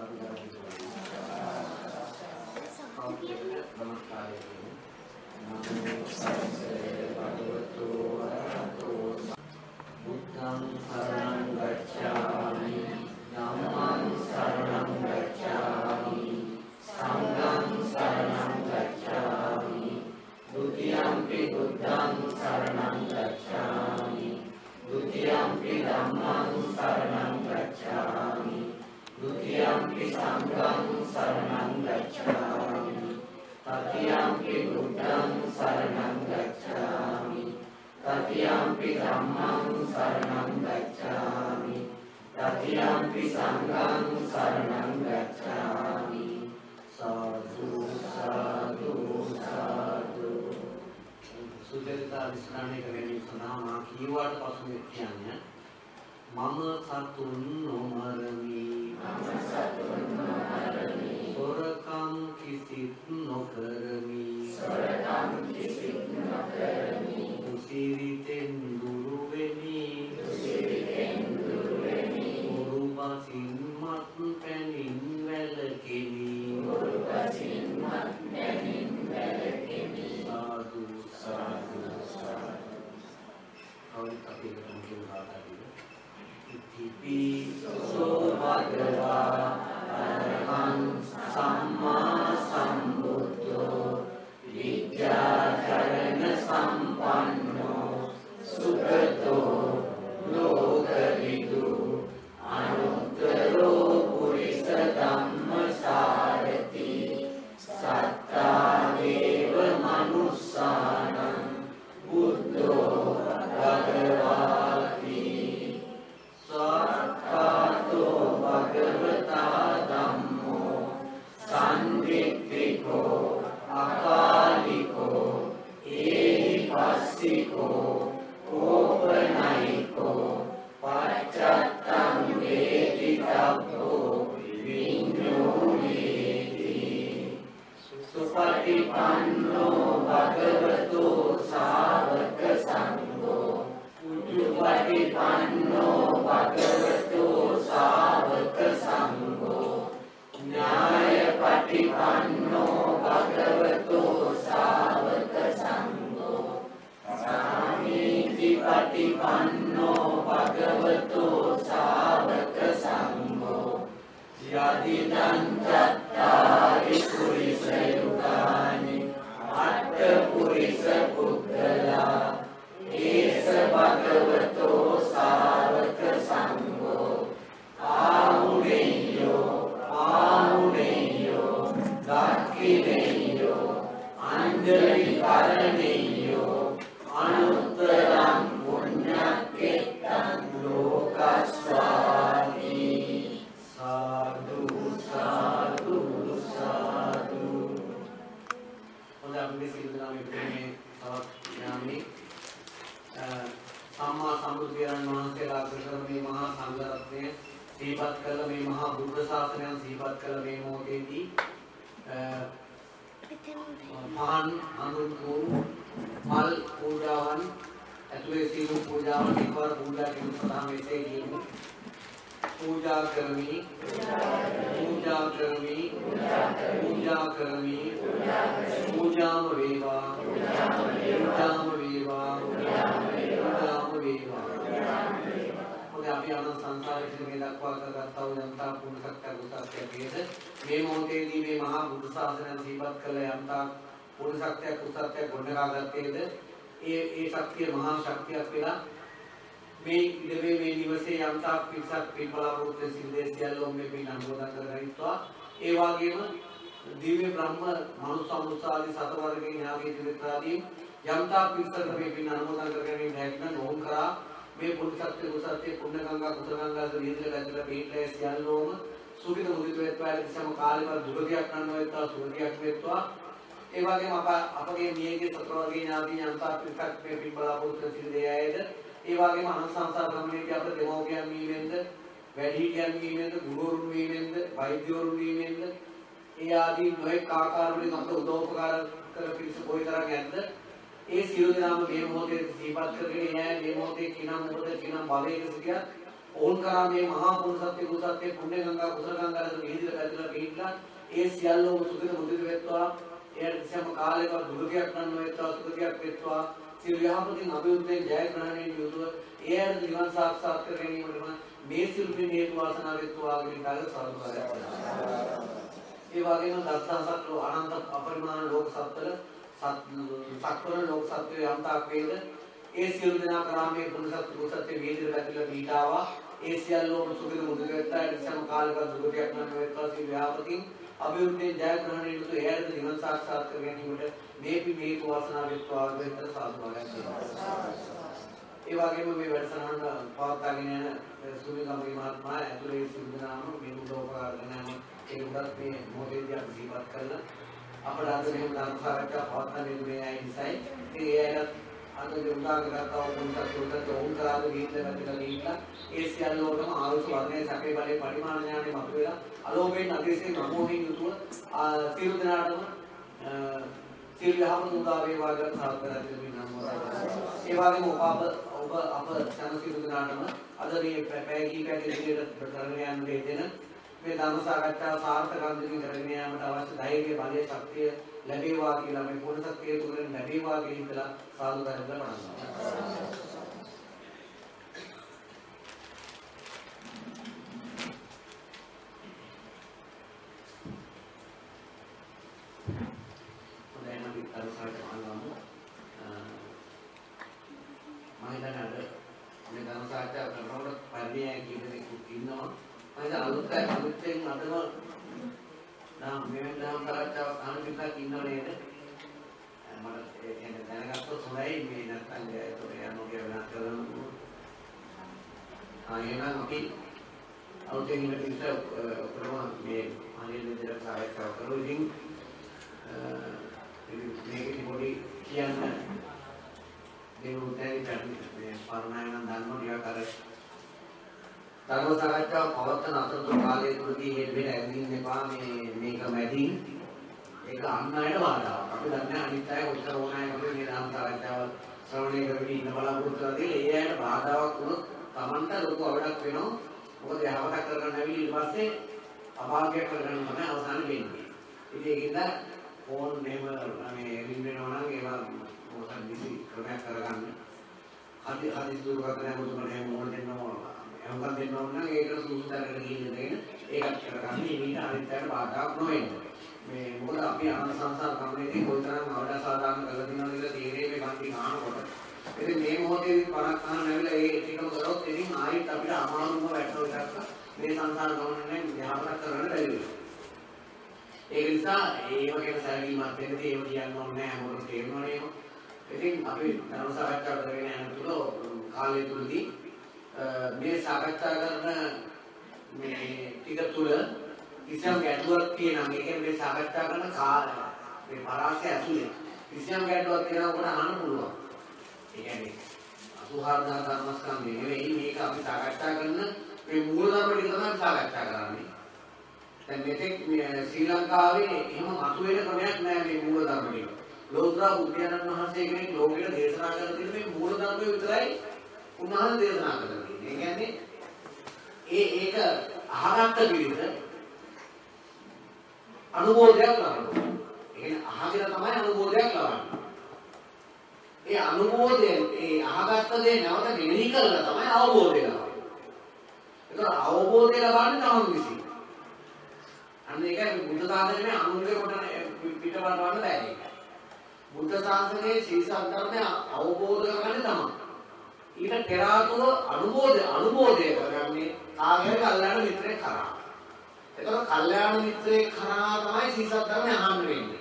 fabbrica da mangiare, da mangiare, da තතියම්පි සංඝං සරණං ගච්ඡාමි සාදු සාදු සාදු සුදෙල්තා විස්තරණය කරගෙන සඳහා මා කීවාට පසු කියන්නේ මම සතුන් නොමරමි. මම සතුන් නොමරමි. සොරකම් කිසිත් නොකරමි. සොරකම් කිසිත් නොකරමි. කුසිරිතෙන් සංසාරයේ මේ දක්වා කරගත්තා වූ යම්තා පුණ්‍ය සත්‍ය කුසත්‍යකේද මේ මොහොතේදී මේ මහා බුදු සාසනය සිහිපත් කළ යම්තා පුණ්‍ය සත්‍ය කුසත්‍ය ගොඩනගාගත්තේද? ඒ ඒ ශක්තිය මහා ශක්තියක් වෙලා මේ ඉදවේ මේ නිවසේ යම්තා පිරිසක් පින් බලාපොරොත්තු සිල්දේ සියල්ලෝම මේ පින් අනුමෝදන් කරගනිත්වා ඒ වගේම දිව්‍ය බ්‍රහ්ම මනුස්ස අනුස්සාදී සත වර්ගයේ ඥාගේ ත්‍රිවිධාදී යම්තා පිරිසක් මේ පින් අනුමෝදන් කරගෙන හැකිනම් ඕම් කරා මේ පුණ්‍ය සත්‍ය කුසත්‍ය පුණ්‍ය ගංගා කුසල ගංගා විහිදලා වැදලා පිටලේ සියල්ලෝම සුඛිත මුදිත වෙත්වා. කිසිම කාලයක දුරදියක් නන්නවෙත්වා සුරදියක් වෙත්වා. ඒ වගේම අප අපගේ මියගේ සතර වර්ගයේ ඥාති යම්තා පිරිසක් මේ පින් බලාපොරොත්තු සිල්දේ ආයේද ඒ වගේම අනන්ත සංසාර ගමනේදී අපේ දෙමෝපියන් වීමෙන්ද වැඩිහිටියන් වීමෙන්ද ගුරුවරුන් වීමෙන්ද වෛද්‍යවරුන් වීමෙන්ද ඒ ආදී නොඑක ආකාර වලින් අපට උදව්පකාර කර පිරිස කොයිතරම් ඇද්ද ඒ සියලු දෙනාම මේ මොහොතේ සිහිපත් කරගෙන එයයි මේ මොහොතේ කිනම් මොකද? කිනම් බලයක සිටියත් ඕන් කරා මේ මහා පුරුෂ සත්‍ය කුසත්‍ය පුණ්‍ය ගංගා කුසල ගංගා වල විහිදලා පැතිරලා පිහිටලා ඒ සියල්ලම සුඛිත මුදිත වෙත්වා. එයට කිසිම කාලයක දුර්ගයක් නම් නොවෙත්වා සුඛයක් වෙත්වා. සියලු යහපතින් අභිවෘද්ධියෙන් ජයග්‍රහණයෙන් යුතුව ඒ අයට නිවන් සාක්ෂාත් කර ගැනීමටම මේ සියලු පින් හේතු වාසනා වෙත්වා කියන කාලේ සාදුකාරයක් ඒ වගේම දස්සහසක් ලෝ අනන්ත අපරිමාණ ලෝක සත්වල සත්වල ලෝක සත්වය යම්තාක් වේද? ඒ සියලු දෙනා කරා මේ පුරුෂත්ව පුරුෂත්වයේ වේදිර පැතිල පීඨාවා ඒ සියල්ලෝම සුගත මුදුක වෙත්තා. ඒ සම කාලක දුගතියක් නම් වෙත්තා සිය ව්‍යාපතින්. අභිවෘද්ධියෙන් ජයග්‍රහණය යුතු එයට නිවන් සාක්ෂාත් කර ගැනීමට මේ පින් හේතු වාසනා වෙත්වා වෙතර සාදුකාරයක් ඒ වගේම මේ වැඩසටහන පවත්වාගෙන යන සුමිගම්ගේ මහත්මයා ඇතුළේ සිද්ධාම මේ උදව්පකාර කරනවා ඒ උදත් මේ මොහොතේදී අපි ජීවත් කරලා අපට අද මේ ධර්ම සාකච්ඡා පවත්වන්නේ මේ අය නිසායි. ඉතින් ඒ අයට අද උදාහරණ ගත්තා වූ මොහොතක් උදත් ඕම් කරාද ගීතල පැතිලා ගිහිල්ලා ඒ සියල්ලෝටම ආරුස වර්ණයේ සැපේ බලේ පරිමාණ ඥානෙ මතුවෙලා අලෝභයෙන් අධිශයෙන් නමෝහින් යුතුව සියලු දෙනාටම සියලු යහපත උදා වේවා කියලා සාකච්ඡා කරගෙන යනවා. ඒ වගේම ඔබ අප ඔබ අප සෑම සියලු දෙනාටම අද මේ පැය කිහිපයක් ඉදිරියට කරගෙන යන්න දෙන මේ ධර්ම සාකච්ඡාව සාර්ථක අන්දමින් කරගෙන යාමට අවශ්‍ය ධෛර්ය බලය ශක්තිය ලැබේවා කියලා මේ පුරුණ ශක්තිය තුලින් ලැබේවා කියලා හිතලා සාදු කරලා පණනවා. හොඳයි නම් අපි ධර්ම සාකච්ඡාව ගමු. මම හිතන්නේ අද මේ ධර්ම සාකච්ඡාව කරනකොට පරිණය කියන කෙනෙක් ඉන්නවා. මම අලුත් අලුතෙන් අදම නම් මේ නම් සාකච්ඡාවක් අහන කෙනෙක් ඉන්නව නේද? මට එන්න දැනගත්තොත් හොඳයි මේ නැත්නම් ඒක යනවා කියලා වෙනස් කරන්න. ආ එහෙනම් අපි අලුතෙන් ඉන්න කෙනෙක් කරනවා මේ අනිත් විදිහට සාකච්ඡාවක් කරමු. ඉතින් මේකේ පොඩි කියන්න මේ උදේ මේ පරණයන් දන්නෝ ටිකක් අර ධර්ම සාකච්ඡාව පවත්වන අතරතුර කාලය තුලදී හේතු වෙන ඇඳින්න එපා මේ මේක මැදින් ඒක අන් අයට බාධාවක්. අපි දන්නේ අනිත් අය කොච්චර ඕනෑ මොකද මේ නාම සාකච්ඡාවල් ශ්‍රවණය කරගෙන ඉන්න බලාපොරොත්තු වෙලා ඒ අයට බාධාවක් වුණොත් Tamanta ලොකු අවඩක් වෙනවා. මොකද යහපතක් කරගන්න ඇවිල්ලා ඊට පස්සේ අභාග්‍යයක් කරගන්න තමයි අවසාන වෙන්නේ. ඉතින් ඒකින්ද ෆෝන් එහෙම මේ රින් වෙනවා නම් ඒවා මොකක්ද නිසි ක්‍රමයක් කරගන්න. හදි හදි දුරකථනය මුතුමනේ මොන දෙන්නවා. එහෙම දෙන්න ඕන නම් ඒකට සූසුතරකට ගිහින් දෙන්න ඒකත් කරගන්න ඊට අනිත් අයට බාධාක් නොවෙන්න. මේ මොකද අපි ආනන්ද සංසාර කම්මේදී කොයිතරම් අවඩ සාධාරණ කරලා තියෙනවද කියලා තීරේ මේ කන්ති ආනකොට. ඉතින් මේ මොහොතේ පරක් අහන්න ඇවිල්ලා ඒ ටිකම කරොත් ඉතින් ආයෙත් අපිට අමාරුම වැටෙනවා එකක් මේ සංසාර ගමනේ යහපතක් කරන්න බැරි වෙනවා. ඒක නිසා ඒව ගැන සැලකීමක් දෙන්නදී ඒව කියන්න ඕනේ නැහැ මොකද තේරෙනවනේ ඒක. ඉතින් අපි ධර්ම සාකච්ඡා කරගෙන යන තුල කාලය තුලදී මේ සාකච්ඡා කරන මේ ටික තුල කිසියම් ගැටලුවක් තියෙනවා. මේ කියන්නේ මේ සාකච්ඡා කරන කාලය මේ පරාසය ඇතුලේ කිසියම් ගැටලුවක් තියෙනවා කොට අහන්න පුළුවන්. ඒ කියන්නේ 84000 ධර්මස්කන්ධය නෙවෙයි මේක අපි සාකච්ඡා කරන මේ මූල ධර්ම ටික තමයි සාකච්ඡා කරන්නේ. දැන් මෙතෙක් ශ්‍රී ලංකාවේ එහෙම මතුවෙන ක්‍රමයක් නෑ මේ මූල ධර්ම ටික. ලෝතර බුද්ධයන්න් වහන්සේ කෙනෙක් ලෝකෙට දේශනා කරලා තියෙන මේ මූල ධර්ම විතරයි උන්වහන්සේ දේශනා කරලා තියෙන්නේ. ඒ කියන්නේ ඒ ඒක අහගත්ත පිළිස අනුබෝධයක් ලබනවා. ඒ කියන්නේ අහගෙන තමයි අනුබෝධයක් ලබන්නේ. ඒ අනුබෝධයෙන් ඒ අහගත්ත දේ නැවත මෙනෙහි කරලා තමයි අවබෝධය ලබන්නේ. ඒතර අවබෝධය ලබන්නේ තමන් විසින්. අන්න ඒකයි බුද්ධ ශාසනයේ අනුන්ගේ කොට පිටවටවන්න බෑ ඒක. බුද්ධ ශාසනයේ ශීර්ෂ ධර්මය අවබෝධ කරගන්නේ තමයි. ඊට පෙර ආතුව අනුබෝධ අනුබෝධය කරගන්නේ කාගේ කල්යාණ මිත්‍රේ කරා. එතකොට කල්යාණ මිත්‍රේ කරා තමයි ශීර්ෂ ධර්මය අහන්න වෙන්නේ.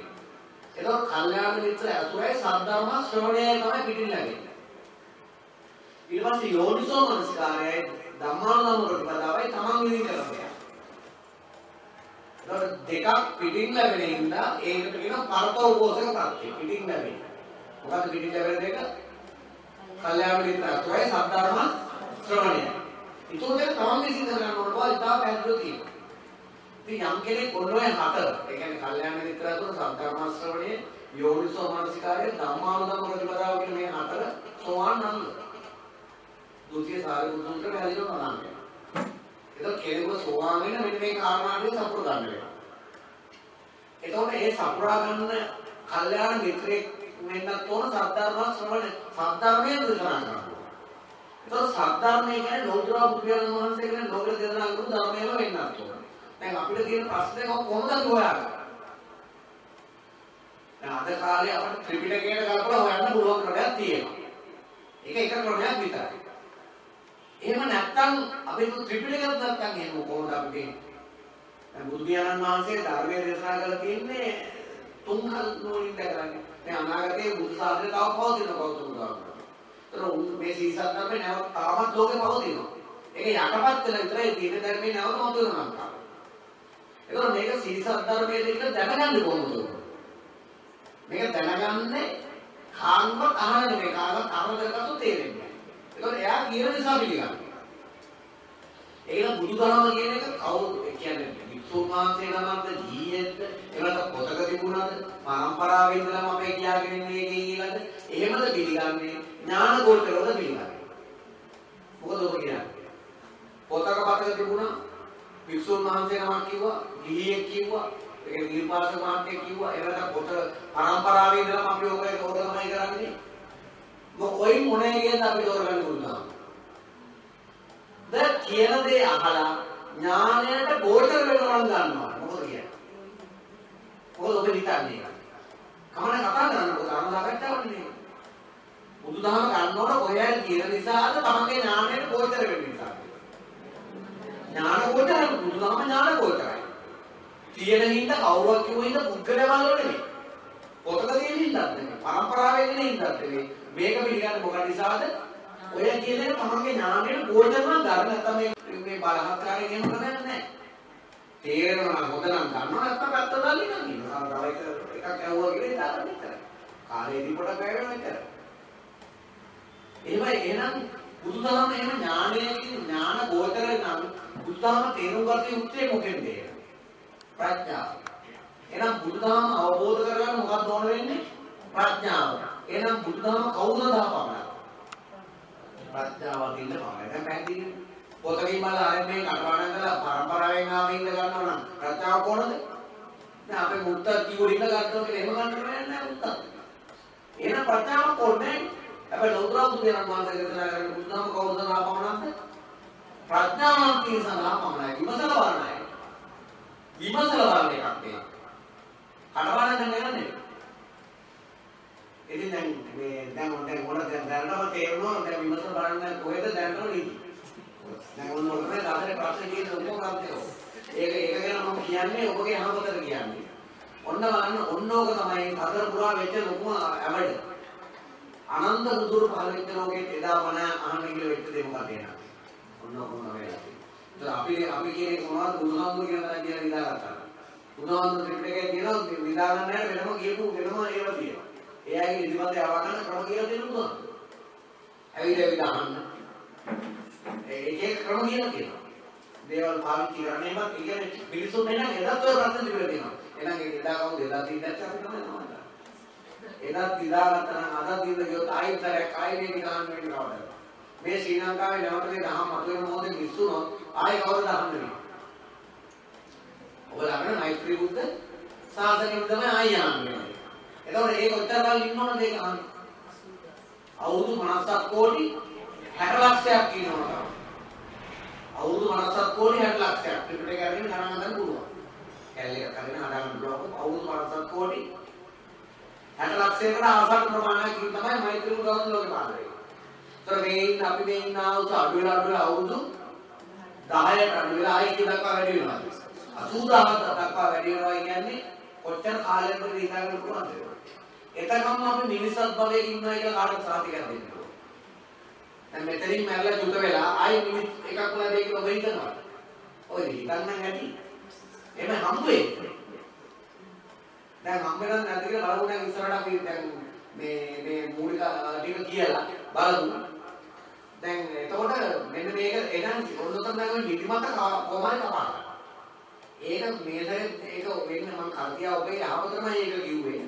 එතකොට කල්යාණ මිත්‍ර ඇතුළේ සද්ධර්ම ශ්‍රවණය තමයි පිටින් ලැබෙන්නේ. ඊට පස්සේ යෝනිසෝ මනස්කාරයයි ධම්මානුධම්ම ප්‍රතිපදාවයි තමන් විදිහ කරන්නේ. දෙකක් පිටින් ලැබෙන ඉඳලා ඒකට කියන පරතෝපෝසක ප්‍රත්‍ය පිටින් ලැබෙන. මොකද්ද පිටින් ලැබෙන දෙක? කල්යාණ මිත්‍රත්වය සද්ධර්ම ශ්‍රවණය. ඒකෝද තමන් විසින් කරගන්න ඕන බව ඉතාල පැහැදිලිව තියෙනවා. ඉතින් යම් කෙනෙක් ඔන්නෝය හතර, ඒ කියන්නේ කල්යාණ මිත්‍රත්වය සද්ධර්ම ශ්‍රවණය, යෝනිසෝ මනසිකාරය, ධම්මානුධම්ම ප්‍රතිපදාව කියන මේ හතර සෝවාන් නම්. දුතිය සාරිපුත්‍රන්ට පැහැදිලිව මනන්නේ. එතකොට කෙනෙකුට සෝවාන් වෙන්න මෙන්න මේ කාරණා ටික සපුර ගන්න වෙනවා. එතකොට ඒ සපුරා ගන්න කල්යාණ මිත්‍රෙක් වෙන්නත් ඕන සද්ධර්ම ශ්‍රවණ සද්ධර්මයේ දේශනා කරනවා. එතකොට සද්ධර්මය කියන්නේ ලෝතර බුදුරජාණන් වහන්සේ කියන ලෝකෙ දේශනා කරපු ධර්මයම වෙන්නත් ඕන. දැන් අපිට තියෙන ප්‍රශ්නේ කොහොමද හොයාගන්නේ? දැන් අද කාලේ අපිට ත්‍රිපිටකයට ගලපලා හොයන්න පුළුවන් ක්‍රමයක් තියෙනවා. ඒක එක ක්‍රමයක් විතරයි. එහෙම නැත්නම් අපි ත්‍රිපිටකයක් නැත්නම් එහෙම කොහොමද අපිට දැන් බුදු පියාණන් වහන්සේ ධර්මයේ දේශනා කරලා තියෙන්නේ තුන් හල් නෝනින් දැකගන්නේ. දැන් අනාගතයේ බුදු සාසනය තව පවතින කවුරුද ගන්නවා. ඒතර මේ සීසත් ධර්මේ නැවත තාමත් ලෝකේ පවතිනවා. ඒක යටපත් වෙන විතරයි තියෙන ධර්මේ නැවත මතුවෙන ලංකාව. ඒතර මේක සීසත් ධර්මයේ දෙක දැනගන්න කොහොමද? මේක දැනගන්නේ කාන්වත් අහන්න නෙමෙයි කාන්වත් අහන කරගත්තොත් තේරෙන්නේ ඒකට එයා කියන නිසා පිළිගන්නවා. ඒක බුදුදහම කියන එක කවුද කියන්නේ වික්ෂුන් වහන්සේ නමක්ද ජීයෙක්ද එවලට පොතක තිබුණාද? පරම්පරාවේ ඉඳලම අපේ කියාගෙන ඉන්නේ ඒකේ කියලාද එහෙමද පිළිගන්නේ? ඥාන ගෝචරවද පිළිගන්නේ. මොකද ඔබ කියන්නේ? පොතක පතක තිබුණා. වික්ෂුන් වහන්සේ නමක් කිව්වා ගිහියෙක් කිව්වා ඒක නිර්පාසක මාත්‍ය කිව්වා. එවලට පොත පරම්පරාවේ ඉඳලම අපි ඔක ඒක තමයි කරන්නේ ඔයි මොනේ කියන අපි තෝරගන්න පුළුවන්. දැන් කියන දේ අහලා ඥානයට ගෝචර වෙනවා නම් ගන්නවා. මොකද කියන්නේ? මොකද ඔබ හිතන්නේ? කමන කතා කරන්න මොකද අනුසාකච්ඡාවන්නේ. බුදුදහම ගන්නකොට ඔයයන් කියන නිසාද තමන්ගේ ඥානයට ගෝචර වෙන්න නිසා. ඥාන ගෝචර බුදුදහම ඥාන ගෝචරයි. තියෙන හිඳ කවුරුවක් කිව්ව හිඳ පුද්ගලයවල නෙමෙයි. පොතක තියෙන හිඳක් නෙමෙයි. පරම්පරාවේ ඉන්න හිඳක් නෙමෙයි. මේක පිළිගන්නේ මොකක් නිසාද? ඔය කියන එක තමන්ගේ ඥාණයට ගෝචර නම් ගන්න නැත්නම් මේ මේ බලහත්කාරයෙන් එහෙම කරන්නේ නැහැ. තේරෙනවා නම් හොඳ නම් ගන්නවා නැත්නම් පැත්ත දාලා ඉන්න ඉන්නවා. තව එක එකක් ඇහුවා කියලා ඉතාලම විතරයි. කාලේදී පොඩක් වැය වෙනවා විතරයි. එහෙමයි එහෙනම් බුදුදහම එහෙම ඥානයේ ඥාන ගෝචර නම් බුදුදහම තේරුම් ගත යුත්තේ මොකෙන්ද? ප්‍රඥාව. එහෙනම් බුදුදහම අවබෝධ කරගන්න මොකක්ද ඕන වෙන්නේ? ප්‍රඥාව. එහෙනම් බුදුදහම කවුද දාපමණක්? ප්‍රඥාව දින්න පමණයි. දැන් පැහැදිලිද? පොතකින් බලලා ආයෙත් මේ කටපාඩම් කරලා පරම්පරාවෙන් ආවෙ ඉඳ ගන්නවා නම් ප්‍රඥාව කොහොමද? දැන් අපේ මුත්ත කිව්වොත් ඉඳ ගන්නවා කියලා එහෙම ගන්න බෑ නෑ මුත්ත. එහෙනම් ප්‍රඥාව කොහොමද? හැබැයි ලෞතර බුදුරජාණන් වහන්සේ දේශනා කරන බුදුදහම කවුද දාපමණක්ද? ප්‍රඥාවන්තී සඳහා පමණයි. විමසලා බලන්නයි. විමසලා බලන එකක් මේ. කටපාඩම් කරන්න නෑ. ඉතින් දැන් මේ දැන් දැන් මොන දැන් දැනටම තේරෙනවා දැන් විමසලා බලන්න කොහෙද දැනටම නීති. දැන් ඔන්න ඔතන දාතේ ප්‍රශ්න කියන ඔක්කොම කරන්නේ. ඒක ඒක ගැන මම කියන්නේ ඔබගේ අහවතට කියන්නේ. ඔන්න බලන්න ඔන්න ඕක තමයි හතර පුරා වෙච්ච ලොකුම ඇවඩ. අනන්ත බුදුරු පහළ වෙච්ච ලෝකෙත් එදා මන අහන්න කියලා වෙච්ච දේ මොකක්ද එනවා. ඔන්න ඔක්කොම වෙලා තියෙනවා. අපි අපි කියන්නේ මොනවද බුදුහාමුදුරු කියන දා කියලා විදාගත්තා. බුදුහාමුදුරු ත්‍රිපිටකයේ තියෙනවා විදා ගන්න හැට වෙනම කියපු වෙනම ඒවා තියෙනවා. එයාගේ නිදිමත යවා ගන්න ක්‍රම කියලා දෙන්න උනන. ඇවිල්ලා විදාහන්න. ඒක ඒක ක්‍රම කියලා කියනවා. දේවල් පාවිච්චි කරන්න එහෙම ඒ කියන්නේ මිනිස්සුන් එනම් එදත් ඔය ප්‍රශ්න තිබිලා තියෙනවා. එහෙනම් ඒක එදා කවුද එදා තින්නත් අපි තමයි නමන්න. එදත් දිදාගත්ත නම් අද දින්න ගියොත් ආයෙත් ආයෙ මේක ගන්න වෙන්නේ කවදාද? මේ ශ්‍රී ලංකාවේ නැවතේ දහම් මතුවෙන මොහොතේ මිනිස්සුනොත් ආයෙ කවුරුද අහන්නේ? ඔබ ළඟ මෛත්‍රී බුද්ධ සාසනෙන් තමයි ආයෙ යන්නේ. එතකොට ඒක ඔච්චර කල් ඉන්නවද ඒක අහන්නේ? අවුරුදු 57 කෝටි 60 ලක්ෂයක් ඉන්නවා. අවුරුදු 57 කෝටි 60 ලක්ෂයක් ත්‍රිපිටකය අරගෙන ගණන් හදන්න පුළුවන්. කැලේ එක කරගෙන හදාගන්න පුළුවන්. අවුරුදු 57 කෝටි 60 ලක්ෂයකට ආසන්න ප්‍රමාණයකින් තමයි මෛත්‍රී බුදුන් ලෝකේ පාලනය වෙන්නේ. ඒතර මේ ඉන්න අපි මේ ඉන්න අවුරුදු අඩු වෙලා අඩු වෙලා අවුරුදු 10ට අඩු වෙලා ආයෙ දක්වා වැඩි වෙනවා. 80000 දක්වා වැඩි වෙනවා කියන්නේ කොච්චර කාලයකද ඉඳගෙන පුළුවන්ද? එතකම්ම අපි මිනිස්සුත් භවයේ ඉන්නවා කියලා කාටවත් සාතිකයක් දෙන්න ඕන. දැන් මෙතනින් මැරලා චුත වෙලා ආයෙ මිනිත් එකක් වලා දෙකක් ඔබ හිතනවා. ඔය හිතන්න ඇති. එහෙම හම්බ වෙන්නේ. දැන් හම්බ වෙනත් නැද්ද කියලා බලමු දැන් ඉස්සරහට අපි දැන් මේ මේ මූලික ටික කියලා බලමු. දැන් එතකොට මෙන්න මේක එනම් ඔන්නතන දැන් නිදිමත කොහොමද කපාන. ඒක මේසෙ ඒක වෙන්න මම කල්තියා ඔබේ ආවතරමයි ඒක කිව්වේ.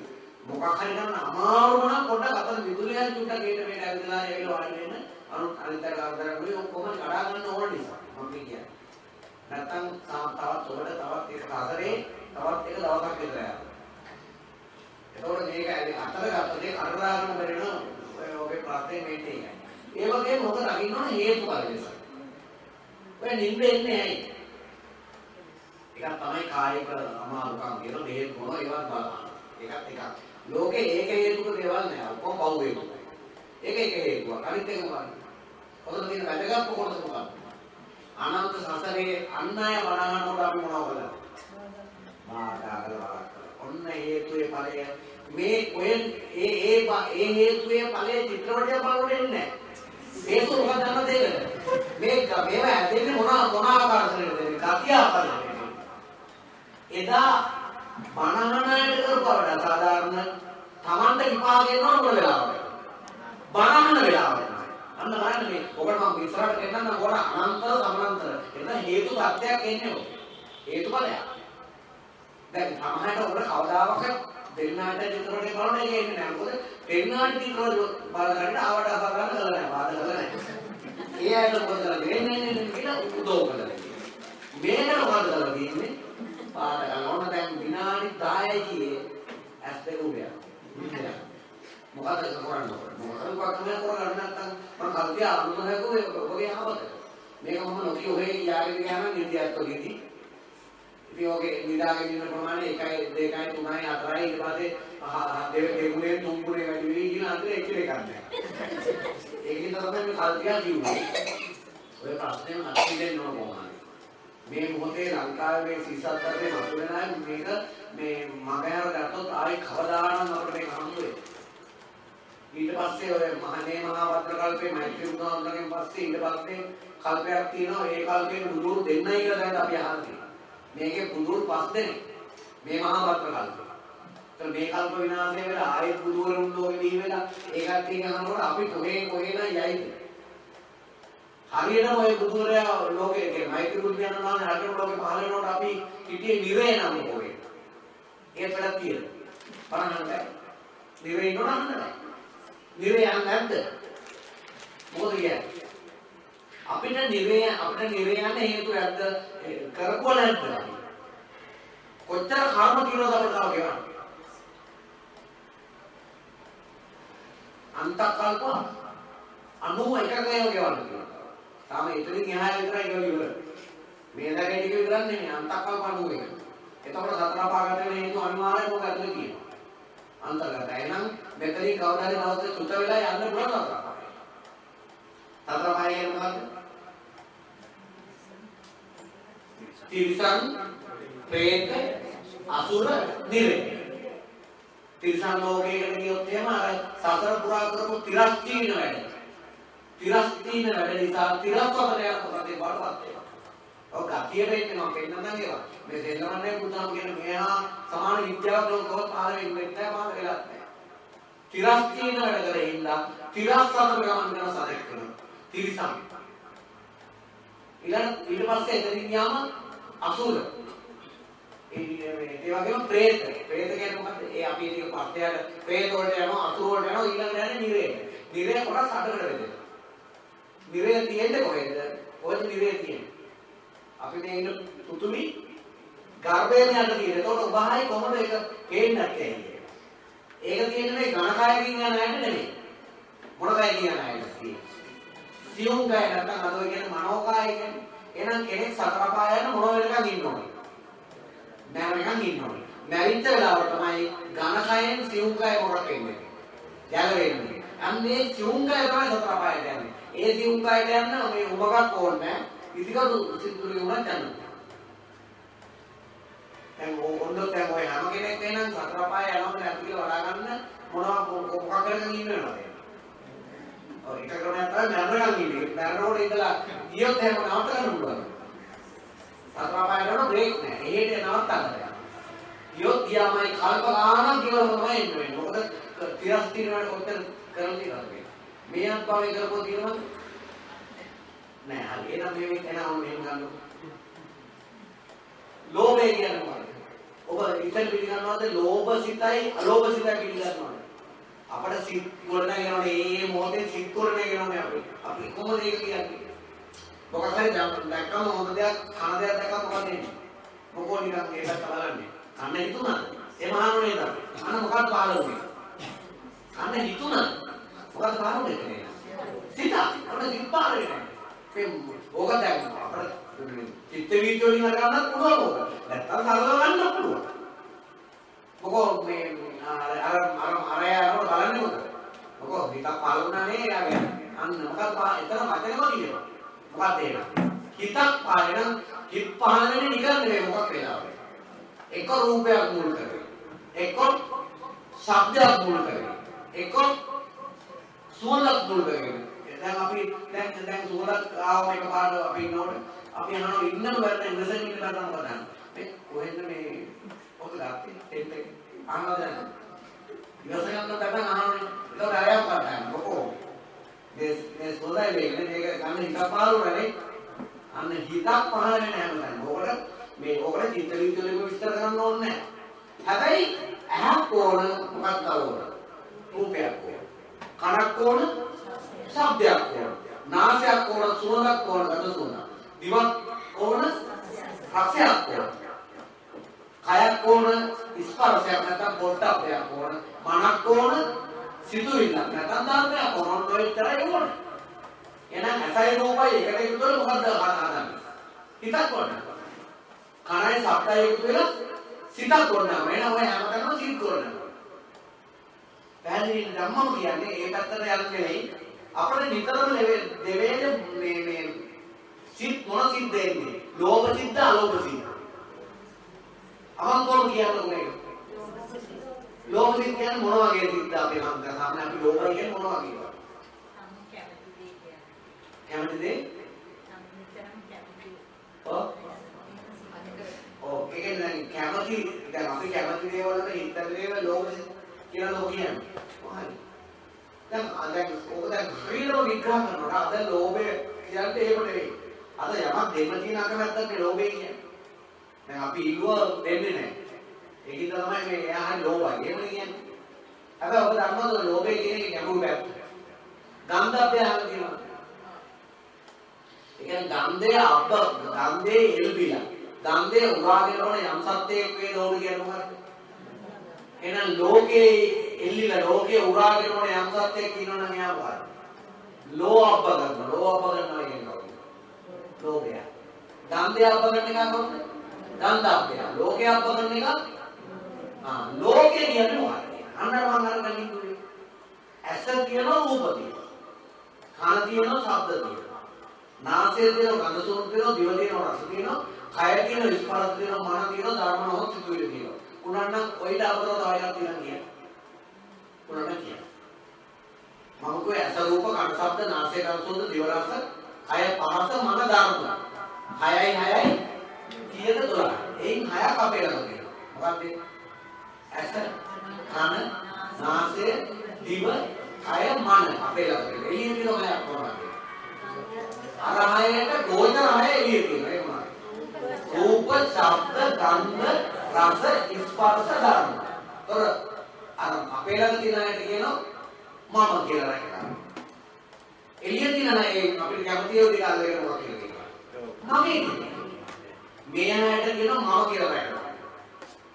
මොකක් හරි ගන්න අමාරුම නම් පොඩ්ඩක් අතන විදුලියන් චුට්ටක් ගේට මේට ඇවිදලා ඇවිල්ලා වාඩි වෙන්න අනුත් අනිත් අය කරදරගුලි ඔක්කොම කඩා ගන්න ඕන නිසා මම කියන්නේ. නැත්තම් තවත් ඔබට තවත් එක හතරේ තවත් එක දවසක් විතර යනවා. එතකොට මේක ඇලි අතර ගත්තේ කඩලා ගන්න බැරි නම් ඔබේ ප්‍රශ්නේ මේට එකයි. ඒ වගේම මොකද අකින්න ඕන හේතුඵල නිසා. ඔය නිින්දෙන්නේ ඇයි? ඒක තමයි කායික අමාරුකම් කියන හේතු මොන ඒවත් බලන්න. ඒකත් එකක්. ලෝකේ ඒක හේතුක දේවල් නෑ. ඔක්කොම පව් හේතුක. ඒක එක හේතුවක්. අනිත් එක මොකක්ද? කොතනද තියෙන වැදගත්ම කොටස මොකක්ද? අනන්ත සසරේ අන් අය වඩනකොට අපි මොනව කළාද? බාධා කළා. ඔන්න හේතුයේ ඵලය මේ ඔය ඒ ඒ ඒ හේතුයේ ඵලය චිත්‍රපටය බලන්න එන්නේ නෑ. හේතු මොකක්ද දන්නද ඒකට? මේ මේවා ඇදෙන්නේ මොන මොන ආකාරයකටද? ගතිය ආකාරයකට. එදා බණහනයට කරපුවා සාධාරණ තමන්ට විපාක එනවා මොන වෙලාවද? බණහන වෙලාවට. අන්න බලන්න මේ ඔබට මම ඉස්සරහට දෙන්නම් ඕන අනන්ත සමාන්තර. එතන හේතු සත්‍යයක් එන්නේ ඔය. හේතුඵලයක්. දැන් තමහට ඔබ කවදාවත් දෙන්නාට චිත්‍රපටේ බලන්න එක එන්නේ නැහැ. මොකද දෙන්නාට චිත්‍රපට බලන්න ආවට අහගන්න කරලා නැහැ. බාධා කරලා නැහැ. ඒ අයට මොකද කරන්නේ? එන්නේ එන්නේ කියලා උදව් කරලා. මේකට මොකද කරලා තියෙන්නේ? පාඩ ගන්න ඕන දැන් විනාඩි 10යි කියේ ඇස් දෙක උඩ යනවා. මොකද කරන්නේ? මොකද කරන්නේ කරන්නේ නැත්නම් මම කල්පිය අනුමතකෝ ඔබගේ ආවද? මේක මම නොකිය ඔහේ යාගෙන ගියා නම් නිදියත් ඔගෙදී. ඉතින් ඔගේ නිදාගෙන ඉන්න ප්‍රමාණය 1යි 2යි 3යි 4යි ඊට පස්සේ දෙව දෙගුණේ තුන්ගුණේ වැඩි වෙයි කියන අතර එක එකක් නැහැ. ඒකෙන් තමයි මේ කල්පිය කිව්වේ. ඔය ප්‍රශ්නේ මට දෙන්න ඕන කොහොමද? මේ මොහොතේ ලංකාවේ මේ සිසත් ධර්මයේ මතුවෙන අය මේක මේ මගහැර ගත්තොත් ආයි කවදානම් අපිට මේක හම්බ වෙයි. ඊට පස්සේ ඔය මහනේ මහා වද්ද කල්පේ මෛත්‍රී බුදුහාමුදුරගෙන් පස්සේ ඊට පස්සේ කල්පයක් තියෙනවා ඒ කල්පේ බුදුරු දෙන්නයි කියලා දැන් අපි අහන්නේ. මේකේ බුදුරු පස් දෙනෙක්. මේ මහා වද්ද කල්පේ. ඒතර මේ කල්ප විනාශය වෙලා ආයෙත් බුදුවරුන් ලෝකෙ දී වෙලා ඒකත් කියනකොට අපි කොහේ කොහේ නම් යයිද? හරියටම ඔය බුදුරයා ලෝකයේ මෛත්‍රී බුද්ධයන් වහන්සේ රටේ ලෝකේ පහළ වෙනකොට අපි හිටියේ නිරේ නම් කොහේ. ඒ පෙළක් තියෙනවා. බලන්න බෑ. නිරේ ඉන්නවනම් අහන්න බෑ. නිරේ යන්නේ නැද්ද? මොකද කියන්නේ? අපිට නිරේ අපිට නිරේ යන්න හේතු නැද්ද? කරපුවා නැද්ද? කොච්චර කර්ම තියෙනවද අපිට තව ගෙවන්න? අන්තකල්ප 91ක ඒවා ගෙවන්න තියෙනවා. තාම එතනින් එහා විතරයි ගෙවල ඉවර. මේ දැකේ ටික විතරක් නෙමෙයි අන්තකල්ප 91. එතකොට සතර පාගත වෙන හේතු අනිවාර්යයෙන්ම මොකද තියෙනවා? අන්තර්ගත. එහෙනම් මෙතනින් කවදා හරි දවසක චුත වෙලා යන්න පුළුවන් සතර පාගය. සතර පාගය කියන්නේ මොකද්ද? තිරිසන්, പ്രേත, අසුර, නිරේ. තිරිසන් ලෝකයකට ගියොත් එහෙම අර සතර පුරා කරපු තිරස්චීන වැඩ. තිරස්චීන වැඩ නිසා තිරස්වතරයක් පොතේ බලපත් වෙනවා. ඔව් ගතියට එන්නවා පෙන්නන්න ඒවා. මේ දෙල්ලමන්නේ බුදුහාම කියන මෙහා සමාන විද්‍යාවක් ලෝකවත් පහළ වෙන්නේ නැහැ පහළ වෙලා නැහැ. තිරස් කියන වැඩ කරේ ඉන්නා තිරස් සතර ගමන් කරන සතෙක් වෙනවා. තිරිසන්. ඊළඟ ඊට පස්සේ එතනින් ගියාම අසුර. ඒ වගේම പ്രേත. പ്രേත කියන්නේ මොකද්ද? ඒ අපි ටික පස්සයට പ്രേත වලට යනවා අසුර වලට යනවා ඊළඟ යන්නේ නිරේ. නිරේ කොටස් හතරකට බෙදෙනවා. නිරේ තියෙන්නේ කොහෙද? ඔය නිරේ තියෙන්නේ. අපි මේ ඉන්න පුතුමි ගර්භයෙන් යට තියෙන. ඒතකොට උභායි කොහොමද ඒක පේන්නත් ඇයි? ඒක තියෙන්නේ මේ ඝනකායකින් යන අයට නෙමෙයි. මොන කයකින් යන අයට තියෙන්නේ. සියුම් කය නැත්නම් අද ඔය කියන්නේ මනෝකාය කියන්නේ. එහෙනම් කෙනෙක් සතර පාය යන මොන වෙලකන් ඉන්න ඕනේ? මැරෙනකන් ඉන්න ඕනේ. මැරිච්ච වෙලාව තමයි ඝනකයෙන් සියුම් කය මොකට වෙන්නේ. ගැලවෙන්නේ. අන්නේ සියුම් කය තමයි සතර පායට යන්නේ. ඒ සියුම් කයට යන්න මේ උමගක් ඕනේ නැහැ. ඉතිකතු සිතුරු වුණා යන්න. දැන් ඔන්නෝ දැන් ඔය හැම කෙනෙක් එනනම් සතර පාය යනවද නැති කියලා වඩා ගන්න මොනවා මොකක් කරගෙන ඉන්න වෙනවද? ඔය එක ක්‍රමයක් තමයි මැරෙනකන් ඉන්නේ. මැරෙනකොට ඉඳලා ගියොත් එහෙම නවත්ත ගන්න පුළුවන්. සතරපාය කරන බ්‍රේක් නෑ. එහෙට නවත්තන්න බෑ. ගියොත් ගියාමයි කල්ප ගානක් ගිවම තමයි එන්න වෙන්නේ. මොකද තිරස් තිරවට කොච්චර කරලා තියෙනවද මේ? මේ අත්භවය කරපුවා තියෙනවද? නෑ. හරි. එහෙනම් මේ වෙත් එනවා මෙහෙම ගන්නකො. ලෝභය කියන්නේ මොකක්ද? ඔබ ඉතින් පිළිගන්නවද ලෝභ සිතයි අලෝභ සිතයි පිළිගන්නවද? අපට සිත් ගොඩනගෙනවනේ ඒ මොහොතේ සිත් ගොඩනගෙනවනේ අපි. අපි කොහොමද ඒක කියන්නේ? මොකක් හරි දැක්කම හොඳ දෙයක් කන දෙයක් දැක්කම මොකද වෙන්නේ? මොකෝ නිකන් ඒකට බලන්නේ. කන්න හිතුණාද? ඒ මහාන නේද? අන්න මොකක්ද පහළ වුනේ? කන්න හිතුණාද? මොකක්ද පහළ වුනේ? සිත. අපිට සිත් පහළ වෙන්නේ. මේ ඕක දැන් අපිට චිත්ත වීර්ය වලින් අරගන්නත් පුළුවන් ඕක. නැත්තම් සරලව ගන්න පුළුවන්. මොකෝ මේ අර අර අර අර බලන්නේ මොකද? මොකෝ හිතක් පහළ වුණා නේ යාගේ. අන්න මොකක්ද එතන වචනම කියනවා. මොකක්ද ඒක? හිතක් පාලන හිත පහළ වෙන්නේ නිකන් නෙවෙයි මොකක් වෙලාවද? එක රූපයක් මුල් කරගෙන. එක ශබ්දයක් මුල් කරගෙන. එක සුවඳක් මුල් කරගෙන. දැන් අපි දැන් දැන් සුවඳක් ආවම එකපාරට අපි ඉන්නකොට අපි අහනවා ඉන්නම බැලන ඉඳසෙන් ඉන්න බැලන මොකද මේ කොහෙන්ද මේ ඔක ගත්තේ? ටෙන්ට් එක. අහනවද දැන්. ඉවසගන්න බැලන අහනවනේ. ඒක අරයක් ගන්න මොකෝ මේ මේ සෝදයි වෙන්නේ මේක ගන්න හිතක් පාරු නැනේ අන්න හිතක් පහළ වෙන හැමදාම ඕකට මේ ඕකට චිත්ත විද්‍යාවෙම විස්තර කරන්න ඕනේ නැහැ. හැබැයි ඇහක් ඕන මොකක්ද ඕන? රූපයක් ඕන. කනක් ඕන ශබ්දයක් ඕන. නාසයක් ඕන සුවඳක් ඕන ගඳ සුවඳ දිවක් ඕන රසයක් ඕන. කයක් ඕන ස්පර්ශයක් නැත්නම් පොට්ටබ්බයක් ඕන. මනක් ඕන සිතුවිල්ලක් නැත්නම් ධර්මයක් ඕන. ඔයතරයි ඕන. එහෙනම් ඇසයි රූපයි එකට එකතු වෙලා මොකද්ද හදාගන්නේ? හිතක් ඕන. කනයි ශබ්දයි එකතු වෙලා සිතක් ඕන එහෙනම් ඔය හැමතැනම සිත් ඕන. පැහැදිලි ධම්මම කියන්නේ ඒ පැත්තට යන්නේ නෙවෙයි අපිට නිතරම දෙවේද මේ මේ සිත් මොන සිත් දෙන්නේ ලෝභ සිත් අලෝභ සිත් අවංකවම කියන්න ඕනේ? ලෝභ සිත් කියන්නේ මොන වගේ සිත්ද අපි නම් සාමාන්‍ය අපි ලෝභ කියන්නේ මොන වගේද කැමති දේ ඔව්. ඔව්. ඒ කියන්නේ කැමති දැන් අපි කැමති දේවල් වල හිතන දේවල් ලෝභ සිත් කියලා ලෝක කියන්නේ. හරි. දැන් දැන් ඕක දැන් ක්‍රීඩව විග්‍රහ කරනවා අද ලෝභය කියන්නේ එහෙම නෙවෙයි අද යමක් දෙන්න තියෙන අකමැත්තක් ලෝභය කියන්නේ දැන් අපි ඉල්ලුව දෙන්නේ නැහැ ඒකින් තමයි මේ එයා හරි ලෝභයි. එහෙමනේ කියන්නේ. හැබැයි ඔබ දන්නවද ලෝභය කියන එක ගැඹුරු පැත්ත. ගන්ධබ්බය අහලා තියෙනවා. ඒ කියන්නේ ගන්ධය අප ගන්ධේ එල්බිලා. ගන්ධය උරාගෙන යන යම් සත්‍යයක් වේද ඕන කියන්නේ මොකක්ද? එහෙනම් ලෝකේ එල්ලිලා ලෝකේ උරාගෙන යන යම් සත්‍යයක් ඉන්නවනම් එයා මොකක්ද? ලෝ අප ගන්න. ලෝ අප ගන්නවා කියන්නේ. ලෝභය. ගන්ධය අප ගන්න එක කොහොමද? ගන්ධබ්බය. ලෝකේ අප ගන්න එක ආ ලෝකේ කියන්නේ මොකක්ද? අන්න මම අර කලින් කිව්වේ. ඇස තියෙනවා රූප තියෙනවා. කන තියෙනවා ශබ්ද තියෙනවා. නාසය තියෙනවා ගඳ සුවඳ තියෙනවා දිව තියෙනවා රස තියෙනවා. කය තියෙනවා ස්පර්ශ තියෙනවා මන තියෙනවා ධර්ම නොහොත් සිතුවිලි තියෙනවා. උනන්නම් ඔයිට අමතරව තව එකක් තියෙනවා කියන්නේ. උනන්නම් කියනවා. මම කිව්වේ ඇස රූප කන ශබ්ද නාසය ගඳ සුවඳ දිව රස කය පහස මන ධර්ම. 6යි 6යි කීයද 12. එයින් 6ක් අපේ ළඟ තියෙනවා. මොකක්ද? ඇස කන නාසය දිව කය මන අපේ ළඟ තියෙනවා. එළියේ තියෙන හයක් කොහොමද? අර හයට ගෝචර හය එළියේ තියෙනවා. ඒක මොනවද? රූප, ශබ්ද, ගන්ධ, රස, ස්පර්ශ ධර්ම. ତොර අර අපේ ළඟ තියෙන හයට කියනවා මම කියලා රැකගන්න. එළියේ තියෙන අය අපිට කැමති ඒවා ටික අල්ලගෙන මොකක්ද කියලා කියනවා. මගේ කියනවා. මේ හයට කියනවා මම කියලා රැකගන්න.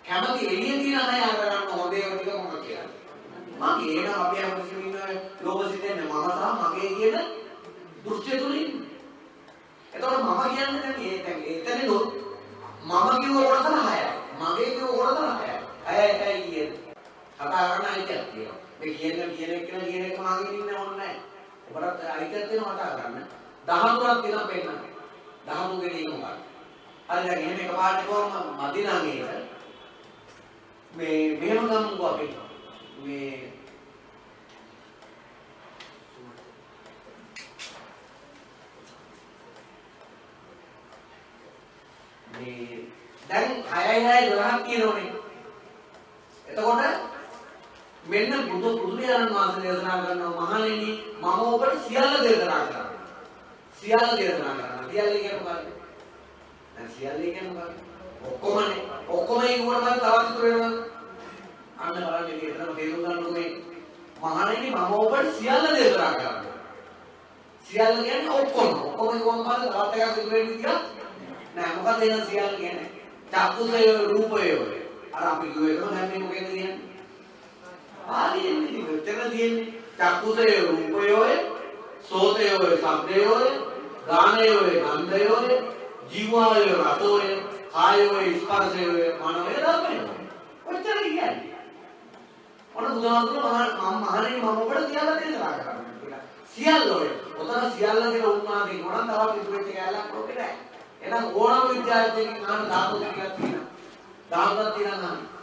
කැමති එළියේ තියෙන අය අරගන්න හොඳ ඒවා ටික මොකක්ද කියලා. මගේ නම් අපි හැමතිස්සෙම ඉන්න ලෝභ සිතෙන්නේ මම සහ මගේ කියන දෘෂ්ටිය තුලින්. එතකොට මම කියන්නේ දැන් ඒ දැන් එතන නෝ මම කිව්ව කොටස 6යි. මගේ කිව්ව කොටස 6යි. 6යි 6යි කියන්නේ. කතා කරන අයිතියක් තියෙනවා. මේ කියන කියන එක කියන කියන එක මාගෙන් ඉන්න ඕනේ නැහැ. ඔබට අයිතියක් තියෙනවා කතා කරන්න. 13ක් තියෙනවා පෙන්නන්න. 13 ගෙඩි මොකක්ද? හරි දැන් එහෙම එකපාරට කොහොම මදි නම් ඒක මේ මෙහෙම ගමුකෝ අපි මේ මේ දැන් 6යි 6යි 12ක් කියනෝනේ. එතකොට මෙන්න බුදු බුදුරජාණන් වහන්සේ දේශනා කරනවා මහණෙනි මම ඔබට සියල්ල දේශනා කරනවා. සියල්ල දේශනා කරනවා. සියල්ල කියන්නේ මොකක්ද? දැන් සියල්ල කියන්නේ මොකක්ද? ඔක්කොමනේ. ඔක්කොම ඒකට මම තවත් ඉතුරු වෙනවා. අන්න බලන්න මේක එතනම තේරුම් ගන්න ඕනේ. මහණෙනි මම ඔබට සියල්ල දේශනා කරනවා. සියල්ල කියන්නේ ඔක්කොම. ඔක්කොම කොහොමද තවත් එකක් ඉතුරු වෙන්නේ කියලා? නෑ මොකද එන සියල්ල කියන්නේ? චක්කුසය රූපය ඔය. අර අපි කිව්ව එකම දැන් මේ මොකේද කියන්නේ? පාලියෙන් ඉතින් මෙතන තියෙන්නේ චක්කුසය රූපය ඔය, සෝතය ඔය, ශබ්දය ඔය, ගානය ඔය, ගන්ධය ඔය, ජීවාය රසය ඔය, කාය ඔය, ස්පර්ශය ඔය, මනෝය ධර්මය. ඔච්චර කියන්නේ. ඔන්න බුදුහාමුදුරුවෝ මම මහණෙනි මම ඔබට සියල්ල දේශනා කරනවා කියලා. සියල්ල ඔය. ඔතන සියල්ල කියලා උන්මාදී ගොඩක් තවත් ඉතුරු වෙච්ච කැලක් ලෝකේ නැහැ. එහෙනම් ඕනම විද්‍යාර්ථියෙක් අහන ධාතු දෙකක් තියෙනවා. ධාතුවක් තියෙනවා නම්.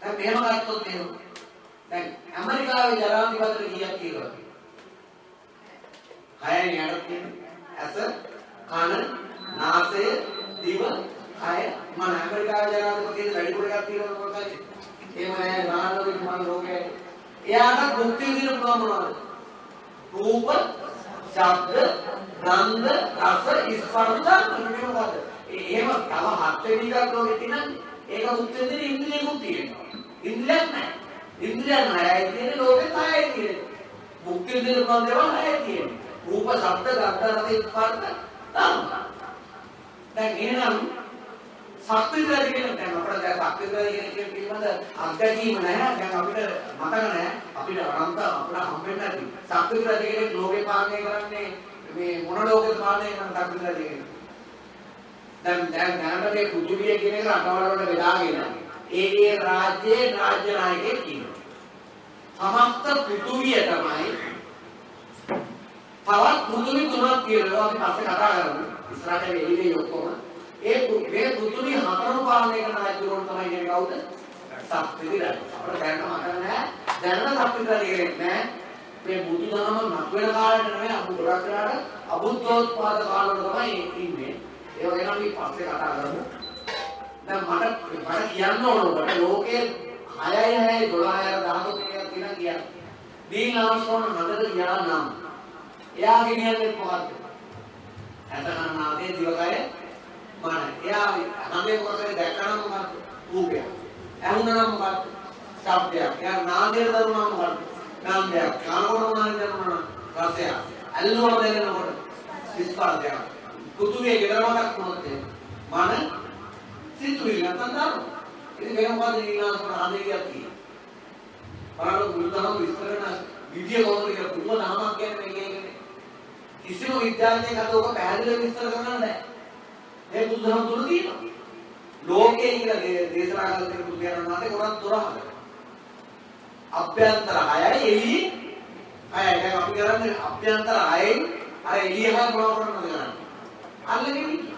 දැන් මෙහෙම ගත්තොත් එහෙම. දැන් ඇමරිකාවේ ජනාධිපතිවරු කීයක් කියලා? හයයි නේද තියෙන්නේ? ඇස, කන, නාසය, දිව, කය, මන ඇමරිකාවේ ජනාධිපතිවරු වැඩි කොට එකක් තියෙනවා මොකක්ද? එහෙම නෑ නානෝගේ මන රෝගය. එයාට භුක්ති විඳින්න පුළුවන් මොනවද? රූප, ශබ්ද, ගන්ධ, රස, ස්පර්ශ ධර්ම මොකද? එහෙම තව හත් වෙනි එකක් ලෝකෙ තියෙනන්නේ. ඒක භුක්ති විඳින්න ඉන්ද්‍රියකුත් තියෙනවා. ඉන්ද්‍රියක් නෑ. ඉන්ද්‍රියන් හයයි තියෙන්නේ ලෝකෙ හයයි තියෙන්නේ. භුක්ති විඳින්න පුළුවන් දේවල් හයයි තියෙන්නේ. රූප, ශබ්ද, ගන්ධ, රස, ස්පර්ශ ධර්ම. දැන් එහෙනම් ශක්තිද්‍රව්‍ය කියන දැන් අපිට දැන් ශක්තිද්‍රව්‍ය කියන එක පිළිබඳ අත්දැකීම නැහැ දැන් අපිට මතක නැහැ අපිට අනන්ත අපිට හම්බෙන්නේ නැති ශක්තිද්‍රව්‍ය කියන ලෝකේ පාලනය කරන්නේ මේ මොන ලෝකෙද පාලනය කරන ශක්තිද්‍රව්‍ය කියන දැන් දැන් දැනට මේ පෘථිවිය කියන එක රටවල් වලට බෙදාගෙන ඒ ඒ රාජ්‍යයේ රාජ්‍ය නායකයෙක් ඉන්නවා සමස්ත පෘථිවිය තමයි තවත් පෘථිවි තුනක් තියෙනවා අපි පස්සේ කතා කරමු ඉස්සරහට වෙලිදී ඔක්කොම ඒ මේ පෘථිවි හතරම පාලනය කරන රජුරුවන් තමයි කියන්නේ කවුද? සක්විති රජු. අපිට දැනට මතක නැහැ. දැනට සක්විති රජු කෙනෙක් නැහැ. මේ බුදුදහම මත වෙන කාලේට නෙමෙයි අබු ගොඩක් වෙලාට අබුද්ධෝත්පාද කාලවල තමයි ඉන්නේ. ඒක ගැන අපි පස්සේ කතා කරමු. දැන් මට මට කියන්න ඕන ඔබට ලෝකයේ 6යි 6යි 12යි 13 ක් තියෙනවා කියන්නේ. දීන් ආශ්‍රම හදද ගියා නම් එයා ගෙනියන්නේ මොකද්ද? ඇතකන්නාදේ දිවකය මන. එයා හැමේ කොටසේ දැක්කම මොකක්ද? රූපයක්. ඇහුණා නම් මොකක්ද? ශබ්දයක්. එයා නාදයට දරුණා මොකක්ද? ගන්ධයක්. කනකොට මොනවද දැනුණා? රසයක්. ඇල්ලුවම දැනෙනකොට ස්පර්ශයක්. පුතුගේ ගෙදර මතක් වුණොත් මන සිතුවිලි නැත්නම් දරුණා. ඉතින් වෙන මොකද ඊළඟට ආදේකියක් තියෙන්නේ. බලන්න බුදුදහම විස්තර කරන විදිය කොහොමද කියලා පුදුම නාමයක් කියන්නේ මේක ඒකනේ. කිසිම විද්‍යාඥයෙක් අද ඔක පැහැදිලිව විස්තර කරන්න බෑ. මේ බුදුදහම තුල තියෙනවා. ලෝකයේ කියලා දේශනා කරන තේ බුදුරජාණන් වහන්සේ කොරක් 12ක්. අභ්‍යන්තර 6යි එළිය 6යි. දැන් අපි කරන්නේ අභ්‍යන්තර 6යි අර එළිය හා මොනව කරනවද කරන්නේ? අල්ලගෙන ඉන්නේ.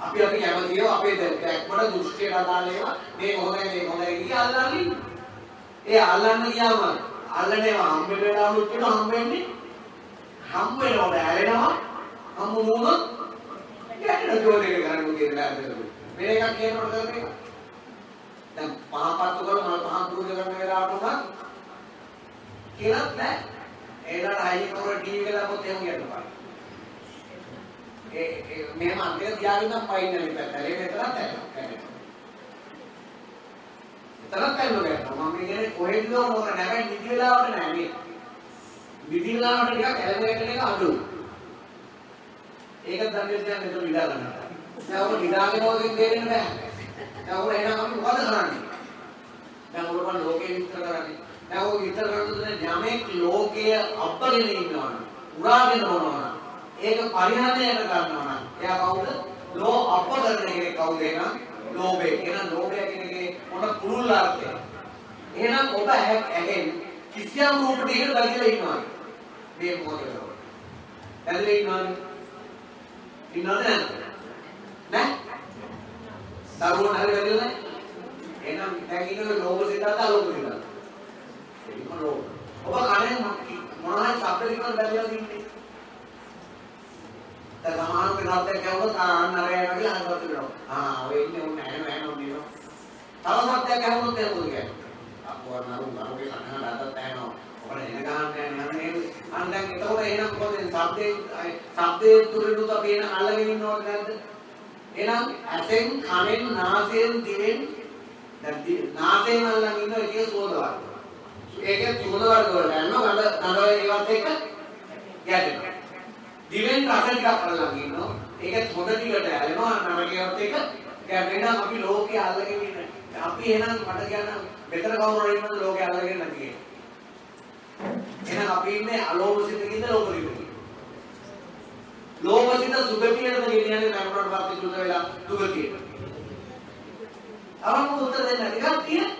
අපි අපි කැමතිව අපේ දැක්මට දෘෂ්ටියට අදාළ ඒවා? මේ හොඳයි මේ හොඳයි කියලා අල්ලන්න. ඉන්නේ. ඒ අල්ලන්න ගියාම අල්ලන ඒවා හම්බ වෙලාවලුත් වෙනවා හම්බ වෙන්නේ හම්බ වෙනකොට ඇලෙනවා හම්බ වුණොත් ගැටෙන ජෝලේක ගන්න කියලා ඇදලා මේ එකක් කියනකොට කරන්නේ දැන් පහපත්තු කරලා මම පහන් පූජා කරන වෙලාවට උනත් කියලාත් නෑ ඒකට හයි කවර ටීවී එකක් දාපොත් එහෙම කියන්න ඒ මේ මන්දිර තියාගෙන නම් පයින් නැමෙ පැත්තේ මෙතනත් ඇරෙනවා තරක් කරනවා මම කියන්නේ කොහෙද නෝක නැමෙයි නිදි වෙලාවට නෑ මේ. නිදි වෙලාවට ටිකක් ඇලෙන එක අඩුයි ඒක දන්නේ දැන් මෙතන විඩා ගන්නවා. දැන් ඔබ නිදාගෙන වගේ දෙන්න බෑ දැන් ඔබ එහෙනම් අපි මොකද කරන්නේ? දැන් ඔබ බලන්න ලෝකේ විස්තර කරන්නේ. දැන් ඔබ විස්තර කරන්නේ යමෙක් ලෝකයේ අපගෙන ඉන්නවා උරාගෙන යනවා ඒක පරිහරණයට ගන්නවා නම් එයා කවුද? ලෝ අප කරන කෙනෙක් කවුද එහෙනම්? ලෝභය. එහෙනම් ලෝභය කියන එකේ මොන පුරුල් අර්ථය එහෙනම් ඔබ ඇහෙන් කිසියම් රූප ටිකකට බැඳලා ඉන්නවා මේ මොකද බැඳලා ඉන්නවනේ ඉන්නවද නැද්ද? නෑ? දරුවෝ හරි බැඳලා නැහැ එහෙනම් දැන් ඉන්නේ ලෝභ සිතත් අලෝභ සිතත් ඒක ලෝභ? ඔබ කණෙන් මොනවයි ශබ්ද ටිකකට බැඳලා ඉන්නේ. දැන් සමාන වෙනත් කවුරුත් අන්න අරගෙන කියලා අහකට වෙනවා. ආ ඔය ඉන්නේ උන් ඇහෙන ඇහෙන උන්නේ. තව සත්‍යයක් ඇහුනොත් එහෙම කියන්නේ. අපෝ නරු නරුගේ කනහට අතත් ඇහෙනවා. ඔකට එන ගහන්න යන්නේ නේද? අන්න දැන් ඒතකොට එහෙනම් කොහොමද ශබ්දේ ශබ්දේ තුලිනුත් අපි එන අල්ලගෙන ඉන්නවද නැද්ද? එහෙනම් ඇසෙන් කනෙන් නාසයෙන් දිවෙන් දැන් නාසයෙන් අල්ලන් ඉන්න එකේ සුවඳ වර්ග. ඒකේ සුවඳ වර්ග වල යනවා නඩ නඩ ඒවත් එක්ක ගැටෙනවා. දිවෙන් රස ටිකක් අල්ලන් ඉන්නවා. ඒක හොඳ ටිකට ඇලෙනවා නමකේවත් එක ගැටෙනවා අපි ලෝකේ අල්ලගෙන ඉන්න. අපි එහෙනම් මට කියන්න මෙතන කවුරු හරි ඉන්නවද ලෝකේ අල්ලගෙන නැති කියලා. එහෙනම් අපි ඉන්නේ අලෝභ සිතකින්ද ලෝභ සිතකින්ද? ලෝභ සිත සුගතියටද ගෙනියන්නේ කරුණාට පස්සේ සුද වෙලා දුගතියට. අවම උත්තර දෙන්න ටිකක් තියෙන.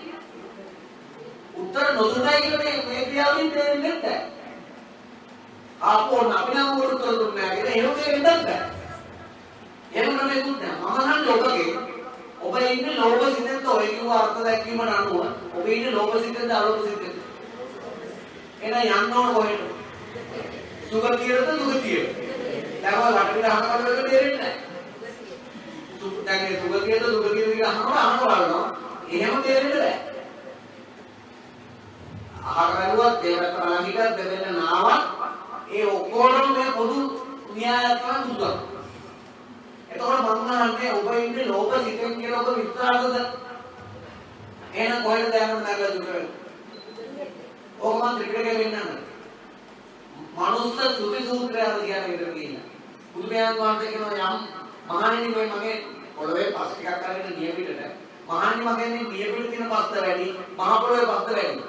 උත්තර නොදුන්නයි කියලා මේ මේ ක්‍රියාවෙන් දෙන්නේ නැහැ. ආපෝ අපි නම් උඩ උත්තර දුන්නේ නැහැ කියලා එහෙම දෙයක් වෙන්නත් බෑ. එහෙම නෙමෙයි දුන්නේ. මම නම් ඔබගේ ඔබ ඉන්නේ ලෝභ සිතෙන්ද ඔය කිව්ව අර්ථ දැක්වීමට අනුව ඔබ ඉන්නේ ලෝභ සිතෙන්ද අලෝභ සිතෙන්ද? එහෙනම් යන්න ඕන කොහෙද? සුගතියටද දුගතියට? දැන් ඔය වටපිට අහකට වෙක තේරෙන්නේ නැහැ. සුග දැන් ඒ සුගතියටද දුගතියද කියලා අහනවා අහනවා බලනවා. එහෙම තේරෙන්නේ නැහැ. අහක බැලුවත් දෙවට බලන් හිටියත් දෙවෙන්න නාවක් ඒ ඔක්කොම මේ පොදු න්‍යායක් තමයි සුදුක්. එතකොට මම අහන්නේ ඔබ ඉන්නේ ලෝක සිතෙන් කියලා ඔබ විස්තරද? එහෙනම් කොහෙද යන්න නැගලා දුක වෙන්නේ? ඕක මම ත්‍රිපිටකයෙන් වෙන්නන්නේ. මනුස්ස සුති සූත්‍රය අර කියන්නේ විතර කියන්නේ. බුදුමයන් වහන්සේ කියනවා යම් මහණෙනි මේ මගේ පොළවේ පස් ටිකක් අරගෙන නියපිටට මහණෙනි මගේ මේ නියපිට තියෙන පස්ත වැඩි මහ පොළවේ පස්ත වැඩි.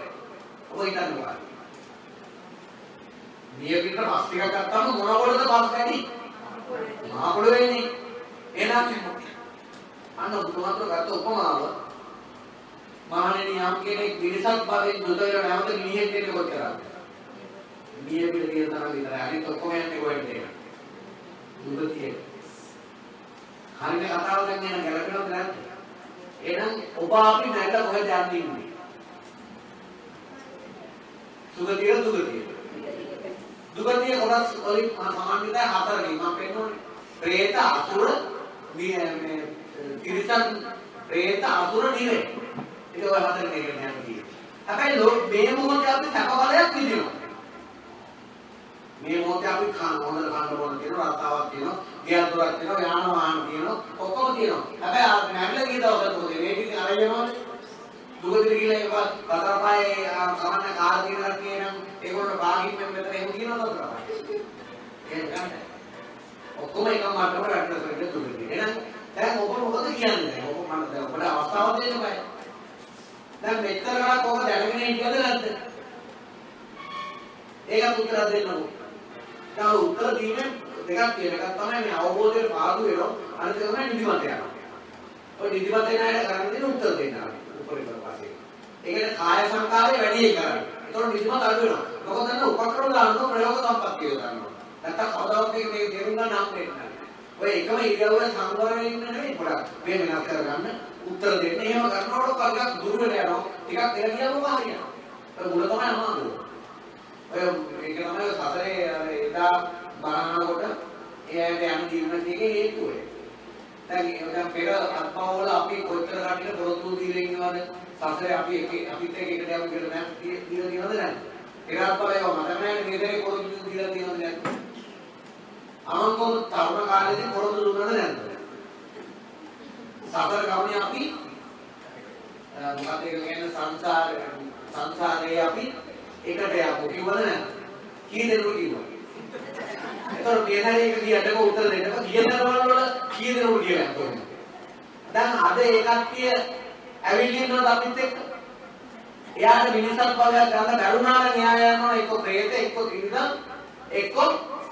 ඔබ හිතන්නේ මොකක්ද? නියපිට පස් ටිකක් ගත්තාම මොන පොළවද පස් වැඩි? මහ පොළවේනේ. එහෙනම් අන්න බුදුහාමුදුරුවෝ ගත්ත උපමාව මහණෙනි යම් කෙනෙක් විරසක් භවෙන් දුත වෙලා නැවත නියෙක් දෙන්න කොච්චරද? නිය පිළ තියෙන තරම් විතරයි. අනිත් ඔක්කොම යන්නේ කොහෙන්ද ඒක? දුගතිය. හරියට කතාව දැන් යන ගැලපෙනවද නැද්ද? එහෙනම් ඔබ අපි නැට කොහෙද යන්නේ? සුගතිය දුගතිය. දුගතිය කොටස් වලින් මාන්නද හතරකින් මම පෙන්නුනේ. പ്രേත අසුර මේ තිරිසන් പ്രേත අසුර නිවේ. ඒක ඔය හතරෙන් එකක් නෑ කියන්නේ. හැබැයි මේ මොහොතේ අපි සැපවලයක් විඳිනවා. මේ මොහොතේ අපි කන හොඳ කන්න බොන තියෙනවා රස්සාවක් තියෙනවා ගෙයක් දොරක් තියෙනවා යාන වාහන තියෙනවා ඔක්කොම තියෙනවා. හැබැයි ආ නැගලා ගිය දවසට මොකද මේ ටික අරගෙන යනවනේ. දුගතිර කියලා ඒක කතරපායේ කමන්න කාර් තියෙන කට්ටිය නම් ඒගොල්ලෝ භාගින් මෙන්න මෙතන එහෙම කියනවද කතරපාය ඒක ගන්න ඔක්කොම එකම මට්ටමට වැටෙන සෙට දුගතිර එහෙනම් දැන් ඔබ මොකද කියන්නේ? ඔබ මම දැන් ඔබට අවස්ථාවක් දෙන්න බෑ. දැන් මෙච්චර කලක් ඔබ දැනගෙන හිටියද නැද්ද? ඒකත් උත්තර දෙන්න ඕනේ. දැන් උත්තර දීමෙන් දෙකක් තියෙන එකක් තමයි මේ අවබෝධයට පාදු වෙනවා. අනිත් එක තමයි නිදිමත යනවා. ඔය නිදිමත එන අයට කරන්න දෙන උත්තර දෙන්න. උපරිම පස්සේ ඒකට කාය සංකාරය වැඩි එක කරන්නේ. ඒතකොට නිදිමත අඩු වෙනවා. මොකද දැන් උපක්‍රම දාන්න ප්‍රයෝග සම්පත්තිය ගන්නවා. නැත්තම් කවදාවත් මේක මේ තේරුම් ගන්න හම් වෙන්නේ නැහැ. ඔය එකම ඉරියව්වේ සංවරණය ඉන්න නෙමෙයි පොඩක්. මේ වෙනස් කරගන්න උත්තර දෙන්න. එහෙම කරනකොට පරිගක් දුර වෙලා යනවා. ටිකක් එන ගියාම හරියනවා ඒක මුල තමයි අමාරුව. ඔය ඒක තමයි සසරේ එදා බලනකොට ඒ ඇයිද යන ජීවිත එකේ හේතුව ඒක. දැන් දැන් පෙර අත්පාවල අපි කොච්චර කටින පොරොත්තු දීලා ඉන්නවද? සසරේ අපි එක අපිත් එක්ක එකට යමු කියලා දැන් දීලා තියෙනවද නැද්ද? පෙර අත්පාවල ඒවා මතක නැහැ මේ දේ පොරොත්තු දීලා තියෙනවද නැද්ද? අමංගොම තරුණ කාලේදී පොරොත්තු දුන්නද නැද්ද? සසර ගමනේ අපි මොකක්ද ඒක කියන්නේ සංසාර සංසාරේ අපි එකට යමු කිව්වද නැද්ද? කී දෙනෙකුට කිව්වද? එතකොට පියනරේ එක කියන්නකො උත්තර දෙන්නකො කියනවල වල කී දෙනෙකුට කියලා කොහොමද? දැන් අද ඒ කට්ටිය ඇවිල්ලා ඉන්නවද අපිත් එක්ක? එයාට මිනිස්සුත් වගේ ගන්න බැරුණා නම් එයා යනවා එක්ක പ്രേත එක්ක කිරිද එක්ක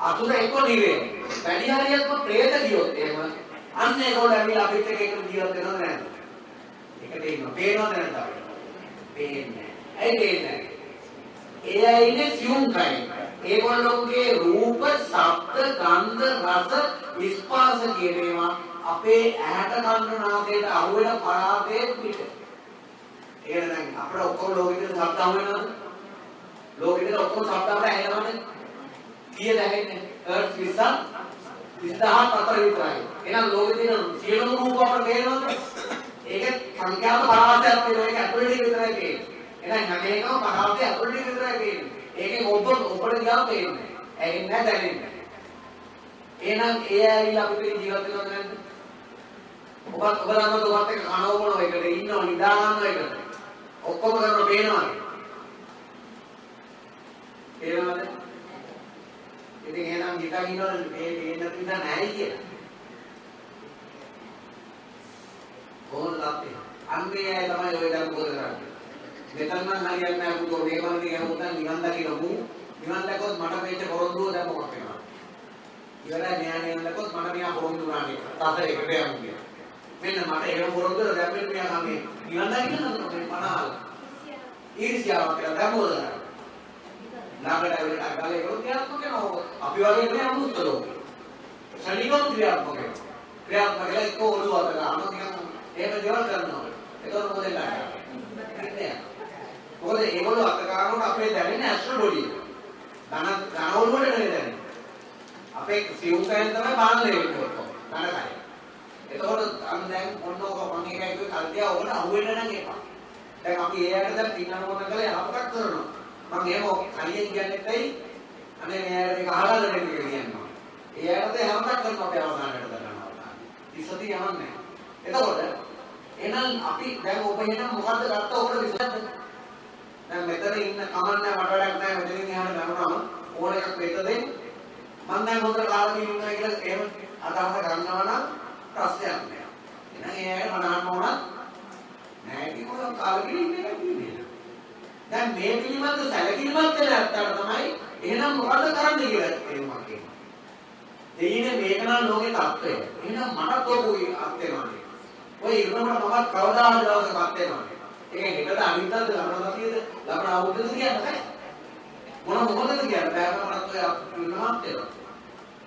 අසුර එක්ක නිරේ. වැඩි හරියක්ම പ്രേත ගියොත් එහෙම අන්න ඒගොල්ලෝ ඇවිල්ලා අපිත් එක්ක එකට ජීවත් වෙනවද නැද්ද? එකට ඉන්නවා. පේනවද නැද්ද අපිට? පේන්නේ නැහැ. ඇයි පේන්නේ නැහැ? ඒ අයනේ සියුම් කයි. ඒගොල්ලෝගේ රූප, ශබ්ද, ගන්ධ, රස, ස්පර්ශ කියන ඒවා අපේ ඇහැට කන්න නාසයට අහු වෙන පරාතයේ පිට. ඒකට දැන් අපිට ඔක්කොම ලෝකෙට ශබ්ද අහු වෙනවද? ලෝකෙට ඔක්කොම ශබ්ද අපිට ඇහෙනවද? කීයද ඇහෙන්නේ? හර්ට් 20 20000 අතර විතරයි. එහෙනම් ලෝකෙ තියෙන සියලුම රූප අපිට පේනවද? ඒක සංඛ්‍යාත පරාසයක් වෙනවා. ඒක ඇතුළේ විතරයි පේන්නේ. එහෙනම් හැම එකම පරාසය ඇතුළේ විතරයි පේන්නේ. ඒකෙන් ඔබ ඔබට ගියාම පේන්නේ නැහැ. ඇහෙන්නේ නැහැ, දැනෙන්නේ නැහැ. එහෙනම් ඒ ඇවිල්ලා අපිට ජීවත් වෙනවද නැද්ද? ඔබ ඔබ ළඟ ඔබත් එක්ක කනව බොනව එකට ඉන්නව නිදා ගන්නව එකට. ඔක්කොම කරන පේනවද? පේනවද? ඉතින් එහෙනම් හිතන් ඉන්නවනේ මේ පේන්න නිසා නැහැ කියලා. කොහොමද අපි? අන්නේ අය තමයි ඔය දැන් මොකද කරන්නේ? මෙතන නම් හරියන්නේ නැහැ පුතෝ මේ වගේ ගමුත් නම් නිවන් දකින්න මු නිවන් දැක්කොත් මට මේක පොරොන්දුව දැන් මොකක් වෙනවා ඉවරයි මෙයා නිවන් දැක්කොත් මට මෙයා පොරොන්දු වුණානේ සතර එකට යමු කියලා මෙන්න මට ඒක පොරොන්දුව දැන් මෙන්න මෙයා ගමේ නිවන් දකින්න නම් මේ පනහල ඊර්ෂ්‍යාවක් කියලා දැන් මොකද නාගට ඇවිල්ලා අගාලේ කරොත් ක්‍රියාත්මක වෙනවා අපි වගේ නෙමෙයි අමුත්ත ලෝකේ ශරීරෝ ක්‍රියාත්මක වෙනවා. ක්‍රියාත්මක වෙලා එක්ක ඔළුව අත ගන්නවා නිකන් එහෙම දේවල් කරනවා. එතකොට මොකද වෙන්නේ මොකද ඒගොල්ලෝ අත ගන්නකොට අපේ දැනෙන්නේ ඇස්ට්‍රොඩොඩි. ධන ධන ඔළුවට නෙවෙයි දැනෙන්නේ. අපේ සිවුම් කයන් තමයි බාන්නේ වෙන්නේ ඔක්කොම. ධන කය. එතකොට අන්න දැන් ඔන්න ඔක මම එකයි කිව්වේ කල්තිය ඕකට අහුවෙන්න නම් එපා. දැන් අපි ඒකට දැන් පින් අනුමත කරලා යහපතක් කරනවා. මම එහෙම කලියෙන් කියන්නේ ඇයි? අනේ මෙයාට මේක අහලා දෙන්න කියලා කියනවා. එයාට යහපතක් කරනවා අපි අවසානයට දරනවා. ඉස්සදී යන්නේ. එතකොට එහෙනම් අපි දැන් ඔබ එහෙනම් මොකද්ද ගත්ත ඔබට විශ්වාසද? දැන් මෙතන ඉන්න කමන්නේ මට වැඩක් නැහැ මෙතනින් එහාට ගන්නවා ඕන එකක් වෙත දෙන්න මම දැන් හොඳට කාලා දිනුනා කියලා එහෙම අදහස ගන්නවා නම් ප්‍රශ්නයක් නෑ. එහෙනම් ඒ අය මනහන්න ඕන නෑ කිව්වොත් කාලා දිනින්න එක කියන්නේ. දැන් මේ පිළිබඳ සැලකිලිමත් වෙන ඇත්තට තමයි එහෙනම් මොකද කරන්න කියලා එනවා කියන්නේ. දෙයිනේ මේක නම් ලෝකේ தත්ත්වය එහෙනම් මටත් ඔබ අත්වෙනවානේ ඔය ඉන්නකොට මමත් කවදා හරි දවසක අත්වෙනවානේ ඒක හෙටට අනිද්දාද ලබන දතියද ලබන අවුරුද්දද කියන්න බෑ. මොන මොකටද කියන්න බෑ. මමත් ඔය ඉන්නවත් ඒවා.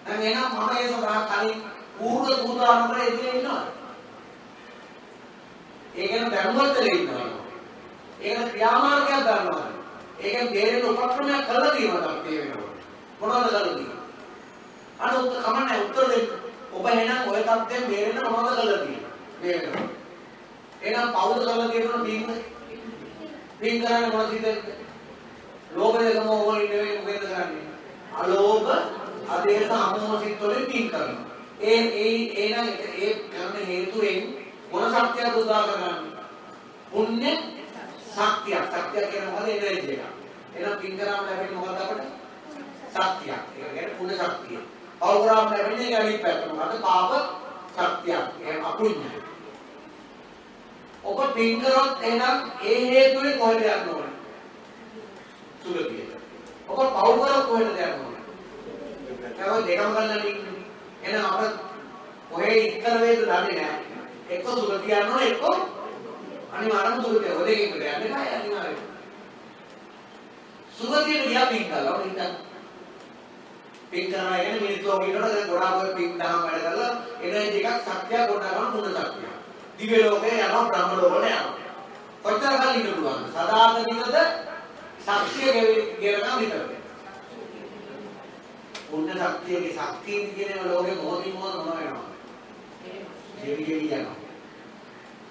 දැන් එහෙනම් මම ඒ සඳහා කලින් පූර්ව සූදානම්කර ඉඳලා ඉන්නවා. ඒකෙන් දැනුවත් වෙලා ඉන්නවා. ඒකට ක්‍රියාමාර්ගයක් ගන්නවා. ඒකෙන් බේරෙන්න උපක්‍රමයක් කරලා තියෙනවා අපි වෙනකොට. මොනවද කරලා තියෙන්නේ? අර උත්තර කමන්නේ උත්තර දෙන්න. ඔබ එහෙනම් ඔය තත්ත්වයෙන් බේරෙන්න මොනවද කරලා තියෙන්නේ? මේ වෙනකොට. එහෙනම් පවුද කරලා තියෙනවා බීම. බීම කරන්නේ මොනවද හිතේ? ලෝභ දේශ මොහ වලින් නෙවෙයි මොකේද කරන්නේ? අලෝභ, අදේශ, අමෝහ සිත් වලින් බීම කරනවා. ඒ ඒ ඒනම් ඒ කරන හේතුවෙන් මොන ශක්තියද උදා කරගන්නේ? පුණ්‍ය ශක්තිය. ශක්තිය කියන්නේ මොකද? එනර්ජි එක. එහෙනම් පින් කරාම ලැබෙන්නේ මොකද අපිට? ශක්තියක්. ඒ කියන්නේ පුණ්‍ය ශක්තිය. පව් කරාම ලැබෙන්නේ ඒක අනිත් පැත්ත. මොකද පාප ශක්තියක්. ඒ අපුඤ්ඤය. ඔබ පින් කරොත් එහෙනම් ඒ හේතුවේ කොහෙද යන්න ඕනේ? සුගතියට. ඔබ පව් කරොත් කොහෙද යන්න ඕනේ? ඒක දෙකම ගන්න ඉන්නේ. එහෙනම් අප කොහේ ඉක්කර වේද දන්නේ නැහැ. එක්ක සුගතිය යනවා එක්ක අනිවාර්යම සුගතිය. ඔය දෙකෙන් යන්නේ නැහැ අනිවාර්යයෙන්. සුගතියට ගියා පින් කළා. ඔය හිතන්න. පින් කරනවා කියන්නේ මිනිස්සු ඔබිනකොට දැන් ගොඩාක් ඔය පින් දහම් වැඩ කරලා එනර්ජි එකක් ශක්තියක් ගොඩනගන මුණ ශක්තිය. දිව්‍ය ලෝකේ යනවා බ්‍රහ්ම ලෝකවල යනවා. කොච්චර කල් ඉන්න පුළුවන්ද? සදාතනිකද ශක්තිය ගෙවන විතරද? පුණ්‍ය ශක්තියගේ ශක්තිය කියන ලෝකේ මොහොතින් මොහොත මොන වෙනවා? දෙවි දෙවි යනවා.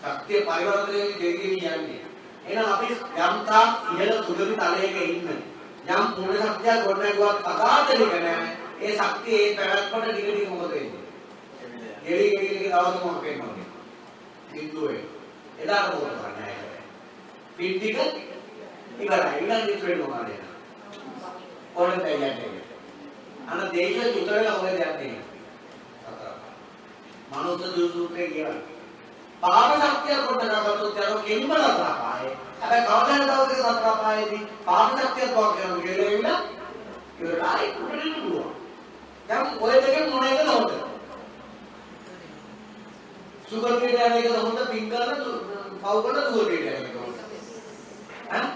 ශක්තිය පරිවර්තනය වෙවි දෙවි දෙවි යන්නේ. එහෙනම් අපි යම් තාක් ඉහළ සුගති තලයක ඉන්න යම් පුණ්‍ය ශක්තිය ගොඩනගුවත් අකාතනික නෑ. ඒ ශක්තිය ඒ පැවැත්මට ටික ටික මොකද වෙන්නේ? ගෙවි ගෙවි ගෙවි දවසම මොකද වෙන්නේ? බිඳුවේ. එදාට මොකද කරන්නේ? පින් ටික ඉවරයි. ඊළඟ ඉතුරු වෙනවා නේද? ඕනෙත් යන්නේ. අන දෙයිය චුත වෙලා ඔය දෙයක් නෙමෙයි. මනෝත දුසුත්‍රේ කියනවා. පාප ශක්තිය කොට නගතොත් යන කෙලිමල අපායේ. හැබැයි කවදාද දවසක සතර අපායේදී පාප ශක්තිය තෝ කරන ගෙලෙවිලා ඉවරයි කුඩින් පුළුවන්. දැන් ඔය දෙකෙන් මොන එකද හොඳ? සුගතියට යන එකද හොඳ පින් කරන පව් කරන දුගතියට යන එකද හොඳ? ඈ?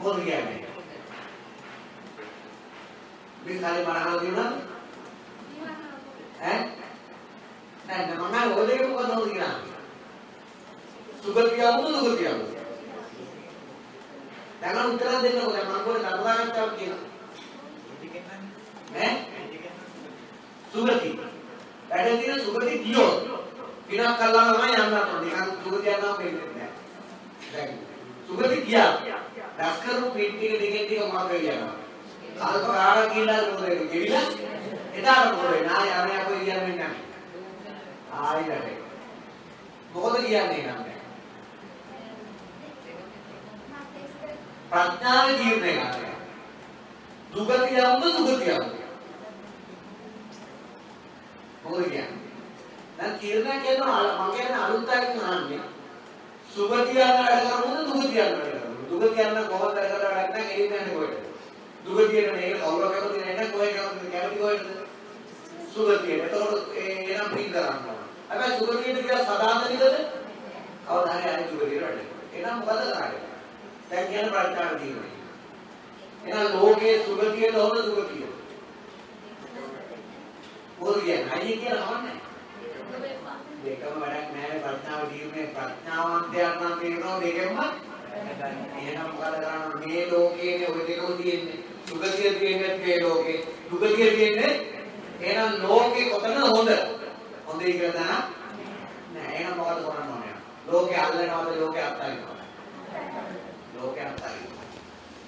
මොකද කියන්නේ? මේ කාලේ බණහලා දිනුනද? ඈ? දැන් මම ඔය දෙක මොකද හොඳ කියලා. සුගතිය යමුද දුගතිය යමුද? දැන් මම උත්තර දෙන්නකෝ දැන් මම පොඩි කතාවක් කියනවා. ඈ? සුගති. වැඩ තියෙන සුගති ගියෝ. පිනක් කළා තමයි යන්න ඕනේ. නිකන් සුගතිය යනවා වෙන්නේ නැහැ. දැන් සුගති ගියා. දැස් කරු පිට ටික දෙකෙන් ටික මොකද වෙන්නේ? කල්ප ගානක් කියලා මොකද වෙන්නේ? ගෙවිලා එදාට මොකද වෙන්නේ? ආය අරය අපෝ කියන්නේ නැහැ. ආයි නැහැ. මොකද කියන්නේ නම් ප්‍රඥාවේ තීරණය ගන්නවා. දුගතිය යමුද සුගතිය යමුද? මොකද කියන්නේ? දැන් තීරණය කරනවා මම කියන්නේ අලුත් අයකින් අහන්නේ සුගතිය යන වැඩ කරමුද දුගතිය යන වැඩ කරමුද? දුගතිය යන කොහොමද වැඩ කරලා වැඩක් නැහැ කෙලින් යන්නේ කොහෙද? දුගතියට නේ කවුරු කැමති නැහැ කොහෙ කැමති කැමති කොහෙද? සුගතියට. එතකොට ඒ එනම් පින් කරන්න ඕන. හැබැයි සුගතියට කියලා සදාතනිකද? කවදා හරි අනිත් සුගතියට වැඩ. එහෙනම් මොකද කරන්නේ? දැන් කියන ප්‍රඥාව තියෙනවා. එහෙනම් ලෝකයේ සුගතියද හොඳ දුගතියද? මොකද කියන්නේ? අයියේ කියලා හොන්නේ. දෙකම වැඩක් නැහැ ප්‍රඥාව දීුනේ ප්‍රඥාවන්තයන් නම් තේරෙනවා දෙකෙන්ම එහෙනම් මොකද කරන්නේ මේ ලෝකයේ ඔය දෙකම තියෙන්නේ සුගතිය තියෙන්නේ මේ ලෝකේ. දුගතිය තියෙන්නේ එහෙනම් ලෝකේ කොතනද හොඳ? හොඳයි කියලා දනා? නෑ එහෙනම් මොකද කරන්න ඕනේ ලෝකේ අල්ලනවද? ලෝකේ අත්හරිනවද? ලෝකේ අත්හරිනවා.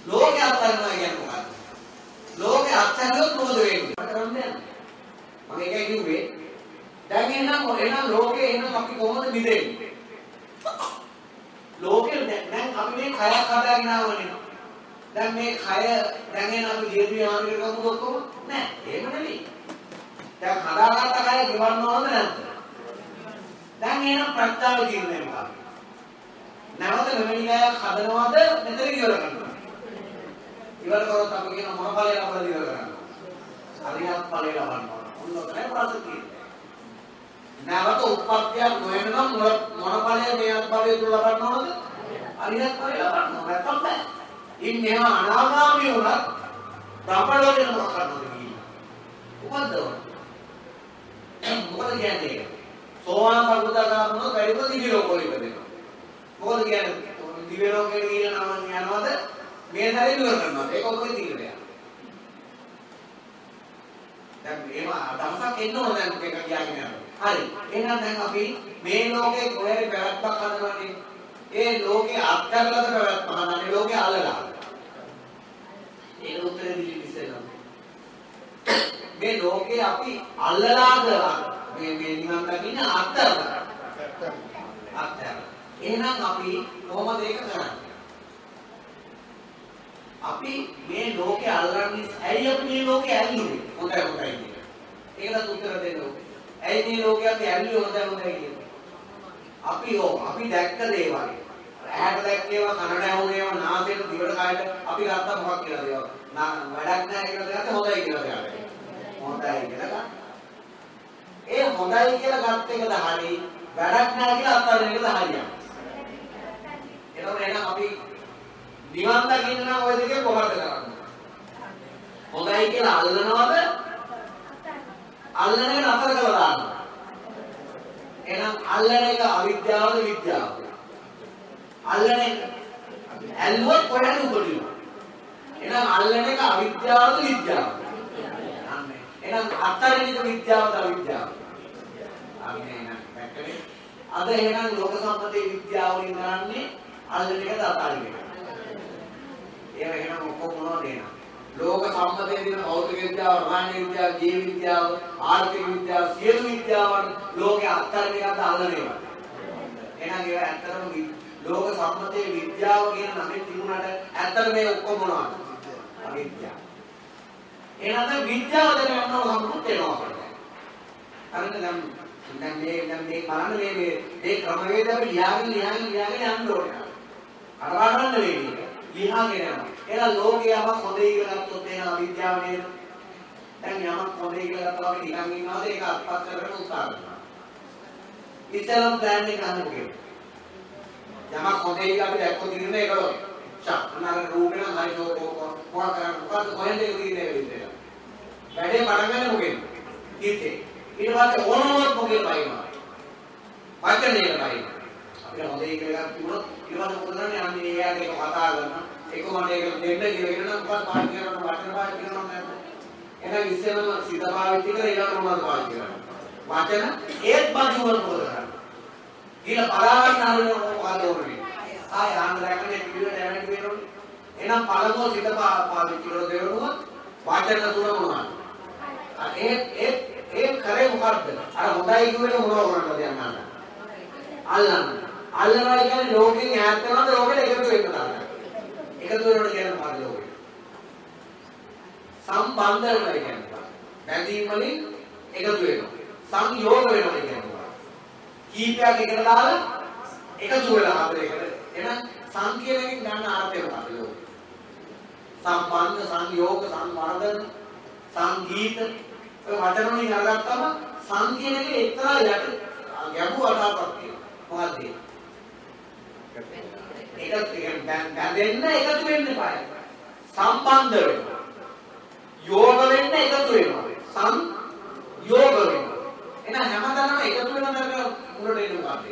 ලෝකේ අත්හරිනවා කියන්නේ මොකක්ද ලෝකේ අත්හරිනොත් මොකද වෙන්නේ? මට කරන්නේ මම ඒකයි කිව්වේ. දැන් එහෙනම් එහෙනම් ලෝකේ එහෙනම් අපි කොහොමද මිදෙන්නේ? ලෝකේ දැන් අපි මේ කයක් හදාගෙන ආවනේ. දැන් මේ කය දැන් එන අපි ජීවිතය ආමිර කරමුද ඔක්කොම? නෑ, එහෙම නෙවෙයි. දැන් හදාගත්ත කය ගෙවන්න ඕනද නැද්ද? දැන් එහෙනම් ප්‍රත්‍යාව කියන්නේ මොකක්ද? නැවත මෙවැනි කයක් හදනවද මෙතන ඉවර කරනවා? ඉවර කරොත් අපි කියන මොන ඵලය ලබලා ඉවර කරනවා? හරියට ඵලය ලබන්න ඕන. ඔන්න ඔතනයි ප්‍රශ්නේ තියෙන්නේ. නැවත උත්පත්තියක් නොවන නම් මොන ඵලය මේ අත්ඵලය තුල ලබන්න ඕනද? අරිහත් ඵලය ලබන්න ඕන. නැත්තම් බෑ. ඉන්නේ එහෙම අනාගාමී වුණත් බ්‍රහ්මලෝකෙට මොකක් කරනවද කියලා. උපද්දවන. මොකද කියන්නේ? සෝවාන් සම්බුද්ධාගම වුණොත් වැඩිපුර දිව්‍ය ලෝකවල ඉපදෙනවා. මොකද කියන්නේ? දිව්‍ය ලෝකෙට ගිහින් නම් යනවද? මේ දරින් ඉවර කරනවා. ඒක ඔක්කොම තීරණයක්. දැන් මේව දවසක් එන්න ඕන දැන් මේක කියාගෙන යනවා. හරි. එහෙනම් දැන් අපි මේ ලෝකේ කොහේ පැවැත්මක් හදනවනේ. ඒ ලෝකේ අත්හැරලාද පැවැත්ම හදන්නේ ලෝකේ අල්ලලා. ඒක උත්තරේ දෙන්න ඉස්සෙල්ලා. මේ ලෝකේ අපි අල්ලලා කරා. මේ මේ නිවන් දකින්න අත්තරලා අත්තරලා එහෙනම් අපි කොහොමද ඒක කරන්නේ? අපි මේ ලෝකේ අල්ලන්නේ ඇයි අපි මේ ලෝකේ ඇල්ලුවේ? හොඳයි හොඳයි කියලා. ඒකට උත්තර දෙන්න ඕනේ. ඇයි මේ ලෝකේ අපි ඇල්ලුවේ? හොඳයි හොඳයි කියලා. අපි ඕ අපි දැක්ක දේවල් ඇහැට දැක්කේවා කනට ඇහුනේවා නාසයට දිවට කයට අපි ගත්තා මොකක් කියලා දේවල් වැඩක් නැහැ කියලා දෙයක් හොඳයි කියලා දෙයක් හොඳයි කියලා ගන්න. ඒ හොඳයි කියලා ගත්ත එකද හරි වැඩක් නැහැ කියලා අත්හරින එකද හරියන්නේ. එතකොට එහෙනම් අපි නිවන් දකින්න නම් ওই දෙකේ කොහොමද කරන්නේ? හොඳයි කියලා අල්ලනවද? අල්ලන එක නතර කරලා දානවා. එහෙනම් අල්ලන එක අවිද්‍යාවද විද්‍යාවද? අල්ලන එක ඇල්ලුවොත් කොහෙද උපදිනවා? එහෙනම් අල්ලන එක අවිද්‍යාවද විද්‍යාවද? අනේ. එහෙනම් අත්තරින් එක විද්‍යාවද අවිද්‍යාවද? අනේ එහෙනම් පැත්තේ. අද එහෙනම් ලෝක සම්පතේ විද්‍යාව වලින් කරන්නේ අල්ලන එකද අතාරින එකද? ඒව එහෙනම් ඔක්කොම මොනවද එහෙනම්? ලෝක සම්පතේ දින භෞතික විද්‍යාව, රසායන විද්‍යාව, ජීව විද්‍යාව, ආර්ථික විද්‍යාව, සියලු විද්‍යාවන් ලෝකේ අත්තරින එකද අල්ලන එකද? එහෙනම් ඒවා ඇත්තටම ලෝක සම්මතයේ විද්‍යාව කියන නමෙන් තිබුණාට ඇත්තට මේ ඔක්කොම මොනවද? අවිද්‍යාව. එහෙනම් දැන් විද්‍යාව දැනගන්නව සම්පූර්ණ වෙනවා අපිට. අරන්න දැන් දැන් මේ දැන් මේ බලන්න මේ මේ මේ ක්‍රමවේද අපි ලියාගෙන ලියාගෙන ලියාගෙන යන්න ඕනේ. අරවන්න වෙන්නේ. ලියාගෙන යනවා. එහෙනම් ලෝකේ යමක් හොඳයි කියලා ගත්තොත් එහෙනම් අවිද්‍යාව නේද? දැන් යමක් හොඳයි කියලා ගත්තාම අපි නිකන් ඉන්නවද ඒක අත්පත් කරගෙන උත්සාහ කරනවා. ඉතලම් ප්ලෑන් එක අහන්න කියලා. යමක් හොඳයි කියලා අපි දැක්කොත් ඉන්නේ ඒකලෝ. චා අනාර රූපේ නම් හරි මොකක් කරන්නේ මොකද්ද කොහෙන්ද ඒක ඉන්නේ විදිහට. වැඩේ පටන් ගන්න මොකෙන්ද? හිතේ. ඊට පස්සේ ඕනමත් මොකෙන් බයිනවා. වචනේ බයිනවා. අපිට හොඳයි කියලා එකක් තිබුණොත් ඊට පස්සේ මොකද කරන්නේ අන්නේ එයාට ඒක කතා කරනවා. ඒක මට ඒක දෙන්න කියලා කියන මොකක්ද පාවිච්චි කරනවා වචන පාවිච්චි කරනවා නේද? එහෙනම් ඉස්සෙල්ලම සිත පාවිච්චි කරලා ඊළඟට මොනවද පාවිච්චි කරන්නේ? වචන ඒත් බඳුවන මොකද කරන්නේ? ඊළ බලාගෙන හරියට මොකද ඕනේ? ආය ආන්දරයකනේ පිළිවෙල නැවෙන්න වෙනෝනේ. එහෙනම් පළමුව සිත පාවිච්චි කරලා දෙවනුව වචන තුන මොනවද? ඒ ඒ ඒ කරේ මොකද්ද? අර හොඳයි කියුවේ මොනව කරන්නද යන්න අල්ලන්න. අල්ලනවා කියන්නේ ලෝකෙන් ඈත් වෙනවද ලෝකෙට එකතු වෙන්න ගන්න. එකතු වෙනවට කියන්නේ මොකද්ද ලෝකෙ? සම්බන්ධ වෙනවා කියන්නේ. බැඳීම් වලින් එකතු වෙනවා. සංයෝග වෙනවා කියන්නේ. කීපයක් එකට දාලා එකතු වෙලා හතරේකට. එහෙනම් සංකීර්ණයෙන් ගන්න අර්ථය මොකක්ද ලෝකෙ? සම්බන්ධ සංයෝග සංවර්ධන සංගීත ඔය වචන වලින් අරගත්තම සංකීර්ණයේ එක්තරා යට ගැඹුරු අදහසක් තියෙනවා. මොකක්ද ඒක? ඒක බැඳෙන්න එකතු වෙන්න බෑ. සම්බන්ධ වෙනවා. යෝග වෙන්න එකතු වෙනවා. සම් යෝග වෙනවා. එහෙනම් හැමදාම එකතු වෙන දරක මුලට එන්න මොකක්ද?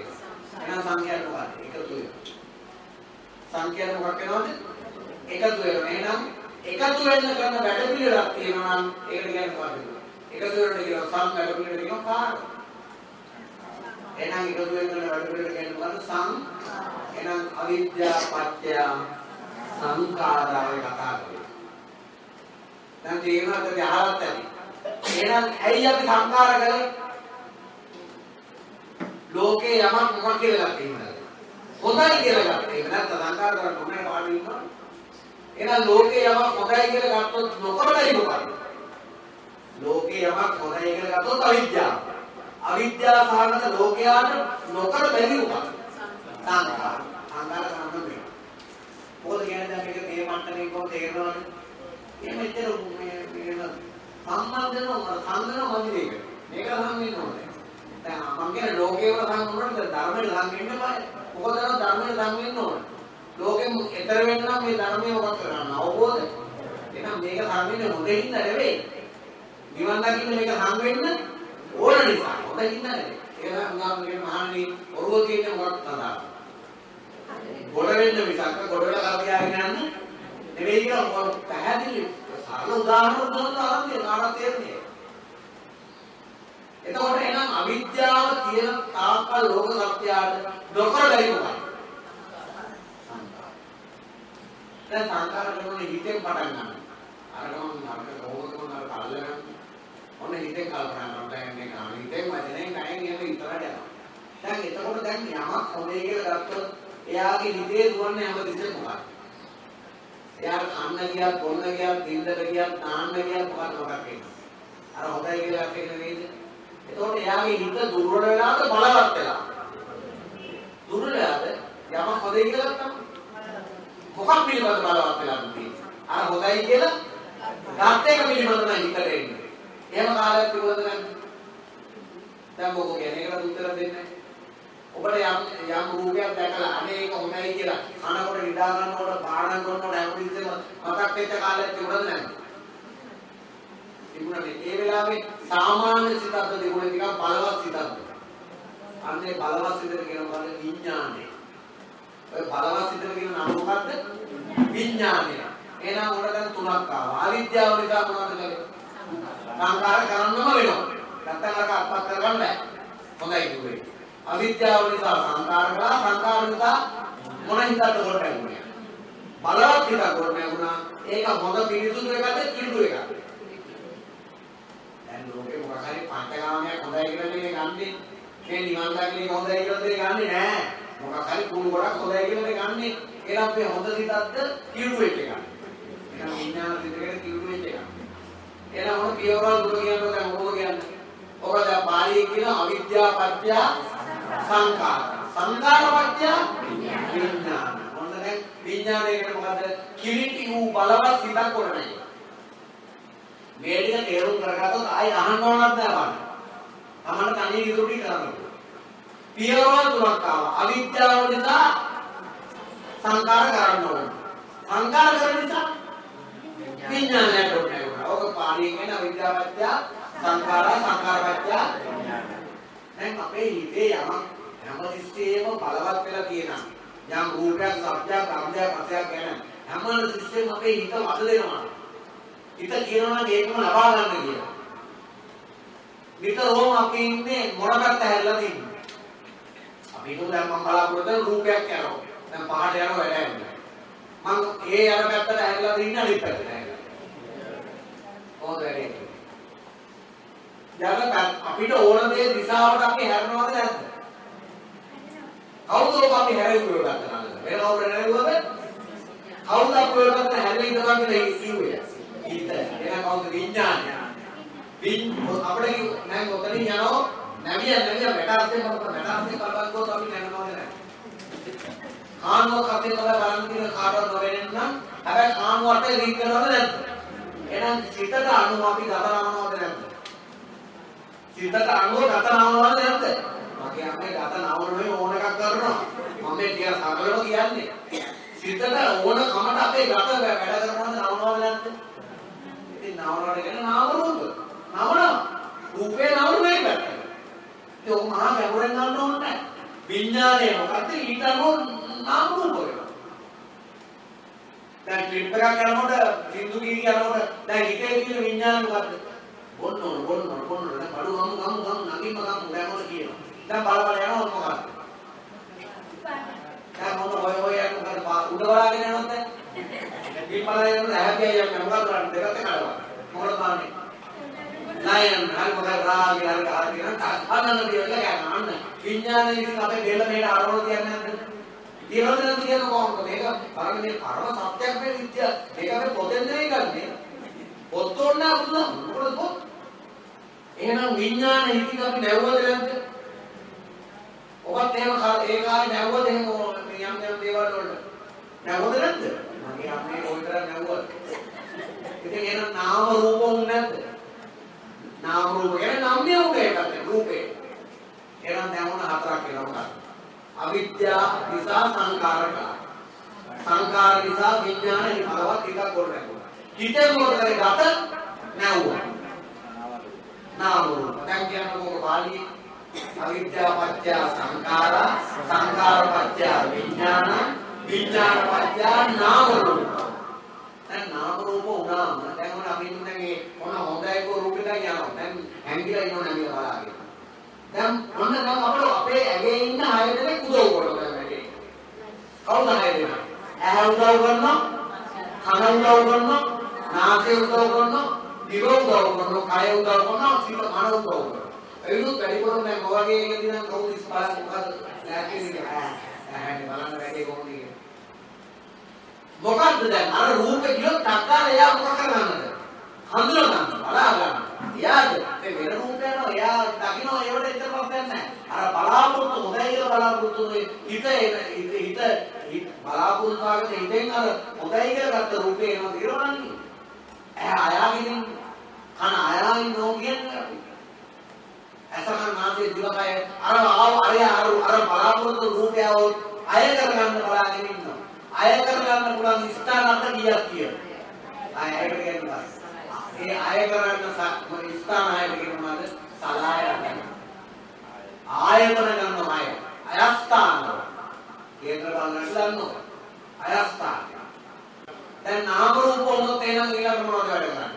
එහෙනම් සංඛ්‍යාව මොකක්ද? එකතු වෙනවා. සංඛ්‍යාව මොකක් වෙනවද? එකතු වෙනවා. එහෙනම් එකතු වෙන්න කරන වැඩ පිළිවෙලක් තියෙනවා නම් ඒකට කියන්නේ මොකක්ද? එකතු වෙන්න කියන සම් වැඩ පිළිවෙල කියන කාර්ය. එහෙනම් එකතු වෙන්න කරන වැඩ පිළිවෙල කියන්නේ මොකද්ද? සම් එහෙනම් අවිද්‍යා පත්‍ය සංඛාරාවේ කතා කරන්නේ. දැන් තේරෙනවද අහලත් ඇති. එහෙනම් ඇයි අපි සංඛාර කරන්නේ? ලෝකේ යමක් මොකක් කියලා ගත්තේ හොඳයි කියලා ගත්තා. ඒක නැත්නම් සංඛාර කරන්න මොනකට පාඩු ඉන්නවා? එහෙනම් ලෝකේ යමක් හොඳයි කියලා ගත්තොත් නොකරයි මොකක්ද? ලෝකේ යමක් හොඳයි කියලා ගත්තොත් අවිද්‍යාව. අවිද්‍යාව සාගත ලෝකයාට නොකර බැරි මොකක්ද? සංඛාර. සංඛාර කරන්න බෑ. මොකද කියන්නේ දැන් මේක තේ මට්ටමේ කොහොමද තේරෙනවද? එහෙම එච්චර මේ මේ සම්බන්ධන සංගන මදි මේක. මේක සම්බන්ධ ඕනේ. දැන් මම කියන්නේ ලෝකේ වල සම්බන්ධ ධර්මයට සම්බන්ධ වෙන්න බෑ. මොකද ධර්මයට සම්බන්ධ වෙන්න ඕනේ. ලෝකෙම ඈතර වෙන්න නම් මේ ධර්මයේ මොකක් කරන්න අවබෝධ. එහෙනම් මේක සම්බන්ධ හොඳින් නෙවෙයි. නිවන් දකින්න මේක හම් වෙන්න ඕන නිසා. හොඳින් නෙවෙයි. ඒක නම් කියන මහණනි ඔරුව කියන්නේ මොකක්ද තමයි. ගොඩ වෙන්න මිසක් ගොඩ වෙලා කරගෙන යන්න නෙවෙයි කියලා පැහැදිලි සරල උදාහරණ දුන්නා ආරම්භය කාටද තේරෙන්නේ. එතකොට එහෙනම් අවිද්‍යාව තියෙන තාක්කල් ලෝක සත්‍යයට නොකර බැරි මොකක්ද? දැන් සංකාර කරන හිතෙන් පටන් ගන්න. අර ගමන් අර කොහොමද අර අල්ලගන්න. ඔන්න හිතෙන් කල්පනා කරනවා දැන් මේ කාණ හිතෙන් වචනෙන් කයෙන් එහෙම ඉතරට යනවා. දැන් එතකොට දැන් යමක් හොඳයි කියලා ගත්තොත් එයාගේ හිතේ දුවන්නේ හැමතිස්සෙම මොකක්ද? එයාට කන්න ගියත්, බොන්න ගියත්, නිින්දට ගියත්, නාන්න ගියත් මොකක්ද මොකක් වෙන්නේ? අර හොඳයි කියලා එකක් නෙවෙයිද? එතකොට එයාගේ හිත දුර්වල වෙලාද බලවත් වෙලා? දුර්වල වෙලාද? යමක් හොඳයි කියලා ගත්තම මොකක් පිළිබඳ බලවත් වෙලාද තියෙන්නේ? අර හොඳයි කියලා ගත්ත එක පිළිබඳව නම් හිතට එන්නේ. එහෙම කාලයක් තිබුණද නැද්ද? දැන් මොකෝ කියන්නේ ඒකට උත්තර දෙන්නේ ඔබට යම් යම් රූපයක් දැකලා අනේ ඒක හොඳයි කියලා කනකොට නිදා ගන්නකොට පාඩම් කරනකොට හැමතිස්සෙම මතක් වෙච්ච කාලයක් තිබුණද නැද්ද? තිබුණනේ. ඒ වෙලාවේ සාමාන්‍ය සිතක්ද තිබුණේ ටිකක් බලවත් සිතක්ද? අන්නේ බලවත් සිතට කියනවා විඥානය. ඔය බලවත් සිතට කියන නම මොකද්ද? විඥානය. එහෙනම් උඩ දැන් තුනක් ආවා. අවිද්‍යාව නිසා මොනවද කරන්නේ? සංකාර කරන්නම වෙනවා. නැත්තම් අර අත්පත් කරගන්න බෑ. හොඳයි කිව්වේ. අවිද්‍යාව නිසා සංකාර කළා සංකාර නිසා මොන හිතට කොට නැගුණේ. බලවත් හිතක් කොට නැගුණා. ඒක හොඳ පිරිසුදු එකද කිලුදු එකද? දැන් ලෝකේ මොකක් හරි පංචකාමයක් හොඳයි කියලා නේ ගන්නේ. මේ නිවන් දකින්න එක හොඳයි කියලා දෙන්නේ ගන්නේ නෑ. මොකක් හරි කුණු ගොඩක් හොඳයි කියලා නේ ගන්නේ. එහෙනම් මේ හොඳ සිතක්ද කිලුදු එක එකක්. එහෙනම් විඥාන සිතකට කිලුදු වෙච්ච එකක්. එහෙනම් මොන පියවරල් දුර කියනකොට දැන් මොකද කියන්නේ? ඔබ දැන් පාළියේ කියන අවිද්‍යාව පත්‍ය සංකාර. සංකාර පත්‍ය විඥාන. මොන දැන් විඥානයකට මොකද? කිලිටි වූ බලවත් සිතක් කොටන්නේ. මේ ටික තේරුම් කරගත්තොත් ආයි අහන්න ඕනක් නෑ බලන්න. තමන්න තනිය ඉදිරි කරන්න. පියවරල් තුනක් ආවා. අවිද්‍යාව නිසා සංකාර කරන්න ඕන. සංකාර කරන නිසා විඥානයට උනේ. ඕක පාළියෙන් කියන අවිද්‍යාවත්‍ය සංඛාරා සංඛාරපත්‍ය දැන් අපේ හිතේ යමක් හැමතිස්සෙම බලවත් වෙලා තියෙනවා. යම් රූපයක්, ශබ්දයක්, ගන්ධයක්, රසයක් ගැන හැමතිස්සෙම අපේ හිත වද දෙනවා. හිත කියනවා නම් ඒකම ලබා ගන්න කියලා. නිතරම අපි ඉන්නේ මොන පැත්ත හැරිලා තින්නේ. අපි හිතුව දැන් මම බලාපොරොත්තු වෙන රූපයක් යනවා. දැන් පහට යනවා වැඩ යනවා. මම ඒ යන පැත්තට හැරිලා තින්නේ අනිත් පැත්තට. කොහොමද වැඩේ? යන අපිට ඕන දේ දිශාවට අපි හැරෙනවද නැද්ද? කවුද ඔබ අපි හැරෙන්නේ ගත්තා නේද? වෙන කවුරු හැරෙන්නවද? කවුද අපි ඔය ගත්ත හැරෙන්න ඉඳලා කියලා කිව්වේ? හිත. එන කවුද විඥානය? වින් අපිට නෑ ඔතනින් යනවා නැවිය නැවිය මෙටාස්සේ මොකද මෙටාස්සේ කල්පන්කෝ අපි නැනනවද නැහැ. කානුව කතේ කල බලන් කියන කාටවත් නොවෙන්න නම් හැබැයි කානුවට රීත් කරනවද නැද්ද? එහෙනම් සිතට අනුව අපි ගත නමනවද නැද්ද? සිතට අනුව ගත නමනවද නැද්ද? මගේ අම්මේ ගත නමනනේ ඕන එකක් කරනවා. මම මේ ටික සරලව කියන්නේ. සිතට ඕන කමට අපේ ගත වැඩ කරනවද නමනවද නැද්ද? ඉතින් නමනවට කියන්නේ නාම රූප. නමන රූපේ මේ පැත්තට. ඒක ඔහොම මහා ගැඹුරෙන් ගන්න ඕනේ නැහැ. විඥානය මොකද්ද? ඊට අනුව නාම රූප වෙනවා. දැන් ට්‍රිප් එකක් යනකොට සින්දු කීරි යනකොට දැන් හිතේ තියෙන විඥාන මොකද්ද? බොන්න ඕන බොන්න ඕන බොන්න ඕන බඩු ගමු ගමු ගමු නගින්න ගමු මොකද කියනවා. දැන් බල බල යනවා මොකක්ද? දැන් මොන හොය හොය යන මොකද උඩ බලාගෙන යනවද දැන්? පිටපලේ යන හැබැයි යන්නේ මොකද කරන්නේ දෙකට කඩවා. මොකද බලන්නේ? නයන් හරි මොකද රාගේ හරි කාර්ය කරන අනන්න දෙයක් ගන්න අන්න. විඥානයේ ඉතින් අපේ දෙල මේට අරවල තියන්නේ නැද්ද? තියනවද නැද්ද කියන කොහොමද? මේක බලන්න මේ පරම සත්‍යයක් මේ විද්‍යාව මේක අපි පොතෙන් නෙවෙයි ගන්නෙ. පොත් ඕන අපුල මොකද පොත්? එහෙනම් විඥාන හිතින් අපි නැවුවද නැද්ද? ඔබත් එහෙම ඒ කාලේ නැවුවද එහෙම යම් යම් දේවල් වලට. නැවුවද නැද්ද? මගේ අම්මේ කොයිතරම් නැවුවද ඉතින් එහෙනම් නාම රූප උන් නැද්ද නාම රූප කියන්නේ නම් යමුනේ එකක් රූපේ එහෙනම් දැන් හතරක් කියලා මොකක්ද අවිද්‍යා නිසා සංකාර කළා. සංකාර නිසා විඥාන බලවත් එකක් ගොඩ නැගුණා. හිතේ මොකද කරේ ගත නැවුවා. නාම රූප. දැන් කියන්න මොකද පාළියේ අවිද්‍යා පත්‍ය සංකාර සංකාර පත්‍ය විඥාන විඥාන පත්‍ය නාම රූප. දැන් නාම රූප උනාම දැන් මොන අපි ඉන්නේ මොන හොඳයි කෝ රූපෙට යනවා. දැන් හැංගිලා ඉන්නව නැමිල බලාගෙන. දැන් ඔන්න දැන් අපිට අපේ ඇගේ ඉන්න හය දෙනෙක් උදව් කරනවා දැන් වැඩේ. කවුද හය දෙනා? ඇහැ උදව් කරනවා, කන උදව් කරනවා, නාසය උදව් කරනවා, දිව උදව් කරනවා, කය උදව් කරනවා, සිත මන උදව් කරනවා. ඒලු වැඩිපුරම දැන් ඔයගේ එකදී නම් කවුද ඉස්පාස් මොකද නැතිනේ ඇහැනේ බලන්න වැඩි කොහොමද කියන්නේ. මොකද්ද දැන් අර රූපේ කියොත් ටක්කාර එයා මොකක් කරගන්නද? හඳුනා ගන්න, බලා ගන්න. එයාද මේ වෙන රූපයක් නෝ එයා දකින්න ඒවට එච්චර ප්‍රශ්නයක් නැහැ. අර බලාපොරොත්තු හොඳයි කියලා බලාපොරොත්තු හිත හිත හිත බලාපොරොත්තු ආගත හිතෙන් අර හොඳයි කියලා ගත්ත රූපේ එනවා දිරවන්නේ. ඇහැ අයාගෙන කන අයාගෙන නෝ කියන්නේ ඇසකන් නාසය දිවකය අර ආව අර අර බලාපොරොත්තු රූපය අය කරගන්න බලාගෙන ඉන්නවා. අය කරගන්න පුළුවන් ස්ථාන අත කීයක් කියලා. අය අයට කියනවා. ඒ අය කරන්න ස්ථාන අයට කියනවාද සලායතන. ආයතන ගන්නවා අය. අයස්ථාන. කේන්ද්‍ර බලන්න ගන්නවා. අයස්ථාන. දැන් නාම රූප වලත් එනං ඊළඟ මොනවද වැඩ කරන්නේ?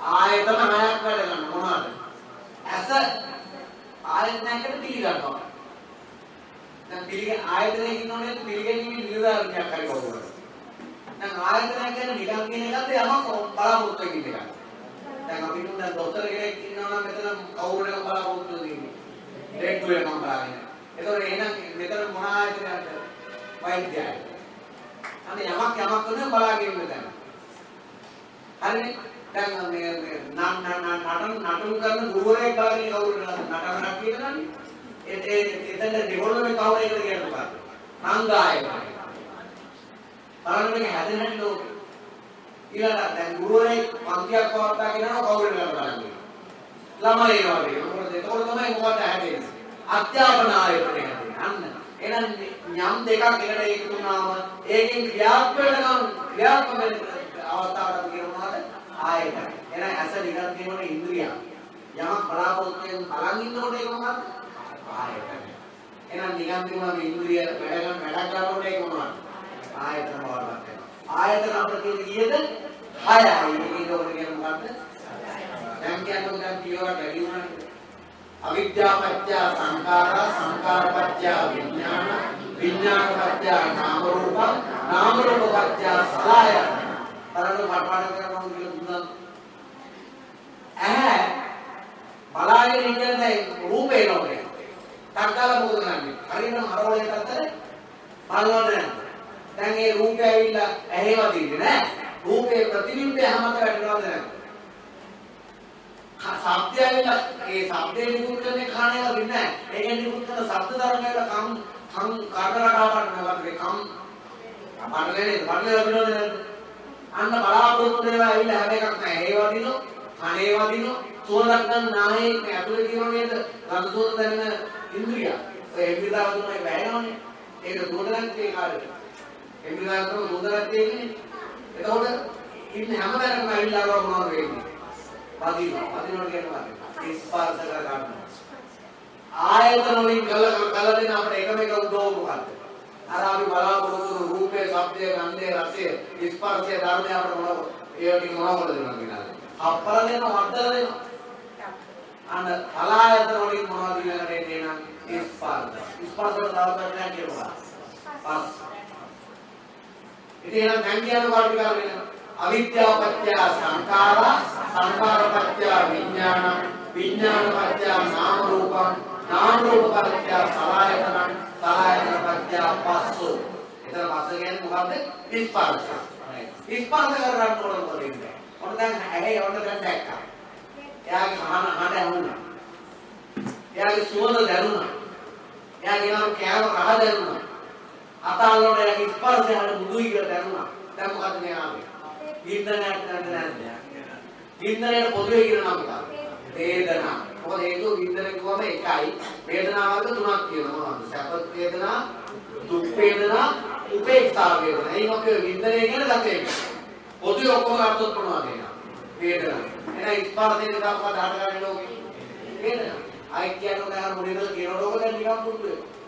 ආයතන හයක් වැඩ කරන මොනවද? ඇස ආයතනයකට පිළිගන්නවා. දැන් පිළිග ආයතනයක ඉන්නෝනේ පිළිගැනීමේ නිරදාරණයක් හරි කවුරුහරි. දැන් ආයතනය කියන්නේ නිකන් කියන එකත් යමක් බලාපොරොත්තු වෙකින් එකක්. දැන් අපි තුන් දැන් ડોක්ටර් කෙනෙක් ඉන්නවා නම් මෙතන කවුරු එකක් බලාපොරොත්තු වෙන්නේ. ඩේට් එකක් බලාගෙන. ඒතකොට එහෙනම් මෙතන මොන ආයතනයක්ද? වෛද්‍යයයි. අනේ යමක් යමක් කරන බලාගෙන ඉන්න දැන්. හරිනේ? දැන් මේ නම් නටන නටන කරන ගුරුවරයෙක් බලාගෙන කවුරු නටනක් කියනවනේ. ඒ ඒ එතන ඩෙවලොප්මන්ට් කවුරු එකද කියන්නේ මොකක්ද? සංගායක. බලන්න මේක හැදෙන හැටි ලෝකෙ. ඊළඟට දැන් ගුරුවරයෙක් පන්තියක් පවත්වාගෙන යනවා කවුරු එකද බලන්නේ. ළමයි එනවා වගේ. මොකද එතකොට තමයි මොකක්ද හැදෙන්නේ. අධ්‍යාපන ආයතනය හැදෙන්නේ. අන්න. එහෙනම් යම් දෙකක් එකට එකතු වුණාම ඒකෙන් ක්‍රියාත්මක වෙනකම් ක්‍රියාත්මක වෙන අවස්ථාවට කියනවාද ආයතන. එහෙනම් ඇස නිකන් කියනවනේ ඉන්ද්‍රිය. යමක් බලාපොරොත්තු වෙන බලන් ඉන්නකොට ඒක මොකක්ද? ආයතන. එහෙනම් නිකන් කියනවා මේ ඉන්ද්‍රිය වැඩ ගන්න වැඩ කරනකොට ඒක මොනවද? ආයතන බවට වෙනවා. ආයතන අපිට තියෙන කීයද? 6යි. මේක උඩ කියන මොකද්ද? දැන් කියන්නේ දැන් කියවට වැඩි වුණානේ. අවිද්‍යා පත්‍ය සංඛාරා සංඛාර පත්‍ය විඥාන විඥාන පත්‍ය නාම රූප නාම රූප පත්‍ය සලආයතන තරණ පාඩම් කරනවා කියලා දුන්නා ඇහැ බලාගෙන ඉන්නේ රූපේ නෝනේ තක්කාල මොකද කරන්නේ? හරියටම හරවලේ පැත්තට බලනවද දැන් ඒ රූපය ඇවිල්ලා ඇහි වදින්නේ නෑ. රූපේ ප්‍රතිබිම්බය හැමත වැටෙනවද නැද්ද ශබ්දය ඇවිල්ලා ඒ ශබ්දේ නිකුත් කරන්නේ කණේ වදින්නේ නෑ. ඒකෙන් නිකුත් කරන ශබ්ද තරංග ඇවිල්ලා කම් කම් කර්ණරටාවට නේද කම්. පඩලේ පඩලේ වදිනවද නැද්ද අන්න බලාපොරොත්තු දේවා ඇවිල්ලා හැම එකක් නෑ. ඒ වදිනෝ කණේ වදිනෝ සුවඳක් ගන්න නායේ ඇතුලේ තියෙන නේද? ගඳ සුවඳ දැනෙන ඉන්ද්‍රිය. ඔය එම්බිදා වදුනයි වැහෙනවනේ ඒක සුවඳක් ඒ කාලේ එම්බිදා කරන සුවඳක් තියෙන්නේ එතකොට ඉන්න හැම තැනකම ඇවිල්ලා අරව මොනවද වෙන්නේ? වදිනවා. වදිනවා කියනවා ස්පර්ශ කර ගන්නවා ආයතන වලින් කල කල දෙන අපිට එකම එක උදව් මොකක්ද අර අපි බලාපොරොත්තු වුණු රූපේ, ශබ්දය, ගන්ධය, රසය, ස්පර්ශය, ධර්මය අපිට මොනවද? ඒ වගේ මොනවද දෙනවා කියලා. අප්පල දෙනවා, වඩල දෙනවා. අන්න කලායතන වලින් මොනවද ඊළඟට එන්නේ නම් ස්පර්ශ. ස්පර්ශ වල තව පැත්තක් කියනවා. පස්. ඉතින් එහෙනම් දැන් කියන පාඩු කරගෙන අවිද්‍යාව පත්‍ය සංඛාරා සංඛාර පත්‍ය විඥාන විඥාන පත්‍ය නාම රූපං නාම රූප පත්‍ය සලආයතනං සලආයතන පත්‍ය පස්සෝ එතන පස්ස කියන්නේ මොකද්ද ස්පර්ශ ස්පර්ශ කරගන්න ඕන මොකද ඉන්නේ ඔන්න දැන් ඇයි ඔන්න දැන් දැක්කා එයාගේ කන හඬ ඇහුණා එයාගේ සුවඳ දැනුණා එයාගේ නම් කෑම රහ දැනුණා අතාලෝට එයාගේ ස්පර්ශය හඬ මුදුයි කියලා දැනුණා දැන් මොකද මේ ආවේ ඉන්දනයක් නැද්ද නැද්ද ඉන්දනයට පොදුවේ කියන නම මොකක්ද වේදනා. මොකද හේතුව විඳින කිව්වම එකයි. වේදනාවක තුනක් තියෙනවා මොනවද? සැප වේදනා, දුක් වේදනා, උපේක්ෂා වේදනා. එහෙනම් අපි විඳිනේ කියන දතේ. පොදුවේ ඔක්කොම අර්ථොත් මොනවද එනවා? වේදනාව. එහෙනම් ස්පර්ශ දෙක තමයි හටගන්නේ ලෝකේ. වේදනාව. ආයි කියන උදාහරණ මොනේද කියනකොට දැන් නිකන් පුදු වෙනවා.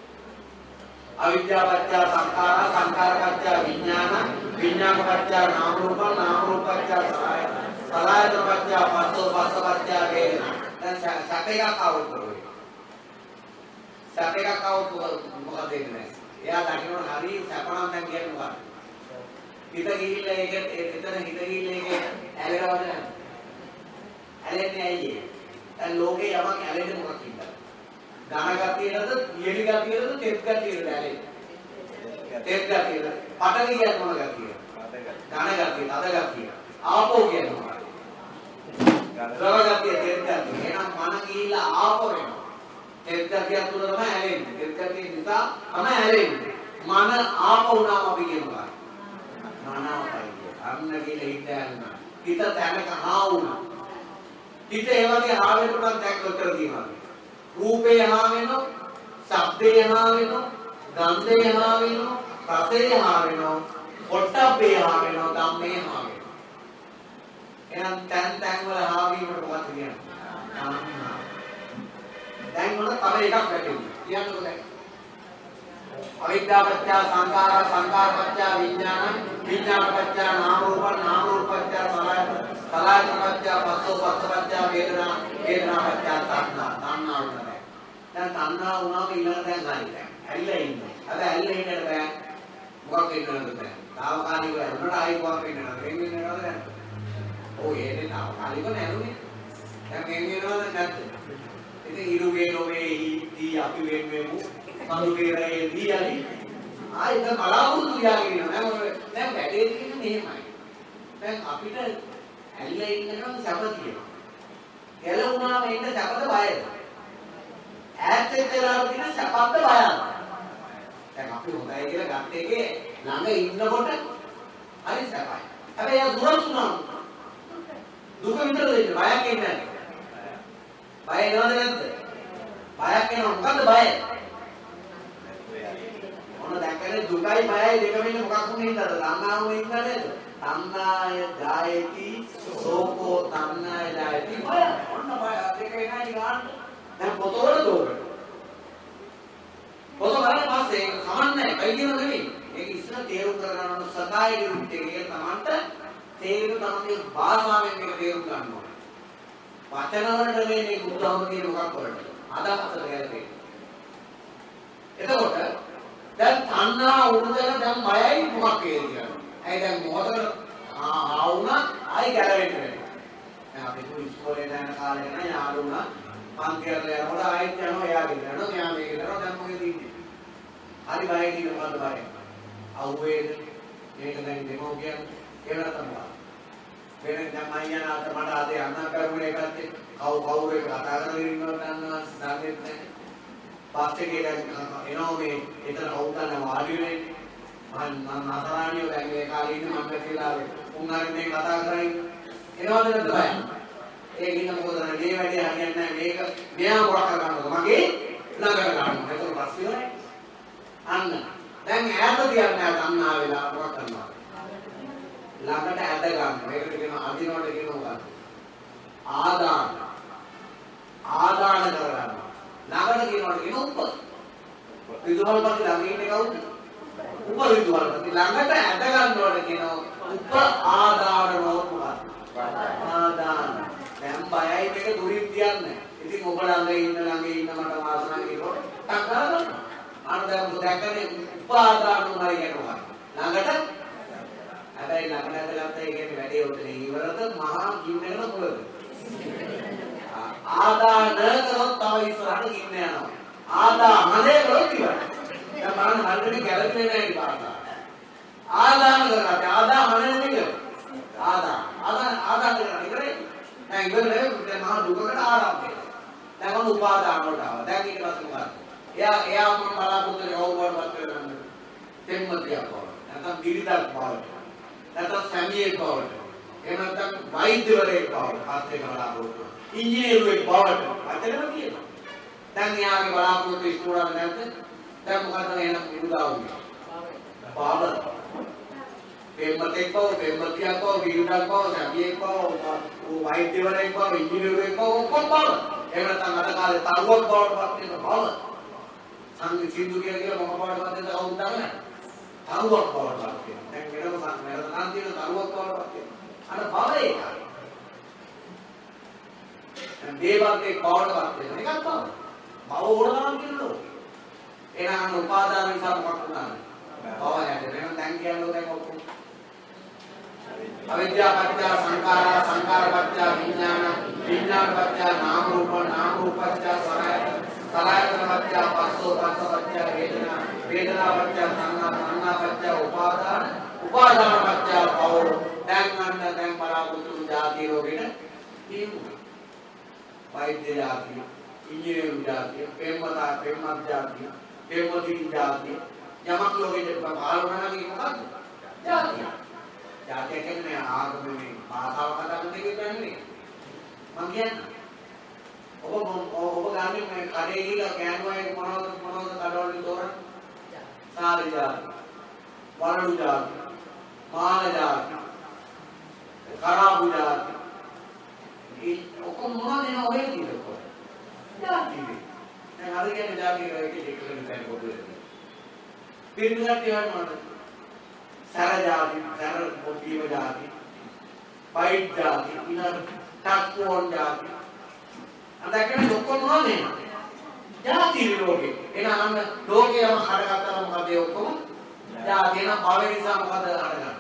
අවිද්‍යාව පත්‍ය සංඛාර සංඛාර පත්‍ය විඥාන විඥාන පත්‍ය නාම රූප නාම රූප පත්‍ය සලය සලය පත්‍ය පස්සෝ පස්ස පත්‍ය වේදනා දැන් සැකයක් අවුල් කරගන්න සැකයක් අවුල් මොකද වෙන්නේ එයා දකින්න හරිය සැපනම් දැන් කියන්නේ මොකක්ද හිත ගිහිල්ලා ඒක එතන හිත ගිහිල්ලා ඒක ඇලෙනවද ඇලෙන්නේ ඇයි ඒ? දැන් ලෝකේ යමක් ඇලෙන්නේ මොකක්ද? ඝන ගතියද, යෙලි ගතියද, තෙත් ගතියද ඇලෙන්නේ? තෙත් ගතියද? පඨවි කියන්නේ මොන ගතියද? ඝන ගතිය, තද ගතිය. ආපෝ කියන්නේ මොකක්ද? ද්‍රව ගතිය, තෙත් ගතිය. එහෙනම් මන ගිහිල්ලා ආපෝ වෙනවා. තෙත් ගතිය තුල තමයි ඇලෙන්නේ. තෙත් ගතිය නිසා තමයි ඇලෙන්නේ. මන ආපෝ වුණාම අපි කියනවා. මනාපයි. අන්න කියලා හිත යනවා. හිත තැනක හා වුණා. හිත ඒ වගේ හා වෙනකොට දැක් උත්තර තියෙනවා. රූපේ හා වෙනවා, ශබ්දේ හා වෙනවා, ගන්ධේ හා වෙනවා, රසේ හා වෙනවා, පොට්ටබ්බේ හා වෙනවා, ධම්මේ හා වෙනවා. එහෙනම් තැන් තැන් වල හා වීමට මොකක්ද කියන්නේ? තණ්හා. දැන් මොන තව එකක් වැටෙන්නේ. කියන්නකෝ දැන්. අවිද්‍යාපත්‍ය සංඛාර සංඛාරපත්‍ය විඥාන විඥානපත්‍ය නාම රූප නාම රූපපත්‍ය සලආයතන සලආයතනපත්‍ය පස්සෝ පස්සපත්‍ය වේදනා වේදනාපත්‍ය තණ්හා තණ්හා උනනේ දැන් තණ්හා වුණාම ඊළඟ දැන් හරි දැන් ඇල්ලා ඉන්නේ අද ඇල්ලා ඉන්නට බෑ මොකක් වෙන්නවද බෑ తాවකාලිකව වුණාට ආයි මොකක් වෙන්නවද වෙන වෙනවද දැන් ඔය එන්නේ తాවකාලිකව නැරුනේ දැන් වෙන වෙනවද නැද්ද ඉතින් ඉරුගේ නොවේ ඊ අපි වෙන වෙමු කඳුකේරේ දීයලි ආයි දැන් බලාපොරොත්තු තියාගෙන ඉන්නවා දැන් ඔය දැන් වැඩේ තියෙන්නේ මෙහෙමයි. දැන් අපිට ඇල්ල ඉන්නකම් සැප තියෙනවා. ගැලුණාම ඉන්න සැපද බයද? ඈත් වෙලා තියෙන සැපද බයද? දැන් අපි හොඳයි කියලා ගත්ත එකේ ළඟ ඉන්නකොට හරි සැපයි. හැබැයි යා දුරස් වුණා. දුක විතර දෙන්න බයක් එන්නේ නැහැ. බය එනවද නැද්ද? බයක් එනවා. මොකද්ද බය? මොන දැක්කනේ දුකයි බයයි දෙකම ඉන්නේ මොකක් වුනේ ඉන්නද? තණ්හාව ඉන්නද නේද? තණ්හාය ජායති සෝකෝ තණ්හාය ජායති බය. ඔන්න බය දෙක එකයි ගන්න. දැන් පොතවල දෝකට. පොත බලන්න පස්සේ කමන්නේ බයි කියන නෙවෙයි. ඒක ඉස්සර තේරුම් කරගන්න සදායි විරුද්ධ එකේ තමන්ට තේරුම් තමන්ගේ භාෂාවෙන් මේක තේරුම් ගන්න ඕනේ. වචන වලට මේ බුදුහම කියන මොකක් වලට? අදහසට ගැලපෙන්නේ. එතකොට දැන් තණ්හා උරුදල දැන් බයයි මොකක් වේද කියලා. ඇයි දැන් මොහොතකට ආ වුණා ආයි ගැලවෙන්න වෙනවා. දැන් අපි තුන් ඉස්කෝලේ යන කාලේ නම් යාළුණා පන්තියට යනකොට ආයෙත් යනවා එයාගේ යනවා මෙයා මේක කරනවා දැන් මොකද ඉන්නේ. හරි බයයි කියන මොකද්ද බය? අවුවේද මේක දැන් දෙමෝ කියන්නේ ඒකට තමයි. වෙන දැන් මම යන අත මට අද යන්න කරුණ එකත් කවු කවුරු එක කතා කරගෙන ඉන්නවද දන්නවා දන්නේ නැහැ. බස් එකේ දැන් එනවා මේ එතන කවුරුද වාඩි වෙන්නේ මම මම අසරාණියෝ දැන් මේ කාලේ ඉන්නේ මම කියලා උන් හරි මේ කතා කරන්නේ එනවද නැද්ද බය ඒක ඉන්න මොකද මේ වැඩේ හරියන්නේ නැහැ මේක මෙයා මොකක් කරගන්නවද මගේ ළඟට ගන්නවා ඒක ප්‍රශ්නේ අන්න දැන් ඈත තියන්නේ අන්නා වෙලා මොකක් කරනවා ළඟට ඇද ගන්න මේකට කියනවා අදිනවට කියනවා ආදාන. ආදාන කරගන්නවා ළඟට කියනවට කියන උප. විදුහල්පති ළඟ ඉන්නේ කවුද? උප විදුහල්පති ළඟට ඇද ගන්නවට කියනවා උප ආදානනෝ කුමක්? ආදාන. දැන් බයයි මේක දුරින් තියන්නේ. ඉතින් ඔබ ළඟ ඉන්න ළඟ ඉන්න මට වාසනා කියනකොට ටක් ගන්නවා. අර දැන් ඔබ දැක්කනේ උප ආදානනෝයි කියනවා. ළඟට හැබැයි ළඟට ඇදගත්ත ඒ කියන්නේ වැඩේ උතන ඉවරද මහා කින්නේන මොකද? ආදාන කරොත් තව ඉස්සරහට ගින්න යනවා. ආදාහනේ කරොත් ඉවරයි. දැන් බලන්න හරියට ගැලපෙන්නේ නැහැ මේ භාෂාව. ආදාන කරලා ආදාහනේ නෙමෙයි. ආදා. ආදාන ආදාන කරලා ඉවරයි. දැන් ඉවරනේ දැන් මහා දුකකට ආරම්භය. දැන් මම උපාදාන වලට ආවා. දැන් ඊට පස්සේ මොකද? එයා එයා මම බලාපොරොත්තු වෙන කවුරුවත් කරන්නේ. තෙම්මතියක් බව. නැත්නම් බිරිඳක් බවට. නැත්නම් සැමියෙක් බවට. එහෙම නැත්නම් වෛද්‍යවරයෙක් බවට. හත් එක බලාපොරොත්තු. ඉංජිනේරුවෙක් බවට අතනම කියනවා. දැන් එයාගේ බලාපොරොත්තු ඉෂ්ට වුණාද නැද්ද? දැන් මොකද එහෙනම් උදා වුනේ? පාවල. පෙම්මතෙක් බව, පෙම්මතියක් බව, බිරිඳක් බව, සැමියෙක් බව, වෛද්‍යවරයෙක් බව, ඉංජිනේරුවෙක් බව ඔක්කොම බව. එහෙම නැත්නම් අද කාලේ තරුවක් බවට පත් වෙන බව. සංගී සින්දු කියලා කියලා මොකක් බවට පත් වෙනද කවුද දන්නේ? තරුවක් බවට පත් වෙනවා. දැන් වෙනම වෙනම තියෙන තරුවක් බවට පත් වෙනවා. අර බව ඒකයි. දේවත්වයේ බවටපත් වෙන එකක් බව. බව ඕනනම් කියනලෝ. එහෙනම් උපාදාන නිසා මොකක් වුණාද? බව හැදෙන. එහෙනම් දැන් කියන්නෝ දැන් ඔක්කොම. අවිද්‍යා පත්‍ය සංඛාරා සංඛාර පත්‍ය විඥාන විඥාන පත්‍ය නාම රූප නාම රූප පත්‍ය සලආයතන සලආයතන පත්‍ය පස්සෝ පස්ස පත්‍ය වේදනා වේදනා පත්‍ය සංඥා සංඥා පත්‍ය උපාදාන උපාදාන පත්‍ය භව දැන් අන්න දැන් බලාපොරොත්තු ජාති රෝගෙට තියෙනවා වෛද්‍ය ජාතිය ඉංජිනේරු ජාතිය පෙම්වතා පෙම්මත් ජාතිය පෙම්වතින් ජාතිය යමක් ලෝකෙට පාලනනගේ මොකද්ද? ජාතිය. ජාතිය කියන්නේ ආගමනේ භාෂාව කතා කරන එක කියන්නේ මම කියන්නේ. ඔබ ඔබ ගන්නේ මේ කඩේ ගිහලා කෑනුවයි මොනවද මොනවද කඩවලින් තෝරන්නේ? සාරි ජාති වරළු ජාති මාන ජාති කරාබු ජාති ඒ ඔක්කොම මොනවද එන ඔය කියලා ජාති දැන් අර කියන්නේ ජාති කියලා එක එක දෙකකට පොදු වෙනවා. පිරිමිගත් ඒවා මොනවද? සර ජාති සර මොකීව ජාති පයිට් ජාති ඊළඟ ටක්ෆෝන් ජාති. අදකනේ ඔක්කොම මොනවද එන්නේ ජාති ලෝකේ. එහෙනම් ලෝකයම හරගත්තා මොකද ඒ ඔක්කොම? ජාති එන භවය නිසා මොකද හරගන්නේ?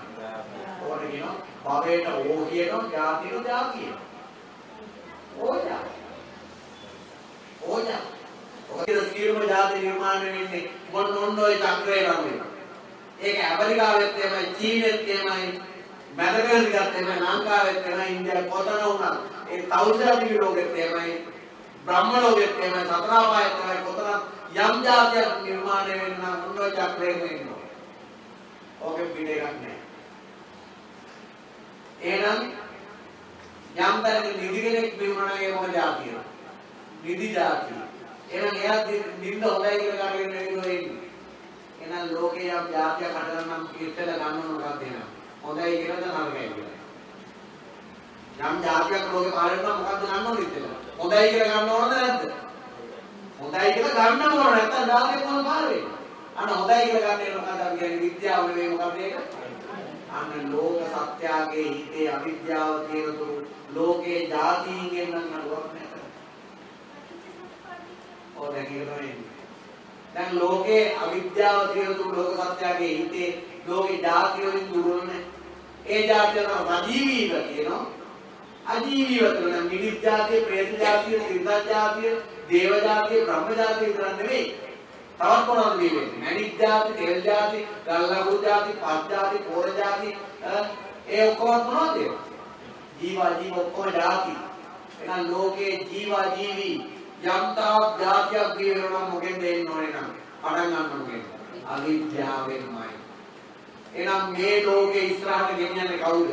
ඕකට කියනවා භවයට ඕ කියනවා ජාතියට ජාතිය ඕජා. ඕජා. ඔකේ සියලුම ජාති නිර්මාණය වෙන්නේ මොන මොන ඔය චක්‍රේ නම් වෙනවා. ඒක ඇමරිකාවෙත් එහෙමයි චීනෙත් එහෙමයි මැදපෙරදිගත් එහෙමයි ලංකාවෙත් එහෙමයි ඉන්දියාවේ කොතන වුණත් ඒ තවුසාදිවි ලෝකෙත් එහෙමයි බ්‍රහ්ම ලෝකෙත් එහෙමයි සතරාපායෙත් එහෙමයි කොතන යම් જાතියක් නිර්මාණය වෙන්න නම් මොන ඔය චක්‍රේ වෙන්නේ ඕකෙ පිට එකක් නෑ එහෙනම් යම් තැනක නිදි කෙනෙක් බිහුණා නම් ඒ මොකද જાතිය? නිදි જાතිය. එහෙනම් එයා නිින්ද හොඳයි කියලා කාටගෙන නෙවෙයි ඉන්නේ. එහෙනම් ලෝකේ යම් જાතිය කඩලා නම් කීර්තල ගන්න මොකක්ද එනවා? හොඳයි කියලාද නරකයි කියලා. යම් જાතියක් ලෝකේ පාරේ නම් මොකක්ද ගන්න ඕනේ කියලා? හොඳයි කියලා ගන්න ඕනද නැද්ද? හොඳයි කියලා ගන්න ඕන නැත්නම් ඩාගේ මොන පාරේ? අන්න හොඳයි කියලා ගන්න එක මොකක්ද කියන්නේ විද්‍යාව නෙවෙයි මොකක්ද ඒක? අන්න ලෝක සත්‍යාගේ හිතේ අවිද්‍යාව තියෙන තුරු ලෝකේ જાතියින්ගෙන් නම් නඩුවක් නැත. ඕක දැන් ලෝකේ අවිද්‍යාව තියෙන තුරු ලෝක සත්‍යාගේ හිතේ ලෝකේ જાති වලින් දුරුවන්නේ. ඒ જાතිය නම් අජීවීව කියනවා. අජීවීව කියන මිනිස් જાතිය, പ്രേත જાතිය, සිත જાතිය, දේව જાතිය, බ්‍රහ්ම જાතිය විතර නෙවෙයි. තවත් මොනවද මේ වෙන්නේ? මැණික් ಜಾති, තෙල් ಜಾති, ගල්ලගු ಜಾති, පත් ಜಾති, පොර ಜಾති ඒ ඔක්කොම මොනවද ඒවා? ජීවා ජීව ඔක්කොම ಜಾති. එහෙනම් ලෝකේ ජීවා ජීවි යම්තාවක් ಜಾතියක් දිනනවා මොකෙන්ද එන්න ඕනේ නම් පටන් ගන්න ඕනේ. අවිද්‍යාවෙන්මයි. එහෙනම් මේ ලෝකේ ඉස්සරහට ගෙනියන්නේ කවුද?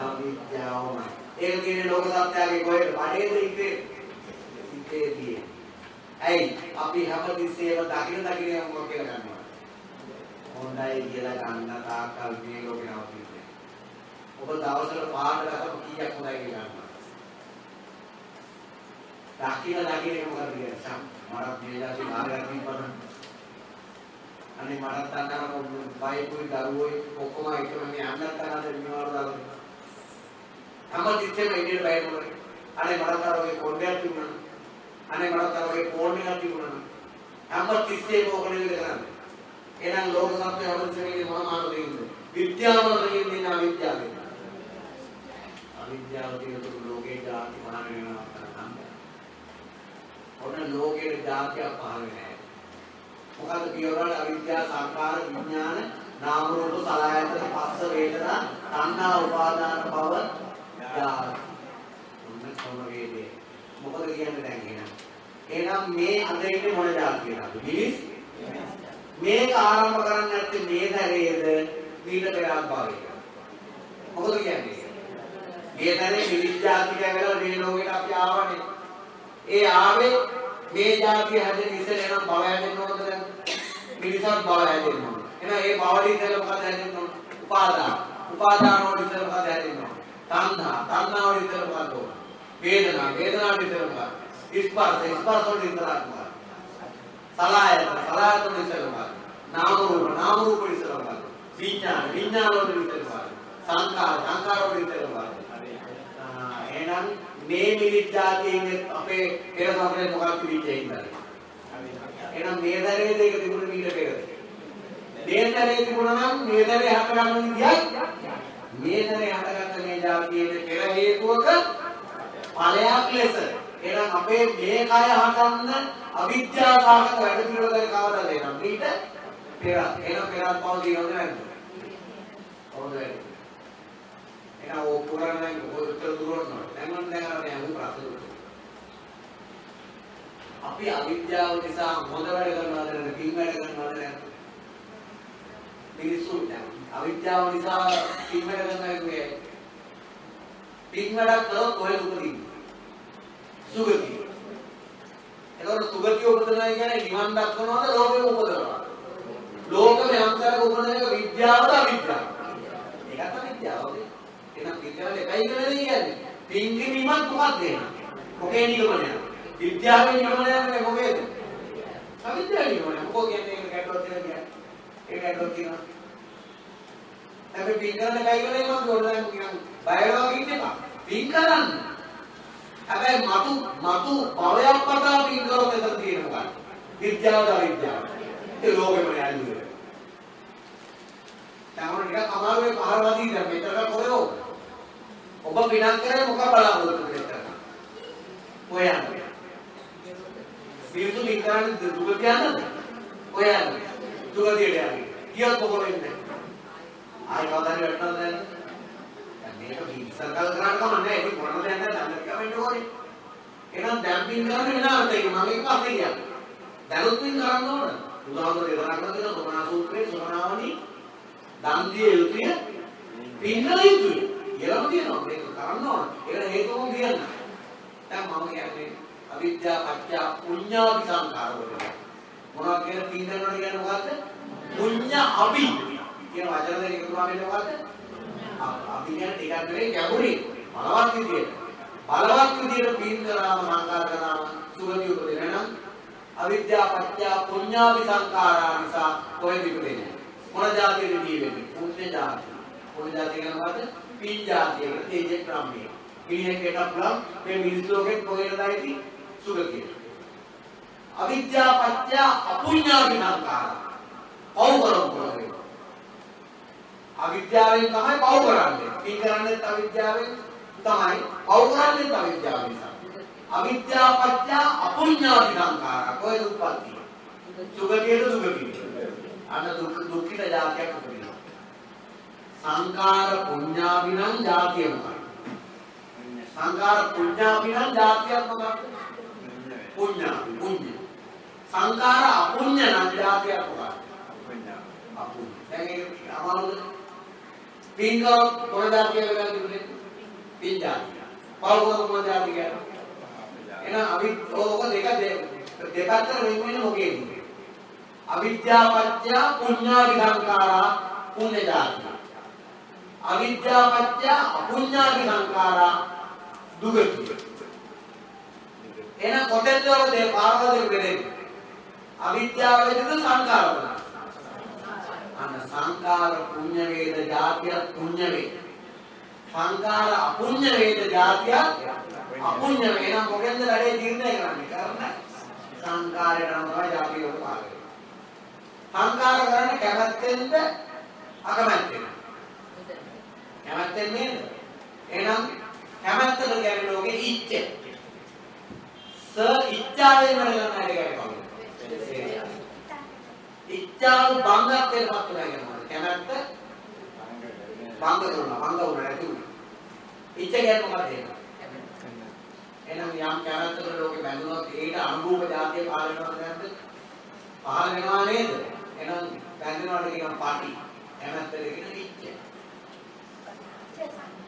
අවිද්‍යාවමයි. ඒක කියන්නේ ලෝක සත්‍යයේ කොහෙද? බඩේද ඉතේ? ඉතේදී. ඇයි? අපි හැමතිස්සෙම දකින දකින මොකක් කියලා ගන්නවා. හොඳයි කියලා ගන්න තාකල් මේ ලෝකේ නවතින්නේ. ඔබ දවසට පාඩ ගත්තම කීයක් හොඳයි කියලා ගන්නවා. දකින දකින මොකද කියන්නේ? සම් මරත් මේ જાති මාර්ගයක් තිබ්බන අනේ මරත් අන්නම බයිකුයි දරුවෝයි ඔක්කොම එකම මේ අන්නත් අන්නද විනවල දාලා හැමතිස්සෙම ඉන්නේ බයිකුයි අනේ මරත් අර ඔය කොණ්ඩයක් තිබුණා. අනේ මට අර වගේ ෆෝන් එකක් තිබුණා. හැම තිස්සේම ඕක නෙවෙයි කරන්නේ. එහෙනම් ලෝක සත්‍ය අවශ්‍යමේ මොන මාර්ගයෙන්ද? විද්‍යාව වලින් දින අවිද්‍යාවෙන්. අවිද්‍යාව කියන තුරු ලෝකේ ජාති පහළ වෙනවා කරන්නේ. ඔන්න ලෝකේ ජාතිය පහළ නැහැ. මොකද කියවරට අවිද්‍යාව සංකාර විඥාන නාම රූප සලආයතන පස්ස වේදනා තණ්හා උපාදාන භව ජාති. ඔන්න කොම වේදේ. මොකද කියන්නේ දැන් එහෙනම් එහෙනම් මේ අද ඉන්නේ මොන જાතියකද? මිනිස් මේක ආරම්භ කරන්න නැත්තේ මේ ධරයේද ඊට පෙරාත් භාවයක. මොකද කියන්නේ? මේ ධරේ මිනිස් જાතික වෙලා මේ ලෝකෙට අපි ආවනේ. ඒ ආවේ මේ જાතිය හැදෙන ඉස්සෙල් එනම් බව හැදෙන්න ඕනද දැන්? මිනිසත් බව හැදෙන්න ඕන. එහෙනම් ඒ බවට ඉඳලා මොකද හැදෙන්න ඕන? උපාදාන. උපාදාන වල ඉඳලා මොකද හැදෙන්න ඕන? තණ්හා. තණ්හා වල ඉඳලා මොකද ඕන? වේදනා. වේදනා වල ඉඳලා මොකද? ස්පර්ශ වලට විතරක් මොකක්ද සලආයතන සලආයතන විතර මොකක්ද නාම රූප නාම රූප විතර මොකක්ද විඥාන විඥාන වලට විතර මොකක්ද සංකාර සංකාර වලට විතර මොකක්ද එහෙනම් මේ මිනිත් જાතියේ අපේ පෙර සසරේ මොකක්ද විචේින්ද එහෙනම් මේ දරේ දෙක තිබුණ මීට පෙරද මේ දරේ තිබුණා නම් මේ දරේ හට ගන්න විදියයි මේ දරේ හටගත්ත මේ જાතියේ පෙර හේතුවක ඵලයක් ලෙස එහෙනම් අපේ මේ කය හටන්න අවිද්‍යාව සාගත වැඩ පිළිවෙල කවදාද එනම් ඊට පෙර එන පෙරත් පව දිනවද නැද්ද? කොහොමද වෙන්නේ එහෙනම් ඕ පුරාණ උත්තර දුරනවා දැන් මම දැන් අර යමු ප්‍රශ්න අපි අවිද්‍යාව නිසා හොඳ වැඩ කරනවද නැත්නම් පින් වැඩ කරනවද නැත්නම් මිනිස්සු අවිද්‍යාව නිසා පින් වැඩ කරනවා කියන්නේ. පින් වැඩක් කරොත් කොහෙද උපදින්නේ සුගතිය. එතකොට සුගතිය උපදිනවා කියන්නේ නිවන් දක්වනවද ලෝකෙම උපදිනවද? ලෝකෙම යම්තරක උපදින එක විද්‍යාවද අවිද්‍යාවද? ඒකත් අවිද්‍යාවද? එහෙනම් විද්‍යාව එකයි කියන්නේ. පින්ගේ නිවන් මොකක්ද එහෙනම්? මොකේ නිගමනය? විද්‍යාවේ නිගමනය නෙමෙයි මොකේද? අවිද්‍යාවේ නිගමනය. මොකෝ කියන්නේ ඒක ගැටුවක් කියලා කියන්නේ. ඒක ගැටුවක් කියනවා. හැබැයි පින් කරන්න කයි කියලා මම ඕනනම් කියන්නේ බයනවා කියන්නේ පින් කරන්න. හැබැයි මතු මතු භවයක් පතා පින් කරොත් එතන තියෙන මොකක්ද? විද්‍යාවද අවිද්‍යාවද? ඒ ලෝකෙම නෑනේ. තමන ටිකක් අමාරුවේ පහර වදී දැන් මෙතන කොරයෝ. ඔබ පිනක් කරේ මොකක් බලාපොරොත්තු වෙන්නද? ඔයන්නේ. පියුතු පින් කරන්නේ දුක කියන්නද? ඔයන්නේ. දුකදියට යන්නේ. කියත් මොකද වෙන්නේ? ආයි කවදාද වැටෙනවද දැන්? මේක විශ්සකල් කරන්න කමන්නේ ඒක මොනවද දැන් දැන් කමෙන්ට් ඕනේ. එහෙනම් දැන් පින් කරන්නේ වෙන අර්ථයක මම ඒක අපේ කියන්නේ. දැනුත් පින් කරන්න ඕන. උදාහරණ දෙකක් කරලා සෝමනා සූත්‍රයේ සෝමනාවනි දන් දිය යුතුය පින් කළ යුතුය. කියලා තියෙනවා මේක කරන්න ඕන. ඒකට හේතුවම කියන්න. දැන් මම කියන්නේ අවිද්‍යා පත්‍ය පුඤ්ඤාවි සංකාර වලට. මොනවද කියන පින් කරනවා කියන්නේ මොකද්ද? පුඤ්ඤ අභි කියන වචන දෙක එකතු වෙන්නේ මොකද්ද? අපි කියන්නේ ටිකක් නෙවෙයි ගැඹුරින් බලවත් විදියට. බලවත් විදියට පින් කරාම සංකාර කරාම සුගති උපදින නම් අවිද්‍යාව පත්‍ය පුඤ්ඤාවි සංකාරා නිසා කොහෙද ඉපදෙන්නේ? මොන જાතියෙද ජීවෙන්නේ? පුණ්‍ය જાතිය. මොන જાතිය කියනවාද? පින් જાතිය තේජ ක්‍රමයේ. පින්යෙන් කෙටක් නම් මේ මිනිස් ලෝකෙත් කොහෙද ඇති? සුගතියට. අවිද්‍යාව පත්‍ය අපුඤ්ඤාවි සංකාරා. පව් කරමු අවිද්‍යාවෙන් තමයි පව කරන්නේ. පින් කරන්නේ අවිද්‍යාවෙන් තමයි. පව කරන්නේ අවිද්‍යාව නිසා. අවිද්‍යාව පත්‍ය අපුඤ්ඤාති සංඛාරා. කොයි උත්පත්ති? සුභකේද දුකකේද? අන්න දුක් දුක්ඛිත જાතියක් උපදිනවා. සංඛාර පුඤ්ඤා විනං જાතිය මොකක්ද? සංඛාර පුඤ්ඤා විනං જાතියක් මොකක්ද? පුඤ්ඤා පුඤ්ඤ. සංඛාර අපුඤ්ඤ නම් જાතියක් මොකක්ද? අපුඤ්ඤ. දැන් ඒක අමාරුද? පින්කම් මොන දාතිය වෙනවද කියන්නේ? පින් දාතිය. පවකම මොන දාතිය කියන්නේ? එහෙනම් අපි ඕක දෙක දෙකක් අතර වෙන වෙන මොකේද? අවිද්‍යාපත්‍ය පුඤ්ඤාවි සංඛාරා පුඤ්ඤ දාතිය. අවිද්‍යාපත්‍ය අපුඤ්ඤාවි සංඛාරා දුගති. එහෙනම් කොටෙන්ද වල දෙපාරවද වෙන්නේ? අවිද්‍යාව වෙනද සංඛාර වල. අන්න සංකාර පුඤ්ඤ වේද જાතියක් පුඤ්ඤ වේද. සංකාර අපුඤ්ඤ වේද જાතියක් අපුඤ්ඤ වේනම් මොකෙන්ද වැඩේ තීරණය කරන්නේ? කරන්නේ සංකාරයට නම් තමයි જાතිය උපාය වෙන්නේ. සංකාර කරන්නේ කැමැත්තෙන්ද අකමැත්තෙන්ද? කැමැත්තෙන් නේද? එහෙනම් කැමැත්ත කියන්නේ ලෝකේ ඉච්ඡ. ස ඉච්ඡාවෙන් වැඩ කරන හැටි කියන්නේ කොහොමද? ඉච්ඡාව බංගත් වෙනපත් වෙනවා කියනවා. කැමැත්ත බංග කරනවා. බංග වුණා නැති වුණා. ඉච්ඡ කියන්නේ මොකක්ද ඒක? එහෙනම් යම් කැමැත්තකට ලෝකෙ බැඳුනොත් ඒකට අනුභව જાතිය පහළ වෙනවද නැද්ද? පහළ වෙනවා නේද? එහෙනම් බැඳුනවට කියන පාටි. කැමැත්තට කියන ඉච්ඡ.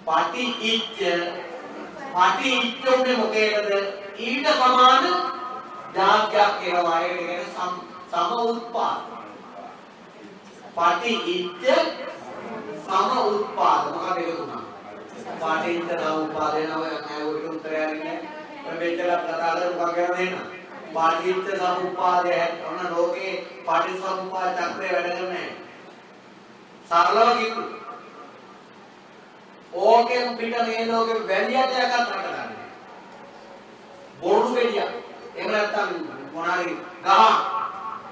පාටි ඉච්ඡ. පාටි ඉච්ඡ උනේ මොකේද? ඊට සමාන જાතියක් ඒවා ඒකට කියන සම් සම උත්පාද. පටි ඉච්ඡ සම උත්පාද මොකක්ද ඒක තුනක් පටි ඉච්ඡ සම උත්පාද වෙනව නෑවුවට උත්තරය අරින්නේ ඔය මෙච්චර කතා කරලා මොකක් ගැන දෙන්න පටි ඉච්ඡ සම උත්පාදය ඔන්න ලෝකේ පටි සම උත්පාද චක්‍රය වැඩ කරන්නේ සරලව කිව්වොත් ඕකෙන් පිට මේ ලෝකෙ වැලියට එකක් රටගන්නේ බොරු ගෙඩියක් එහෙම නැත්නම් මොනාරි ගහ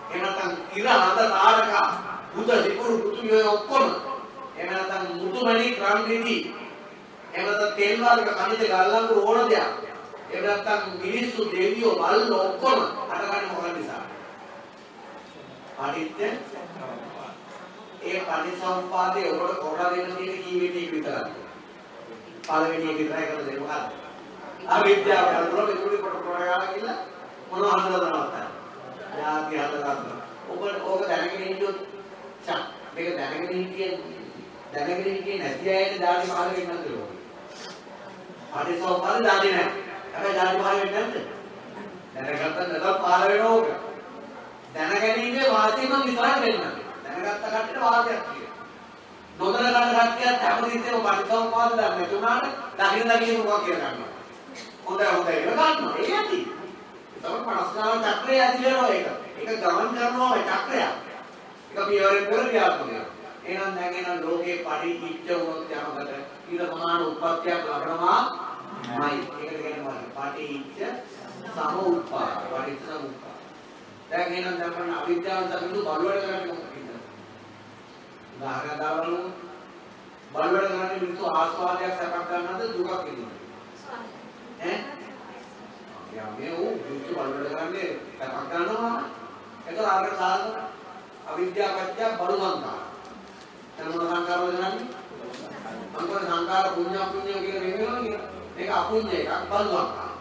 එහෙම නැත්නම් ඉර හඳ තාරක බුද සිකුරු පුතුමි ඔය ඔක්කොම එහෙම නැත්නම් මුතුමණි ක්‍රම් රීති එහෙම නැත්නම් තෙල් වර්ග කනිජ ගල්ලංගු ඕන දෙයක් එහෙම නැත්නම් මිනිස්සු දෙවියෝ බල්ලෝ ඔක්කොම අටගන්නේ මොකක් නිසා? පටිච්ච ඒ පටිසම්පාදේ ඔබට කොරලා දෙන්න තියෙන කීවෙට එක විතරයි. පළවෙනි එක විතරයි කරලා දෙන්නේ මොකද්ද? අවිද්‍යාව කරලා මෙතුනේ කොට කොරලා ගිහලා මොනවද හදලා නවත්තන්නේ? යාති හදලා ගන්නවා. ඔබ ඕක දැනගෙන හිටියොත් චක් මේක දැනගෙන හිටියේ දැනගෙන හිටියේ නැති අයට ධාටි මාර්ගෙ ඉන්නද ලෝකෙ. පටිසම්පාදේ ධාටි නැහැ. හැබැයි ධාටි මාර්ගෙ නැද්ද? දැනගත්ත නැතත් පාර වෙනවා ඕක. දැනගැනීමේ වාසියම විතරක් වෙන්නේ. දැනගත්ත කට්ටියට වාදයක් කියනවා. නොදැන ගන්න කට්ටියත් හැමතිස්සෙම පරිසම්පාද දන්නේ නැතුණාට දකින්න දකින්න මොකක් කියලා ගන්නවා. හොඳයි හොඳයි කියලා ගන්නවා. ඒ ඇති. ඒක පරස්නාව චක්‍රය ඇති වෙනවා ඒක. ඒක ගමන් කරනවා මේ චක්‍රය. ඒක පියවරෙන් පියවර ක්‍රියාත්මක වෙනවා. එහෙනම් දැන් එන ලෝකේ පරිචිච්ඡ වුණොත් යනකට ඊට සමාන උත්පත්තියක් ලබනවා මයි. ඒකට කියනවා පටිච්ච සමුප්පාද. පටිච්ච සමුප්පාද. දැන් එහෙනම් දැන් බලන්න අවිද්‍යාව සම්බන්ධ බලවල කරන්නේ මොකක්ද? උදාහරණ දාවලු බලවල කරන්නේ මිනිස්සු ආස්වාදයක් සැපක් ගන්නවද දුකක් විඳිනවද? ඈ? යා මේ උ මිනිස්සු බලවල කරන්නේ සැපක් ගන්නවා. ඒක ආරක සාධන අවිද්‍යාව පත්‍ය බලු සංකාර. දැන් මොන සංකාරවල කරන්නේ? අංගවල සංකාර පුඤ්ඤ පුඤ්ඤ කියලා වෙනවා නේද? මේක අපුඤ්ඤ එකක් බලු සංකාර.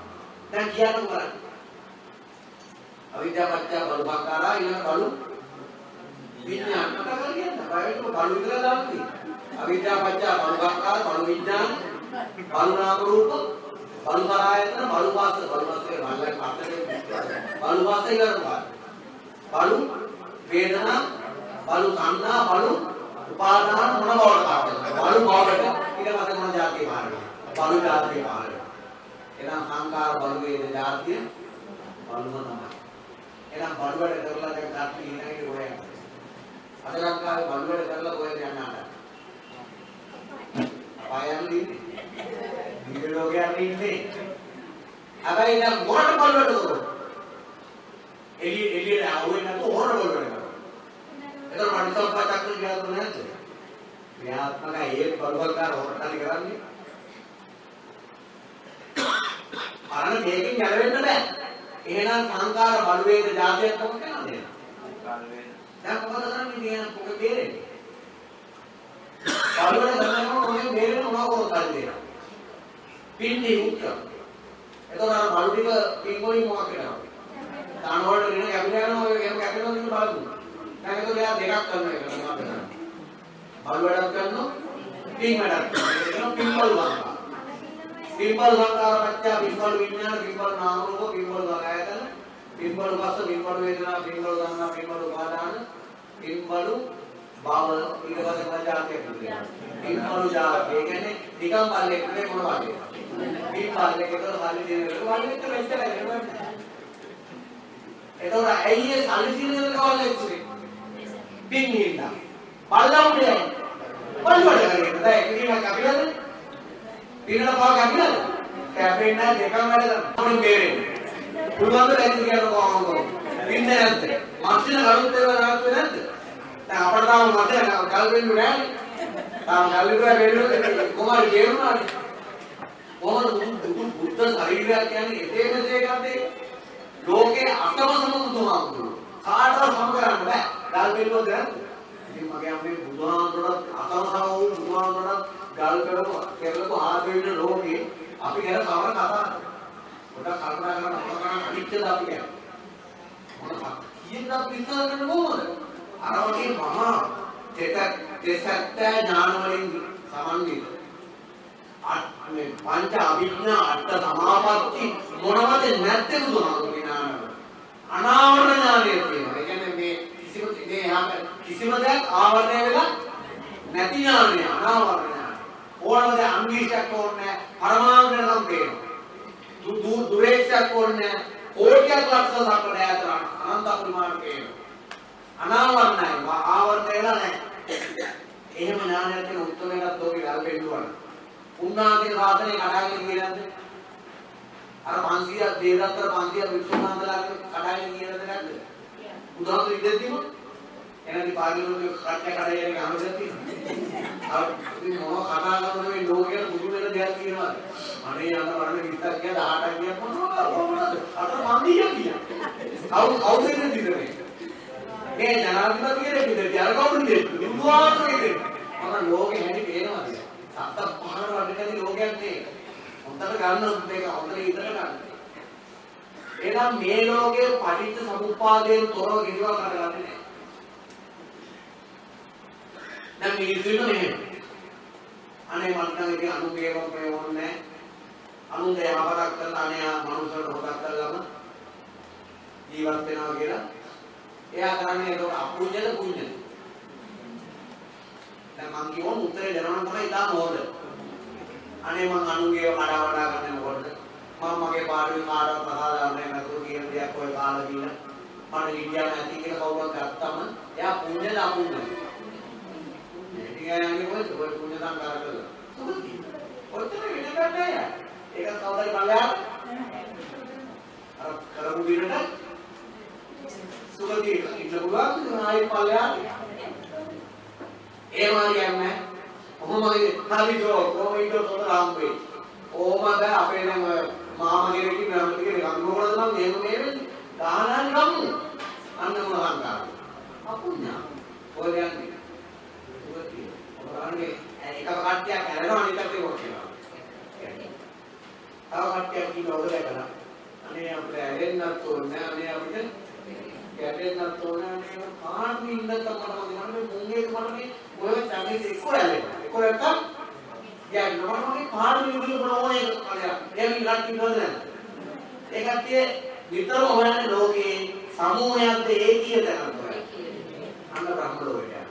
දැන් කියන්න මොකද? අවිද්‍යාව පත්‍ය බලු සංකාරා ඊළඟ බලු විඥාන කතා කියන්නේ බයවිත බලු විතර දාන්නේ. අවිද්‍යාව පත්‍ය බලු සංකාර බලු විඥාන බලු නාම රූප බලු පරායතන බලු පාස බලු පාසේ බලලයි පක්කලේ බලු පාස ඉවර බලු වේදනා බලු සංනා බලු උපාදාන මොන බවට කාටද බලු බවට. ඊට පස්සේ මොන જાතිය මාරනවා බලු જાතිය මාරනවා එහෙනම් සංකාර බලු වේද જાතිය? බලුම තමයි. එහෙනම් බලු වැඩ කරලා දැන් තාත්ති ඉන්නේ ඔය අද ලංකාවේ බලු වැඩ කරලා ඔය යන්න ආඩ පයම් දින්නේ දිව්‍ය ලෝකයන් ඉන්නේ හැබැයි දැන් මොකට බලු වැඩ කරන්නේ එළිය එළියට ආවෙ නැතුව හොර බලු වැඩ කරනවා එතකොට මනිසම්පා චක්‍ර ක්‍රියාත්මක නැද්ද? ක්‍රියාත්මකයි ඒ බලවත්කාර හොරටලි කරන්නේ. අරන මේකෙන් ගැලවෙන්න බෑ. එහෙනම් සංකාර බලු වේද જાතියක් කොහොමද කරන්නේ? දැන් කොහොමද කරන්නේ කියන පොක බේරෙන්නේ? බලු වල කරනකොට ඔය බේරෙන්න මොනවා කරොත් හරි දෙනවා. පින්නේ උත්තර. එතකොට අර බලු ටික පින් වලින් මොකක් වෙනවද? දාන වලට දෙන කැපිලා යනවා ඔය කැප කැපෙනවා කියන බලමු. දැන් ඒක දෙයක් දෙකක් කරනවා ඒක තමයි කරන්නේ. බල් වැඩක් කරනවා පින් වැඩක් කරනවා. ඒක පින්බල් වංගා. පින්බල් සංකාර පත්‍ය පින්බල් විඥාන පින්බල් නාම රූප පින්බල් ආයතන පින්බල් පස්ස පින්බල් වේදනා පින්බල් ගන්නා පින්බල් උපාදාන පින්බල් භව ඊට පස්සේ මජාතිය කියනවා. පින්බල් ජාතිය. ඒ කියන්නේ නිකම් බල්ලෙක් නේ මොන වගේ. පින්බල් එකකට සල්ලි දෙන එක වගේ එක මෙච්චර එනවා. එතකොට ඇයි ඒ සල්ලි දින එක කවල්ලෙක් පින් හින්දා. බල්ලවුනේ. බල්ලුවට කරගෙන දැන් එකකින් කපිලාද? පිනන පාව කපිලාද? කැපෙන්නේ නැහැ දෙකම වැඩ කරනවා. මොන බේරෙන්නේ? පුළුවන් ද නැති කියන කොහොමද? පින්නේ නැද්ද? මස්සින කරුත් ඒවා නැත්ද නැද්ද? දැන් අපට තාම මට කල් වෙන්නේ නැහැ. තාම කල් විතර වෙන්නේ කොහමද කියුණානේ? කොහොමද බුද්ධ ශරීරයක් කියන්නේ එතේ මෙතේ ගත්තේ? ලෝකේ අටම සමුදුතුමා කාටවත් සම කරන්න බෑ. ගල් බෙල්ලුවද නැද්ද? ඉතින් මගේ අම්මේ බුදුහාමුදුරට අතවසම වූ බුදුහාමුදුරට ගල් කරපු කෙරලපු ආදෙන්න ලෝකේ අපි ගැන සමහර කතා කරනවා. පොඩක් කල්පනා කරලා මොකක් කරන්න අනිත්‍යද අපි කියන්නේ. මොනවද? කියන අපි විස්තර කරන්න ඕනද? අර වගේ මහා දෙක දෙසත්ත ඥාන වලින් සමන්විත. අන්නේ පංච අභිඥා අට සමාපatti මොනවද නැත්තේ බුදුහාමුදුරේ ඥානවල. අනාවරණ ඥානය තියෙනවා. ඒ කියන්නේ මේ කිසිම මේ හැම කිසිම දෙයක් ආවරණය වෙලා නැති ඥානය අනාවරණ ඥානය. ඕනම දෙයක් අන්විෂයක් ඕනේ පරමාර්ථ නම් පේනවා. දුර දුරේක්ෂයක් ඕනේ කෝටියක් ලක්ෂ සක්‍ර ඈතට අනන්ත පරිමාණ පේනවා. අනාවරණයි ආවරණය වෙලා නැහැ. එහෙම ඥානයක් තියෙන උත්තරයකට ඔබේ වැල් පෙන්නුවා. උන්නාගේ සාසනය කඩාගෙන ගියේ නැද්ද? අර 500ක් දේදත්තර 500ක් වික්ෂුණාන්දලාගේ කඩාගෙන ගියද නැද්ද? උදාහරණ ඉදෙද්දිම එනදි පාගලෝගේ කට්ට කඩාගෙන ගහමද තියෙන්නේ. අර ඉතින් මොනවා කතා කරනද මේ ලෝකයේ බුදු වෙන දෙයක් කියනවාද? අනේ යන වරණ 20ක් ගියා 18ක් ගියා මොනවද? කොහොමද? අර මම කියන්නේ කවුද කවුද ඉන්නේ දිදනේ මේ ජනාධිපති කෙනෙක් ඉඳලා අර කවුද ඉන්නේ බුදුහාමුදුරුවෝ ඉන්නේ. මම ලෝකෙ හැටි පේනවාද? සත්ත පහර වඩකදී ලෝකයක් නේ හොඳට ගන්න මේක? හොඳට ඉතර ගන්න. එහෙනම් මේ ලෝකයේ පටිච්ච සමුප්පාදයෙන් තොරව කිසිවක් කරගන්නේ නැහැ. දැන් මිනිස්සු ඉන්න මෙහෙම. අනේ මට නම් ඉතින් අනුගේම ප්‍රයෝගන්නේ අනුගේ යහපතක් කරලා අනේ මනුස්සයට හොදක් කළාම ජීවත් වෙනවා කියලා. එයා කරන්නේ ඒක අපුඤ්ඤද පුඤ්ඤද දැන් මං කියවන උත්තරේ දෙනවා නම් තමයි ඉතාම හොඳ අනේ මං අනුගේ කඩා වඩා ගන්න මොකටද මම මගේ පාඩුවේ කාටවත් ප්‍රසාදාන්නේ නැතුව කියන දෙයක් ඔය කාලා දීලා මට විද්‍යාව නැති කියලා කවුරුත් ගත්තම එයා පුඤ්ඤද අපුඤ්ඤද ගෑනන්නේ කොහෙද? ඔය පුණ්‍ය සංකාර කළා. සුගති. ඔච්චර වෙන ගන්නෑ. ඒක කවදායි බලයක්. අර කරමු දිනට සුගති ඉන්න පුළුවන් ආයි පල්ලයක්. ඒ මාර්ගයන්නේ කොහොමද හරිදෝ කොහොමද තොතර හම්බෙයි. ඕමද අපේ නම් මාමා කෙනෙක් නම් කෙනෙක් අනුගමනද නම් මේක මේ වෙන්නේ. ගානන් ගමු. අන්න මොන සංකාර. අපුඤ්ඤා. ඔය යන්නේ බලන්නේ එක කට්ටියක් ඇරෙනවා අනිත් කට්ටිය කොච්චරද? තව කට්ටියක් ඉන්නවද දැකලා. අනේ අපිට ඇරෙන්නත් ඕනේ අනේ අපිට ගැටෙන්නත් ඕනේ අනේ කාටු ඉන්නත් තමයි මම මුංගේ මට මේ ඔය චමිත එක්ක ඇරෙනවා. එක්ක නැත්තම් යන්න මම මේ කාටු විදිහට බලෝනේ අනේ එයාගේ කට්ටිය ඉන්නවද නැද්ද? ඒ කට්ටිය විතරම හොයන්නේ ලෝකේ සමූහයක්ද ඒකීය දැනගන්න. අන්න බ්‍රහ්ම ලෝකයට.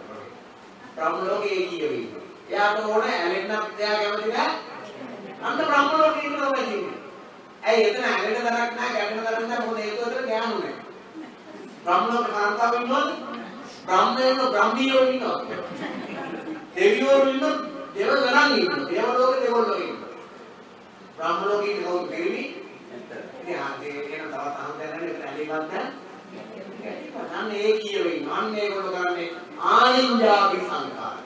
බ්‍රහ්ම ලෝකයේ කියවෙ ඉන්නවා. එයාට ඕන ඇලෙන්නත් එයා කැමති නෑ. අන්න බ්‍රහ්ම ලෝකේ ඉන්නවා කියන්නේ. ඇයි එතන ඇලෙන තරක් නෑ, ගැටෙන තරක් නෑ මොකද හේතුව එතන ඥානු නෑ. බ්‍රහ්ම ලෝක කාන්තාව ඉන්නවද? බ්‍රහ්මයෝ බ්‍රහ්මියෝ ඉන්නවා. දෙවියෝ ඉන්නවා, දේව ගණන් ඉන්නවා. දේව ලෝකේ දේවල් ඉන්නවා. බ්‍රහ්ම ලෝකේ ඉන්න කවුද දෙවි? ඉතින් ආ ඒ කියන තවත් අහන්න දැනන්නේ ඇලෙන්නත් නෑ. අන්න ඒ කියවෙයි. අන්න ඒගොල්ලෝ කරන්නේ ආනින්ජාපි සංඛාර.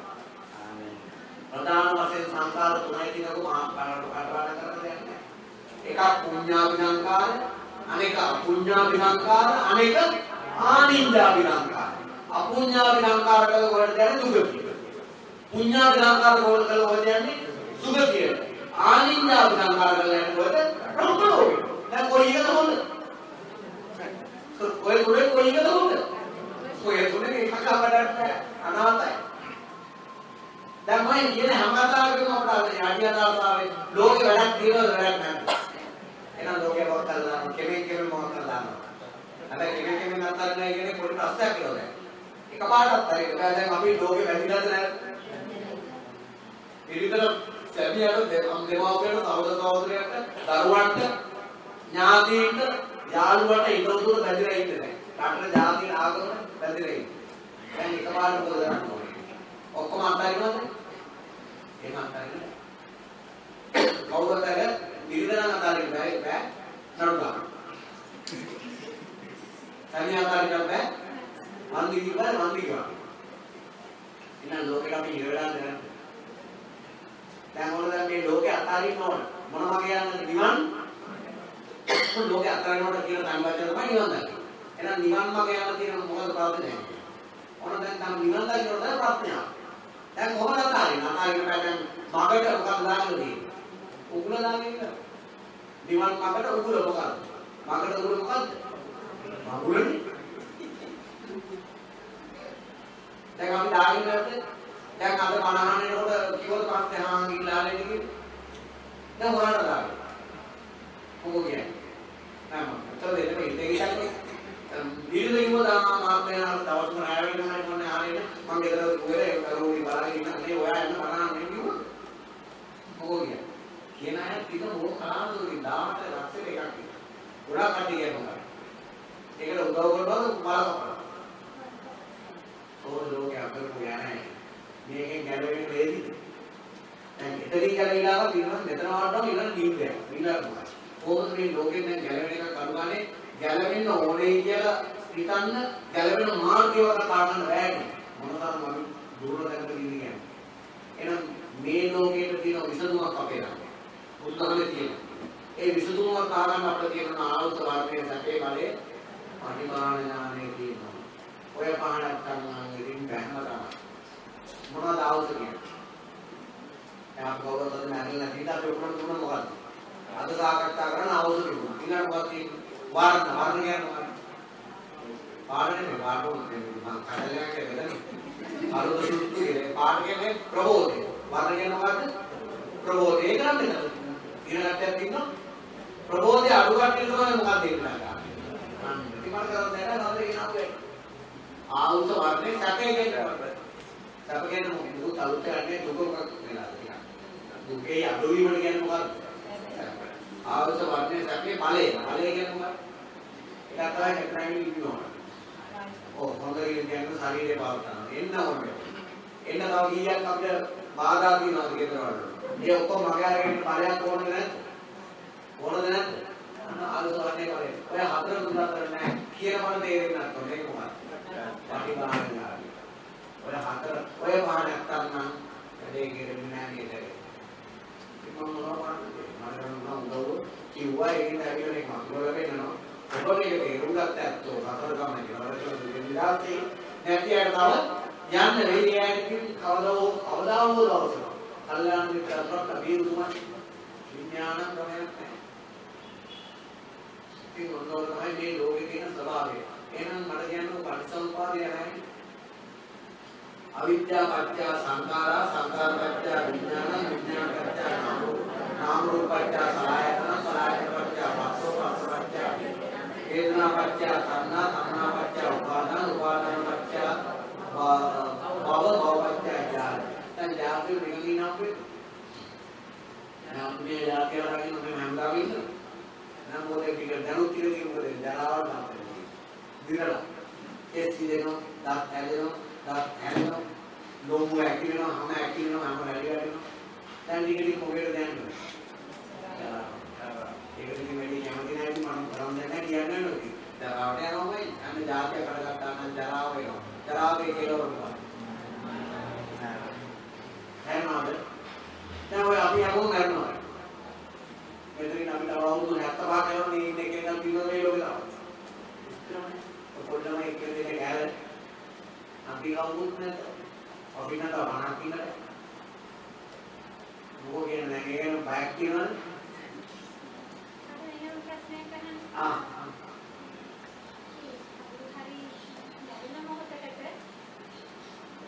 ප්‍රධාන වශයෙන් සංඛාර තුනයි කියනකො මහා පාඩවඩ කරන්න දෙයක් නැහැ. එකක් පුඤ්ඤාපි සංඛාර, අනෙක අපුඤ්ඤාපි සංඛාර, අනෙක ආනින්ජාපි සංඛාර. අපුඤ්ඤාපි සංඛාර කල වලට කියන්නේ දුගතිය. පුඤ්ඤාපි සංඛාර වල කල වලට කියන්නේ සුගතිය. ආනින්ජාපි සංඛාර කල යනකොට බ්‍රහ්ම ලෝකෙ. දැන් කොයි එකද හොඳ? ඔය තුනේ කොයි එකද හොඳ? ඔය තුනේ එකක් අපකට අනාතයි. දැන් මම කියන හැම කතාවකම අපරාධ යටියතාවතාවේ ලෝකේ වැඩක් තියෙනවද වැඩක් නැද්ද? එහෙනම් ලෝකේ මොකක්ද දාන්න කෙනෙක් කෙනෙක් මොකක්ද දාන්න. හැබැයි කෙනෙක් කෙනෙක් නැත්නම් නෑ කියන්නේ පොඩි ප්‍රශ්නයක් කියලා දැන්. එකපාරටත් හරි. දැන් අපි ලෝකේ වැඩිලාද නැද්ද? පිළිතර සැමියාට දෙමව්පියන්ට සහෝදර සහෝදරයන්ට දරුවන්ට ඥාතීන්ට යාළුවට ඉදොතුර බැඳිලා ඉන්නේ නැහැ. රටේ ජාතිය ආගමට බැඳිලා ඉන්නේ. දැන් එකපාරට මොකද කරන්න ඕනේ? ඔක්කොම අත්හරිනවද? එහෙම අත්හරින්න. කවුරුත් අර නිර්දරණ අත්හරින්න බෑ බෑ. නඩුලා. තනිය අත්හරින්න බෑ. වන්දි කිව්වා වන්දි කිව්වා. එහෙනම් ලෝකෙට අපි ඉරවලා දැන් දැන් ඕන දැන් මේ ලෝකේ අත්හරින්න ඕන. මොන වගේ යන්නේ නිවන් ලෝකේ අත්හරිනකොට කියන තන් වචන තමයි නිවන් දකින්න. එහෙනම් නිවන් මාර්ගය යන තියෙන මොකද ප්‍රාර්ථනය? ඕන දැන් තම නිවන් දකින්නට තමයි ප්‍රඥාව. දැන් කොහොමද අතාරින්න? අතාරින්න බෑ දැන් මගට මොකක්ද දාන්නේ? උගුල දාන්නේ නේද? නිවන් මගට උගුල මොකක්ද? මගට උගුල මොකක්ද? මගුලනේ. දැන් අපි දාගෙන ඉන්නත් දැන් අද මනහන එනකොට කිව්වොත් පස්සේ හාන් ගිහලා ආලේ නේ. දැන් හොරට දාගෙන. මොකෝ කියන්නේ? නෑ මම. ඒතර දෙන්න ඉන්නේ ඉතින් දීර්ඝ දාන මාර්ගයන දවස් තුන ආයෙ වෙනයි මොන්නේ ආරේ මම ගෙදර උරේ කරුණි බලාගෙන ඉන්න මේ ඔයා එන්න බලන්න කිව්වා මොකෝ කිය කියන අය තින මොන කාලවලදී දාමට ලක්ෂණ එකක් ගොඩාක් කටි කියනවා ඒකට උදව් කරනවා බලපන් ඕන ලෝකේ අපේ පුයානේ මේකෙන් ගැලවෙන්න වේදිද දැන් ඉතින් ගැලවිලාව තියෙනවා මෙතන වඩා ඊළඟ නිින්දයක් ඊළඟ කොහොමද මේ ලෝකෙන් දැන් ගැලවෙන එක කරුණානේ ගැලවෙන්න ඕනේ කියලා හිතන්න ගැලවෙන මාර්ගය වල කාටන්න බෑනේ මොනතරම් අපි දුර දැනගෙන ඉන්නේ කියන්නේ? එහෙනම් මේ ලෝකයේ තියෙන විසඳුමක් අපේ ළඟ. බුදුහමේ තියෙනවා. ඒ විසුදුමක් ආගන්න අපිට තියෙන ආවුස වර්ණයේ සැපේ බලේ පටිමාන ඥානෙ තියෙනවා. ඔය පහනක් ගන්න ඉතින් බැහැම තමයි. මොනවද ආවුස කියන්නේ? එයා කවුරුද නැගලා නැතිද අපි ඔක්කොම තුන මොකද්ද? අද සාකච්ඡා කරන ආවුස තිබුණා. ඊළඟ මොකක්ද තියෙන්නේ? වර්ණ වර්ණ කියන්නේ මොකක්ද? පාඩ නෙමෙයි පාඩ නෙමෙයි මම කඩලයක් එකදනේ. අරුත සුත්තියේ පාඩ කියන්නේ ප්‍රබෝධය. වර්ණ කියන්නේ මොකද්ද? ප්‍රබෝධය. ඒක නම් නේද? ඊළඟට තියෙනවා ප්‍රබෝධය අඩු කට්ටිය තමයි මොකක්ද කියලා ගන්න. අන්න ඉතිමර කරන්නේ නැහැ නේද කියනවා. ආවුස වර්ණේ සැපේ කියන්නේ. සැප කියන්නේ මොකද? දුක අලුත් කරන්නේ දුක මොකක්ද කියලා. දුකේ අඩුවීමට කියන්නේ මොකක්ද? ආවුස වර්ණේ සැපේ ඵලය. ඵලය කියන්නේ මොකක්ද? ඒක තමයි ටෙක්නොලොජි ඉන්නවා. ඔව් හොඳට කියන්නේ ශරීරය පාවතන. එන්න ඕනේ. එන්න තව කීයක් අපිට බාධා තියෙනවද කියලා බලන්න. ඒ ඔක්කොම මගේ අරගෙන ඵලයක් ඕනද නැද්ද? ඕනද නැද්ද? අන්න ආලෝසවන්නේ කරේ. ඔය හතර තුනක් කරන්නේ කියන මම තේරෙන්නේ නැත්නම් ඒක මොකක්ද? පටිභාගය. ඔය හතර ඔය පහ නැත්තම් නම් වැඩේ කෙරෙන්නේ නැහැ නේද? මම මොනවා කරන්නේ? මම නම් උදව් කිව්වා ඒකින් ඇවිල්ලා මේක මම ලැබෙන්නවා. ඔබ මේක තේරුම් ගත්ත ඇත්තෝ හතර ගමන කියලා. වලට විලාසී නැති අයට තව යන්න වෙයි ඇයිකින් කවදා හෝ කවදා හෝ දවසක. කල්යාණ මිත්‍රත්වයක් අභිරුතුමා විඥාන ක්‍රමයක් නැහැ. ඉතින් ඔන්නෝ තමයි මේ ලෝකේ තියෙන ස්වභාවය. එහෙනම් මට කියන්න පරිසම්පාදය නැහැ. අවිද්‍යා පත්‍ය සංඛාරා සංඛාර පත්‍ය විඥාන විඥාන පත්‍ය නාම රූප නාම රූප පත්‍ය සලආයතන සලආයතන පත්‍ය පස්සෝ පස්ස පත්‍ය වේදනා පත්‍ය සංනා සංනා පත්‍ය උපාදාන උපාදාන පත්‍ය භව භව පත්‍ය ඥාන දැන් ඥාති නිගලිනා අපේ නම් මේ යාකේ වරගෙන මම හංගාව ඉන්න නම් මොකද ටික දැනුත් ටික ටික මොකද ජරාව තමයි දිරලා ඒ සිදෙනෝ දත් හැදෙනෝ දත් හැදෙනෝ ලොමු ඇකිලෙනවා හැම ඇකිලෙනවා හැම වැඩි වැඩිනවා දැන් ටික ටික මොකේද දැනන්නේ ඒක ඉතින් වැඩි කැමති නැහැ මම කරන් දැන කියන්නේ නෝකි ජරාවට යනවාමයි අන්න ජාතිය කඩගත්තා නම් ජරාව වෙනවා ජරාවේ කියලා වුණා හැමෝම දැන් ඔය අපි හැමෝම මරනවා මෙතනින් අපිට අවුරුදු 75 කරන මේ ඉන්න එකෙන් නම් කිව්ව මේ ලෝකේ තමයි. පොඩ්ඩම එක්ක දෙන ගැල අපි කවුරුත් නැත අපි නට වණක් ඉන්නද? මොකෝ කියන නැගෙන බයක් කියනවනේ. ආ හරි දැනෙන මොහොතකට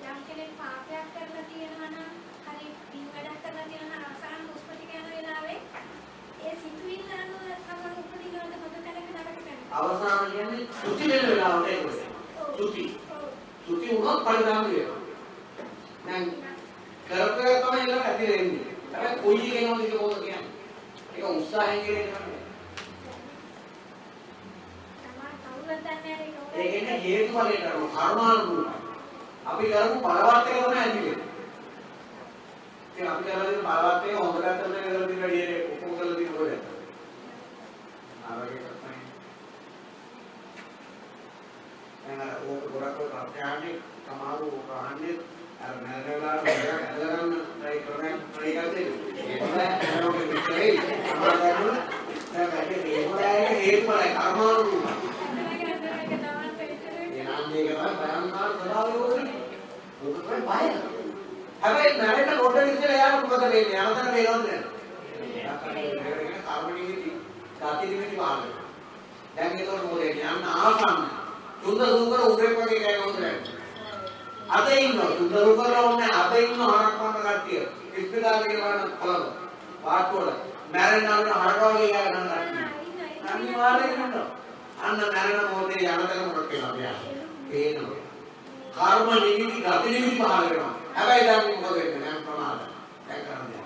යම් කෙනෙක් පාපයක් කරලා තියෙනවා නම් හරි පින් වැඩක් කරලා තියෙනවා නම් අවසාන හුස්ම ටික යන වෙලාවේ ඒ සිතුවිල්ල අනුව තමයි උපදිනවද හොඳ තැනක නරක තැනක අවසාන කියන්නේ සුති වෙන වෙලාවට ඒක වෙන්නේ. සුති. සුති වුණොත් පරිණාම වෙනවා. දැන් කරපෑ තමයි ඒක ඇතිලා එන්නේ. හැබැයි කොයි කෙනෙකුද ඒක මොකද කියන්නේ? ඒක උත්සාහයෙන් කියන එක නෙමෙයි. තමයි කවුරුත් දන්නේ නැහැ ඒක ඒ කියන්නේ හේතු වලට කරන කර්මානුකූලයි. අපි කරපු බලවත් එක තමයි ඇතිවෙන්නේ. ඉතින් අපි කරලා තියෙන බලවත් එක හොඳ පැත්තට කරලා තියෙන වැඩි ඔක්කොම කරලා තියෙන කොහෙද? ආරෝග්‍ය තමයි. දැන් අර ඕක ගොඩක් ඔය ප්‍රත්‍යාන්නේ සමහරව අහන්නේ අර මරණවලා වඩා ඇදගන්න try කරන try කරන්නේ. ඒක තමයි ආරෝග්‍ය විශ්ලේෂණය. අමාරුයි. දැන් මේක හේතුවලයි හේතුවලයි කර්මානුකූලයි. එනම් මේක තමයි භයංකාර ස්වභාවය වුනේ. මොකද බය. හැබැයි මැරෙන්න කොට ඉස්සෙල්ලා යාම මොකද වෙන්නේ? අනතන වේනවද නැද්ද? කර්මණීති සාති දිවිති පාන. දැන් ඒතකොට මොකද වෙන්නේ? අන්න ආසන්න. තුන්ද සූකර උඩරෙක් වගේ කෑ ගොතලා. අද ඉන්නවා තුන්ද සූකර ඕනේ අද ඉන්න හරක් වන්න කට්ටිය. ඉස්පිතාලේ ගිහලා බලන්න. වාට්ටු වල මැරෙන්න අපිට හරක වගේ කෑ ගන්න කට්ටිය. අනිවාර්යෙන් ඉන්නවා. අන්න මැරෙන මොහොතේ යනතන මොකක් වෙනවද යා? පේනවා. කර්ම නිමිති ගති නිමිති පහල වෙනවා. හැබැයි දැන් මොකද වෙන්නේ? දැන් ප්‍රමාද. දැන් කරන්නේ.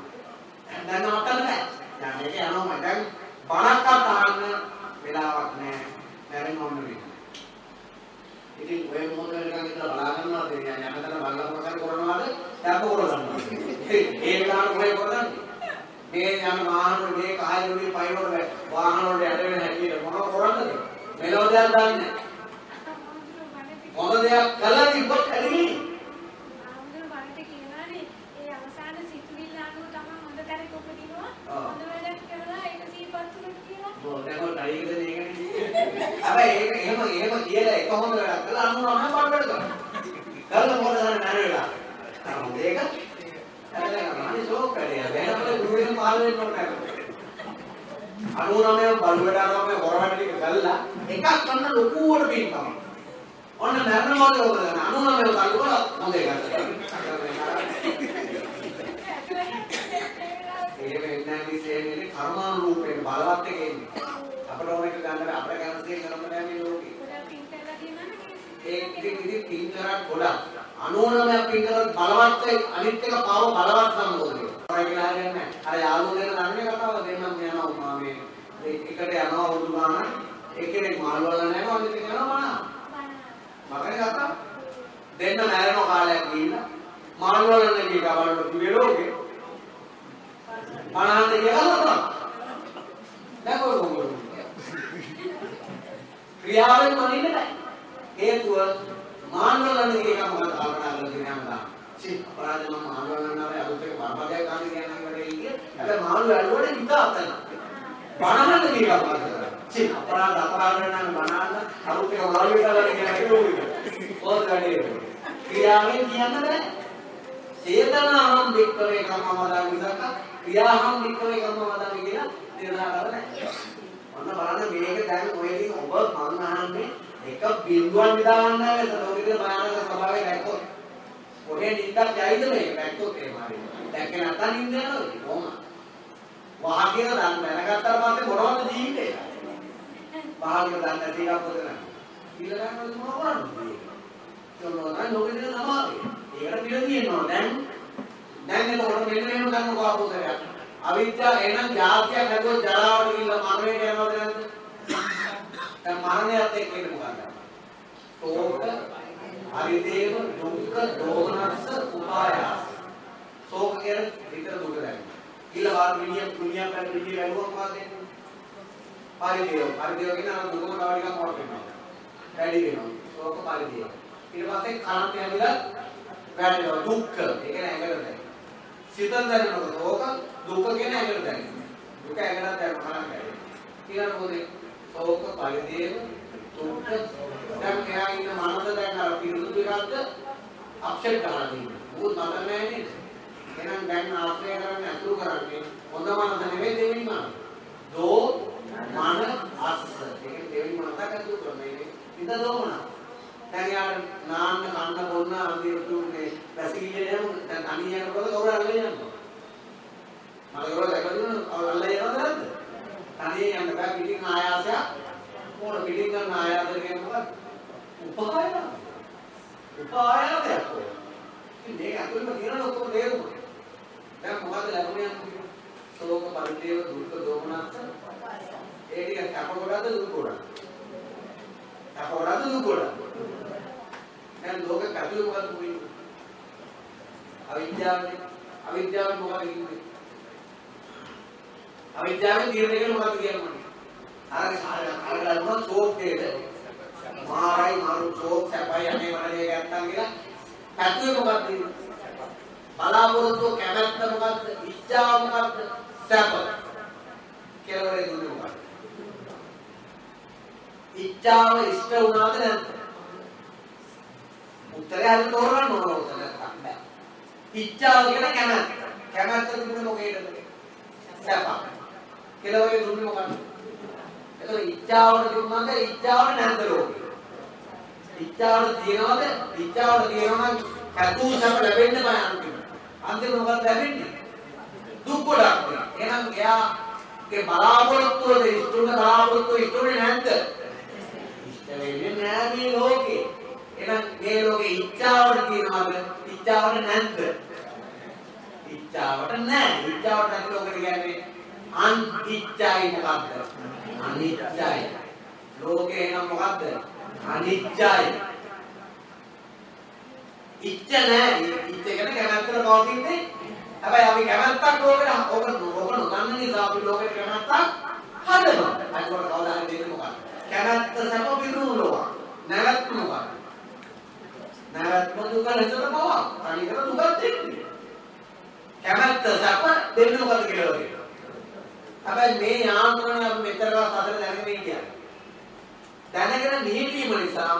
දැන් නවත්තන්න බෑ. දැන් මේක යනවා දැන් බණක් අහන්න වෙලාවක් නැහැ. මැරෙන්න ඕන වෙන්නේ. ඉතින් ඔය මොහොතේ නිකන් ඉතලා බලා ගන්නවාද? යනතන බලලා මොකද කරනවද? මොකද කරන්නේ? ඒ වෙලාවට මොකද කරන්නේ? මේ යන වාහන මේ කාය වලින් පයිවල වාහන වලට යට වෙන හැටියට මොනව කරන්නද? මෙලෝ දෙයක් දන්නේ නැහැ. හොඳ දෙයක් කළා තිබ්බත් ඇතිනේ. ආමුදුර බලට කියනවානේ ඒ අවසාන සිතුවිල්ල අනුව තමයි හොඳ තැනක උපදිනවා ආ. හොඳ වැඩ කියලා එක හොඳ වැඩක් කළා 99 බඩ වැඩ කරනවා. කල්ලා මොකද කරන්නේ නැර වෙලා. හරි ඒක. හැබැයි අනේ ෂෝක් කරේ. වෙනම ගුරුවෙන් පාල වෙන්න ඕනේ නැහැ. 99 බඩ වැඩ ආවම හොර වැඩ ටික කළා එකක් ගන්න ලොකුවට පින් තමයි. ඔන්න මරණ මොකද ඔක ගන්න 99 කල්ලා හොඳේ ගන්න. එහෙම එන්නේ නැහැ කර්මානුරූපයෙන් බලවත් එකේ ඉන්නේ. අපිට ඕන එක ගන්න අපිට කැමති දේ කරන්න බෑ මේ ලෝකේ. ඒ ඉතින් ඉතින් පින් කරක් ගොඩක්. 99ක් පින් කරත් බලවත් අනිත් එක පාව බලවත් සම්බෝධිය. ඔය කියලා හරියන්නේ නැහැ. අර යාළුවෝ දෙන ධර්මයේ කතාව දෙන්නම් යනවා මා මේ එකට යනවා වුදු ගන්න. එක්කෙනෙක් මාළු වල නැහැ අනිත් එක යනවා මනා. මගනේ කතාව. දෙන්න මැරෙන කාලයක් ගිහින් මාළු වල නැගී ගවන්න කිව්වේ ලෝකේ. මනහන් කියලා කරනවා. දැන් කොහොමද? ක්‍රියාවෙන් මනින්න බෑ. හේතුව මානවලන්නේ කියන මොකද කල්පනා කරලා තියෙනවා. චි අපරාධ මම මානවලන්නාවේ අලුත් එක බරපතල කාණ්ඩ කියනවා වගේ ඉන්නේ. හැබැයි මානව ඇල්ලුවනේ හිත අතන. බනහන්න කියලා කරා. චි අපරාධ අපරාධ නම් බනහන්න අලුත් එක මානව කියලා කියන එක ඕක ක්‍රියාවෙන් කියන්න බෑ. චේතනාහම් වික්කවේ කම්මවදා විසක ක්‍රියාහම් වික්කවේ කම්මවදා කියලා නිර්ණය කරන්නේ. ඔන්න බලන්න මේක දැන් ඔයදී ඔබ මං අහන්නේ එක බිඳුවක් නිදා ගන්න නැහැ ලෝකෙදී භයානක ස්වභාවය දැක්කොත්. ඔහේ නිින්දක් යයිද මේක දැක්කොත් එහෙම හරි. දැක්කේ නැත්නම් නිින්ද යනවා කොහොමද? වහ කියලා දැන් දැනගත්තාට පස්සේ මොනවද ජීවිතේ? වහ කියලා දැන් නැති එකක් පොත නැහැ. ඊළඟට මොනවද කරන්නේ? චොල්ලෝනා ලෝකෙදී තමයි. ඒකට පිළ තියෙනවා දැන් දැන් එතකොට මෙන්න මෙහෙම කරනකෝ ආපෝසරයක්. අවිද්‍යාව එහෙනම් ජාතියක් නැතුව ජරාවට ගිහිල්ලා මරණයට යනවද නැද්ද? දැන් මරණයත් එක්ක ඉන්න මොකක්ද? ශෝක, හරිදේව, දුක්ඛ, දෝමනස්ස, උපායාස. ශෝක කියන්නේ විතර දුක දැනෙන. ඊළ වාර මිනිහ කුණියක් ගන්න මිනිහ වැළුවක් මොකක්ද එන්නේ? පරිදේව. පරිදේව කියන අර දුකම තව ටිකක් වට වෙනවා. වැඩි වෙනවා. ශෝක පරිදේව. ඊට පස්සේ කාන්තය ඇවිල්ලා වැටෙනවා දුක්ඛ. ඒ කියන්නේ ඇඟට දැනෙන. සිතෙන් දැනෙනකොට ශෝක දුක කියන ඇඟට දැනෙන. දුක ඇඟට දැනෙන මනකට දැනෙන. ඊළඟ මොකද? ශෝක පරිදේව දුක්ඛ දැන් එයා ඉන්න මනස දැන් අර පිරුදු එකක්ද අප්සෙට් කරලා තියෙනවා. මොකද මතක නැහැ නේද? එහෙනම් දැන් ආශ්‍රය කරන්නේ අතුරු කරන්නේ හොඳ මනස නෙවෙයි දෙවෙනි මනස. දෝ මන අස්ස. ඒක දෙවෙනි මනසක් අතුරු කරන්නේ. ඉත දෝමන. දැන් යාට නාන්න කන්න බොන්න අන්තිම තුනේ වැසිකිල්ලේ නේද? දැන් තනිය යනකොට කවුරු අල්ලගෙන යනවා. මම කවුරු දැකලා අල්ලගෙන යනවද නැද්ද? තනිය යන්න බෑ පිටින් ආයාසයක්. මොන පිටින් ගන්න ආයාසය කියන්නේ මොකක්ද? උපායන. උපායනයක්. ඉතින් මේක අතුරුම තියෙන ඔක්කොම තේරුම. දැන් මොකද ලැබුණේ යන්නේ? ශෝක පරිදේව දුක්ඛ දෝමනස්ස. ඒ ටික කප කොටද දුක් කොටද? කප කොටද දුක් කොටද? දැන් ලෝක කතුල මොකද වෙන්නේ? අවිද්‍යාවනේ. අවිද්‍යාවෙන් මොකද කියන්නේ? අවිද්‍යාවෙන් තීරණය කරන මොකද කියන්නේ? අර අර ලබන ෂෝක් දෙද මාරයි මාරු ෂෝක් සැපයි අනේ මරණය ගැත්තන් කියලා. පැතුවේ මොකක්ද බලාපොරොත්තු කැමැත්ත මොකක්ද ඉච්ඡාව මොකක්ද සැප. කෙලවරේ දුන්නේ මොකක්ද ඉච්ඡාව ඉෂ්ට වුණාද නැද්ද? උත්තරය හරි තෝරගන්න ඕන උත්තර නැත්තම් බෑ ඉච්ඡාව කියන කැමැත්ත. කැමැත්ත දුන්නේ මොකේද? සැප. කෙලවරේ දුන්නේ මොකක්ද එතකොට ඉච්ඡාවට දුන්නාද ඉච්ඡාවට නැද්ද ලෝකේ? ඉච්ඡාවට තියනවද? ඉච්ඡාවට තියනවා නම් කතු සම ලැබෙන්න බෑ අන්තිමට. අන්තිමට මොකක්ද ලැබෙන්නේ? දුක් ගොඩක්. එහෙනම් එයාගේ බලාපොරොත්තු වල ඉෂ්ටුන බලාපොරොත්තු ඉෂ්ටුනේ නැද්ද? ඉෂ්ට වෙන්නේ නෑ මේ ලෝකේ. එහෙනම් මේ ලෝකේ ඉච්ඡාවට තියනවද? ඉච්ඡාවට නැද්ද? ඉච්ඡාවට නෑ. ඉච්ඡාවට නැති ලෝකෙට කියන්නේ අනිච්චයි මොකක්ද? අනිච්චයි. ලෝකේ නම් මොකද්ද? අනිච්චයි. ඉච්ඡ නැහැ. ඉච්ඡ කියන කැමැත්තට පවතින්නේ. හැබැයි අපි කැමැත්තක් ලෝකෙට ඔබ ඔබ නොදන්න නිසා අපි ලෝකෙට කැමැත්තක් හදනවා. අනිත් කවදා හරි දෙන්නේ මොකක්ද? කැමැත්ත සැප පිරුණු ලෝක. නැවැත්ම මොකක්ද? නැවැත්ම දුක නැතර බව. තනිකර දුකක් දෙන්නේ. කැමැත්ත සැප දෙන්නේ මොකද්ද කියලා වගේ. හැබැයි මේ යාන්ත්‍රණය අපි මෙතර කාල හතර දැනගෙන ඉන්නේ. දැනගෙන නිහිටීම නිසා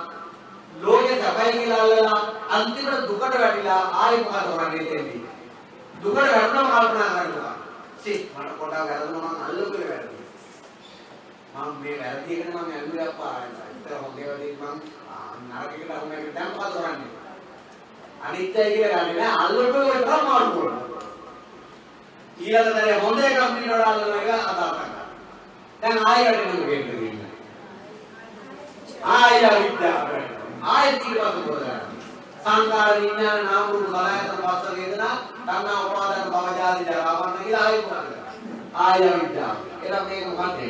ලෝකේ සැපයි කියලා අල්ලලා අන්තිමට දුකට වැටිලා ආයෙ මොකද කරන්නේ එතෙන්දී? දුකට වැටුණම කල්පනා කරනවා. සි මට පොඩක් වැරදුනා මං අල්ලපු වැරදි. මම මේ වැරදි එකට මම ඇල්ලුවේ අප්පා. ඉතල හොඳ ඒවාදී මං නරකයකට අහුන එක දැන් මොකද කරන්නේ? අනිත්‍යයි කියලා ගන්නේ නෑ අල්ලපු එක විතරක් මාරු කරනවා. ඊළඟ දරේ හොඳ එකක් පිළිවෙල අල්ලන එක අදා ගන්නවා. දැන් ආයෙ වැටෙනවා කියන්නේ. ආයෙ අවිද්‍යාව ආයෙත් ඊට පස්සේ කරගන්න. සංකාර විඥාන නාම රූප සලආයතන පස්ස වේදනා තණ්හා උපාදාන භව ජාති ජරා මරණ කියලා ආයෙ කරගන්න. ආයෙ අවිද්‍යාව. එහෙනම් මේක මොකක්ද?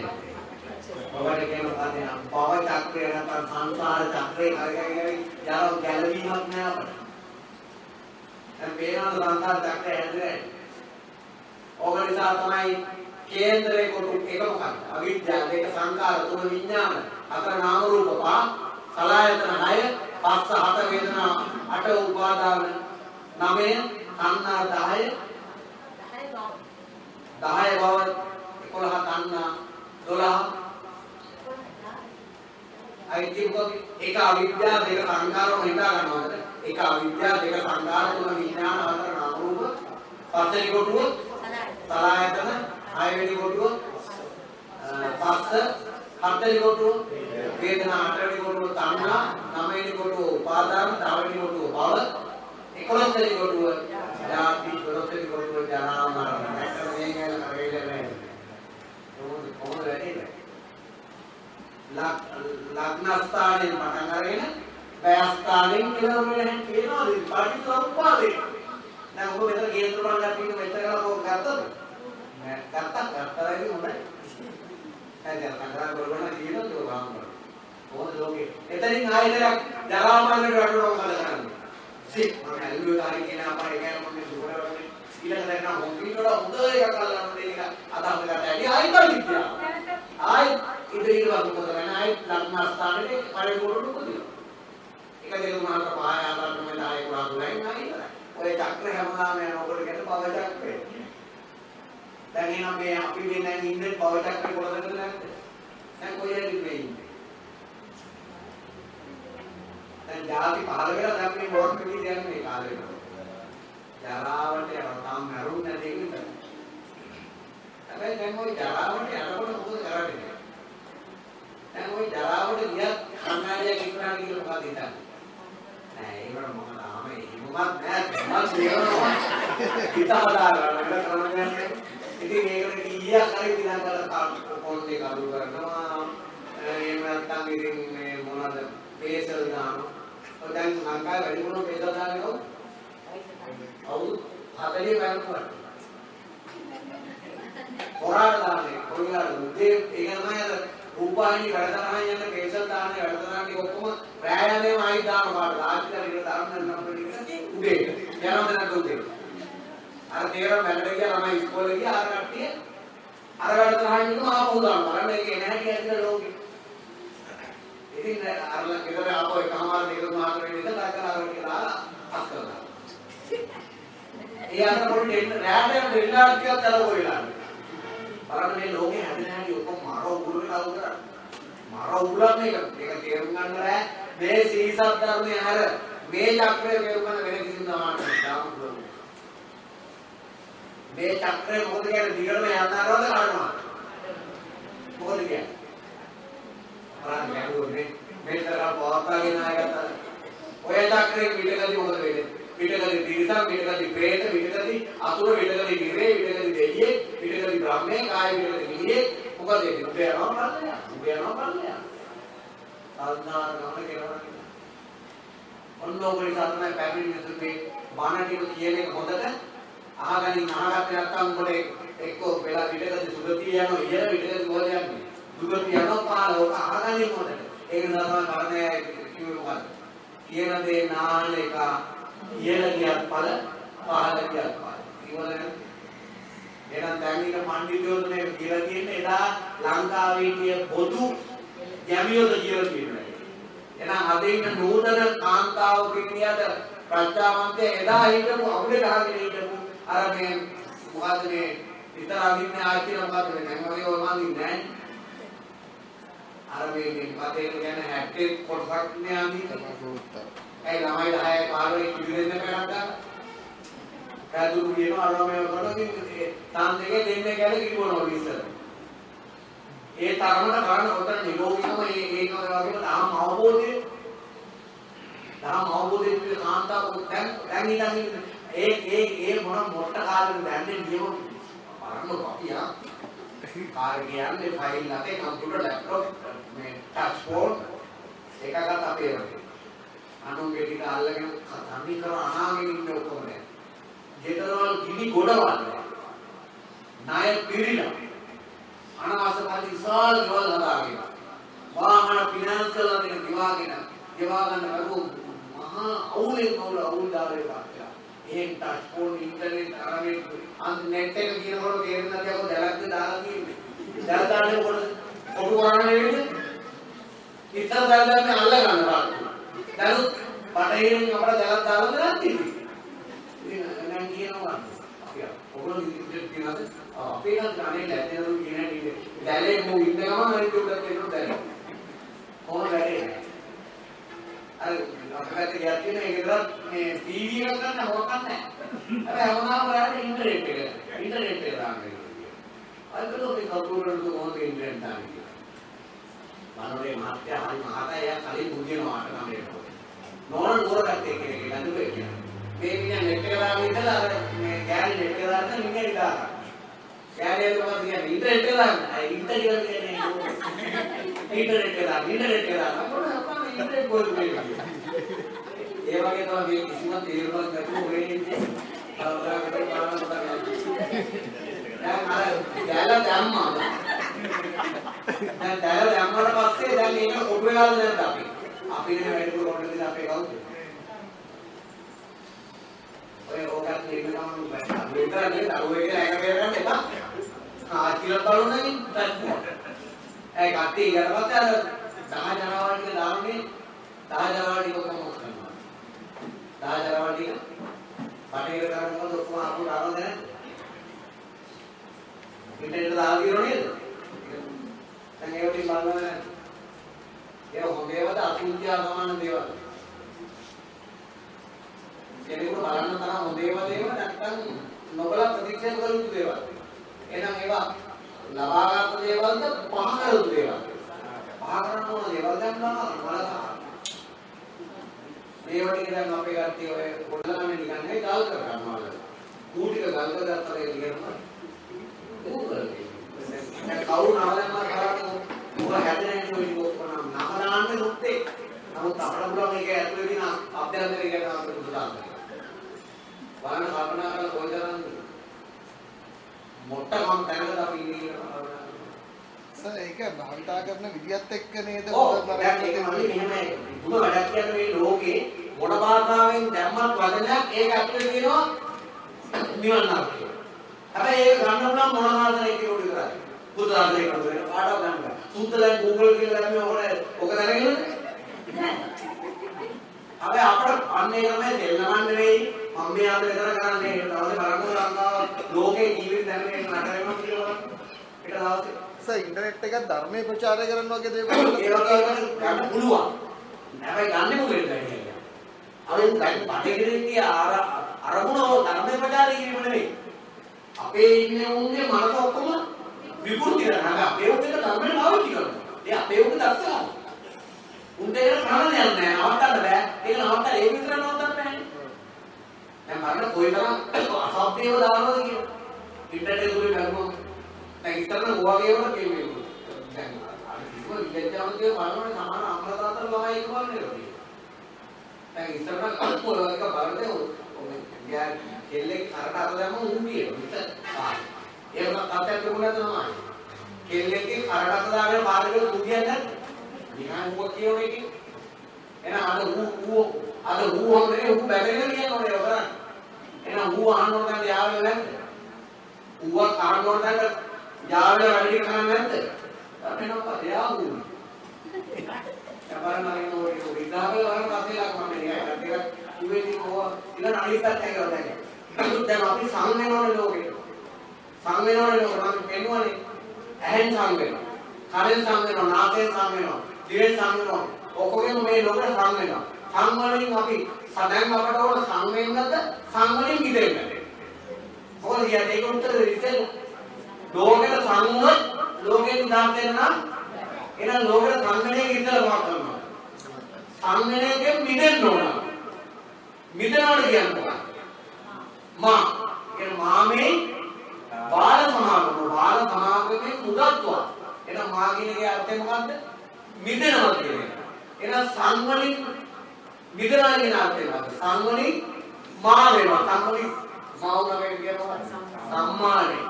භවයට කියන මොකක්ද? භව චක්‍රය නැත්නම් සංසාර චක්‍රේ කරගෙන යන ගැළවීමක් නෑ අපිට. දැන් පේනවද සංසාර චක්‍රය හැදෙන්නේ? ඕක නිසා තමයි කේන්දරේ කොට එක මොකක්ද? අවිද්‍යාව දෙක සංකාර තුන විඥාන හතර නාම රූප පහ සලආයතන 6 පස්ස හත වේදනා 8 උපාදාන 9 තණ්හා 10 10 බව 11 තණ්හා 12 අයිති මොකද? එක අවිද්‍යාව දෙක සංකාරම හිතා ගන්නවද? එක අවිද්‍යාව දෙක සංකාර තුන විඥාන හතර නාම රූප පස්සේ කොටුව සලආයතන 6 වෙනි කොටුව පස්ස හතරවෙනි කොටුව වේදනා අටවෙනි කොටුව තණ්හා නවවෙනි කොටුව උපාදාන දහවෙනි කොටුව භව එකොළොස්වෙනි කොටුව ජාති දොළොස්වෙනි කොටුව ජරා මරණ නැත්නම් මේ ගැන කරේල නැහැ කොහොමද? කොහොමද වැඩේ? ලග්න ස්ථානෙන් පටන් අරගෙන වැයස්ථානෙන් කියලා මොනේ කියනවා පටිච්චසමුප්පාදේ දැන් ඔබ මෙතන කේන්ද්‍ර බලන්න තියෙන මෙතන කරලා ඔබ ගත්තද නෑ ගත්තා ගත්තා හොඳයි දැන් සංග්‍රහ කරගන්න කියනද ඔය ගාම වල. කොහොමද ලෝකේ? එතනින් ආයෙත් ජරා මරණයට වැටුණා මොකද කරන්නේ? සි මම ඇල්ලුවේ කාරි කියන අපා ඒ කියන්නේ මම දුකට වගේ ඊළඟ දැන් නම් හොම්පින් වල හොඳ එකක් අල්ලන්න දෙන එක අදහස් කරලා ඇයි ආයෙත් විද්‍යාව. ආයෙත් ඉදිරියට වගේ මොකද කරන්නේ? ආයෙත් ලග්න ස්ථානෙට පරිපූර්ණ උපදිනවා. එක දෙක තුනකට පහ ආකාරයෙන් මම ආයෙත් පුරා දුලයි ආයෙත්. ඔය චක්‍ර හැමදාම යනකොට කියන පව චක්‍රය. දැන් එහෙනම් මේ අපි මේ දැන් ඉන්නේ පවටක් කොලදද නැද්ද? දැන් කොහෙද මේ ඉන්නේ? දැන් ජාති පහල වෙලා දැන් මේ මොකක්ද කියන්නේ මේ කාලේ. ජරාවට යනවා තාම මරුන් නැති එක විතරයි. හැබැයි දැන් ওই ජරාවට යනකොට මොකද කරන්නේ? දැන් ওই ජරාවට ගියත් කන්නාඩියක් ඉක්මනට කියලා මොකද හිතන්නේ? නෑ ඒකට මොකද ආමේ හිමුමත් නෑ මම කියනවා. හිත හදාගන්න කරන්නේ ඉතින් ඒකට කීයක් හරි විනා කරලා ෆෝන් එක අලු කරනවා. එහෙම නැත්නම් ඉතින් මේ මොනවද පේසල් දානවා දැන් ලංකාවේ වැඩිපුරම පේසල් දාන්නේ කවුද? අවුරුදු 40 පැනනවා හොරාට දාන්නේ කොයිලාද උදේ ඒක තමයි රූපවාහිනී වැඩතරහන් යන පේසල් දාන්නේ වැඩතරහන් ටික ඔක්කොම රෑ යන්නේම ආයි දානවා රාත්‍රියට ඉර දාන්න නම් උදේ යනවද නැද්ද උදේ අර තේරම මැලට ගියා ළමයි ඉස්කෝලේ ගියා අර කට්ටිය අර වැඩ තරහින් ඉන්නම ආපහු දානවා. බලන්න ඒකේ නැහැ කියලා ලෝකෙ. ඉතින් අර ගෙදර ආපහු එකමාර දෙක තුනකට වෙන ඉඳලා දාලා අර කියලා අස් කරලා. ඒ අර පොඩි දෙන්න රැට යන දෙන්නාට ටිකක් තලව වෙලා. බලන්න මේ ලෝකේ හැදෙන හැටි ඔක්කොම මාර උගුරකට අවු කරා. මාර උගුරක් මේක. මේක තේරුම් ගන්න බෑ. මේ සීසත් ධර්මයේ හැර මේ චක්‍රය තේරුම් ගන්න වෙන කිසිම දාමක් මේ චක්‍රය මොකද කියන්නේ දිගටම යන්නවද කඩනවා මොකද කියන්නේ බලන්න ගැඹුරුනේ මේතර පවත්වාගෙන ආයත ඔය චක්‍රේ පිටකදී මොකද වෙන්නේ පිටකදී තිරිසන් පිටකදී പ്രേත පිටකදී අසුර පිටකදී නිරේ පිටකදී දෙවියෙ පිටකදී බ්‍රහ්මේ කාය පිටකදී නිහියේ මොකද වෙන්නේ උඹ යනවා බලන්න උඹ යනවා බලන්න සාධනාර ගමන කරනවා ඔන්න ඔබේ සාධනයි පැමිණි මිනිස්සුගේ බාණ ටික කියන එක හොඳට අහගනින් අහගත්තේ නැත්නම් උඹට එක්කෝ වෙලා පිටකදී සුගතිය යනවා ඉහළ පිටකදී මොකද යන්නේ? සුගතිය යනවා පාල ඔක අහගනින් මොකටද ඒක නිසා තමයි කරන්නේ කිව්වේ මොකද්ද? කියන දේ නාන එක ඉහළ ගියත් ඵල පහළ ගියත් ඵල ඉවරනේ එහෙනම් දැන් ඉන්න පඬිතුයෝ මේ කියලා තියෙන්නේ එදා ලංකාවේ කිය පොදු ගැමියෝද කියලා කියනවා එහෙනම් අද ඉන්න නූතන කාන්තාව කිනියද ප්‍රඥාවන්තය එදා හිටපු අවුලේ ගහගෙන හිටපු අර මේ මොකද්ද මේ විතර අදින්නේ ආච්චිලා මොකද්ද වෙන්නේ මම ඔය මන් දින්නේ නැහැ. දැන් ඔය චක්‍රේ පිටකදී තිරිසන් පිටකදී പ്രേත පිටකදී අර මේ මේ පතේ කියන්නේ හැට්ටේ කොටසක් නේ ආදී. ගුරුත්තර. ඒ ළමයි 10 15 කිවි දෙන්න කරක් ගන්න. කැදුරු කියන අරමේ කොට තාන් දෙකේ දෙන්නේ ගැල කිව්වනවලු ඉස්සර. ඒ තරමට ගන්න ඔතන නිරෝගීකම ඒ ඒක වගේම තාම අවබෝධය තාම අවබෝධය පිළ කාන්තාව දැන් දැන් ඉඳන් ඒ ඒ ඒ මොන මොට්ට කාලෙද දැන්නේ නියම බලන්න අපි ආ කාර් කියන්නේ ෆයිල් නැතේ කම්පියුටර් ලැප්ටොප් මේ ටච් ෆෝන් එකකට අපේ වගේ අනුන්ගේ ටික අල්ලගෙන තනි කර අනාගෙන ඉන්න ඔක්කොම නෑ ගෙදරවල් ගිනි ගොඩවල් ණය පිරිලා. අනවශ්‍ය පරිදි විශාල ගෙවල් හදාගෙන. වාහන ෆිනෑන්ස් කරලා දෙන දිවාගෙන ගෙවා ගන්න බැරුව මහා අවුලෙන් අවුල අවුල් දාලා ඉපත්ලා එහෙන් ටච් ෆෝන් ඉන්ටර්නෙට් අරගෙන අන්ත නෙට් එක කියනකොට තේරෙන්නේ නැති අකෝ දැලක්ද දාලා තියෙන්නේ. දැල් දාන්නේ කොට කොටු කරන්නේ නේද ඉතින් දැල් දාන්නේ අල්ල ගන්න පාඩු දැනුත් පටේෙන් අපට දැලක් දාලා දෙයක් තියෙන්නේ ඉතින් නම් කියනවා අපි ඔයගොල්ලෝ ඉතින් කියනවාද? අපේ නම් ගානේ නැත්නම් කියන නේද දැලේ මෝ ඉන්න ගමන් අනිත් උඩට එනවා දැලේ. කොහොමද වැඩේ අර අපිට ගියක් තියෙන එක විතරක් මේ ටීවී එකක් ගන්න හොරක් නැහැ. හැබැයි හැමදාම රාත්‍රී ඉන්ටර්නෙට් එක ඉන්ටර්නෙට් එක දාන්නේ අයිකලෝ මේ කම්පියුටර් එක කොහොමද ඉන්ටර්නෙට් දාන්නේ කියලා. මනෝරේ මහත්තයා හරි මහතා එයා කලින් බුදිනවා අට නමේ නෝන නෝර පැත්තේ කෙනෙක් නඩුවේ කියන්නේ මේ මිනිහා නෙට් එක දාගෙන ඉඳලා අර මේ ගෑණි නෙට් එක දාන්න මිනිහා ඉඳලා ගෑණියට මොකද කියන්නේ ඉන්ටර්නෙට් එක දාන්න. අය ඉන්ටර්නෙට් කියන්නේ ඉන්ටර්නෙට් එක දාන්න ඉන්ටර්නෙට් එක දාන්න. මොකද අප්පා ඉන්ටර්නෙට් කොහෙද මේ ඒ වගේ තමයි මේ කිසිම තීරණයක් නැතුව ඔය ඉන්නේ. අවදාකට බලන්න තමයි දැන් අර දැල දැම්මා දැන් දැල දැම්මට පස්සේ දැන් මේක කොටු වෙලාද නැද්ද අපි. අපි නේ වැඩිපුර කොට දෙන අපේ කවුද? ඔය ඕකත් නිකම්ම බෑ විතර නේ දරුවෙක් ඇඟ බේරගන්න එපා. ආච්චිලා බලන්නේ දැක්කෝ ඒ කට්ටිය පස්සේ අර 10 ජනවාරි ටික දාන්නේ? 10 ජනවාරි කොහොමද කරනවා 10 ජනවාරි ටික පටේර කරනකොට ඔක්කොම ආපු දානවද නැද්ද? ඉන්ටර්නෙට් දාලා තියෙනව නේද? දැන් ඒව ටික බලන්න ඒ හොඳ ඒවාද අසුචියා සමාන දේවල්. කෙනෙකුට බලන්න තරම් හොඳ ඒවා දේව නැත්නම් නොබල ප්‍රතික්ෂේප කළ යුතු දේවල්. එහෙනම් ඒවා ලබා ගන්න දේවල්ද පහ කළ යුතු දේවල් පහ කරන්න ඕන දේවල් දැන් ගන්නවා බලලා මේවා ටික දැන් අපේ කට්ටිය ඔය පොඩ්ඩක් නිකන් නේ ගල් කර ගන්නවා කූ ටික ගල් කරගත්තා ඒ කියනවා කවුරු නවලම්ම කරන්නේ? මොකක් හැදෙන්නේ කොයි කොහොමද නම දාන්න නුත්තේ නමුත් අපට පුළුවන් ඒක ඇතුලේ තියෙන අභ්‍යන්තරික ගැන අපිට පුදුදාන්න බලන්න කල්පනා කරලා කොයිතරම් මොට්ටකම් තැනකට අපි ඉන්නේ කියලා සර් ඒක භාවිතා කරන විදියත් එක්ක නේද? ඔව් දැන් ඒක මල්ලි මෙහෙමයි බුදු වැඩක් කියන්නේ මේ ලෝකේ මොන භාෂාවෙන් දැම්මත් වචනයක් ඒක ඇතුලේ තියෙනවා නිවන් මාර්ගය. හැබැයි ඒක ගන්න පුළුවන් මොන ආකාරයක කෙරුවොත් විතරයි. බුදු ආගමේ කෙරුවොත් පාඩම් ගන්න බෑ. සූත්‍රයෙන් Google කියලා දැම්මේ ඔකට ඔක දැනගෙන හැබැයි අපිට අන්නේ තමයි දෙන්නමන් නෙවෙයි මම මේ ආද විතර කරන්නේ ඒ දවසේ බලන්න ලංකාව ලෝකේ ජීවිත දැනගෙන නටරෙම කියලා ඒක දවසේ සර් ඉන්ටර්නෙට් එකත් ධර්මයේ ප්‍රචාරය කරන වගේ ඒ දේවල් වගේ ගන්න පුළුවන්. හැබැයි ගන්න මොකෙන්ද කියන්නේ? අර දැන් පටිගිරින්ගේ අර අරමුණ ධර්මයේ ප්‍රචාරය කිරීම නෙවෙයි. අපේ ඉන්නේ උන්ගේ මනස ඔක්කොම විකෘති කරනවා. අපේ උන්ට ධර්මයෙන් පාවිච්චි කරනවා. ඒ අපේ උන්ට දස්සලා. උන්ට ඒක කරන්න දෙයක් නැහැ. නවත්තන්න බෑ. ඒක නවත්තන්න ඒක විතර නවත්තන්න බෑනේ. දැන් බලන්න කොයිතරම් අසභ්‍යව දානවද කියලා. ඉන්ටර්නෙට් එකේ බලමු. දැන් ඉතරම ඔයගේම කියන්නේ. දැන් අර කිසිම විද්‍යාවන්තයෝ බලනකොට සමාන අම්ලතාවතර ළමයි එක බලන්නේ. දැන් ඉතරම අල්පෝල එක බලන්නේ ඔය කෙල්ලෙක් අරට අත දැම්ම උඹිය. විතර පාන. ඒක තාත්තට තිබුණා තමයි. කෙල්ලෙක්ගේ අරට අත දාගෙන පාරේ උඹියන්නේ නැද්ද? නිකන් ඌව කියව එකේ. එහෙනම් අද ඌ ඌ අද ඌ හොඳනේ ඌ බැලගෙන කියනෝනේ ඔය කරන්නේ. එහෙනම් ඌ අහන්න ඕන දැන් යාළුවෝ නැද්ද? ඌව අහන්න ඕන දැන් යාළුවෝ වැඩි කරන්නේ නැද්ද? අපේ නෝපා එයා ඌ. යපාරම අරින්න ඕනේ ඌ ඉඳාපල වරම පස්සේ ලක්ම මේ නිකන් ඒක ඌවේදී කොහොම ඉතින් අනිත් පැත්තට ගියා දැන්. දැන් අපි සං වෙනවනේ ලෝකෙට. සං වෙනවනේ ලෝකෙට මම පෙන්වන්නේ ඇහෙන් සං වෙනවා. කනෙන් සම් වෙනවා, නාසයෙන් සම් වෙනවා, දිවෙන් සම් වෙනවා. ඔක්කොගෙම මේ ලෝකෙට සම් වෙනවා. සම් වලින් අපි සදැන් අපට ඕන සම් වෙන්නද සම් වලින් මිදෙන්නද? මොකද කියන්නේ ඒක උත්තර ඉතින් ලෝකෙට සම් වුණොත් ලෝකෙන් නිදහස් වෙන්න නම් එහෙනම් ලෝකෙට සංගණයේ ඉඳලා මොකක් කරනවා? සංගණයෙන් මිදෙන්න ඕන. මිදෙනවද කියන්නේ මා කියන මාමේ බාල සමාගම බාල සමාගමේ උදත්ව එහෙනම් මා කියන එකේ අර්ථය මොකද්ද? මිදෙනවා කියන එක. එහෙනම් සංවලින් මිදෙනවා කියන අර්ථය මොකද්ද? සංවලින් මා වෙනවා. සංවලින් සාවුන වෙන කියනවා සම්මානේ.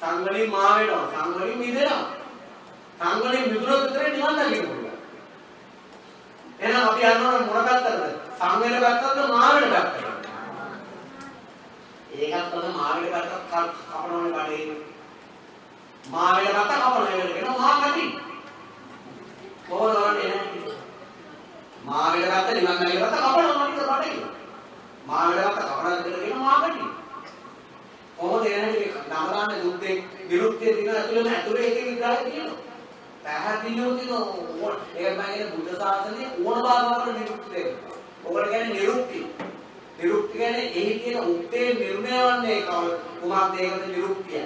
සංවලින් මා වෙනවා. සංවලින් මිදෙනවා. සංවලින් මිදුණොත් විතරේ නිවන් දකින්න පුළුවන්. එහෙනම් අපි යනවා මොන පැත්තටද? සංවේල පැත්තටද මා වෙන පැත්තටද? ඒකත් තමයි මාවිල පැත්තක් කපනවනේ කඩේ. මාවිල පැත්ත කපනවා කියන මා කටින්. කොහොමද වන්නේ? මාවිල පැත්ත නිවන් ගිය පැත්ත කපනවා නේද කඩේ. මාවිල පැත්ත කපනවා කියන මා කටින්. කොහොමද එන්නේ නම දාන්න දුක්තේ විරුක්තිය දින ඇතුළේම ඇතුළේ එකේ විග්‍රහය තියෙනවා. පැහැදිලිව තියෙනවා. ඒක මම කියන බුද්ධ ශාසනයේ ඕන භාගවල නිරුක්ති දෙනවා. ඔකට කියන්නේ නිරුක්ති. නිරුක්ති කියන්නේ එහි තියෙන උත්තේ නිර්ණයවන්නේ කුමක්ද ඒකට නිරුක්තිය.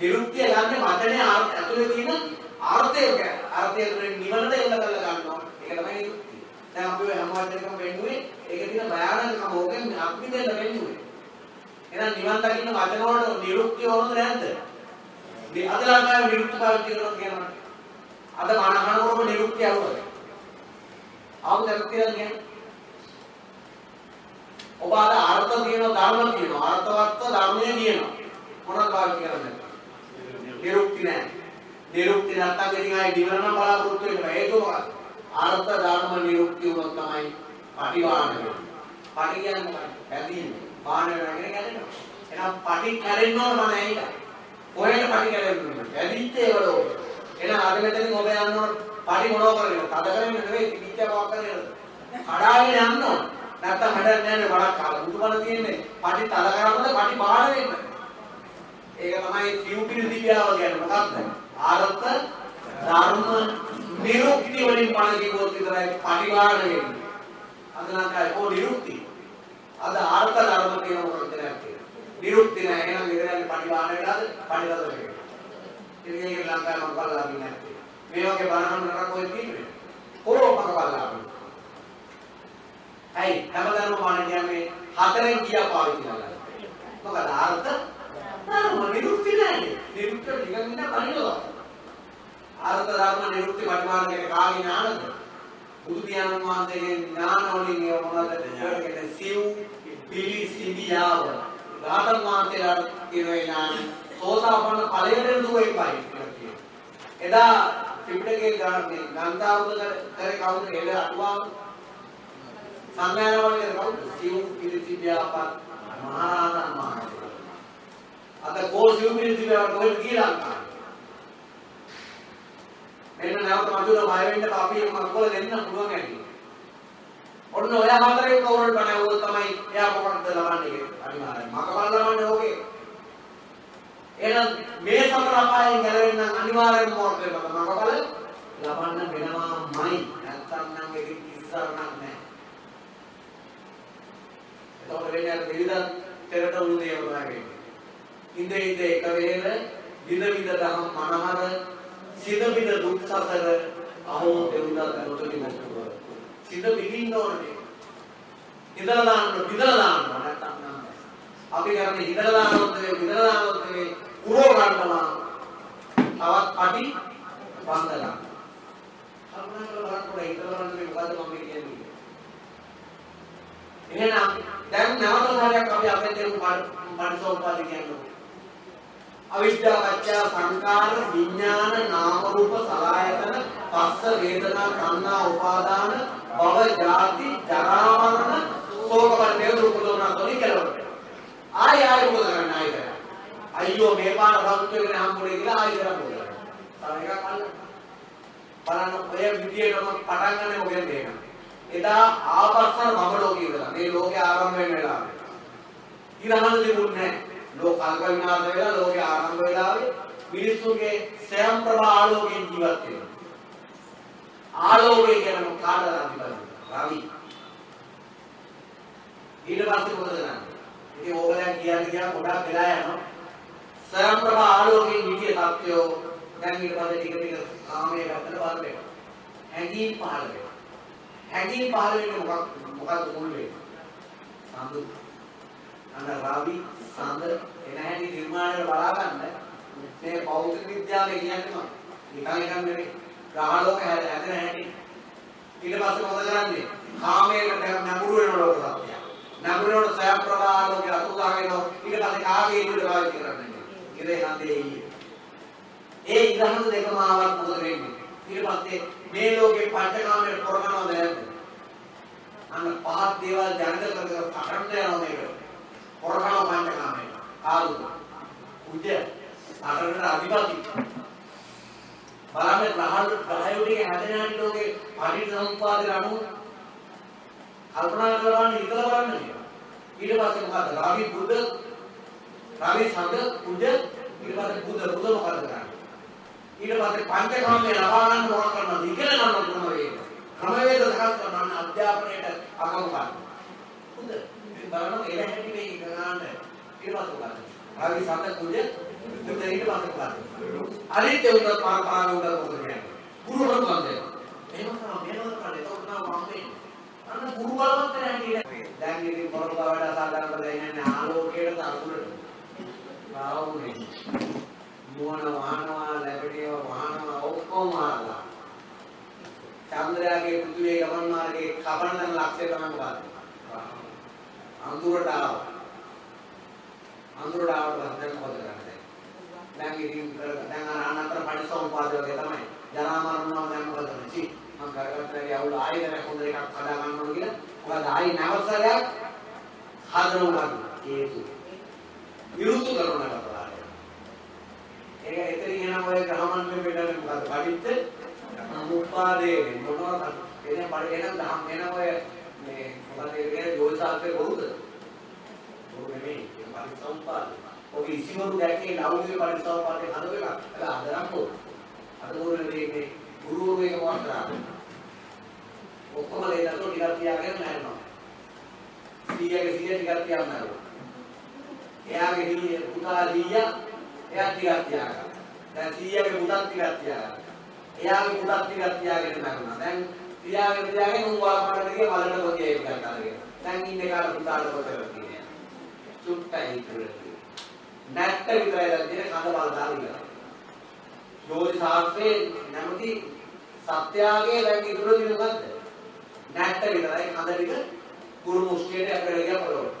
නිරුක්තිය ගන්න වචනේ ඇතුලේ තියෙන අර්ථය අර්ථය තුළින් නිවනට එල්ල කරලා ගන්නවා. ඒක තමයි නිරුක්තිය. දැන් අපි හැම වචනයකම වෙන්නුවේ ඒකේ තියෙන භයානකම ඕකෙන් අපි දෙන්න වෙන්නුවේ. එහෙනම් නිවන් දකින්න වචන වලට නිරුක්තිය ඕනද නැද්ද? මේ අද ලංකාවේ නිරුක්ති පාවිච්චි කරනවා කියනවා. අද මනහනකොටම නිරුක්තිය આવුවද? ආවද නිරුක්තිය කියන්නේ? ඔබ අද අර්ථ කියනවා ධර්ම කියනවා අර්ථවත්ව ධර්මයේ කියනවා. මොනවද පාවිච්චි කරන්නේ නිරුක්ති නැහැ. නිරුක්ති නැත්තම් ඉතින් ආයි නිවන නම් බලාපොරොත්තු වෙන්න ඒක මොකක්ද? අර්ථ ධර්ම නිරුක්ති වුණොත් තමයි පටිවාණ වෙන්නේ. පටි කියන්නේ මොකක්ද? බැඳීම. පාණ වෙනවා කියන කැඩෙනවා එහෙනම් පටි කැඩෙන්න ඕන මම ඇහිලා කොහෙද පටි කැඩෙන්නේ? බැඳිච්ච ඒවලෝ එහෙනම් අද මෙතනින් ඔබ යන්න ඕන පටි මොනව කරගෙන? තද කරගෙන නෙවෙයි පිටිච්ච මොකක් කරගෙන? කඩාගෙන යන්න ඕන. නැත්තම් හැඩක් නැහැ වඩක් කාලා බුදුබණ තියෙන්නේ පටි තල කරනකොට පටි බාහිර වෙන්න. ඒක තමයි සිව්පිරි දිව්‍යාව කියන්නේ මොකක්ද? ආරත්ත ධර්ම නිරුක්ති වලින් පණ කිව්වොත් විතරයි පටි බාහිර වෙන්නේ. අද ලංකාවේ කො නිරුක්ති. අද ආර්ථ ධර්ම කියන මොකක්ද නැහැ. නිරුක්ති නැහැ. එහෙනම් මෙතනදී පටි බාහිර වෙලාද? පටි රද වෙන්නේ. ඉතින් ඒක ලංකාවේ මම බලලා ඉන්නේ නැත්තේ. මේ වගේ බණහන් නරක ඔය තියෙන්නේ. කොරෝපක බලලා ඇයි හැමදාම මාන කියන්නේ හතරෙන් ගියා පාවිච්චි කරලා. මොකද අර්ථ ධර්ම නිරුක්ති නැහැ. නිරුක්ති නිකන් ඉන්න කණිනවා. අර්ථ ධර්ම නිරුක්ති පරිමාණ කියන කාගේ ඥානද? බුදු පියාණන් වහන්සේගේ ඥාන වලින් ඒ මොනවද කියන්නේ සිව් පිලි සිවියාව. රාතන් වහන්සේලාට කියන ඥාන සෝතාපන්න ඵලයට දුවෙයි පයි එදා ත්‍රිපිටකයේ ගාන්නේ ගන්ධාවුද කරේ කවුද එළ අටුවාව සංඥාවලින් කවුද? සිව් පිළිසිවියාපත් මහරහතන් වහන්සේ. අද කෝ සිව් පිළිසිවියාපත් කොහෙද කියලා අහනවා. මෙන්න නැවත මතුවල බය වෙන්න අපි මක්කොල දෙන්න පුළුවන් ඇති. ඔන්න ඔය හතරේ කවුරුත් බණවුවොත් තමයි එයා මොකක්ද ලබන්නේ අනිවාර්යයෙන්. මක බල ලබන්නේ ඕකේ. එහෙනම් මේ සතර අපායෙන් ගැලවෙන්න අනිවාර්යයෙන්ම මොකක්ද මක බල ලබන්න වෙනවාමයි. නැත්තම් නම් ඒක ඉස්සරණක් නැහැ. එතකොට වෙන්නේ අර දෙවිදන් පෙරට වුණු දේවල් වගේ. ඉඳ ඉඳ එක වේල විද විද දහම් මනහර සිද විද දුක් සසර අහෝ දෙවිදා කරොතලි මොකද. සිද විඳින්න ඕනේ. ඉඳලා දාන්න විදලා දාන්න නැත්තම් නම්. අපි කරන්නේ ඉඳලා දානොත් නෙවෙයි විදලා දානොත් නෙවෙයි උරෝ ගන්නවා. තවත් අඩි වන්දනා. කරුණාකර බලන්න පොඩ්ඩක් ඉඳලා බලන්න මොකද්ද මම කියන්නේ. එහෙනම් දැන් නැවත සැරයක් අපි අපේ තේරුම් පරිසෝපාදි කියනවා. අවිද්‍යා පත්‍ය සංකාර විඥාන නාම රූප සලආයතන පස්ස වේදනා සංනා උපාදාන භව ජාති ජරා මරණ ශෝක පරිදේ දුක් දෝමන තොනි කෙලවර. ආය ආය මොකද කරන්නේ ආය කරා. අයියෝ මේ පාර සම්පූර්ණ හම්බුනේ කියලා ආය කරා මොකද? තව එකක් අල්ලන්න. බලන්න ඔය විදියටම පටන් ගන්න මොකෙන්ද ඒක? එදා ආපස්සන මම ලෝකේ ඉඳලා මේ ලෝකේ ආරම්භ වෙන වෙලාවේ ඊළඟට තිබුණේ නැහැ ලෝක කල්ප විනාශ වෙලා ලෝකේ ආරම්භ වෙලාවේ මිනිස්සුගේ සෑම ප්‍රභා ආලෝකයෙන් ජීවත් වෙනවා. ආලෝකය කියන කාටද අධිපති? රවි. ඊට පස්සේ මොකද කරන්නේ? ඉතින් ඕක දැන් කියන්නේ කියන ගොඩක් වෙලා යනවා. සෑම ප්‍රභා ආලෝකයෙන් නිවිය තත්ත්වය දැන් ඊට පස්සේ ටික ටික කාමයේ පැත්තට බල වෙනවා. හැඟීම් පහළ වෙනවා. හැඟීම් පහළ වෙන්නේ මොකක් මොකක්ද මුල් වෙන්නේ? සඳු. අන්න රාවි සඳ එන හැටි නිර්මාණය බලා ගන්න මේ භෞතික විද්‍යාවේ කියන්නේ මම. නිකන් නිකන් නෙවෙයි. ග්‍රහලෝක හැදෙන හැටි. ඊට පස්සේ මොකද කරන්නේ? කාමයට නැඹුරු වෙන ලෝක සත්‍යය. නැඹුරු වෙන සයම් ප්‍රවාහලෝකේ අතුදා වෙනවා. ඊට පස්සේ කාගේ ඉන්නද පාවිච්චි කරන්නේ. ඉරේ හන්දේ ඊයේ. ඒ ඉරහඳ දෙකම ආවත් මොකද වෙන්නේ? ඊට පස්සේ මේ ලෝකේ පංචකාමයේ පොරකනවද නැද්ද? අන්න පහත් දේවල් දැනග කර කර පටන් යනවා මේක. පොරකනව පංචකාමයේ. කාලුද? උජ අරකට අධිපති. බලන්න ග්‍රහණ ග්‍රහයෝගේ හැදෙන හැටි ලෝකේ පරිසම්පාදේ අනුව කල්පනා කරවන්න ඉතල බලන්න කියනවා. ඊට පස්සේ මොකද? රවි බුද රවි සඳ උජ ඊට පස්සේ බුද බුද මොකද කරන්නේ? ඊට පස්සේ පංචකාමයේ ලබා ගන්න මොකක් කරනවද? ඉගෙන ගන්න ක්‍රම වේද. ක්‍රම වේද සකස් කරන අධ්‍යාපනයට අකම ගන්න. හොඳ. ඉතින් බලන්න එළ හැටි මේ ඉගෙන ගන්න. ඊට පස්සේ මොකද? රවි සඳ උජ බුද ඊට පස්සේ මොකද? අනිත් උන්ට පාර පාර උන්ට මොකද කියන්නේ? පුරුවල මොකද? එහෙම කරා මේනවද කරන්නේ? ඒක උනා වම්මේ. අන්න පුරු බලවත් නැහැ දැන් ඉතින් පොරොත්තු වැඩ අසාධාරණ දෙන්නේ ආලෝකයට අතුරට. ආවුනේ. නුවණ වහනවා ලැබෙනියව වහනවා ඔක්කොම වහලා. චන්ද්‍රයාගේ පෘථිවියේ ගමන් මාර්ගයේ කපන දන ලක්ෂ්‍ය තමයි මොකක්ද? අඳුරට ආව. අඳුරට ආවට පස්සේ දැන් මොකද කරන්නේ? දැන් ඉතින් දැන් අර අනතර පරිසම්පාද වගේ තමයි. ජරා මරණම දැන් මොකද කරන්නේ? චි මම කරගත්තා යවුල ආයෙත් හොඳ එකක් හදා ගන්න ඕන කියලා. මොකද ආයෙ නැවසරයක් හදනවා හේතු. විරුද්ධ කරනවා කතාව. ඒක එතනින් එන ඔය ග්‍රහමන්ත්‍රෙ පිටරේ මොකද? පඩිච්ච සමුප්පාදේ මොනවද? එනේ බඩ එන දහම් එන ඔය මේ මොකද කියන්නේ ජෝතිෂාස්ත්‍රේ බොරුද? බොරු නෙමෙයි. ඒක පරිසම්පාද. ඔක ඉසිවරු දැක්කේ ලෞකික පරිසම්පාදේ හදව එක. ඒක අදරම්කෝ. අද මොනේ මේ ගුරුවරු එක මොකක්ද කරන්නේ? ඔක්කොම දෙන්නතෝ ටිකක් තියාගෙන නැරනවා. සීයාගේ සීයා ටිකක් තියාගෙන නැරනවා. එයාගේ පුතා දීයා එයා ටිකක් තියාගන්න. දැන් සීයාගේ පුතත් ටිකක් තියාගන්න. එයාගේ පුතත් ටිකක් තියාගෙන මරුණා. දැන් තියාගෙන තියාගෙන උන් වාපමඩට ගිය වලට පොතිය එකක් අරගෙන. දැන් ඉන්නේ කාට පුතාට පොතක් තියෙනවා. චුට්ටයි ඉතුරුයි. නැත්ත විතරයි දැන් තියෙන කඳ බල දාලා ඉවරයි. ජෝති ශාස්ත්‍රයේ නැමති සත්‍යාගේ දැන් ඉතුරු දින මොකද්ද? නැත්ත විතරයි කඳ ටික කුරු මුස්ටියට අපිට ගියා පොළොවට.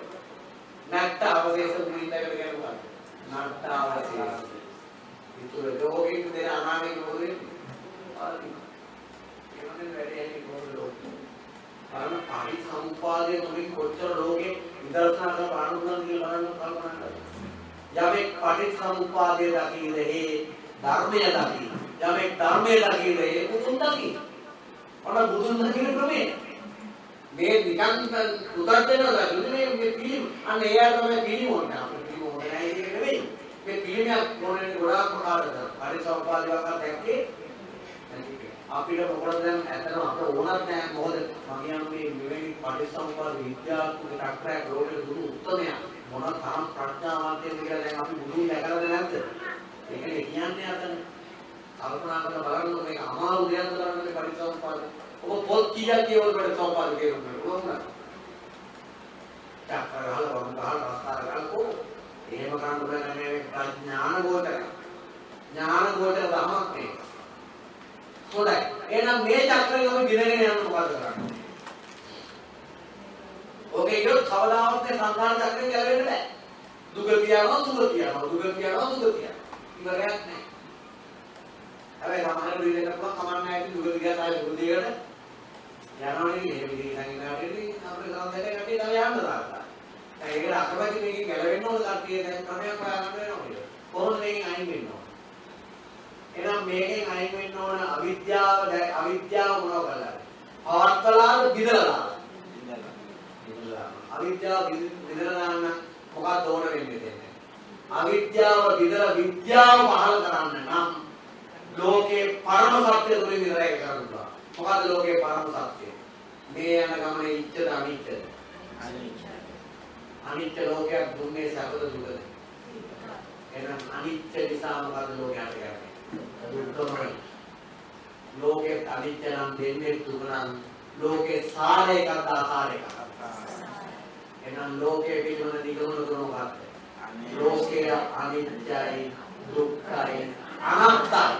නැත්ත අවශේෂ මුලින්දකට ගියා මොකද්ද? නැත්ත අවශේෂ. ඉතුරු ලෝකෙක දෙන අනාගතේ මොකද වෙන්නේ? ආදි. ඒවනේ වැඩි ඇයි කොහොමද ලෝකෙ? අරම පරිසම්පාදයේ තුලින් කොච්චර ලෝකේ විදර්ශනා කරන පාණුතුන් කියලා බලන්න කල්පනා කරලා. යමෙක් පටිච්චසමුප්පාදයේ දකින්නේ ධර්මය දකි. යමෙක් ධර්මය දකිද ඒ බුදුන් දකි. ඔන්න බුදුන් දකින ක්‍රමය. මේ නිකන් උදත් වෙනවා දුන්නේ මේ පිළිම. අන්න එයා තමයි පිළිම ඕනේ. අපේ පිළිම ඕනේ නැහැ ඒක නෙවෙයි. මේ පිළිමයක් ඕනේ ගොඩාක් ප්‍රකාරද. පරිසම්පාදිකවක් දැක්කේ අපිට මොකද දැන් ඇත්තටම අපිට ඕනත් නැහැ මොකද මම කියන්නේ මෙවැනි පරිසම්පාද විද්‍යාත්මක ටක්ටරයක් ලෝකෙට දුන්නු උත්තරමයක් මොන තරම් ප්‍රඥාවන්තයෙක්ද කියලා දැන් අපි බුදුන් දැකලාද නැද්ද? ඒකනේ කියන්නේ අතන. කල්පනා කරලා බලන්න මේක අමාරු දෙයක්ද කරන්නේ පරිසම්පාද. ඔබ පොත් කීයක් කියවල පරිසම්පාද කියනවා. කොහොමද? ටක්කර ගහලා වම් ගහලා රස්තාර ගහලා කොහොමද? එහෙම කරන්න බෑ මේ ප්‍රඥාන ගෝචර. ඥාන ගෝචර ධමයක් නේ. හොඳයි. එහෙනම් මේ චක්‍රය ඔබ දිනගෙන යන්න මොකද කරන්නේ? ඔබේ යොත් කවදාවත් මේ සංඛාර චක්‍රයෙන් ගැලවෙන්න බෑ. දුගතිය යනවා සුගතිය යනවා දුගතිය යනවා සුගතිය යනවා. ඉවරයක් නැහැ. හැබැයි සමහර විදිහට පුළුවන් කමන්න නැහැ දුගතිය තමයි දුගතියට යනවනේ මේ විදිහට සංගිනාටදී අපේ සම්බන්ධයට කටේ තව යන්න දාලා. දැන් ඒකට අකමැති මේකෙන් ගැලවෙන්න ඕන කට්ටිය දැන් ක්‍රමයක් හොයාගන්න වෙනවා. කොහොමද මේකෙන් අයින් වෙන්න ඕන? එහෙනම් මේකෙන් අයින් වෙන්න ඕන අවිද්‍යාව අවිද්‍යාව මොනව කළාද? පවත්තලාද බිදලාද? බිදලා. අවිද්‍යාව බිදලා දාන්න මොකක්ද ඕන වෙන්නේ දෙන්නේ? අවිද්‍යාව විදලා විද්‍යාව පහළ කරන්න නම් ලෝකේ පරම සත්‍ය තුලින් විතරයි කරන්න පුළුවන්. මොකද්ද ලෝකේ පරම සත්‍ය? මේ යන ගමනේ ඉච්ඡද අනිච්චද? අනිත්‍ය ලෝකයක් දුන්නේ සැපද දුකද? එහෙනම් අනිත්‍ය නිසා මොකද ලෝකයට කරන්නේ? දුක්ඛමයි. ලෝකේ අනිත්‍ය නම් දෙන්නේ දුක නම් ලෝකේ සාර එකක් ආකාර එකක්. එහෙනම් ලෝකයේ පිළිවෙල නිගමන කරන මොකක්ද? ලෝකය අනිත්‍යයි දුක්ඛයි අනාත්තයි.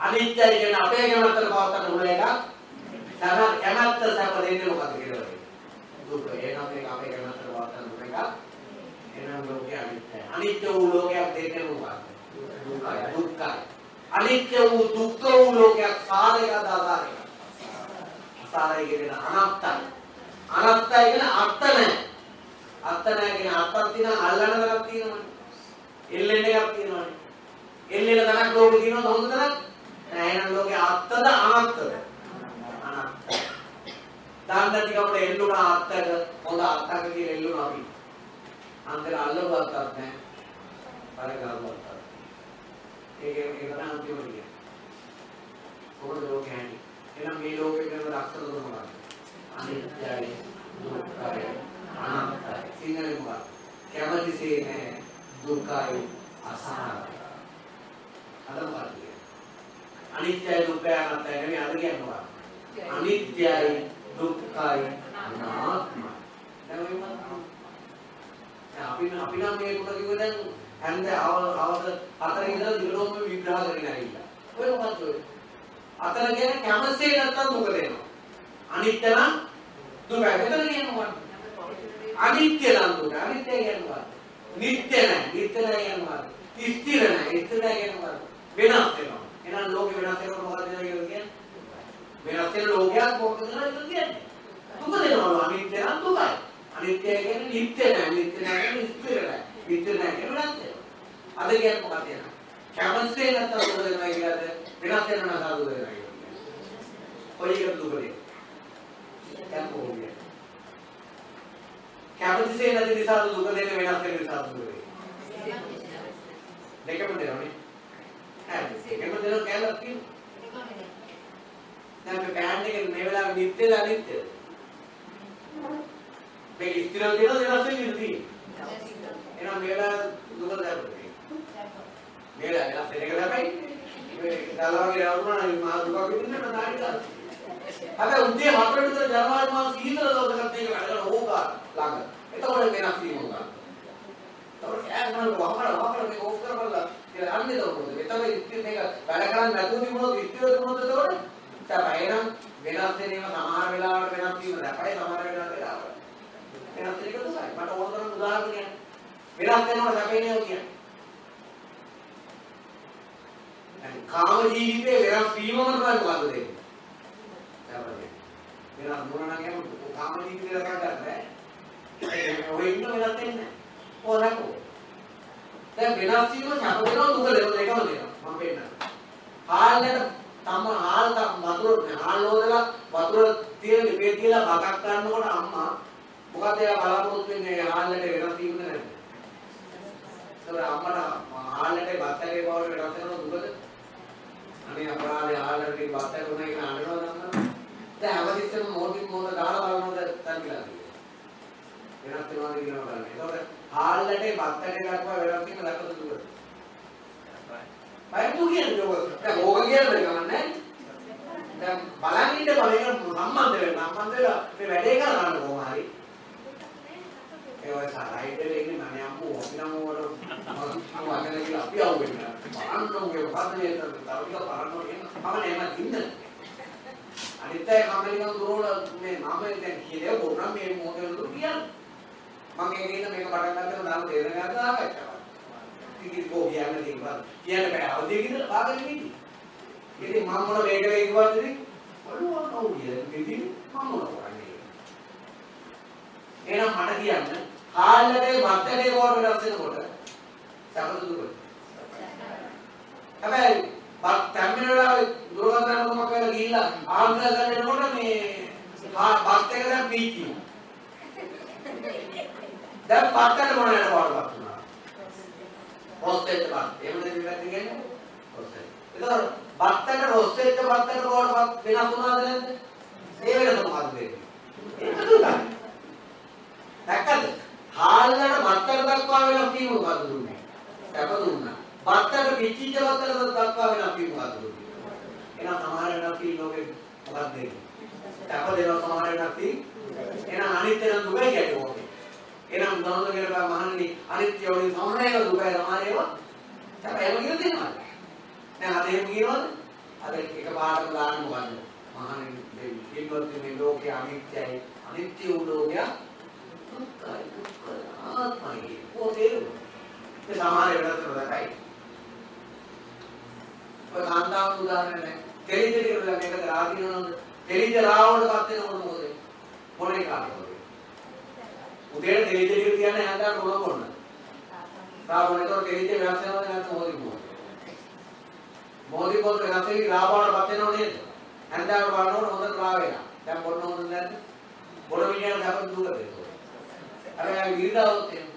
අනිත්‍යයි කියන අපේ කැමැත්තට පවත්තන මුල එකක්. සමහර කැමැත්ත සැප දෙන්නේ මොකද්ද කියලා. දුක. එහෙනම් මේක අපේ කැමැත්තට පවත්තන මුල එකක්. එහෙනම් ලෝකය අනිත්‍යයි. අනිත්‍ය වූ ලෝකයක් දෙන්නේ මොකක්ද? දුකයි. දුක්ඛයි. අනිත්‍ය වූ දුක්ඛ වූ ලෝකයක් සාරයක දාදාරයක. සාරය කියන අනාත්තයි. අනාත්තයි කියන අර්ථ නැහැ. අත්ත නැහැ කියන අත්තක් තියෙන අල්ලන දරක් තියෙනවනේ. එල්ලෙන එකක් තියෙනවනේ. එල්ලෙන දරක් ලෝකේ තියෙනවද හොඳ දරක්? නෑ එහෙනම් ලෝකේ අත්තද අනත්තද? දාන්න ටික අපිට එල්ලුණා අත්තක හොඳ අත්තක කියලා එල්ලුණා අපි. අන්තර අල්ලුවත් අත්තක් නෑ. බල ගාවත් අත්තක්. ඒක ඒක තමයි අන්තිම ටික. කොහොමද ලෝකේ හැටි? එහෙනම් මේ ලෝකේ කරන ලක්ෂණ තුන මොකක්ද? අනිත්‍යයි දුක්ඛයි අනාත්තයි. සිංහලෙන් මොකක්ද? කැමතිසේ නෑ දුකයි අසහනයි. අද මොකක්ද? අනිත්‍යයි දුක්ඛයි අනාත්තයි නෙමෙයි අද කියන්නේ මොකක්ද? අනිත්‍යයි දුක්ඛයි අනාත්මයි. දැන් ඔය මොකක්ද? දැන් අපි අපි නම් මේ කොට කිව්ව දැන් හන්ද අවස හතර ඉඳලා දිගටම විග්‍රහ කරගෙන ඇවිල්ලා. ඔය මොකක්ද ඔය? අතන කියන්නේ කැමසේ නැත්තම් දුක දෙනවා. අනිත්‍ය නම් දුකයි. මෙතන කියන්නේ මොකක්ද? අනිත්‍ය නම් දුක. අනිත්‍ය කියන්නේ මොකක්ද? නිට්ටය නැහැ. නිට්ටය නැහැ කියන්නේ මොකක්ද? ස්ථිර නැහැ. ස්ථිර නැහැ කියන්නේ මොකක්ද? වෙනස් වෙනවා. එහෙනම් ලෝකෙ වෙනස් වෙනකොට මොකද වෙනවා කියලා කියන්නේ? වෙනස් වෙන ලෝකයක් මොකද කියලා කියන්නේ? දුක දෙනවලු අනිත්‍ය නම් දුකයි. අනිත්‍ය කියන්නේ නිට්ටය නැහැ. නිට්ටය නැහැ කියන්නේ ස්ථිර නැහැ. නිට්ටය නැහැ කියන්නේ වෙනස් වෙනවා. අද කියන්නේ මොකක්ද කියනවා? කැමසේ නැත්තම් දුක දෙනවා කියලාද? වෙනස් වෙනවා නම් දුක දෙනවා කියලාද? කොයි එකද දුක දෙන්නේ? දැන් කොහොමද? කැමතිසේ නැති නිසා දුක දෙන්නේ වෙනස් වෙන නිසා දුක දෙන්නේ. දෙකම දෙනවනේ. හරි. දෙකම දෙනවා කියලා කියනවා. දැන් මේ බෑන්ඩ් එකේ මේ වෙලාවේ නිත්‍යද අනිත්‍යද? මේක ස්ථිරව තියෙනවද වෙනස් වෙන්නේ තියෙන්නේ? එහෙනම් මේ වෙලාවේ දුක දැක්කේ. මේ වෙලාවේ වෙනස් වෙන එක තමයි. මේ දලවගේ රවුනා නම් මා දුක විඳින්න මම දාඩි ගන්නවා. හැබැයි උදේ හතර විතර ජනවාරි මාස සීතල දවසකට මේක වැඩ කරන ඕකා ළඟ. එතකොට වෙනස් වීම උනා. තවර ඈනල් වහකර වහකර මේක ඕෆ් කරවලා කියලා අන්නේ දවසට. එතකොට ඉතින් මේක වැඩ කරන්නේ නැතුව තිබුණොත් ඉතින් තිබුණොත් එතකොට සබයිනම් වෙනස් වෙනේම සමහර වෙලාවට වෙනස් වීම දැකයි සමහර වෙලාවට වෙලාවට. වෙනස් වෙන එක තමයි. මට ඕන තරම් උදාහරණයක් වෙනස් වෙනවට සැපේනේ කියන්නේ. කාම ජීවිතේ වෙනස් වීමම තමයි මොකද්ද දෙන්නේ? වෙනස් මොනවා නම් කාම ජීවිතේ කරගන්න බෑ. ඔය ඉන්න වෙනස් වෙන්නේ නැහැ. ඕනකෝ. දැන් වෙනස් වීම සැප වෙනවා දුක දෙනවා එකම දෙනවා. මම පෙන්නනවා. හාල්ලට තම හාල් වතුර හාල් හොදලා වතුර තියෙන ලිපේ තියලා බකක් ගන්නකොට අම්මා මොකද එයා බලාපොරොත්තු වෙන්නේ හාල්ලට වෙනස් වීමද නැද්ද? ඒතර අම්මට හාල්ලට බත්තගේ බව වෙනස් වෙනවා දුකද? අනේ අපරාධේ හාල්ලට බත්තක උනා කියන අඬනවා නම් දැන් හැමතිස්සෙම මොහොතින් මොහොත දාලා බලනවද දැන් කියලා වෙනස් වෙනවාද කියනවා බලන්න. ඒතකොට හාල්ලට බත්තට ගත්තා වෙනස් වීම දැක්කද දුක? බය දුක කියන්නේ ඔය. දැන් ඕක කියන්නේ ගමන්නේ. දැන් බලන් ඉන්න බලේක සම්බන්ධ වෙන්න සම්බන්ධ වෙලා මේ වැඩේ කරන්න කොහොම හරි. ඒ වගේ සාරයිද ඉන්නේ මම අම්මෝ අපි නම් වල මම අගෙන කියලා අපි ආවෙන්නේ. බලන්න ඕකේ පදනේ තව ටික බලන්න ඕනේ. මම නෑම ඉන්න. අනිත් අය කමලිකම් දුරවල මේ මම දැන් කියලා බොන්න මේ මොකද කියන්නේ. මම ඒක ඉන්න මේක පටන් ගන්නකොට නාම තේරෙන ගන්න ආකච්ඡාවක්. ඉතින් කෝ කියන්න තියෙනවා. කියන්න බෑ. අවදිය කියලා පාගල නිදි. ඉතින් මම මොන වේගලේ කිව්වද ඉතින්? ඔළුව නෝඩිය. ඉතින් මම මොන කරන්නේ? එහෙනම් මට කියන්න හාල්ලටේ වත්තේ කොට වෙනස් වෙනකොට සමතු දුක. හැබැයි බත් තැම්බෙන වෙලාවේ දුරගතන මොකක් කරලා ගිහිල්ලා ආන්දර ගන්නකොට මේ බත් එක දැන් පීචි. දැන් පත්තට මොන වෙන බවටපත් වුණා. රොස් වෙච්ච බත්. එහෙම නේද මේ පැත්තෙන් කියන්නේ? රොස් වෙච්ච. ඒතකොට බත්තට රොස් වෙච්ච බත්තට කොහොමද වෙනස් වුණාද නැද්ද? ඒ වෙනස මොකද්ද වෙන්නේ? ඒක දුන්නා. දැක්කද? හාල්ලට බත්තට දක්වා වෙනස් වීම මොකද්ද දුන්නේ? සැප දුන්නා. බත්තට පිච්චිච්ච බත්තට දක්වා වෙනස් වීම මොකද්ද දුන්නේ? එහෙනම් සමහර වෙනස් වීම ලෝකෙ මොකක්ද දෙන්නේ? සැප දෙනවා සමහර වෙනස් වීම. එහෙනම් අනිත්‍ය නම් දුකයි කියන්නේ ඕකේ. එහෙනම් උදාහරණ කියලා මහන්නේ අනිත්‍ය වලින් සමහර ඒවා දුකයි සමහර ඒවා සැප එහෙම කියලා දෙනවා. දැන් අද එහෙම කියනවද? අද එක පාඩම දාන්න මොකද්ද? මහන්නේ කිව්වොත් මේ ලෝකේ අනිත්‍යයි. අනිත්‍ය වූ ලෝකය දුක්ඛයි දුක්ඛයි ආත්මයි. ඕකේ. ඒ සමහර වෙනස් කරලා ඔය කාන්තාවන් උදාහරණ නැහැ. තෙලිජ කියලා මේක රාගිනවද? තෙලිජ රාවණටපත් වෙනකොට මොකද? මොනේ කාටද? උදේට තෙලිජ ටික තියන්න හැන්දාට මොන මොන? රාවණේතෝ තෙලිජ වෙනස් වෙනවද නැත්නම් මොකද මොකද? මොකද පොත් වෙනස් වෙවි රාවණටපත් වෙනව නේද? හැන්දාට බලනකොට හොඳට රා වෙනවා. දැන් බොන්න හොඳ නැද්ද? බොන මිනිහට දැපත් දුක දෙනවා. අර යා විරිදාවොත් එහෙම.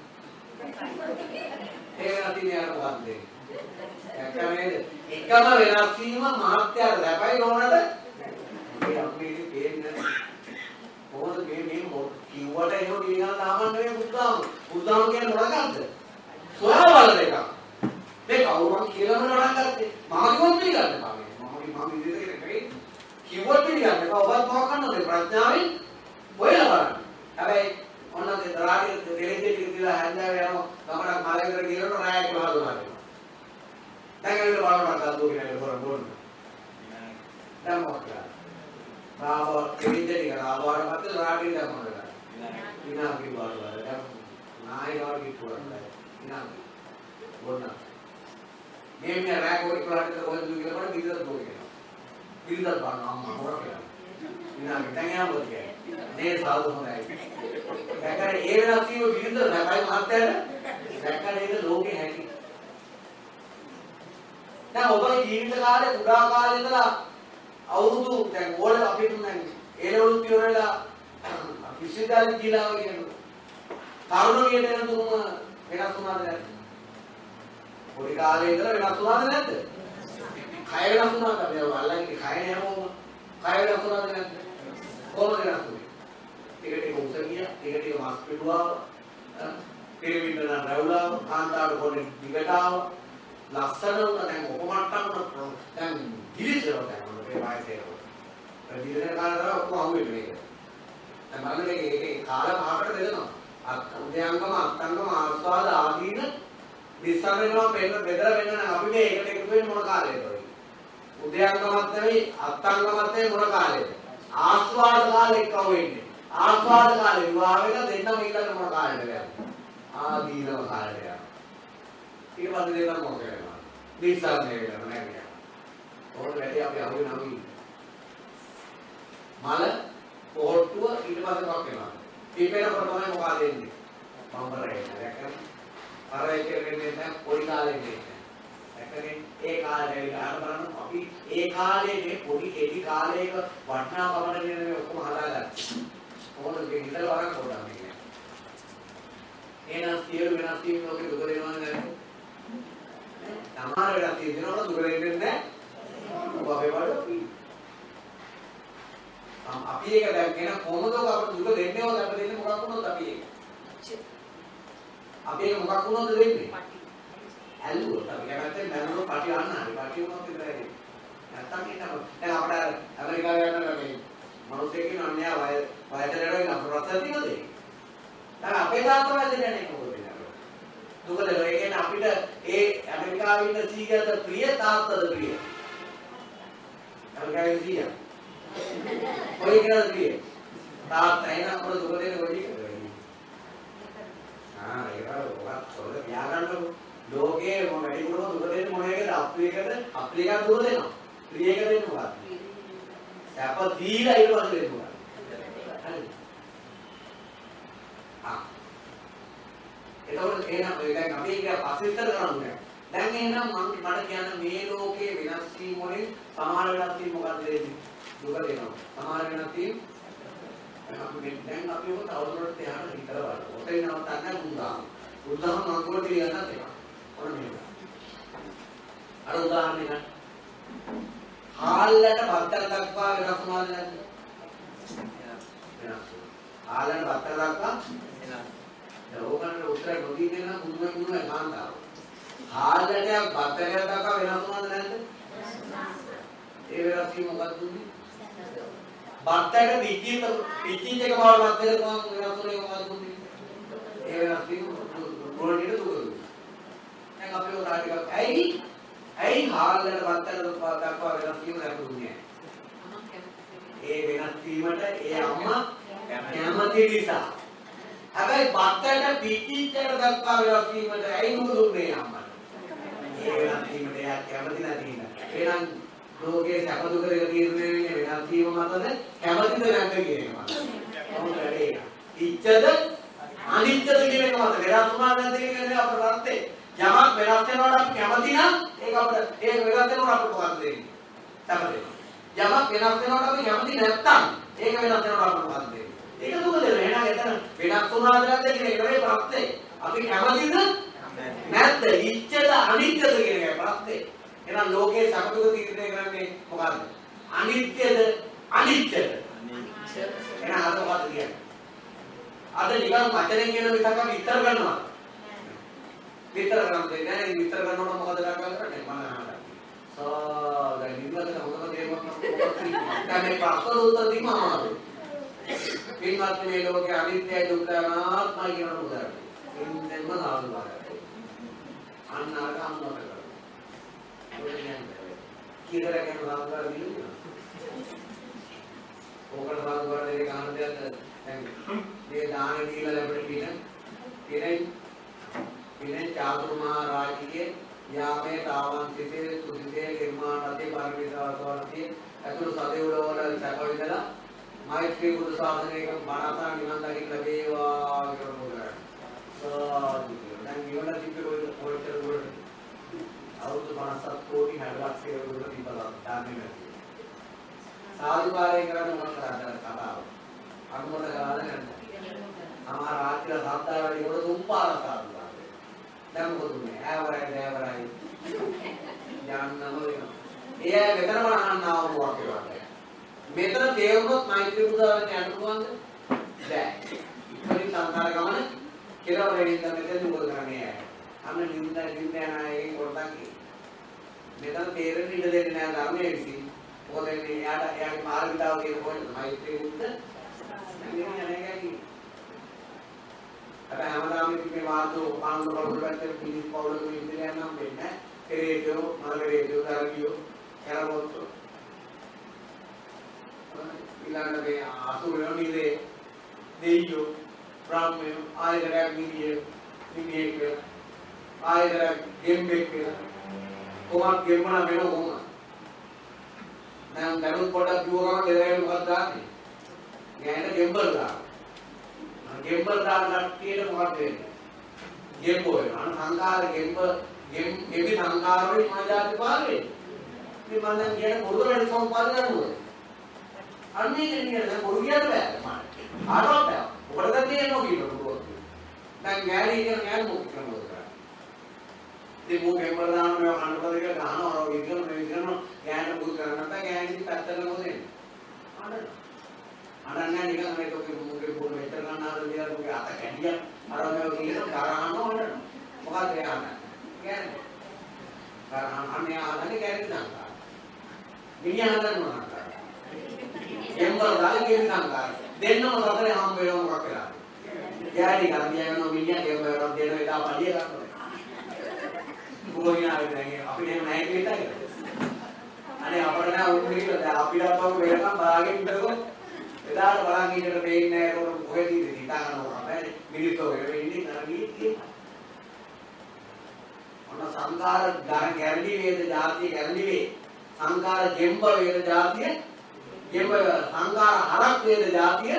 ඒක නැති නේ අර මොකක්ද දෙන්නේ? දැක්ක නේද? එකම වෙනස් වීම මහත්යාට ලැබයි ඕනට මේ අපේ පේන්නේ කොහොමද මේ මේ මො- කිව්වට එහෙම කියනවා තාමන් නෙවෙයි බුද්ධාම. බුද්ධාම කියන්නේ මොකක්ද? ස්වභාව දෙක. මේ කවුරුන් කියලාම නඩන් ගත්තේ. මම කිව්වොත් පිළිගන්න එපා මේ. මම මම ඉදිරියට නෙවෙයි. කිව්වොත් පිළිගන්න එපා. ඔබත් මොකක් කරනවද? ප්‍රඥාවෙන් හොයලා බලන්න. හැබැයි ඔන්න ඒ දරාගේ දෙලෙදේ ටික දිලා හැන්දෑව යනවා. ගමනක් මාලේකට ගිහලා රාය 11 දුන්නා. දැන් ඇවිල්ලා බලන්න අද්දෝ කියන එක බොන්න. දැන් මොකක්ද? රාව දෙවිදේ ටික රාවවර මත රාගේ දැන් මොකද? විනා කිව්වා වල දැන් නායකවට කිව්වා. විනා බොන්න. මේ මේ රාග වල ඉස්සරහට කොහෙද කියලා බලන්න පිළිදර දෝ කියනවා. පිළිදර බලන්න අම්මා හොර කියලා. විනා දැන් යා මොකද කියන්නේ? මේ සාදු හොඳයි. දැන් ඒ වෙනස් වීම පිළිදර නැපයි මහත්තයාට දැක්ක නේද ලෝකේ හැටි. දැන් ඔබගේ ජීවිත කාලේ කුඩා කාලේ ඉඳලා අවුරුදු දැන් ඕල අපිට දැන් ඒලවලු ඉවරලා විශ්වවිද්‍යාලෙ ගිහලා වගේ තරුණ වියට යන තුම වෙනස් වුණාද නැද්ද? පොඩි කාලේ ඉඳලා වෙනස් වුණාද නැද්ද? කය වෙනස් වුණාද? අපි අල්ලන්නේ කය හැමෝම කය වෙනස් වුණාද නැද්ද? කොහොමද වෙනස් වුනේ? ටික ටික උස ගියා, ටික ටික මාස් පිටුවාව, පිරමිඩ් නම් රැවුලාව, කාන්තාවට පොඩි දිගටාව, ලස්සන වුණා දැන් ඔපමට්ටම් වුණා දැන් දිලිසෙනවා දැන් මොකද මේ වයසේ ඒ දිලිසෙන කාලේ ඔක්කොම අහු වෙන්නේ මේක දැන් බලන්න මේක ඒකේ කාල පහකට බෙදෙනවා. අත් උද්‍යංගම අත්ංගම ආස්වාද ආදීන විස්තර වෙනවා පෙන්න බෙදලා වෙන්න අපි මේ එකට එකතු වෙන්නේ මොන කාලේද උද්‍යංගමත් නෙවෙයි අත්ංගමත් නෙවෙයි මොන කාලේද ආස්වාද කාලේ එක්ක වෙන්නේ ආස්වාද කාලේ විවාහ වෙලා දෙන්නම ඊළඟ මොන කාලේද යන්නේ ආදීනව කාලේට යනවා ඊට පස්සේ දෙන්න මොකද වෙනවා? නිස්සාරණය වෙනවා නේද? ඕක වැඩි අපි අහුවේ නම් මල පොට්ටුව ඊට පස්සේ මොකක් වෙනවා? පිපෙනකොට තමයි මොකද වෙන්නේ? පම්බරේ දැක්කම අර එක වෙන්නේ නැහැ පොඩි කාලේ ඉන්නේ. දැක්කනේ ඒ කාලේ ඇවිල්ලා අර බලන්න අපි ඒ කාලේ මේ පොඩි එඩි කාලයක වටිනාකමට කියන මේ ඔක්කොම හදාගත්තා. කොහොමද මේ ඉඳලා වරන් පොඩ්ඩක් මේක. එහෙනම් සියලු වෙනස් වීම ලෝකේ දුක දෙනවද නැද්ද? සමහර වෙලාවට තියෙනවා දුක දෙන්නේ නැහැ. ඔබ අපේ වල අපි ඒක දැන් කියන කොහොමද අපිට දුක දෙන්නේ හොද අපිට දෙන්නේ මොකක් වුණොත් අපි ඒක. අපි ඒක මොකක් වුණොත් දෙන්නේ? ඇල්ලුවොත් අපි කැමැත්තෙන් මැරුණොත් පටි අන්න හරි. පටි වුණොත් විතරයි දෙන්නේ. නැත්තම් ඉන්න දැන් අපිට ඇමරිකාවේ යන මේ මිනිස්සෙක් ඉන්න අන්‍යයා වය වයසට යන අපරාධ තියෙනද? දැන් අපේ තාත්තලා දෙන්නේ නැහැ මොකද? දුක දෙනවා. ඒ කියන්නේ අපිට ඒ ඇමරිකාවේ ඉන්න සීයාට ප්‍රිය තාත්තද ප්‍රිය? ඇමරිකාවේ සීයා. ඔය කෙනාද ප්‍රිය? තාත්තා එන අපර දුක දෙන ඔය ටික. ආ ඒක ඔබත් සොල්ල පියාගන්නකො. ලෝකේ මොන වැඩිපුරම දුක දෙන්නේ මොන එකද? අප්‍රියකද? අප්‍රියකා දුක දෙනවා. ප්‍රියක දෙන්නේ මොකක්ද? සැප දීලා ඊට පස්සේ දෙන්නේ මොකක්ද? හරිද? ආ එතකොට එහෙනම් ඔය දැන් අපි ඒක පස්විතර කරන්නේ. දැන් එහෙනම් මම මට කියන්න මේ ලෝකයේ වෙනස් වීම වලින් සමහර වෙනස් වීම මොකක්ද දෙන්නේ? දුක දෙනවා. සමහර වෙනස් වීම දැන් අපි දැන් අපි උඹ තවදුරටත් එහාට හිතලා බලමු. ඔතේ නවත්තන්න බුද්ධාම. බුද්ධාම මංගල පිළිගන්නත් ඒක. ඔන්න මේක. අර උදාහරණ ගන්න. හාල්ලට බත්තර දක්වා වෙනස් වුණාද නැද්ද? වෙනස්. හාල්ලට බත්තර දක්වා දැන් ඕකට උත්තර නොදී දෙන කුදුම කුදුම කාන්තාව. හාල්ලට බත්තර දක්වා වෙනස් වුණාද නැද්ද? ඒ වෙනස් වීම මොකක්ද උනේ? බත්තර පිච්චිත පිච්චිච්ච එක බව බත්තර කොහොමද වෙනස් වුනේ මොකක්ද උනේ? ඒ වෙනස් වීම රෝල්ඩිට දුක. දැන් අපි උදාහරණ ටිකක් ඇයි ඇයි හාල්ලට බත්තර දක්වා වෙනස් වීම ලැබුණේ? ඒ වෙනස් වීමට ඒ අම්මා කැමති නිසා. හැබැයි බත්තර පිච්චිච්චට දක්වා වෙනස් වීමට ඇයි නුඹ දුන්නේ අම්මට? ඒ වෙනස් වීමට එයා කැමති නැති නිසා. එහෙනම් ලෝකයේ සැප දුක දෙක තීරණය වෙන්නේ වෙනස් වීම මතද කැමතිද නැද්ද කියන එක මත. මොකද ඒක. ඉච්ඡද අනිච්ඡද කියන එක මත වෙනස් වුණා නැද්ද කියන එක අපේ අර්ථේ. යමක් වෙනස් වෙනවට අපි කැමති නම් ඒක අපිට ඒක වෙනස් වෙනවට අපිට මොකක්ද දෙන්නේ? සැප දෙනවා. යමක් වෙනස් වෙනවට අපි කැමති නැත්තම් ඒක වෙනස් වෙනවට අපිට මොකක්ද දෙන්නේ? ඒක දුක දෙනවා. එහෙනම් එතන වෙනස් වුණාද නැද්ද කියන එක නෙවෙයි ප්‍රශ්නේ. අපි කැමතිද නැත්ද? ඉච්ඡද අනිච්ඡද කියන එක ප්‍රශ්නේ. එහෙනම් ලෝකයේ සැප දුක තීරණය කරන්නේ මොකද්ද? අනිත්‍යද අනිච්චද? එහෙනම් අද මොකද්ද කියන්නේ? අද නිකන් වචනෙන් කියන විතරක් විතර කරනවා. විතර කරන්නේ නැහැ. විතර කරනකොට මොකද කරන්නේ? මම අහනවා. සෝ දැන් නිවකට හොඳම දේමක් තමයි. දැන් මේ ප්‍රශ්න උත්තර දීම අමාරුයි. පින්වත් මේ ලෝකයේ අනිත්‍යයි දුක්ඛයි අනාත්මයි කියන උදාහරණ. ඉන්නෙම සාධුවාරයි. අන්න අර අම්මකට කරනවා. කීදර කියන සාධුවාර දිනුවා. ඕකට සාධුවාර දෙක ගන්න දෙයක් දැන් මේ දාන දීලා ලැබෙන පින පිනෙන් පිනෙන් චාතුර්මහා රාජිකේ යාමේ තාවන්තිතේ සුදිතේ නිර්මාණතේ පරිවිසවසවන්ති අතුරු සදෙව්ලවල සැප විඳලා මෛත්‍රී බුදු සාසනයක බණසා නිවන් දකින්න ලැබේවා කියලා මොකද? සාදු දැන් නිවන තිබ්බේ කොහෙද කොහෙටද කොහෙද? අවුරුදු 57 කෝටි 60 ලක්ෂය වුණ තිබලා දාන්නේ නැති. සාදුකාරය කරන්නේ මොකක්ද කතාව? අනුමත කරාද නැද්ද? සමහර ආචාර්ය සාද්දා වැඩි කොට තුම්පාර සාදුකාරය. දැන් මොකද මේ? ඈවරයි දෑවරයි. යන්නම වෙනවා. ඒ අය මෙතනම අහන්න ආව මොකක්ද වගේ. මෙතන තේරුනොත් මෛත්‍රී බුදුරජාණන් යන්න පුළුවන්ද? බෑ. ඉක්මනින් සංකාර ගමන කෙලවර වෙනින්ද මෙතන මොකද කරන්නේ අය? අන්න නින්ද නින්ද යන අයගෙන් පොඩ්ඩක් මෙතන තේරෙන්න ඉඩ දෙන්නේ නැහැ ධර්මයේ විසින්. මොකද එන්නේ එයාට එයාගේ මාර්ගිකාව කියන කොහෙද? මෛත්‍රී බුද්ධ හැබැයි හැමදාම මේ වාදෝ පාන්දර වල පැත්තේ පිළිස් පවුලක ඉඳලා යනම් වෙන්නේ පෙරේතෝ මලරේතෝ දරගියෝ කරවොත් ඊළඟට මේ අසුරයෝ නිලේ දෙයියෝ බ්‍රාහ්මණයෝ ආයතරයක් නිලිය නිලියෙක් ආයතරයක් ගෙම්බෙක් කියලා. කොහොමද ගෙම්බන වෙන කොහොමද දැන් දරුවෝ පොඩක් දුව ගමන් දෙරගෙන මොකක්ද දාන්නේ? ගෑනට ගෙම්බල් දානවා ගෙම්බල් දාන කට්ටියට මොකක්ද වෙන්නේ? ගෙම්බෝ වෙනවා. අන සංකාර ගෙම්බ ගෙම් ගෙම්බි සංකාර වලින් මොන જાති පාරේ මේ මම දැන් කියන පොළොව වැඩි සම්පාද කරනවා අන්නේ කියන්නේ දැන් පොළොව කියන්න බෑ මම ආරෝපය ඔකට දැන් තියෙනවා කියනවා දැන් ගෑණි කියන ගෑණි මොකක්ද කරන්නේ ඉතින් මෝ ගෙම්බල් දාන මේවා කන්න බද කියලා ගහනවා අර විදිහම මේ විදිහම ගෑනට බුදු කරන්න නැත්නම් ගෑණි පැත්තට මොකද වෙන්නේ? අඬන අඬන්නේ නිකන් මේ තෝකේ මුගේ පොල් මෙතන ගන්නාද කියලා මුගේ අත කැඩියක් අර මේවා කියන තරහම අඬන මොකක්ද යන්නේ ගෑනි. තරහම අන්නේ ආනන්නේ ගෑනි සංකාර. මිනිහා හදන්න මොනවාද ගෙම්බල් දාලා කියන සංකාර දෙන්නම සතරේ හම් වෙනවා මොකක් වෙලා ගෑනි ගන්න යනවා මිනිහා ගෙම්බල් දෙන එදා පඩිය ගන්නවා. ගෝණියාවේ නැහැ අපිට එහෙම නැහැ කියලා අනේ අපර නෑ උන් කියලා දැන් අපිට පහු වෙනකම් බලාගෙන ඉඳකොත් එදාට බලන් ඉන්නකොට පේන්නේ නැහැ ඒක කොහෙද ඉඳී හිතා ගන්නවා බෑ මිනිත්තු වෙන්නේ නැරගී තියෙනවා ඔන්න සංකාර ගැරලි වේද ධාතිය ගැරලි වේ සංකාර ජෙම්බ වේද ධාතිය ජෙම්බ සංකාර හරක් වේද ධාතිය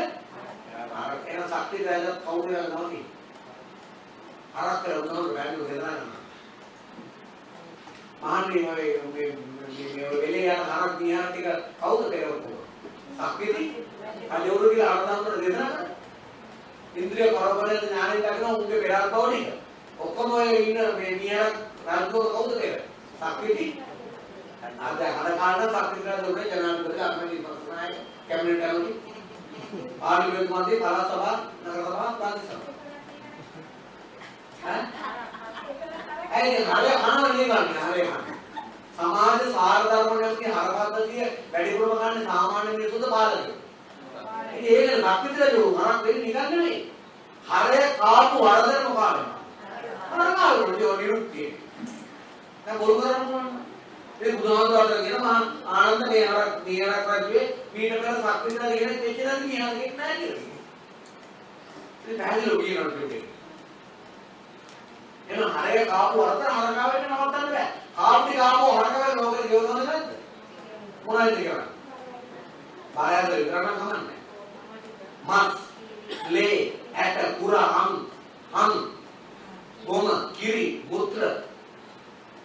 හරක් එන ශක්තිය දැන කවුරු යනවා කි හරක් කරනවා බැලුවා කියලා දෙනවා මාන්නේ ඔය මේ මේ වෙලේ යන හරක් දිහා ටික කවුද පෙරවපුව? සක්විති? අජෝරු කියලා අර්ථාන්තර දෙදෙනා ඉන්ද්‍රිය කරබලේ ඥානෙ දකින උන්ගේ පෙරක් බවනේ. ඔක්කොම ඔය ඉන්න මේ මියරක් රාජ්‍යෝ කවුද පෙර? සක්විති අද අද කාලේ සක්විතිලා දුන්නේ ජනාධිපති අගමැති පස්නායක කැබිනට් ඇමති පාර්ලිමේන්තු මන්ත්‍රී පළාත් සභා නගර සභා ප්‍රාදේශ සභා ඈ ඇයි හරය කනවා නේ හරය කනවා සමාජ සාර ධර්මණයන්ගේ හරපද්ධතිය වැඩිපුරම ගන්න සාමාන්‍ය මිනිසුන්ද පාලකයෝ. ඉතින් ඒක ලක්විතර ජෝ හරක් වෙන්නේ නිකන් නෙමෙයි. හරය කාපු වරදර මොකාද? හරකාලු ජෝ නිරුක්තිය. දැන් බොරු කරන්නේ ඒ බුදුහාමුදුරුවෝ කියන මහා ආනන්ද මේ හරක් මේ හරක් රජුවේ මීට පෙර සක්විතර කියන දෙච්චදන් කියනවා දෙයක් නැහැ කියලා. ඉතින් පැහැදිලිව කියනවා කියන්නේ. එහෙනම් හරය කාපු වරදර හරකාවෙන්න නවත්තන්න බෑ. කාප්ටි කාපෝ හරකවල ලෝකෙ ගෙවනවද නැද්ද? මොනවද කරන්නේ? බායද විතරක් කමන්නේ. මස්, ලේ, ඇට, කුරා, අම්, අම්, ගොම, කිරි, මුත්‍ර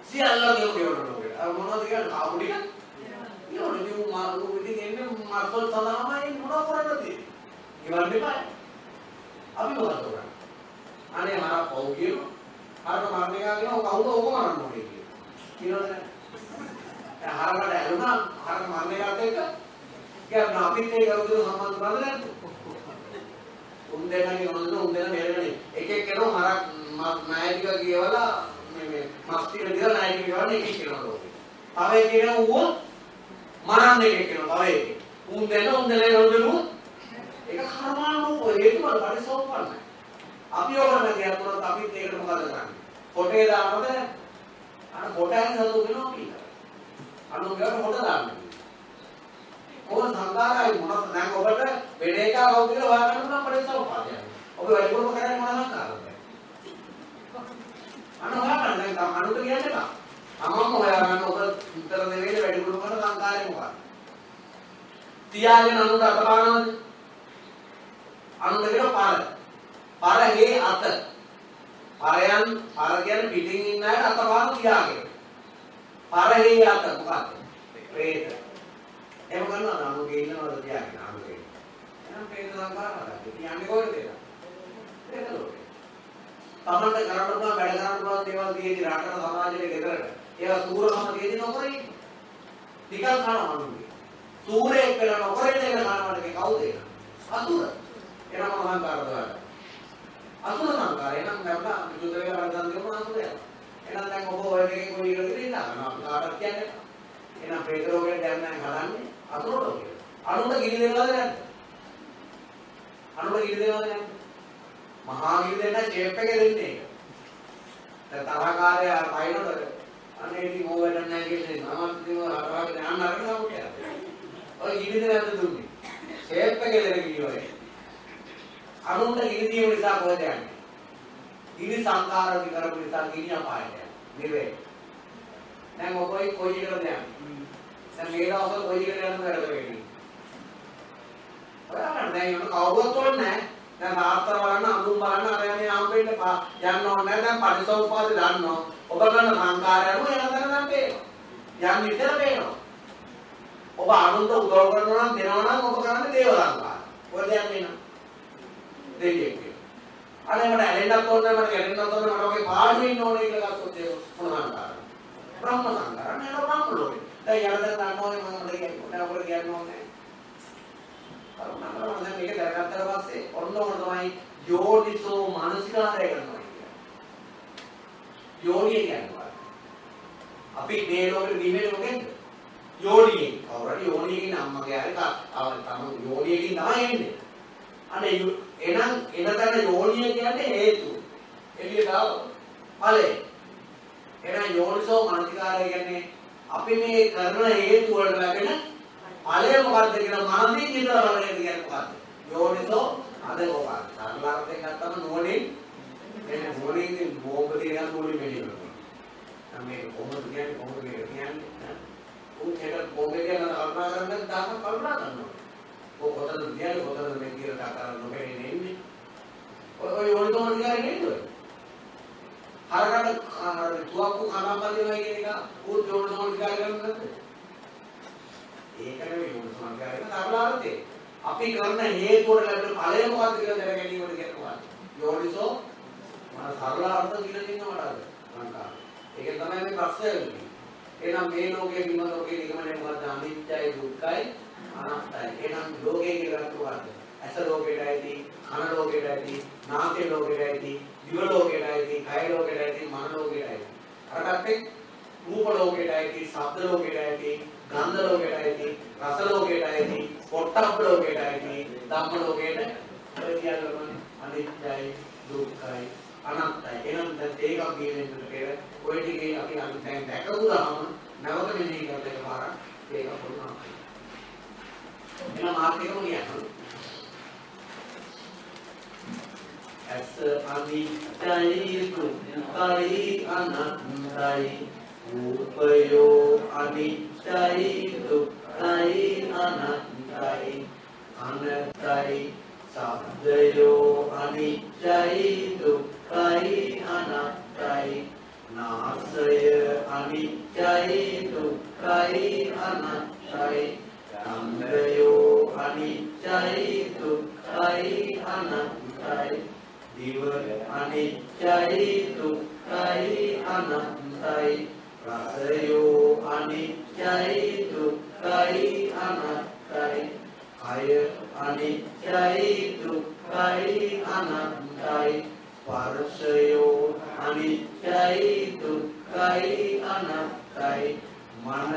සියල්ලම ගෙවන ලෝකෙ. අර මොනවද කියන්නේ කාපුඩි? ඊළඟ නියු මාළු ඉතින් එන්නේ මස්වල සලාමයි මොනව කරන්නද? ඉවන්න එපා. අපි මොකද කරන්නේ? අනේ හරක් පව් කියනවා. හරක මරණ එක කියනවා කවුද ඕක මරන්න ඕනේ කියලා. කියනවද? නැහැ හරකට ඇලුනා හරක මරණ එකත් එක්ක කියන්නේ අපිත් ඒ කවුද සම්බන්ධ කරන්නේ නැද්ද උන් දෙන්නගේ මොනද උන් දෙන්න මෙරණේ එක එක කෙනා හරක් නායකික කියවලා මේ මේ මස්තිර දිලා නායකික කියවලා එක එක කෙනා ලෝකේ. තව එක කෙනා ඌව මරන්න එක කෙනා. තව එක. උන් දෙන්න උන් දෙන්න නෝදලු ඒක කර්මානුකූල හේතුවල පරිසෝපන්නේ අපි ඔබට කියනකොට අපිත් ඒකට මොකද කරන්නේ කොටේ දානවද අර කොටයන් සතු වෙනවා කියලා. අනු ගාන කොට දාන්නේ. මොන සංකාරයි මොන දැන් ඔබට වෙන එක කවුද කියලා හොයාගන්න නම් පරිසම්පාදයක්. ඔබ වැඩිපුරම කරන්නේ මොන සංකාරද? අනු හොයාගන්න දැන් අනුට කියන්නේ නා. අමම හොයාගන්න ඔබ උත්තර දෙන්නේ වැඩිපුරම කරන සංකාරය මොකක්ද? තියාගෙන අනුට අතපානවද? අනුට කියන පාර. පාර හේ අත පරයන් පර කියන්නේ පිටින් ඉන්න අයට අතපාන තියාගෙන. පරහේ අත මොකක්ද? ප්‍රේත. එහෙම කරනවා නමුගේ ඉන්නවද තියාගෙන අනුගේ. එහෙනම් ප්‍රේත සංකාරවල කියන්නේ කොහෙද කියලා? ප්‍රේත ලෝකේ. තමන්ට කරන්න පුළුවන් වැඩ කරන්න පුළුවන් දේවල් තියෙදි රටට සමාජයට ගෙදරට. ඒවා සූරකම තියෙදි නොකරයි. ටිකක් කරනවා අනුගේ. සූරේ කියලා නොකරන එක කරනවට කවුද ඒක? අසුර. එනම අහංකාරද ගන්න. අසුර සංකාරය නම් නැවත යුද වේලා වර්ධන් දෙමු අසුරය. එහෙනම් දැන් ඔබ ඔය දෙකේ කොයි එකද කියලා ඉන්නවා. අපි කාටවත් කියන්නේ නැහැ. එහෙනම් ප්‍රේත රෝගයෙන් දැන් නම් හදන්නේ අසුර රෝගය. අනුන්ට ගිනි දෙනවද නැද්ද? අනුන්ට ගිනි දෙනවද නැද්ද? මහා ගිනි දෙන්න ෂේප් එක දෙන්නේ ඒක. දැන් තරහකාරය පයින්නොත් අනේ ඉතින් ඕව වැඩක් නැහැ කියලා නමත් ඉතින් අරවාගෙන යන්න අරගෙන සමුට ඔය ගිනි දෙන ඇත්ත දුන්නේ. ෂේප් එක දෙන ගිනි වගේ. අනුන්ට ගිනි දීම නිසා කොහෙද යන්නේ? ගිනි සංකාර විකරපු නිසා ගිනි අපායට යනවා. නිවේ. දැන් ඔබයි කොයි එකටද යන්නේ? දැන් මේ දවස්වල කොයි එකට යනද වැඩ වෙන්නේ? ඔයාලට දැන් යන කවුරුවත් ඕනේ නැහැ. දැන් තාත්තා බලන්න අඳුම් බලන්න අර යන්නේ ආම්පෙන්න යන්න ඕනේ නැහැ. දැන් පරිසෝපාද දන්නවා. ඔබ කරන සංකාරයම යන තැන දැන් පේනවා. යන් විතර පේනවා. ඔබ අනුන්ට උදව් කරනවා නම් දෙනවා නම් ඔබ කරන්නේ දේව සංකාර. ඔය දෙයක් නෙනවා. දෙවියෙක් කියලා. අනේ මට ඇලෙන්නත් ඕනේ මට ගැටෙන්නත් ඕනේ මට ඔගේ පාඩුවේ ඉන්න ඕනේ කියලා ගත්තොත් ඒ මොන සංකාරද? බ්‍රහ්ම සංකාර නේද බ්‍රහ්ම ලෝකේ. දැන් යනද ගන්න ඕනේ මම ඔබට කියන්නේ ඔබට කියන්න ඕනේ. කරුණාකරලා දැන් මේක දැනගත්තට පස්සේ ඔන්න ඔන්න තමයි යෝනිසෝ මානසිකාරය කරනවා කියන්නේ. යෝනිය කියන්නේ අපි මේ ලෝකෙ දිවෙන්නේ මොකෙන්ද? යෝනියෙන්. කවුරුහරි යෝනියකින් අම්මගේ හරි තම යෝනියකින් තමයි එන්නේ. අනේ එනම් එනතන යෝනිය කියන්නේ හේතු. එළියට ආව. ඵලය. එහෙනම් යෝනිසෝ මනසිකාරය කියන්නේ අපි මේ කරන හේතු වලට ලැබෙන ඵලය මොකක්ද කියලා මනසින් හිතලා බලන්නේ කියන්නේ මොකක්ද? යෝනිසෝ අද මොකක්ද? සරලාර්ථයෙන් ගත්තම නෝනින් එන්නේ නෝනින් බෝම්බ තියන නෝනින් මෙලිනවා. නම් මේක කොහොමද කියන්නේ කොහොමද කියන්නේ? උන් ඒක බෝම්බ කියන කල්පනා කරන්නේ දාන කල්පනා කරනවා. ඔය කොතනද කියන්නේ කොතනද මේ කියලා කතා නොකරන්නේ ඉන්නේ. ඔය ඔය යෝනිසෝ මනසිකාරය නේද? හරකට තුවක්කු කනපල්ලියමයි කියන එක උත් යෝනිසෝ මනසිකාරය කරන්නේ නැද්ද? ඒක නෙවෙයි යෝනිසෝ මනසිකාරය කියන තරලාර්ථය. අපි කරන හේතුවට ලැබෙන ඵලය මොකක්ද කියලා දැන ගැනීමට කියනවා. යෝනිසෝ මන සරලාර්ථ කියලා කියනවා මට. ඒකෙන් තමයි මේ ප්‍රශ්නේ වෙන්නේ. එහෙනම් මේ ලෝකයේ බිම ලෝකයේ නිගමනය මොකද්ද? අනිත්‍යයි දුක්ඛයි අනාත්තයි. එහෙනම් ලෝකයේ කියලා තුවද්ද? ඇස ලෝකයට ඇති, කන ලෝකයට ඇති, නාසය ලෝකයට ඇති, දිව ලෝකයට ඇති, කය ලෝකයට ඇති, මන ලෝකයට ඇති. අරකට රූප ලෝකයට ඇති, ශබ්ද ලෝකයට ඇති, ගන්ධ ලෝකයට ඇති, රස ලෝකයට ඇති, පොට්ටබ්බ ලෝකයට ඇති, ධම්ම ලෝකයට ඔය කියන්නේ අනිත්‍යයි, දුක්ඛයි, අනාත්තයි. එහෙනම් දැන් ඒකක් කියන්නට පෙර ඔය ටිකේ අපි අනිත් දැන් දැකපු ගමන් නැවත මෙනෙහි කරලා එක පාරක් ඒක පොදුනා. එහෙනම් මාර්ගයම කියන්නේ ඇස අනිත්‍යයි දුක්ඛයි අනාත්තයි රූපයෝ අනිත්‍යයි දුක්ඛයි අනාත්තයි අනත්තයි ශබ්දයෝ අනිත්‍යයි දුක්ඛයි අනාත්තයි නාසය අනිත්‍යයි දුක්ඛයි අනාත්තයි ගන්ධයෝ අනිත්‍යයි දුක්ඛයි අනාත්තයි දිව අනිත්‍යයි දුක්ඛයි අනාත්තයි රසයෝ අනිත්‍යයි දුක්ඛයි අනාත්තයි කය අනිත්‍යයි දුක්ඛයි අනාත්තයි ස්පර්ශයෝ අනිත්‍යයි දුක්ඛයි අනාත්තයි මන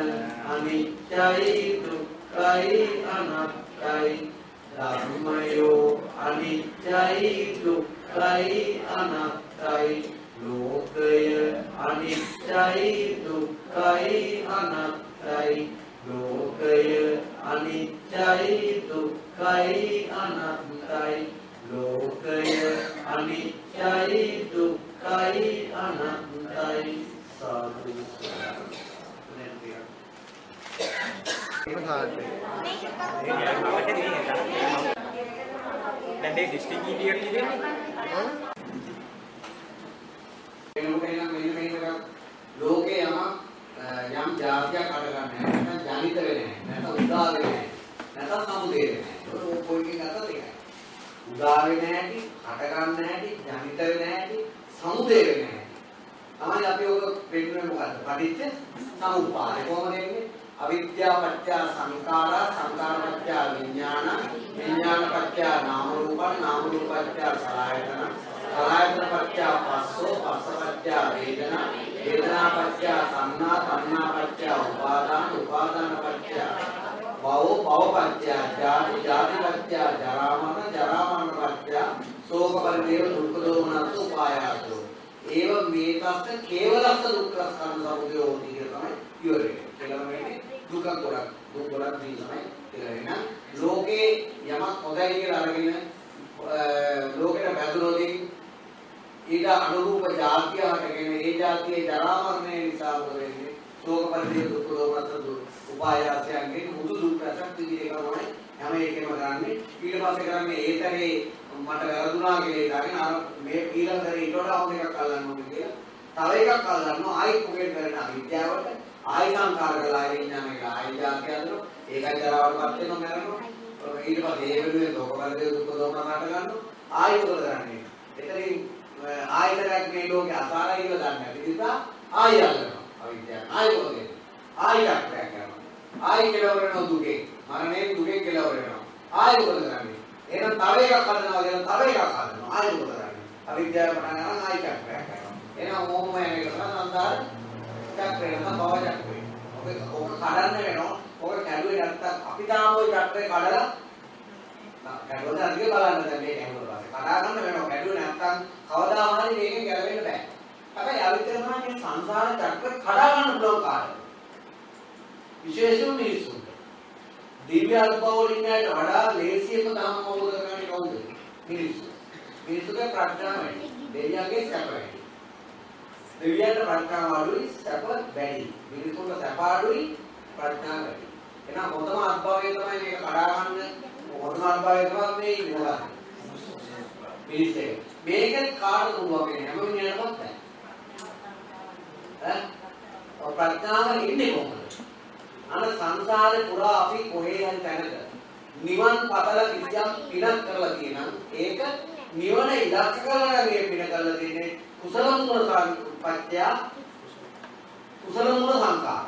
අනිත්‍යයි දුක්ඛයි අනාත්තයි ධර්මයෝ අනිත්‍යයි දුක්ඛයි අනාත්තයි. ලෝකය අනිත්‍යයි දුක්ඛයි අනාත්තයි. ලෝකය අනිත්‍යයි දුක්ඛයි අනාත්තයි. ලෝකය අනිත්‍යයි දුක්ඛයි අනාත්තයි. සාදු ඒක සාර්ථකයි. දැන් මේ ඩිස්ට්‍රික්ට් ඉන්ඩියර් ඉන්නේ එනකොට එනම් මෙන්න මේක ලෝකේ යම යම් જાතියක් අඩ ගන්න නැහැ නැත්නම් ජනිත වෙන්නේ නැහැ නැත්නම් උදා වෙන්නේ නැහැ නැත්නම් සමුදේ වෙන්නේ නැහැ ඒක කොයිකින් අතත් ඒකයි උදා වෙන්නේ නැහැටි අඩ ගන්න නැහැටි ජනිත වෙන්නේ නැහැටි සමුදේ වෙන්නේ නැහැ තමයි අපි ඔක වෙන්නේ මොකද්ද පටිච්ච සමුප්පාදේ කොහොමද එන්නේ අවිද්‍යාව පත්‍ය සංඛාරා සංඛාර පත්‍ය විඥාන විඥාන පත්‍ය නාම රූපං නාම රූප පත්‍ය සලආයතන සලආයතන පත්‍ය පස්සෝ පස්ස පත්‍ය වේදනා වේදනා පත්‍ය සංනා සංනා පත්‍ය උපාදාන උපාදාන පත්‍ය භව භව පත්‍ය ජාති ජාති පත්‍ය ජරා මරණ ජරා මරණ පත්‍ය ශෝක පරිදේව දුක්ඛ දෝමනස්ස උපායාසෝ ඒව මේකස්ස කේවලස්ස දුක්ඛ ස්කන්ධ සමුදය හොති කියලා තමයි ඉවර වෙන්නේ. කියලා වෙන්නේ දුක ගොඩක් දුක් ගොඩක් දී තමයි කියලා වෙන. ලෝකේ යමක් හොඳයි කියලා අරගෙන ලෝකෙට බැඳුනොත් ඊට අනුරූප જાතිය හටගෙන ඒ જાතියේ ජරා මරණය නිසා මොකද වෙන්නේ? ශෝක පරිදේ දුක් දෝමනස්ස උපායාසයන්ගෙන් මුදු දුක් රසක් විදිහේ තමයි හැම එකෙම කරන්නේ. ඊට පස්සේ කරන්නේ ඒතරේ මට වැරදුනා කියලා ඉඳගෙන අර මේ ඊළඟ දරේ ඊට වඩා හොඳ එකක් අල්ලන්න ඕනේ කියලා. තව එකක් අල්ලනවා ආයි මොකෙද කරන්නේ අවිද්‍යාවට ආයි සංකාර කරලා ආයි විඥාන කියලා ආයි જાතිය අදනවා. ඒකයි ජරාවටපත් වෙනවා මරනවා. ඊට පස්සේ ඒ වෙනුවෙන් ලෝක පරිදේ දුක් දෝමන කාට ගන්නවා. ආයි මොකද කරන්නේ? එතනින් ආයතරයක් මේ ලෝකේ අසාරයි කියලා දන්නේ නැති නිසා ආයි අල්ලනවා. අවිද්‍යාව. ආයි මොකද වෙන්නේ? ආයි චක්‍රයක් කරනවා. ආයි කෙලවර වෙනවා දුකේ. මරණයෙන් දුකෙන් කෙලවර වෙනවා. ආයි මොකද කරන්නේ? එහෙනම් තව එකක් හදනවා කියලා තව එකක් හදනවා. ආයි මොකද කරන්නේ? අවිද්‍යාව පටන් ගන්න ආයි චක්‍රයක් කරනවා. එහෙනම් ඕම යන එක තමයි සංසාර චක්‍රය නැත්නම් භව චක්‍රය. ඔක ඔක කඩන්න වෙනවා. ඔක කැඩුවේ නැත්තම් අපි තාම ওই චක්‍රය කඩලා කැඩුවද අදිය බලන්න දැන් මේ කැඩුවා පස්සේ. කඩා ගන්න වෙනවා. කැඩුවේ නැත්තම් කවදාම හරි මේකෙන් ගැලවෙන්න බෑ. හැබැයි අවිද්‍යාව තමයි මේ සංසාර චක්‍ර කඩා ගන්න පුළුවන් කාර්යය. විශේෂම මිනිස්සුන්ට. දිව්‍ය අත්බවලින් වලට වඩා ලේසියෙන්ම ධම්ම අවබෝධ කරගන්නේ කවුද? මිනිස්සු. මිනිස්සුගේ ප්‍රඥාව වැඩි. දෙවියන්ගේ සැප වැඩි. දෙවියන්ට ප්‍රඥාව අඩුයි සැප වැඩි. මිනිසුන්ට සැප අඩුයි ප්‍රඥාව වැඩි. එහෙනම් හොඳම අත්භවය තමයි මේක කඩා ගන්න. හොඳම අත්භවය තමයි මේ ඉන්නේ. මිනිස්සේ. මේකත් කාටද පුළුවන් වෙන්නේ? හැම මිනිහටමත් බෑ. ඈ? ඔය ප්‍රඥාව ඉන්නේ කොහොමද? අන සංසාරේ පුරා අපි කොහේ හරි තැනක නිවන් පතල කිසියම් පිනක් කරලා තියෙනම් ඒක නිවන ඉලක්ක කරලා මේ පින කරලා තියෙන්නේ කුසල මූල පත්‍ය කුසල මූල සංකාර.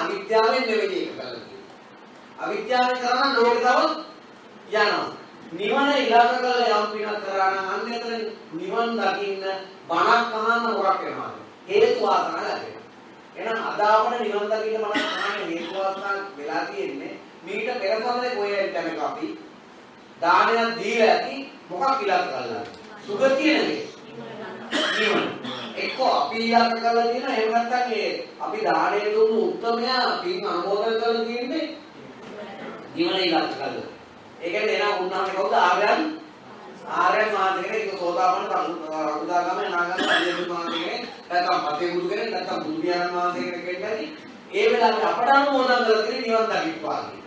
අවිද්‍යාවෙන් නෙවෙයි ඒක කරලා තියෙන්නේ. අවිද්‍යාවෙන් කරන ලෝකේ තව යනවා. නිවන ඉලක්ක කරලා යම් පිනක් කරා නම් අන්න එතන නිවන් දකින්න බණක් අහන්න මොකක් වෙනවද? හේතු වාසනා ලැබෙනවා. එහෙනම් අද අපිට නිවන් දකින්න බණක් අහන්න හේතු වාසනා වෙලා තියෙන්නේ මීට පෙර සමනේ කොහෙද දැනක අපි දානයක් දීලා ඇති මොකක් ඉලක්ක කරලා? සුගතිය නෙවෙයි. නිවන. එක්ක අපි ඉලක්ක කරලා තියෙන එහෙම නැත්නම් ඒ අපි දාණය දුන්නු උත්තරමයා පින් අනුමෝදන් කරලා තියෙන්නේ නිවන ඉලක්ක කරලා. ඒ කියන්නේ එනවා උන්වහන්සේ කවුද ආර්යයන් ආර්යයන් වහන්සේ කෙනෙක් ඒක සෝතාපන්න රකුදාගම අනාගත අධිපති වහන්සේ කෙනෙක් නැත්නම් පතේ බුදු කෙනෙක් නැත්නම් බුදු පියාණන් වහන්සේ කෙනෙක් වෙන්නදී ඒ වෙලාවේ අපට අනුමෝදන් කරලා තියෙන නිවන් දකිත්වා කියන.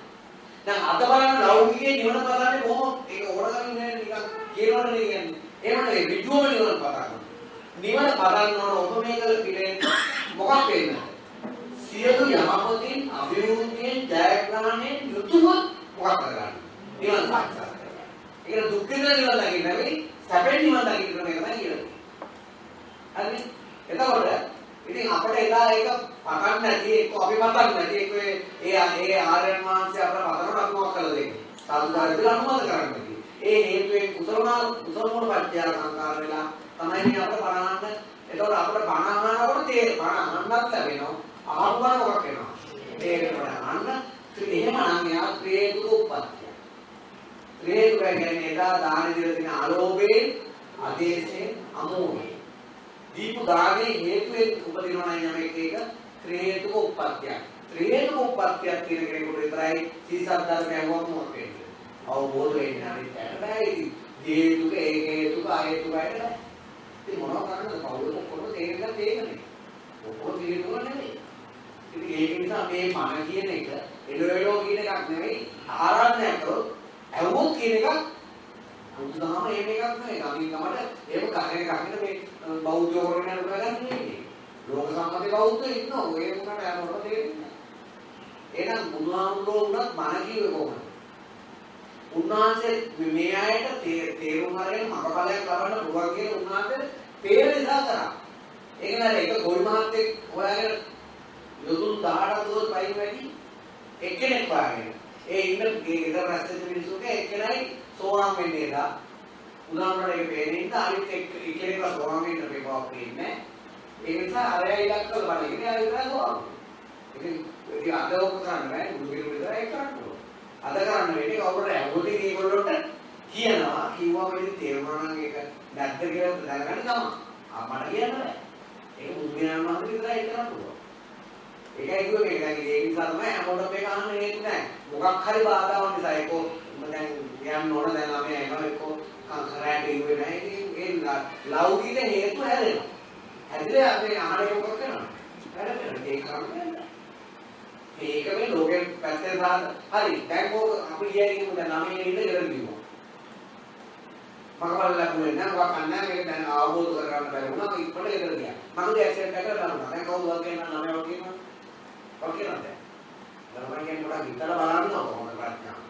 දැන් අද බලන්න ලෞකිකයේ නිවන පතන්නේ කොහොමද? ඒක ඕනගන්නේ නිකන් කියනවනේ කියන්නේ. එහෙම නෙවෙයි විදුවම නිවන පතන්න. නිවන පතන්න ඕන ඔබ මේකල පිළිෙන් මොකක් වෙන්නද? සියලු යමපතින් අභිවෘද්ධියෙන් ජයග්‍රහණයෙන් යුතුව මොකක් කරගන්න? නිවන් සාක්ෂාත් කරගන්න. ඒක දුක් විඳින නිවන් දකින්න නෙවෙයි සැපෙන් නිවන් දකින්න ක්‍රමය තමයි කියලා. හරි? එතකොට ඉතින් අපිට එදා ඒක පටන් නැති එක්ක අපි පටන් නැති එක්ක ඒ ඒ ආර්යයන් වහන්සේ අපට පතන රකුවක් කළ දෙන්නේ. සාදුකාරය දීලා අනුමත කරන්නේ. ඒ හේතුවෙන් කුසලනා කුසල මූල පත්‍ය සංකාර වෙලා තමයි මේ අපිට බණහන්න. එතකොට අපිට බණ අහනකොට තේ බණ අහන්නත් ලැබෙනවා. අහපු බණ මොකක් වෙනවා? තේරෙනවා. අන්න එහෙමනම් එයා ක්‍රේතුක උප්පත්තිය. ක්‍රේතුක කියන්නේ එදා දාන දීලා තියෙන ආලෝභයේ ආදේශයේ අමෝහයේ දීපු දානේ හේතුවෙන් උපදිනවා නම් යමෙක් ඒක ත්‍රේතුක උප්පත්තියක්. ත්‍රේතුක උප්පත්තියක් කියන කෙනෙකුට විතරයි සීසත් ධර්මය වුවම මොකද වෙන්නේ? අවබෝධ වෙන්නේ අනිත් බෑ ඉතින්. හේතුක ඒක හේතුක අහේතුක අයට බෑ. ඉතින් මොනව කරන්නද? පවුල ඔක්කොම තේරෙන්න තේරෙන්නේ. ඔක්කොම තේරෙන්නේ නෙමෙයි. ඉතින් ඒක නිසා මේ මන කියන එක එළවෙලෝ කියන එකක් නෙමෙයි ආරාධනය කරොත් ඇවුත් කියන එකක් බුදුදහම එහෙම එකක් නෙවෙයි. අපි ගමට එහෙම කරගෙන කරගෙන මේ බෞද්ධ කරගෙන යන ගන්න නෙවෙයි. ලෝක සම්මත බෞද්ධ ඉන්නවා. ඔය මොකට යනකොට තේරෙන්නේ නැහැ. එහෙනම් බුදුහාමුදුරුවෝ උනත් බණ කිව්වේ කොහොමද? උන්වහන්සේ මේ අයට තේරුම් අරගෙන මඟපලයක් ලබන්න පුළුවන් කියලා උන්වහන්සේ තේරෙන නිසා කරා. ඒක නේද එක ගොල් මහත්තයෙක් හොයාගෙන යොදුන් 18ක් දුවස් පයින් වැඩි එක්කෙනෙක් වාගෙන. ඒ ඉන්න ගෙදර රැස්වෙච්ච මිනිස්සුන්ගේ එක්කෙනයි සෝවාන් වෙන්නේ දා. උදාහරණයක් ඒක පේන්නේ ඉන්න අනිත් එක්කෙනෙක්ව සෝවාන් වෙන්න මේකක් පේන්නේ. ඒ නිසා අරයා ඉලක්ක කරලා බලන්නේ. ඉතින් අර විතරයි සෝවාන්. ඉතින් ඉතින් අද ඔක කරන්න බෑ. බුදු පිළිම විතරයි ඒක කරන්න ඕන. අද කරන්න වෙන්නේ කවුරුද ඇහුවොත් ඒගොල්ලොන්ට කියනවා. කිව්වම ඉතින් තේරුණා නම් ඒක නැද්ද කියලා දැනගන්න තමයි. ආ මට කියන්න බෑ. ඒක බුදු පිළිම වහන්සේ විතරයි කරන්න පුළුවන්. ඒකයි කිව්වේ මේක දැන් ඒ නිසා තමයි හැමෝටම මේක අහන්න හේතු නැහැ. මොකක් හරි බාධාවක් නිසා ඒක දැන් යන්න ඕන දැන් අපි එනවා එක්ක කරාට ඉන්නේ නැහැ. ඉතින් ඒ ලෞකික හේතු හැදෙනවා. හැදෙලා අපි අහන්නේ මොකක් කරනවා? වැඩ කරනවා. ඒක කරන්නේ මේක මේ ලෝකෙ පැත්තේ සාද හරි දැන් ඕක අපි කියන්නේ දැන් ළමයි ඉන්න ඉඳලා කිව්වා. මම බලලා කිව්වේ නෑ මොකක් අන්න මේක දැන් අවබෝධ කරගන්න බැරි වුණා. ඒක ඉක්මනට ඉඳලා ගියා. මම ඇක්සිඩන්ට් එකකට ලනුණා. දැන් කවුද වගේ නම් ළමයි වගේ කියනවා. වගේ නේද? ළමයි කියන්නේ මොකක්ද හිතලා බලන්න කොහොමද ප්‍රඥාව.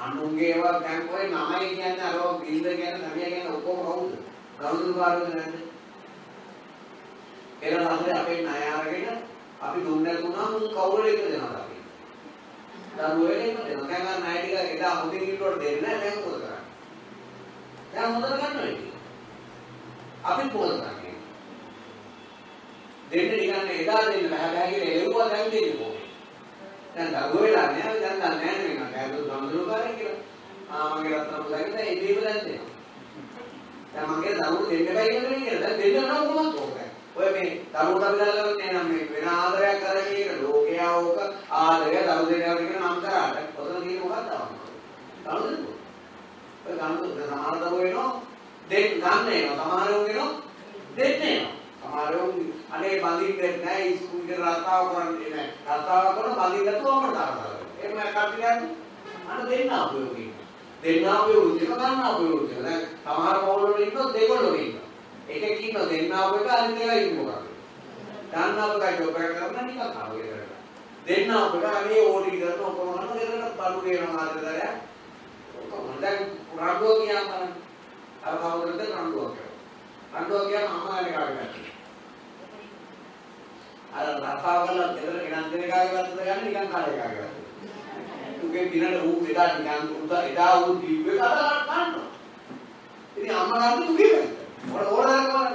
අනුන්ගේ ඒවා දැන් ඔය නමයි කියන්නේ අර බින්ද කියන්නේ නමිය කියන්නේ ඔක්කොම කවුද? ගෞරව කාර්යද නැද්ද? එළම අපේ අපේ ණය අරගෙන අපි දුන්නේ තුනා මුන් කවුරු එක දෙනවා අපි. දරුවෝ එක දෙනවා. දැන් අර ණය ටික එදා හොඳින් ඉන්නකොට දෙන්නේ නැහැ දැන් මොකද කරන්නේ? දැන් හොඳට ගන්නවා ඒක. අපි මොකද කරන්නේ? දෙන්න නිකන් එදා දෙන්න බෑ බෑ කියලා එළුවා දැන් දෙන්නේ කොහොමද? දැන් දරුවෝ වෙලා නෑ දැන් දන්නේ නෑ නේද? කෑදු දොඳුරු කරේ කියලා. ආ මගේ රත්න පුතාගෙන ඒ දීප දැන් දෙනවා. දැන් මගේ දරුවෝ දෙන්න බෑ කියලා නේද? දැන් දෙන්න නම් කොහොමද ඕක? ඔය මේ දරුවෝ අපි දාලා නෑ නම් මේ වෙන ආදරයක් කරගෙන ඒක ලෝකයා ඕක ආදරය දරුවෝ දෙනවා කියන නම් කරාට ඔතන තියෙන මොකක්ද ආවම? දරුවෝ ඔය ගන්න සමහර දරුවෝ වෙනවා දෙන්න ගන්න එනවා සමහරව වෙනවා දෙන්න එනවා. සමහරව අනේ බඳින්නේ නැහැ ඉස්කෝලේ රස්සාව කරන්නේ නැහැ. රස්සාව කරන බඳින්න නැතුවම තරතර. එහෙම කට්ටියක් අන්න දෙන්න අපයෝගී. දෙන්න අපයෝගී දෙක ගන්න අපයෝගී. දැන් සමහර පවුල් වල ඉන්නොත් දෙකොල්ලෝ ඉන්නවා. එකෙක් ඉන්නවා දෙන්න ආපු එක අනිත් ඒවා ඉන්නේ මොකක්ද? ගන්න ආපු එක ජොබ් එක කරන නිකන් ආවේ කරලා. දෙන්න ආපු එක අනේ ඕටි කරන ඔක්කොම කරන දෙන්නට බලු වෙනවා ආදරය. ඔක්කොම දැන් රණ්ඩුව කියන්න අර කවුරුද රණ්ඩුවක් කරනවා. රණ්ඩුව කියන්නේ අම්මාගේ කාර්යයක්. අර රස්සාව කරලා ගෙදර ගෙනත් දෙන එකාගේ වැත්තද ගන්න නිකන් කාලේ එකාගේ වැත්තද. උගේ පිනට ඌ එදා නිකන් උදා එදා ඌ දීපේ කතා ගන්නවා. ඉතින් අම්මා ගන්න උගේ වැත්ත. ඔර ඕන කරනවා.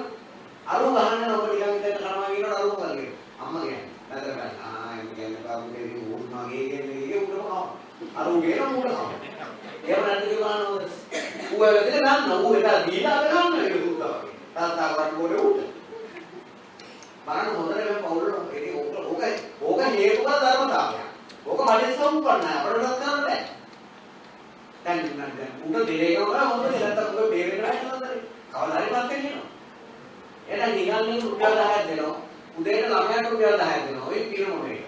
අරු ගහන්න ඔබ නිකන් ඉඳන් කරනවා කියනකොට අරු කරන්නේ. අම්මා කියන්නේ. නැතර ගන්න. ආ එම් කියන්නේ කාමුගේ ඌ මගේ කියන්නේ ඒක උඩම කව. අරු ගේන උඩ කව. එහෙම නැත්නම් කියනවා ඌ වැදගෙන ගන්න. ඌ එදා දීලා අද ගන්න ඒක දුත්තා වගේ. තාත්තා කරන්නේ මොලේ උඩ. බලන්න හොඳට මේ පවුල ඉතින් ඕක ඕක ඕක හේතුව ධර්මතාවය. ඕක මඩේ සම්පන්නයි අපරණත් කරන්න බෑ. දැන් දැන් උඩ දෙලේක කරා හොඳ නැත්තම් උඩ බේරෙන්න නැහැ කවදා හරි පස්සේ කියනවා. එහෙනම් නිකන් රුපියල් 10ක් දෙනවා. උදේට ළමයාට රුපියල් 10ක් දෙනවා. ඔය පින මොනේ.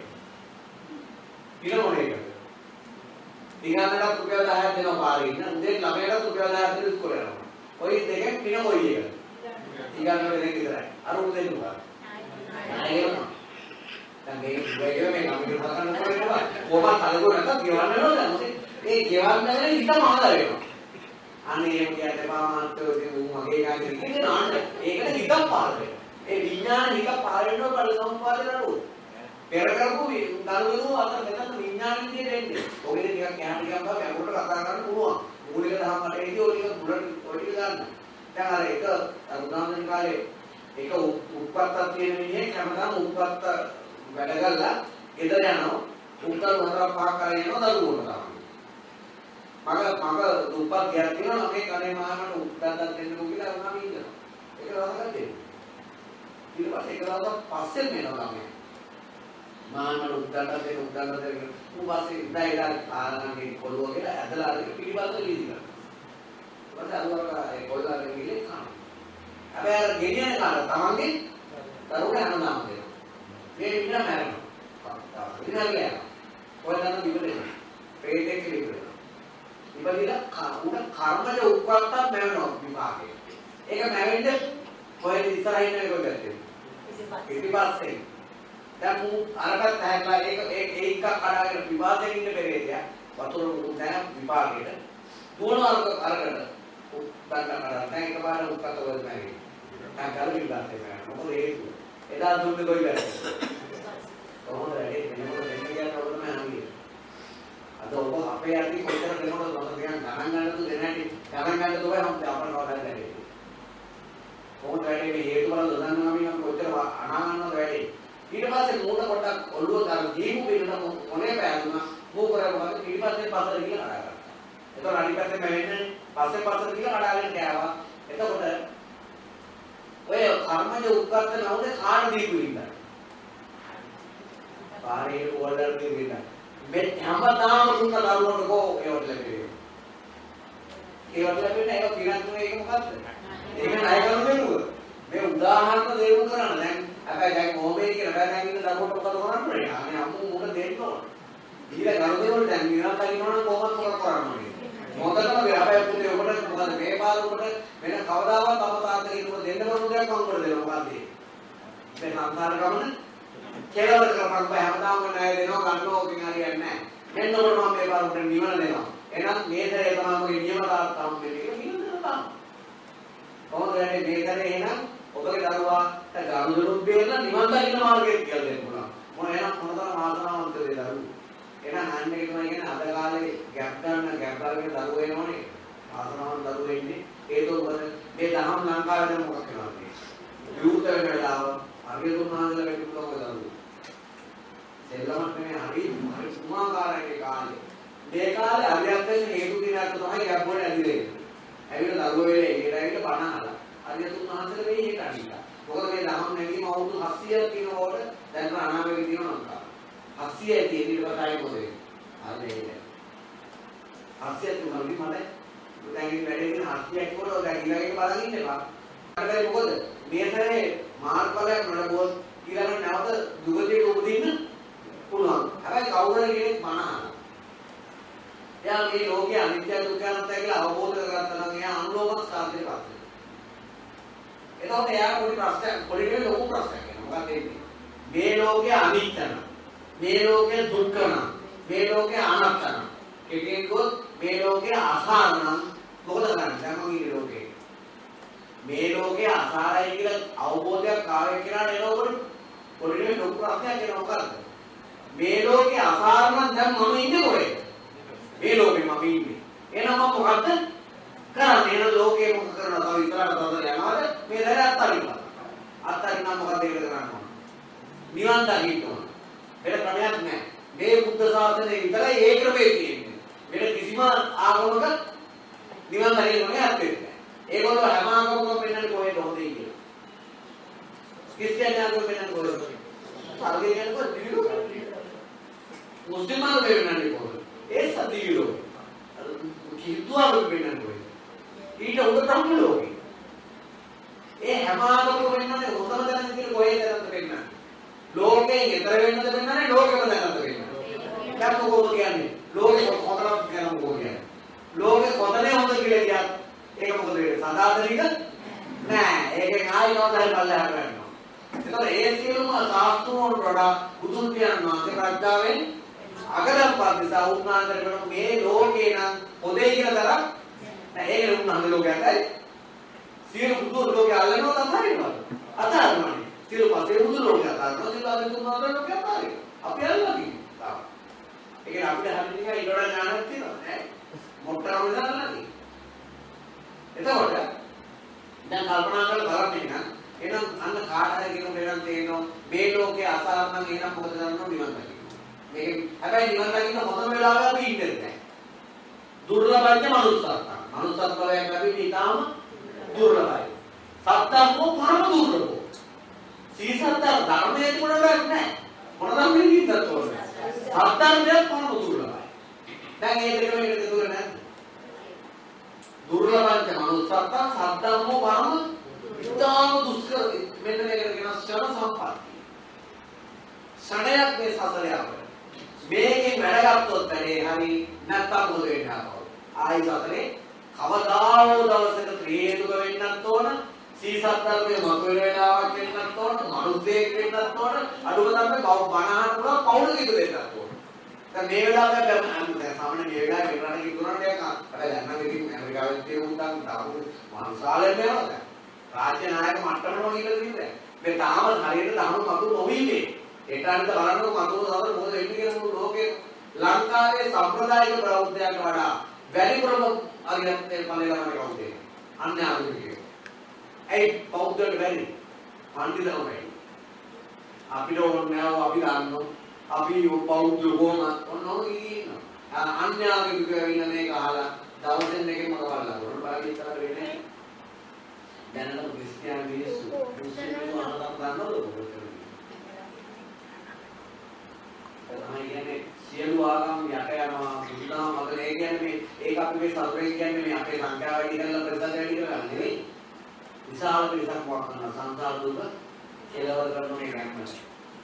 පින මොනේ. නිකන්ට රුපියල් 10ක් දෙනවා පාරේ ඉන්න. උදේට ළමයාට රුපියල් 10ක් දෙනවා ඉස්කෝලේ යනවා. ඔය දෙකෙන් පින කොයි එකද? නිකන් දෙක විතරයි. අර උදේට උගා. නෑයනවා. දැන් මේ ඉවගෙන මේ නම් විතර කරන්න පුළුවන්. කොහොමද කලකෝ නැත්නම් ගෙවන්න වෙනවද? මොකද ඒ ගෙවන්න වෙන හිත මහල වෙනවා. අනේ එහෙම කියන්න එපා මාත්‍රෝ ඉතින් ඌ මගේ කාගේ ඉතින් නාන්න. ඒකට හිතක් පාර වෙනවා. ඒ විඥාන හිත පාර වෙනවා බල සම්පාදේ නඩුව. පෙර කරපු දරුවෝ අතර මෙතන විඥාන විදියට එන්නේ. ඔගේ ටිකක් යහන් ටිකක් බා ගැඹුරට කතා කරන්න පුළුවන්. මූලික දහම් කටේදී ඔය ටික මුලට ඔය ටික ගන්න. දැන් අර එක උදාහරණ කාලේ ඒක උත්පත්තක් තියෙන මිනිහෙක් හැමදාම උත්පත්ත වැඩ කරලා ගෙදර යනවා. උත්තර හතර පහ කරගෙන යනවා දරුවෝට තමයි මග මග දුප්පත් ගියක් තියෙනවා මගේ කනේ මානට උත්පත්තක් දෙන්නකෝ කියලා වුණාම ඉන්නවා ඒක රසගත් දෙන්න. ඊට පස්සේ ඒක රසගත් පස්සේ මෙනවා ළමයි. මානට උත්පත්තක් දෙන්න උත්පත්තක් දෙන්න ඌ පස්සේ ඉඳලා ඉඳලා ආනන්ගේ පොළොව කියලා ඇදලා පිළිබඳව ලීදි කරනවා. ඊට පස්සේ අර ඒ කොල්ලාගේ ගිලේ කනවා. හැබැයි අර ගෙනියන කාල තමන්ගේ දරුවෝ හැමදාම දෙනවා. මේ විදිහ මැරෙනවා. විනාඩි ගියා. ඔය දන්න විවරේ. ප්‍රේතෙක් විවරේ. ඉබදිලා උඩ කර්මජ උප්පත්තක් මැවෙනවා විපාකේ. ඒක මැවෙන්න ඔය ඉස්සරහින් එක ගත්තේ. ඉතිපස්සේ දැන් මු අරකට හැකලා ඒක ඒ ඒක කඩාගෙන විවාදයෙන් ඉන්න පෙරේතයා වතුර උදැන විපාකේට දුවන අරකට උත්පන්න කරා දැන් එකපාර උත්පත්ත වල නැහැ. දැන් කලින් ගත්තේ නෑ. මොකද හේතුව? එදා දුන්නේ කොයි වැරද්ද? කොහොමද වැඩේ වෙනකොට දෙන්න කියන්න ඕනම හංගිය. අද ඔබ අපේ අර්ථي කොච්චර දෙනවද මම කියන්න ගණන් ගන්න තු දෙන හැටි ගණන් ගන්න තුබයි මම අපර කවදාද වැඩේ. කොහොමද වැඩේ මේ හේතු වල දන්නවා නම් කොච්චර අනාගන්නවද වැඩේ. ඊට පස්සේ මූණ පොඩ්ඩක් ඔළුව දාලා දීමු පිළින මොනේ පෑදුනා. මූ කරගමු ඊට පස්සේ පස්සට ගිහලා කඩා ගත්තා. එතකොට අනිත් පැත්තේ මම වෙන්නේ පස්සේ පස්සට ගිහලා කඩාගෙන ගෑවා. එතකොට ඔය කර්මජ උත්පත්ත නවුද කාට දීපු ඉඳලා. පාරේ ඕල්ඩර් දෙන්න. මේ හැමදාම දුන්න දරුවන්ට කෝ ඒවට ලැබෙන්නේ. ඒවට ලැබෙන්නේ ඒක පිරන්තුනේ ඒක මොකද්ද? ඒක ණය කරන දෙනුව. මේ උදාහරණ දෙමු කරන්න. දැන් හැබැයි දැන් මොහොමේ කියන බෑ දැන් ඉන්න දරුවන්ට මොකද කරන්නේ? අනේ අම්මෝ මොකද දෙන්න ඕන. ඊළ ගරු දෙනකොට දැන් විනාශ කරනවනම් කොහොමද මොකක් කරන්නේ? මොකදම අපේ පුතේ ඔබට මොකද මේ පාර ඔබට වෙන කවදාවත් තම තාත්තට ඉන්නකොට දෙන්න බරු දෙයක් මම කර දෙනවා මොකද්ද මේ සංසාර ගමන කෙලවර කරපන් බෑ. හැමදාම ණය දෙනවා ගන්නවා ඔකින් හරියන්නේ නැහැ. මෙන්න ඔබට මම මේ පාර ඔබට නිවන දෙනවා. එහෙනම් මේ දේ තමයි මගේ නියම තාත්තම් දෙන්නේ නිවන දෙනවා. කොහොමද මේ දේ එහෙනම් ඔබගේ දරුවාට ගනුදෙනුත් දෙන්න නිවන් දකින්න මාර්ගයක් කියලා දෙන්න පුළුවන්. මොන එහෙනම් මොනතරම් ආසනාවන්තද ඒ දරුවෝ? එහෙනම් අන්න ඒක තමයි කියන්නේ අද කාලේ ගැප් ගන්න ගැප් අරගෙන දරුවෝ එනවනේ. ආසනාවන් දරුවෝ ඉන්නේ. ඒක උඹ මේ දහම් ලංකාවේ දැන් මොකක් වෙනවද? විවෘත වෙන වෙලාව අරිය තුනාදලා වැටිපුවම දරුවෝ. දෙල්ලමත් නෙමෙයි හරි හරි සුමාකාරයේ කාලේ. මේ කාලේ අරියත් හේතු දිනක් තමයි ගැප් වල ඇදිලා ඉන්නේ. ඇවිල්ලා දරුවෝ වෙලේ එළියට ඇවිල්ලා බණ අහලා. අරිය තුනාදලා වෙයි ඒක අනිලා. මොකද මේ දහම් නැගීම අවුරුදු 700ක් තියෙනකොට දැන් අනාගතේ තියෙනවා ලංකාවේ. 80 තියෙන ඊට පස්සේ මොකද වෙන්නේ? අනේ නෑ. 80 තුනයි මට දැන් ඉතින් වැඩේ තියෙන 80ක් වල දැන් ඊළඟට බලන් ඉන්න එපා. හරිද මොකද? මේ තරේ මාර්ගඵලයක් නොලබුවොත් ඊළඟට නැවත දුගතියට උපදින්න පුළුවන්. හැබැයි කවුරු හරි කෙනෙක් මන අහනවා. එයා මේ ලෝකයේ අනිත්‍ය දුක්ඛ අනාත්ම කියලා අවබෝධ කරගත්තා නම් එයා අනුලෝම සාධනෙ පත් වෙනවා. එතකොට එයා පොඩි ප්‍රශ්නයක් පොඩි නෙවෙයි ලොකු ප්‍රශ්නයක් වෙනවා. මොකක්ද ඒ මේ ලෝකයේ අනිත්‍ය නම් මේ ලෝකයේ දුක්ඛ නම් මේ ලෝකයේ අනාත්ම නම් එකෙන් ගොත් මේ ලෝකයේ අසාර නම් මොකද කරන්නේ දැන් මම ඉන්නේ ලෝකේ මේ ලෝකයේ අසාරයි කියලා අවබෝධයක් ආවේ කියලා එනකොට පොඩි ලොකු ප්‍රශ්නයක් එනවා මොකද්ද? මේ ලෝකේ අසාරණ දැන් මම ඉන්නේ කොහෙද? මේ ලෝකේ මම ඉන්නේ. එහෙනම් මම මොකද්ද කරන්නේ? එහෙනම් ලෝකේ මොකද කරනවා? තව ඉස්සරහට තව යනවාද? මේ දැන අත්තරින්න. අත්තරින්න මොකද ඒකද කරන්නේ? නිවන් දකින්න ඕන. වෙන ක්‍රමයක් නැහැ. මේ බුද්ධ ශාසනයේ විතරයි ඒ ක්‍රමේ තියෙන්නේ. වෙන කිසිම ආගමක නිවන් දකින්න ඕනේ නැත්තේ. ඒගොල්ලෝ හැම ආගමකම පෙන්වන්නේ කොහෙද හොඳයි කියලා. ක්‍රිස්තියානි ආගම පෙන්වන්නේ කොහෙද? සර්ගේ කියනකොට දිවිලෝ. මුස්ලිම් ආගම පෙන්වන්නේ කොහෙද? ඒ සදිවිලෝ. හින්දු ආගම පෙන්වන්නේ කොහෙද? ඊට උඩ බ්‍රහ්ම ලෝකේ. ඒ හැම ආගමකම පෙන්වන්නේ හොඳම දැනන කියලා කොහෙද දැනන්න පෙන්වන්නේ. ලෝකයෙන් ඈතර වෙන්නද පෙන්වන්නේ ලෝකෙම දැනන්න පෙන්වන්නේ. දැන් මොකද කියන්නේ? ලෝකෙ හොඳට කියන මොකද කියන්නේ? ලෝකෙ කොතනේ හොඳ කියලා කියත් ඒක මොකද වෙන්නේ? සදාතනික නෑ. ඒකෙන් ආයි නෝදල් පල්ලෙහාට යනවා. එතකොට ඒ සියලුම සාස්ත්‍රෝන් වඩා බුදුන් පියාණන් වහන්සේ ප්‍රඥාවෙන් අගරම්පත් නිසා උන්වහන්සේ කරන මේ ලෝකේ නම් පොදේ කියලා තරම් නෑ ඒක උන්වහන්සේ ලෝකයටයි සියලු බුදු ලෝකේ අල්ලනවා තමයි අතාරිනවා සියලු පසේ බුදු ලෝකේ අතාරිනවා සියලු අද තුන් වහන්සේ ලෝකේ අතාරිනවා අපි අල්ලලා තියෙනවා ඒ කියන්නේ අපිට හරියට නිකන් ඊළඟ ඥානක් තියෙනවා නෑ මොට්ටරම දාලා තියෙනවා එතකොට දැන් කල්පනා කරලා බලන්න නම් එහෙනම් අන්න කාට හරි කෙනෙකුට එනම් තේරෙනවා මේ ලෝකේ අසාර නම් එහෙනම් මොකද කරන්න නිවන් දකින්න. මේ හැබැයි නිවන් දකින්න හොඳම වෙලාව අපි ඉන්නේ නැහැ. දුර්ලභයි මනුස්සත්ව. මනුස්සත්ව භවයක් ලැබෙන්නේ ඊටාම දුර්ලභයි. සත්‍යම්මෝ පරම දුර්ලභෝ. සීසත්ත ධර්මයේ තිබුණාවක් නැහැ. මොන ධර්මයේ කිව්වත් ඕනේ. සත්‍යම්මේ පරම දුර්ලභයි. දැන් ඒ දෙකම එකට දුර නැහැ. දුර්ලභංච මනුස්සත්ව සත්‍යම්මෝ පරම ඉතාම දුෂ්කර මෙන්න මේකට කියන ක්ෂණ සම්පත්තිය. ක්ෂණයක් මේ සසරේ අපිට. මේකෙන් වැඩ ගත්තොත් වැඩේ හරි නැත්තම් මොකද වෙන්නේ අපෝ? ආයි සසරේ කවදාවෝ දවසක ත්‍රිහේතුක වෙන්නත් ඕන, සීසත්තරකේ මතුවෙන වෙලාවක් වෙන්නත් ඕන, මනුස්සයෙක් වෙන්නත් ඕන, අඩුම තරමේ බව බණහන් පුළුවන් පවුලක ඉඳ වෙන්නත් ඕන. දැන් මේ වෙලාවට දැන් සාමාන්‍ය මේ වෙලාවේ වෙනරට කිව්වනම් ටිකක් අර දැන් නම් ඉතින් ඇමරිකාවේ තියෙන උන්ටන් තාපු මනුස්සාලෙන් යනවා දැන්. රාජ්‍ය නායක මට්ටමට කියලා කිව්වේ. මේ තාම හරියට තාම මතු නොවින්නේ. ඒටානිට බලන්නකො මතු තවද මොකද වෙන්නේ කියලා මුළු ලෝකේ ලංකාවේ සම්ප්‍රදායික බෞද්ධයන්ට වඩා වැඩිපුරම අරියත් පල්ලේලා කවුද? අන්‍ය ආගමිකයෝ. ඒ බෞද්ධයට වැඩි. පඬිතුමෝ වැඩි. අපිට ඕනේ නැහැ අපි දන්නෝ. අපි බෞද්ධ කොහොම ඔන්නෝ ඉන්නවා. අන්‍ය ආගමිකයෝ ඉන්න මේක අහලා දවසෙන් එකේ මොකද බලලා. උඩ බලලා ඉතල වෙන්නේ දැනට ක්‍රිස්තියානි මිනිස්සු මුස්ලිම්ව අහලා ගන්නවද තමයි කියන්නේ සියලු ආගම් යට යනවා බුදුදහම මත ඒ කියන්නේ මේ ඒක අපි මේ සතරේ කියන්නේ මේ අපේ සංඛ්‍යාව වැඩි කරලා ප්‍රතිශත වැඩි කරලා නෙවෙයි විශාල පිරිසක් වක් කරන සංසාර දුක කෙලවර කරන මේ ගන්න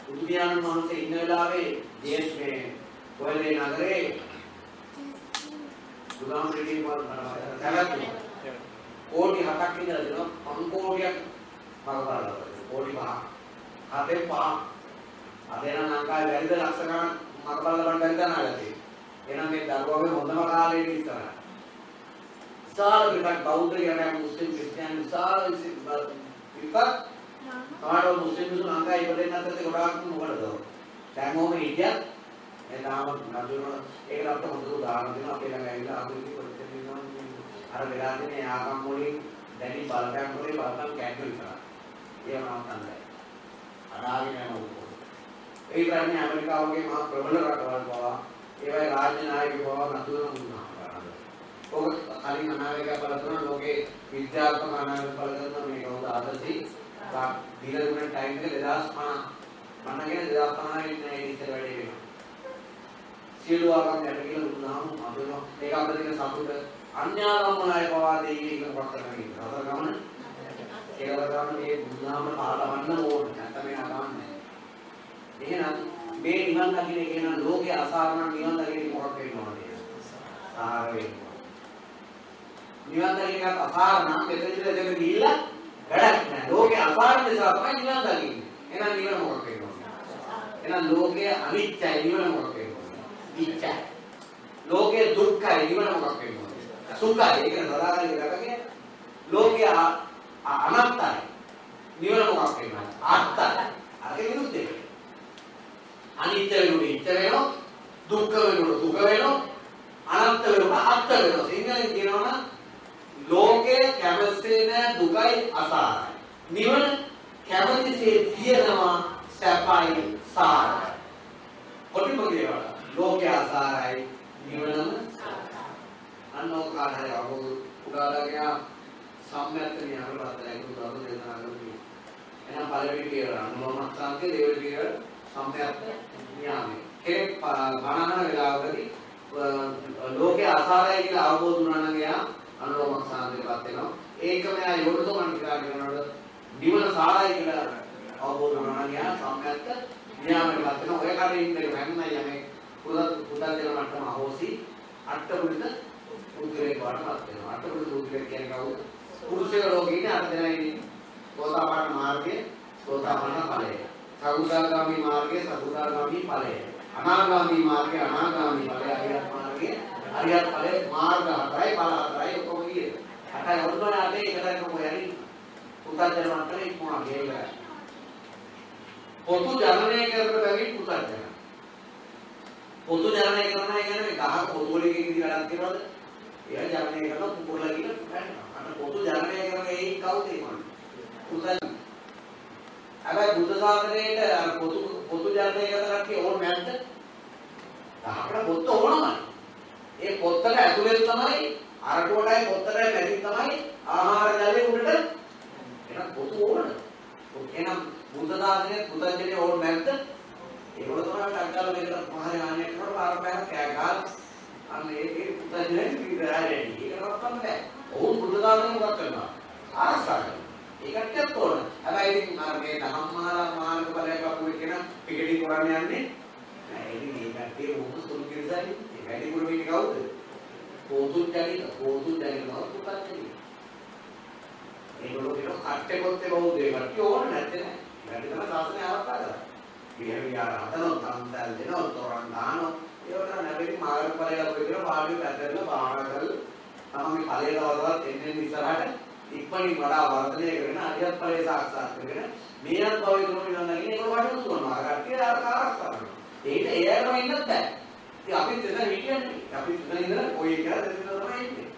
බුදු පියාණන් වහන්සේ ඉන්න වෙලාවේ දේශ මේ කොල්ලේ නගරේ? බුදුහාම දෙවියන් වහන්සේ කෝටි 7ක් ඉඳලා දෙනවා. 5 කෝටියක් මරපාලා කෝටි 5 හතෙන් 5 අද නම් ලංකාවේ වැරිද ලක්ෂ ගණන් මරපාලා බලන්න බැරි දනාලා තියෙනවා. එහෙනම් මේ දරුවගේ හොඳම කාලේ ඉස්සරහ විශාල පිටක් බෞද්ධ යන මුස්ලිම් ක්‍රිස්තියානි විශාල විපත් සමහරව මුස්ලිම් මිනිස්සු ලංකාවේ ඉපදෙන්න අතරේ ගොඩාක් මොකටද දැන් ඕම හිටියත් එදාම නදුන ඒකට අපිට හොඳ උදාහරණ දෙනවා අපේ ළඟ ඇවිල්ලා ආපු අර වෙලා තියෙන ආගම් වලින් දැඩි බලපෑම් වලින් බලපෑම් කැඩෙන්න විතරයි. ඒව නවත්තන්නයි. අනාගෙන යන උපෝ. ඒ කියන්නේ ඇමරිකාව වගේ මහා ප්‍රබල රටවල් පවා ඒවයි රාජ්‍ය නායකයෝ පවා නතුන වුණා. ඔක කලින් අනාගතය බලතුන ලෝකේ විද්‍යාත්මක අනාගතය බලතුන මේ කවුද ආදසි දීලගුණ ටයිම් එක 2050 මන්නගෙන 2050 ඉන්නේ ඉතින් වැඩි වෙනවා. සියලු ආගම් යට කියලා බුදුහාම අදනවා ඒක අපිට තියෙන සතුට අන්‍යාගමනාය පවා දෙවියන් කියන කොට කරගෙන ඉන්නවා. අතර ගමන ඒකවල ගමන මේ බුදුහාම පාලවන්න ඕනේ. නැත්නම් මේ අගමන්නේ. එහෙනම් මේ නිවන් දකින්න කියන ලෝකයේ අසාරණ නිවන් දකින්න මොකක් වෙනවද? සාර වෙනවා. නිවන් දකින්නත් අසාරණ මෙතන ඉඳලා දෙක ගිහිල්ලා වැඩක් නැහැ. ලෝකයේ අසාරණ නිසා තමයි නිවන් දකින්නේ. එහෙනම් නිවන මොකක් වෙනවද? එහෙනම් ලෝකයේ අනිත්‍යයි නිවන මොකක් වෙනවද? ඉච්ඡයි. ලෝකයේ දුක්ඛයි නිවන මොකක් වෙනවද? සුඛයි ඒක සදාකාලික රටකේ ලෝකය අනත්තයි නිවන මොකක් වෙනවද ආත්තයි අරක විරුද්ධ එක අනිත්‍ය වෙනුට ඉච්ඡ වෙනවා. දුක්ඛ වෙනුට දුක වෙනවා. අනන්ත වෙනුට අත්ත වෙනවා. සිංහලෙන් කියනවනම් ලෝකයේ කැමැස්සේ නැ දුකයි අසාරයි. නිවන කැමැතිසේ තියෙනවා සැපයි සාරයි. කොටිම කියවල ලෝකය අසාරයි නිවනම අන්නෝ කාටරි අහු උදාලගයා සම්මැත්තනේ අනුරාධනය කරු දරු දෙනා කරන්නේ. එහෙනම් පළවෙනි පියවර අනුමතංකේ දෙවෙනි පියවර සම්මැත්ත න්යාමයේ. කෙනෙක් බණහන වෙලාවකදී ලෝකේ අසාරයි කියලා අවබෝධ වුණා නම් එයා අනුලෝම සාන්තියපත් වෙනවා. ඒකම එයා යොඩතෝ මනිකා කියනකොට නිවන සාරයි කියලා අවබෝධ වුණා නම් එයා සම්මැත්ත න්යාමයටපත් වෙනවා. ඔය කඩේ ඉන්න හැමයි යමේ පුදත් පුදත් දෙන මට්ටම අහෝසි අට්ඨපුරිත උද්දේක වටපත් වෙනවා. අට්ඨපුරිත උද්දේක කියන්නේ කවුද? පුරුෂය ලෝකේ ඉන්නේ අට දෙනා ඉන්නේ. සෝතාපන්න මාර්ගයේ සෝතාපන්න ඵලය. සකුදාගාමි මාර්ගයේ සකුදාගාමි ඵලය. අනාගාමි මාර්ගයේ අනාගාමි ඵලය. අරියත් මාර්ගයේ අරියත් ඵලය මාර්ග හතරයි ඵල හතරයි ඔක්කොම ගියේ. අටයි වරුදන අටේ එකටයි කොහොම යන්නේ. පුතත්ජන මට්ටමේ ඉක්මවා ගියලා. පොතු ජනනය කරන බැවින් පුතත්ජන. පොතු ජනනය කරනවා කියන්නේ ගහක පොතු වලින් ඉඳි වැඩක් කරනවද? එයා ජනනය කරන කුකුල්ලා කියන බෑනවා. අන්න පොතු ජනනය කරන ඒ කවුද ඒ මොන්නේ? පුතත්ජන. හැබැයි බුද්ධ ශාසනයේට අර පොතු පොතු ජනනය කරන කට්ටිය ඕන නැද්ද? අපිට පොත්ත ඕනමයි. ඒ පොත්තට ඇතුලෙන් තමයි අරටුවටයි පොත්තටයි මැදින් තමයි ආහාර ජලය උඩට එහෙනම් පොතු ඕන. එහෙනම් බුද්ධ ශාසනයේ පුතන්ජලිය ඕන නැද්ද? ඒගොල්ලෝ තමයි ටක්කාල මේකට පහේ ආන්නේ කරලා ආරම්භයක් කෑ ගහලා අන්න ඒකේ පුතන්ජලිය විතරයි. ඒක නවත්තන්න බෑ. ඔවුන් බුද්ධ ශාසනය මොකක් කරනවා? ආරක්ෂා කරනවා. ඒකටත් ඕන. හැබැයි ඉතින් අර මේ ධම්මහාර මාර්ග ඵලයක් අපු කියන පිකටි කරන්න යන්නේ නෑ. ඉතින් මේ කට්ටිය උණු සුළු කිරිසයි. ඒ වැඩි පුර වෙන්නේ කවුද? පොතුන් ජනිත පොතුන් ජනිත නෝත් පුතත් ඒගොල්ලෝ කියන කට්ටේ පොත්තේ බෞද්ධය කට්ටිය ඕන නැත්තේ නෑ. වැඩි තමයි සාසනය ආරක්ෂා කරන්නේ. විහෙර විහාර හදනවා, තම්තල් දෙනවා, තොරන් දානවා. ඒවට නැවෙලි මාර්ග ඵලයක් අපු කියන පාඩිය පැත්තට භාවනා කරලා තමයි ඵලයට වදවත් එන්නේ ඉස්සරහට ඉක්මනින් වඩා වර්ධනය කරගෙන අධ්‍යාත්ම ඵලයේ සාක්ෂාත් කරගෙන මේවත් භවයේ තුන වෙනවා නගින ඒක වටු කරනවා. අර කට්ටිය අර ආරක්ෂා කරනවා. ඒකට එයාම ඉන්නත් බෑ. ඉතින් අපිත් එතන හිටියන්නේ. අපිත් එතන ඉඳලා ඔය කියලා දෙන්න තමයි ඉන්නේ.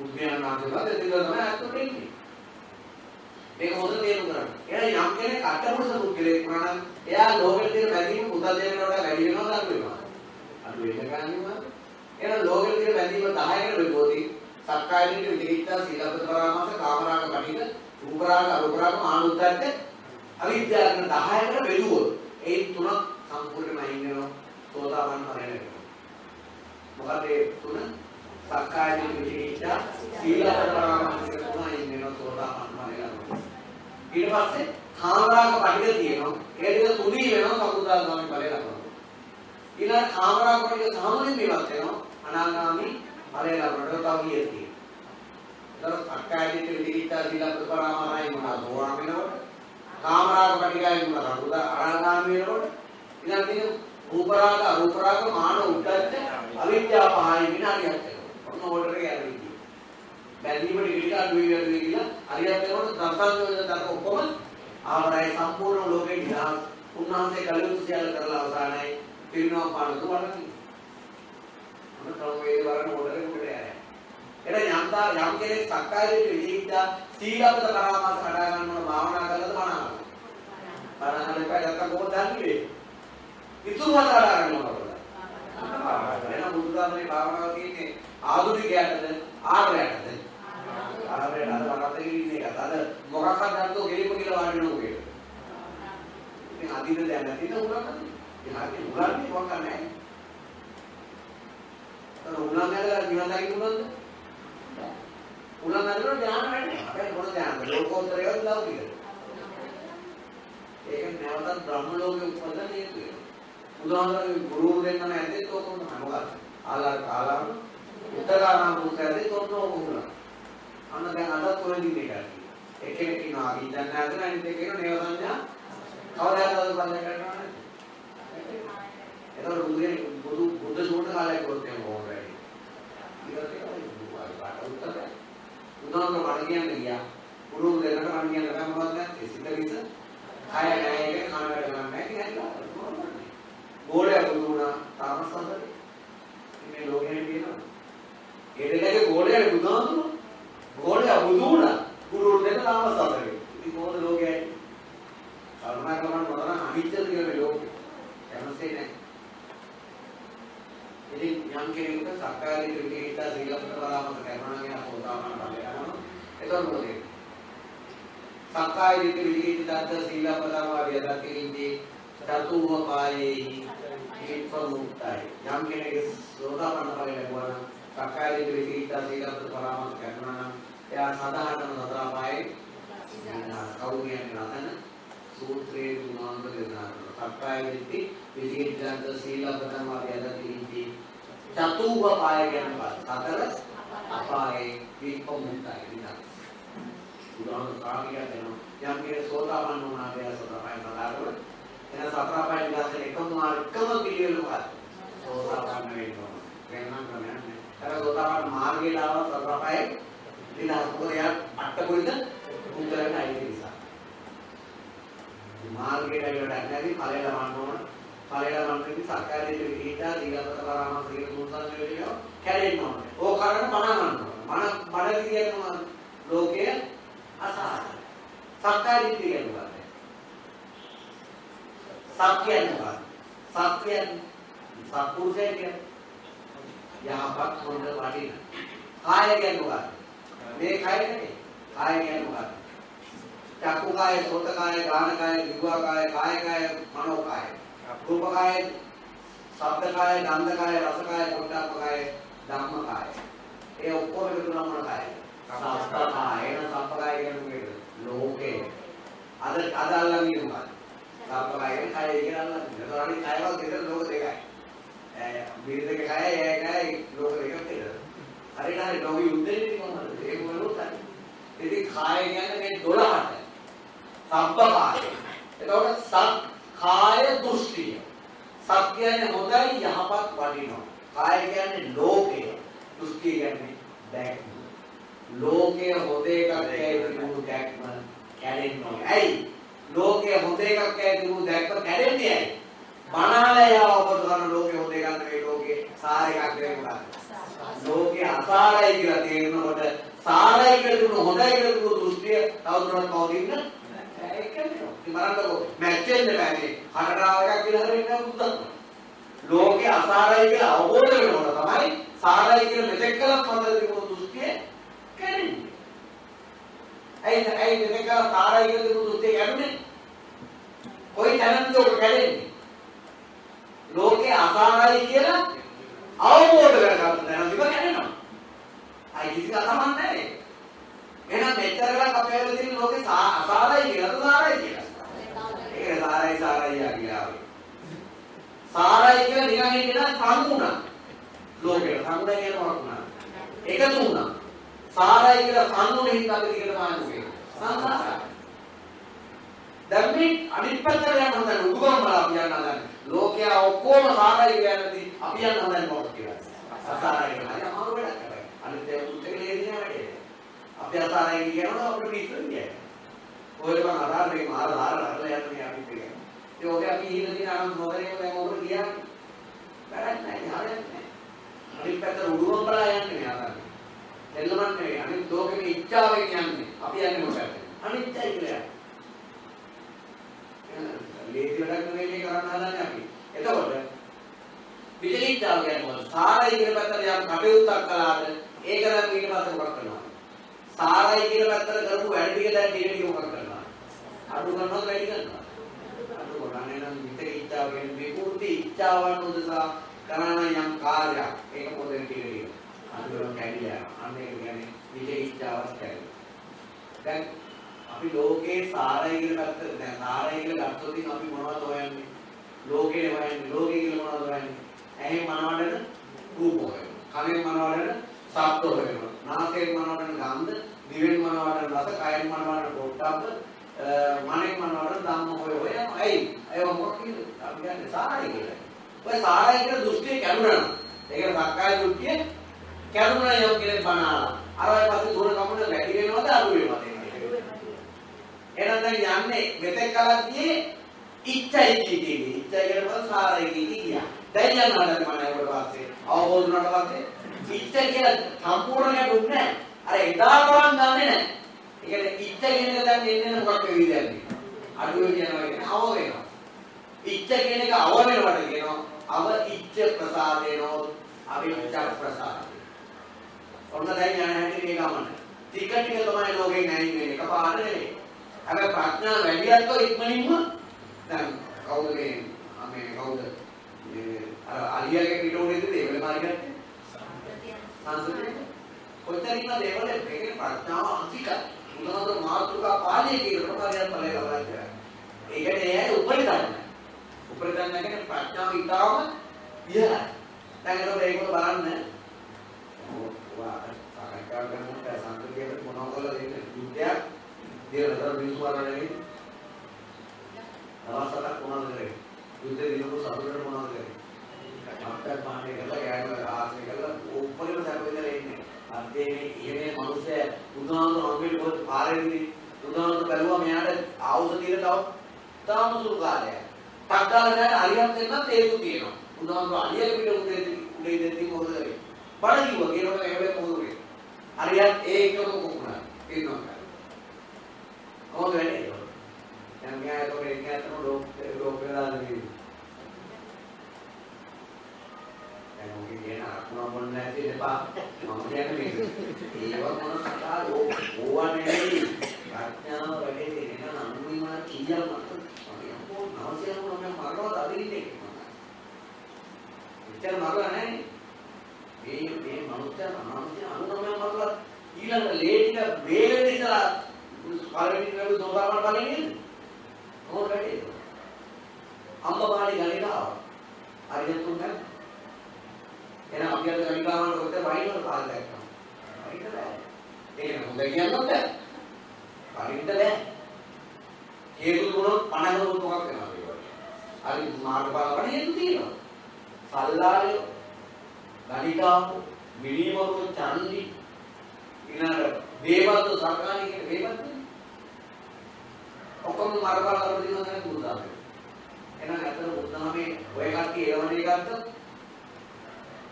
උද්‍යාන නාමයලා දෙන්න තමයි අත්තුට ඉන්නේ. මේක හොඳට තේරුම් ගන්න. එයා යම් කෙනෙක් අටපුරුෂ පුද්ගලයෙක් වුණා නම් එයා ලෝකෙට තියෙන බැඳීම පුතල් දෙනකට වඩා වැඩි වෙනවද අඩු වෙනවද? අඩු වෙන්න ගන්නවා. එහෙනම් ලෝකෙට තියෙන බැඳීම 10කට බෙදුවොත් සක්කාය දිට්ඨි විචිකිච්ඡා සීලබ්බත පරාමාස කාමරාග පටිඝ රූපරාග අරූපරාග මානුද්දත්ත අවිද්‍යාව කියන 10කට බෙදුවොත් ඒ තුනක් සම්පූර්ණයෙන්ම අයින් වෙනවා සෝතාපන්න ඵලයට. මොකද ඒ තුන සක්කාය දිට්ඨි විචිකිච්ඡා සීලබ්බත පරාමාස තුන අයින් වෙනවා සෝතාපන්න ඵලයට. ඊට පස්සේ කාමරාග පටිඝ තියෙනවා ඒ දෙක තුනී වෙනවා සකුදාගාමි ඵලය ලබනවා. ඊළඟ කාමරාග පටිඝ සාමාන්‍යයෙන් ඉවත් වෙනවා අනාගාමි ඵලය ලබනකොට තව කීයක් තියෙනවා. ඒතර අක්කායදිට විදිහිතා සීලබ්බත පරාමාරයි මොනවාද ඕවා වෙනකොට කාමරාග පටිගයි මොනවාද අරුද අනාගාමී වෙනකොට ඊළඟ තියෙන රූපරාග අරූපරාග මාන උද්දච්ච අවිද්‍යාව පහයි විනාඩියක් වෙනවා. ඔන්න ඕඩර් එක යනවා. බැඳීමට ඉලික අඩු වෙනවා කියලා හරියට වෙනකොට දසංගෝද දර ඔක්කොම ආවරයි සම්පූර්ණ ලෝකේ නිදහස් උන්වහන්සේ කලියුතු සියල්ල කරලා අවසానයි පිරිනවම් පාන දුවලකින් මොන ක්‍රමවේද වරන මොඩලෙ උඩට යන්නේ. එතන යම්තා යම් කෙනෙක් සක්කාය දිට්ඨි විදිහිතා සීලබ්බත පරාමාස කඩා ගන්නවන භාවනා කළාද මනාවද? බණහල පැත්තට කොහොමද දන්නේ? ඉතුරු හත කඩා ගන්නවා කොහොමද? එන බුදුදාමනේ භාවනාව තියෙන්නේ ආධුනිකයටද ආර්යයටද? ආර්යයට අද වරද්දගෙන ඉන්නේ එක. අද මොකක්වත් නැත්නම් ගෙලිම කියලා වාඩි වෙනවා කියලා. ඉතින් අදින දැන් නැතිද උගන්වන්නේ? ඉතින් උගන්වන්නේ මොකක් නැහැ. අර උලංගල නිවන් දකින්න පුළුවන්ද? උලංගල ඥාන නැහැ. අපේ මොන ඥානද? ලෝකෝත්තරයවත් ලෞකික. ඒක නැවතත් බ්‍රහ්ම ලෝකෙ උපදින හේතු වෙනවා. උදාහරණයක් ගුරු දෙන්නම ඇද්දේ තෝකොන්න මොකක්ද? ආලාර කාලාම උත්තරාරාම පුත්‍රයන්ගේ තෝරන උගුණ. අන්න දැන් අදත් ඔය දිනේ ගන්න. එක්කෙනෙක් ඉන්නවා ඉඳන් නැදලා අනිත් එක්කෙනා නේව සංඥා කවදාද බලන්න කරනවා නේද? එතකොට බුදුන් බුදු බුද්ධ ශෝණ කාලයක් කරත් එම ඕන වැඩි. ඊට පස්සේ පාට උත්තරය. උදාහරණ වල කියන්නේ ගියා. ගුරු දෙන්නට මම කියන කම මොකක්ද? ඒ සිත විස. ආය නෑ ඒක කන වැඩ කරන්නේ නැහැ කියලා. බුදු වුණා තාම සඳරේ. මේ ලෝකෙනේ තියෙනවා. ඒ දෙකේ ගෝලයේ බුදුහාමුදුරුවෝ. ගෝලයා බුදු වුණා. ගුරුවරු දෙන්න තාම සඳරේ. ඉතින් කොහොමද ලෝකයයි? කල්පනා කරන මොනවා අනිත්‍යද කියලා මේ ලෝකේ. යමසේ නැහැ. ඉතින් යම් කෙනෙකුට සක්කාය දිට්ඨියට සීලපත පරාමත කරනවා කියන පොතාමන බලය කරනවා. එතකොට මොකද වෙන්නේ? සක්කාය දිට්ඨි විදිහට සීලපතම ව්‍යදකින්නේ චතුව පායේහි විපමුක්තයි. යම් කෙනෙක් සෝදාපන්න ඵලය ලැබුවා නම් සක්කාය දිට්ඨි විදිහට සීලපත පරාමත කරනවා නම් එයා සදාහන සතර පායේ කවුරු කියන්නේ නැතන සූත්‍රයේ තුනන්ද දෙන්නා සක්කාය දිට්ඨි විදිහට සීලපතම ව්‍යදකින්නේ චතුව පාය කියනවා සතර අපායේ විපමුක්තයි විනා උදාහරණ සාමිකයක් දෙනවා යම් කෙනෙක් සෝතාපන්න වුණා කියලා සෝතාපන්න කතාවල එන සතරපයි විලාසෙ එකම මාර්ගකම පිළිවෙල මොකක්ද? සෝතාපන්න වෙනවා වෙනනම් ක්‍රමයක් නෑ අර සෝතාපන්න මාර්ගයට ආව සතරපයි විලාස මොකද? අට්ටකුලිද උත්තරයට අයිති නිසා. මාර්ගයට ඇවිල්ලා නැති ඵලය ලබන්න ඕන. ඵලය ලබන්න ඉතින් සක්කායයේ විහිදා දීලපත පරාමර්ශ කියන තුන්සන් වේලිය කැඩෙන්න ඕන. ඕක කරන්න බණ ගන්න ඕන. බණ බණ කියනවා ලෝකයේ අසහන සක්කාය දිට්ඨිය කියනවා සත්‍යයන් මොකක්ද සත්‍යයන් සත්පුරුෂය කියන්නේ යහපත් හොඳ වටින කාය කියන්නේ මොකක්ද මේ කය නෙමෙයි කාය කියන්නේ මොකක්ද චක්කු කාය සෝත කාය ගාන කාය දිවා කාය කාය කාය මනෝ කාය රූප කාය ශබ්ද කාය ගන්ධ කාය රස කාය පොට්ටබ්බ කාය ධම්ම කාය ඒ ඔක්කොම එකතු නම් මොන කායද සත්ත කාය එන සත්ත කාය කියන්නේ ලෝකේ අද අද අල්ලන්නේ මොකක්ද සාපකායන කය කියලා අල්ලන්නේ. ඒතකොට අනිත් කයවල් දෙක ලෝක දෙකයි. බිරිඳක කය ඒකයි ලෝක දෙකක් කියලා. හරියට හරි නොවි යුද්ධෙන්නේ කොහොමද? ඒක මොනවද? ඉතින් කාය කියන්නේ මේ 12ට. සබ්බකාය. එතකොට සත් කාය දෘෂ්ටිය. සත් කියන්නේ හොඳයි යහපත් වටිනවා. කාය කියන්නේ ලෝකය. දෘෂ්ටිය කියන්නේ දැක්ම. ලෝකය හොඳ එකක් තිබුණු දැක්ම කැඩෙන්නේ. ඇයි? ලෝකයේ හොඳ එකක් ඇති වූ දැක්ක කැඩෙන්නේ ඇයි? බණහල යාව ඔබ කරන ලෝකයේ හොඳ එකක් නෙවෙයි ලෝකේ සාර එකක් නෙවෙයි මොකක්ද? ලෝකේ අසාරයි කියලා තේරෙනකොට සාරයි කියලා දුන්න හොඳයි කියලා දුන්න දෘෂ්ටිය තවදුරටත් පවතින්න ඒක නෙවෙයි. ඉතින් බලන්නකෝ මැච්චෙන්න බෑ මේ කටරාව එකක් කියලා හරියට බුද්ධත්ව. ලෝකේ අසාරයි කියලා අවබෝධ වෙනකොට තමයි සාරයි කියලා මෙතෙක් කලක් හොඳ තිබුණු දෘෂ්ටිය කැඩෙන්නේ. ඇයි ඇයි මෙතෙක් කල සාරයි කියලා තිබුණු දෘෂ්ටිය කැඩුනේ? කොයි තැනද ඔක කැඩෙන්නේ? ලෝකේ අසාරයි කියලා අවබෝධ කරගන්න දැන දිව කැඩෙනවා. අයි කිසි කතාවක් නැහැ. එහෙනම් මෙච්චර වෙලා අපේ වෙලා තියෙන ලෝකේ අසාරයි කියලා සාරයි කියලා. ඒක සාරයි සාරයි කියලා. සාරයි කියලා නිකන් හිටියනම් සම්මුණා. ලෝකෙට සම්මුණා කියන වකුණා. එකතු වුණා. සාරයි කියලා සම්මුණේ හින්දා දිගට මානුගේ. සංසාරයි. දැන් මේ අනිත් පැත්තට යන හොඳ උදුගම් බල අපි යන්න හදන්නේ. ලෝකයා ඔක්කොම සාරයි කියනදී අපි යන්න හදන්නේ මොකක්ද කියලා. අසාරයි කියලා. අය අමාරු වැඩක් කරයි. අනිත් ඒ උත්තර ලේසි නෑ වැඩේ. අපි අසාරයි කියනවා අපිට පිස්සු කියන්නේ. ඔය මම අරාරේ මාර ආර අරලා යන්නේ අපි කියන්නේ. ඒ ඔගේ අපි ඉහිල දින අරන් මොකදේ දැන් ඔබට කියන්නේ. වැඩක් නෑ හරියට නෑ. අනිත් පැත්තට උදුගම් බල යන්නේ නෑ අර. එල්ලමන් නෙවෙයි අනිත් ලෝකෙක ඉච්ඡාවෙන් යන්නේ. අපි යන්නේ මොකටද? අනිත්‍යයි කියලා. ලේසි වැඩක් නෙවෙයි මේ කරන්න හදන්නේ අපි. එතකොට විචලිතාව කියන්නේ මොකද? සාරයි කියන පැත්තට යම් කටයුත්තක් කළාද ඒක නම් ඊට පස්සේ මොකක් කරනවා? සාරයි කියන පැත්තට කරපු වැඩ ටික දැන් ටික ටික මොකක් කරනවා? අඩු කරනවද වැඩි කරනවද? අඩු කරන්නේ නම් විචලිතාව කියන්නේ විකෘති ඉච්ඡාවන් උදසා කරන යම් කාර්යයක් ඒක පොදෙන් ටික ටික අඩු කරන කැඩිලා අන්න ඒක කියන්නේ විචලිතාවක් කැඩිලා. දැන් අපි ලෝකේ සාරය කියලා ගත්ත දැන් සාරය කියලා ගත්තොත් ඉතින් අපි මොනවද හොයන්නේ? ලෝකේ හොයන්නේ ලෝකේ කියලා මොනවද හොයන්නේ? ඇහෙන් මනවඩන රූප හොයනවා. කනෙන් මනවඩන ශබ්ද හොයනවා. නාසයෙන් මනවඩන ගන්ධ, දිවෙන් මනවඩන රස, කයෙන් මනවඩන පොට්ටබ්බ, මනෙන් මනවඩන ධම්ම හොය හොය ඇයි? ඒව මොකක්ද? අපි කියන්නේ සාරය කියලා. ඔය සාරය කියලා දෘෂ්ටිය කැඩුනා. ඒකට සක්කාය දෘෂ්ටිය කැඩුනා යම් කෙනෙක් බනාලා. අර ඔය පස්සේ දුර කමුණ වැඩි වෙනවද අඩු වෙනවද? එහෙනම් දැන් යන්නේ මෙතෙක් කලක් ගියේ ඉච්ඡයි කීකේ ඉච්ඡයි කියනකොට සාරයි කීකේ ගියා දැන් යන්න හදන්නේ මම ඒකට පස්සේ. අවබෝධ වුණාට පස්සේ ඉච්ඡ කියලා සම්පූර්ණ දුන්නේ නැහැ. අර එදා තරම් දන්නේ නැහැ. ඒ කියන්නේ ඉච්ඡ කියන එක දැන් එන්නේ මොකක් වෙයිද යන්නේ. අඩුව කියනවා කියන්නේ අව වෙනවා. ඉච්ඡ කියන එක අව වෙනවට කියනවා. අව ඉච්ඡ ප්‍රසාදේනෝ අවිච්ඡ ප්‍රසාදේ. ඔන්න දැන් යන හැටි මේ ගමන. ටික ටික තමයි ලෝකෙන් නැහින්නේ එකපාරට නෙවෙයි. හැබැයි ප්‍රඥාව වැඩියත් ඉක්මනින්ම දැන් කවුද මේ මේ කවුද මේ අර අලියාගේ පිටෝනේ ඉඳි ඒවල මාර්ගයට සංස්කෘතිය කොච්චරින්ම දේවල් මේකේ ප්‍රඥාව අන්තික උදාහරණ මාතෘකා පාළිය කියන ප්‍රකාරයන් බලය ලබා ගන්නවා. ඒකට ඒ උපරිතන්න. උපරිතන්න කියන්නේ ප්‍රඥාව ඊටාම ඉහළයි. දැන් ඒක ඒකෝ බලන්න. ඔවා සාකච්ඡා කරනකොට සංස්කෘතියට මොනවද කියලා දෙන්නේ යුද්ධයක් දේවදර මිනිස්සු වරණේ දවසක් මොනවද කරේ? යුද්ධ දිනපු සතුටට මොනවද කරේ? අප්පත් පාන්නේ කරලා ගෑනු ආශ්‍රය කරලා උපරිම සැපෙදලා ඉන්නේ. අන්තිමේ ඉහනේ මිනිස්සු උදාහරණ අම්බෙල පොත් පාරේදී උදාහරණ බැලුවා මෙයාට ආවුස දීලා තව තාම සුළු කාලයක්. පක්කාල නෑ අලියක් දෙන්නත් ඒක තියෙනවා. උදාහරණ අලියක පිට උදේ උදේ දෙති මොකද කරේ? බඩ කිව්වා කියනකොට ඒවෙ මොකද කරේ? අලියක් ඒකම කොකුණා. ඉන්නවා. කොහොමද වෙන්නේ? දැන් මෙයා ඒක ඒක ඇත්තම ලෝක ලෝක වෙලා නෙවෙයි. දැන් මොකද කියන අකුණ මොන්න නැති දෙපා මම කියන්නේ මේක. ඒව මොන සතා ඕවා නෙවෙයි. ප්‍රඥාව වැඩි දෙන නම් මම කීයක් මත මම නවසියම මම මරනවා අදින්නේ. විතර මරලා නැහැ. මේ මේ මනුස්සය අනාමසිය අනුනමයක් මරලා ඊළඟ ලේටික වේලෙ ඉඳලා පළවෙනි දවස් දෝදාමල් බලන්නේ නේද? කොහොමද වැඩේ? අම්මපාලි ගණිකාව. හරියට තුන්ද? එහෙනම් අපි අද ගණිකාවන්ට ඔතේ වයින්වල කාලේ දැක්කම. හරිද බෑ. ඒක හොඳ කියන්නත් බෑ. පරිවිත බෑ. හේතු දුනොත් පණ ගන්නොත් මොකක් වෙනවද ඒවට? හරි මාර්ගඵල වල හේතු තියෙනවා. සල්ලාලය ගණිකාව මිනිමරු චන්දි ඊළඟ වේවත්තු සර්කාරී කියන වේවත්තු ඔක්කොම මාර්ගඵල වල දිනන කෙනෙක් බුදුදහමේ. එහෙනම් ඇත්තට බුදුදහමේ ඔය කට්ටිය එළවන්නේ ගත්තොත්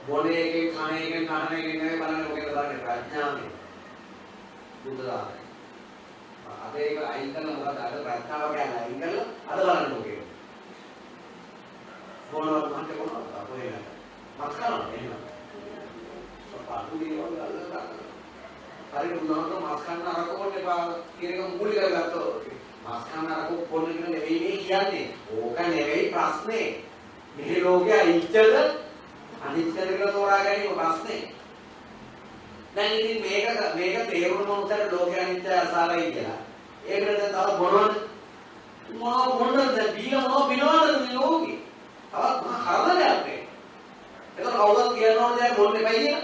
බොන එකෙන් කන එකෙන් කන එකෙන් නෙවෙයි බලන්නේ මොකද බලන්නේ ප්‍රඥාවෙන්. බුදුදහමේ. අද ඒක අයින් කරලා මොකද අද ප්‍රඥාව කියන්නේ අයින් කරලා අද බලන්න ඕකේ. මොනවද මන්ට මොනවද අපේ නේද? මත් කරනවා එහෙනම්. සපාටු දේවල් අල්ලලා හරියට බුදුහාමුදුරුවෝ මාස් කන්න අරකෝන්න එපා කියන එක මූලික කරගත්තොත් මාස් කන්න අරකෝ පොන්න කියන නෙවෙයි මේ කියන්නේ. ඕක නෙවෙයි ප්‍රශ්නේ. මේ ලෝකයේ අනිත්‍යද අනිත්‍යද කියලා තෝරා ගැනීම ප්‍රශ්නේ. දැන් ඉතින් මේක මේක තේරුම මොකටද ලෝකයේ අනිත්‍ය අසාරයි කියලා. ඒකට දැන් තව බොනවද? මොනවා බොන්නද බීලා මොනවා බිනවද මේ ලෝකේ? තවත් මහා කරදරයක් මේ. ඒක කවුරුත් කියනවද දැන් බොන්න එපයි කියලා?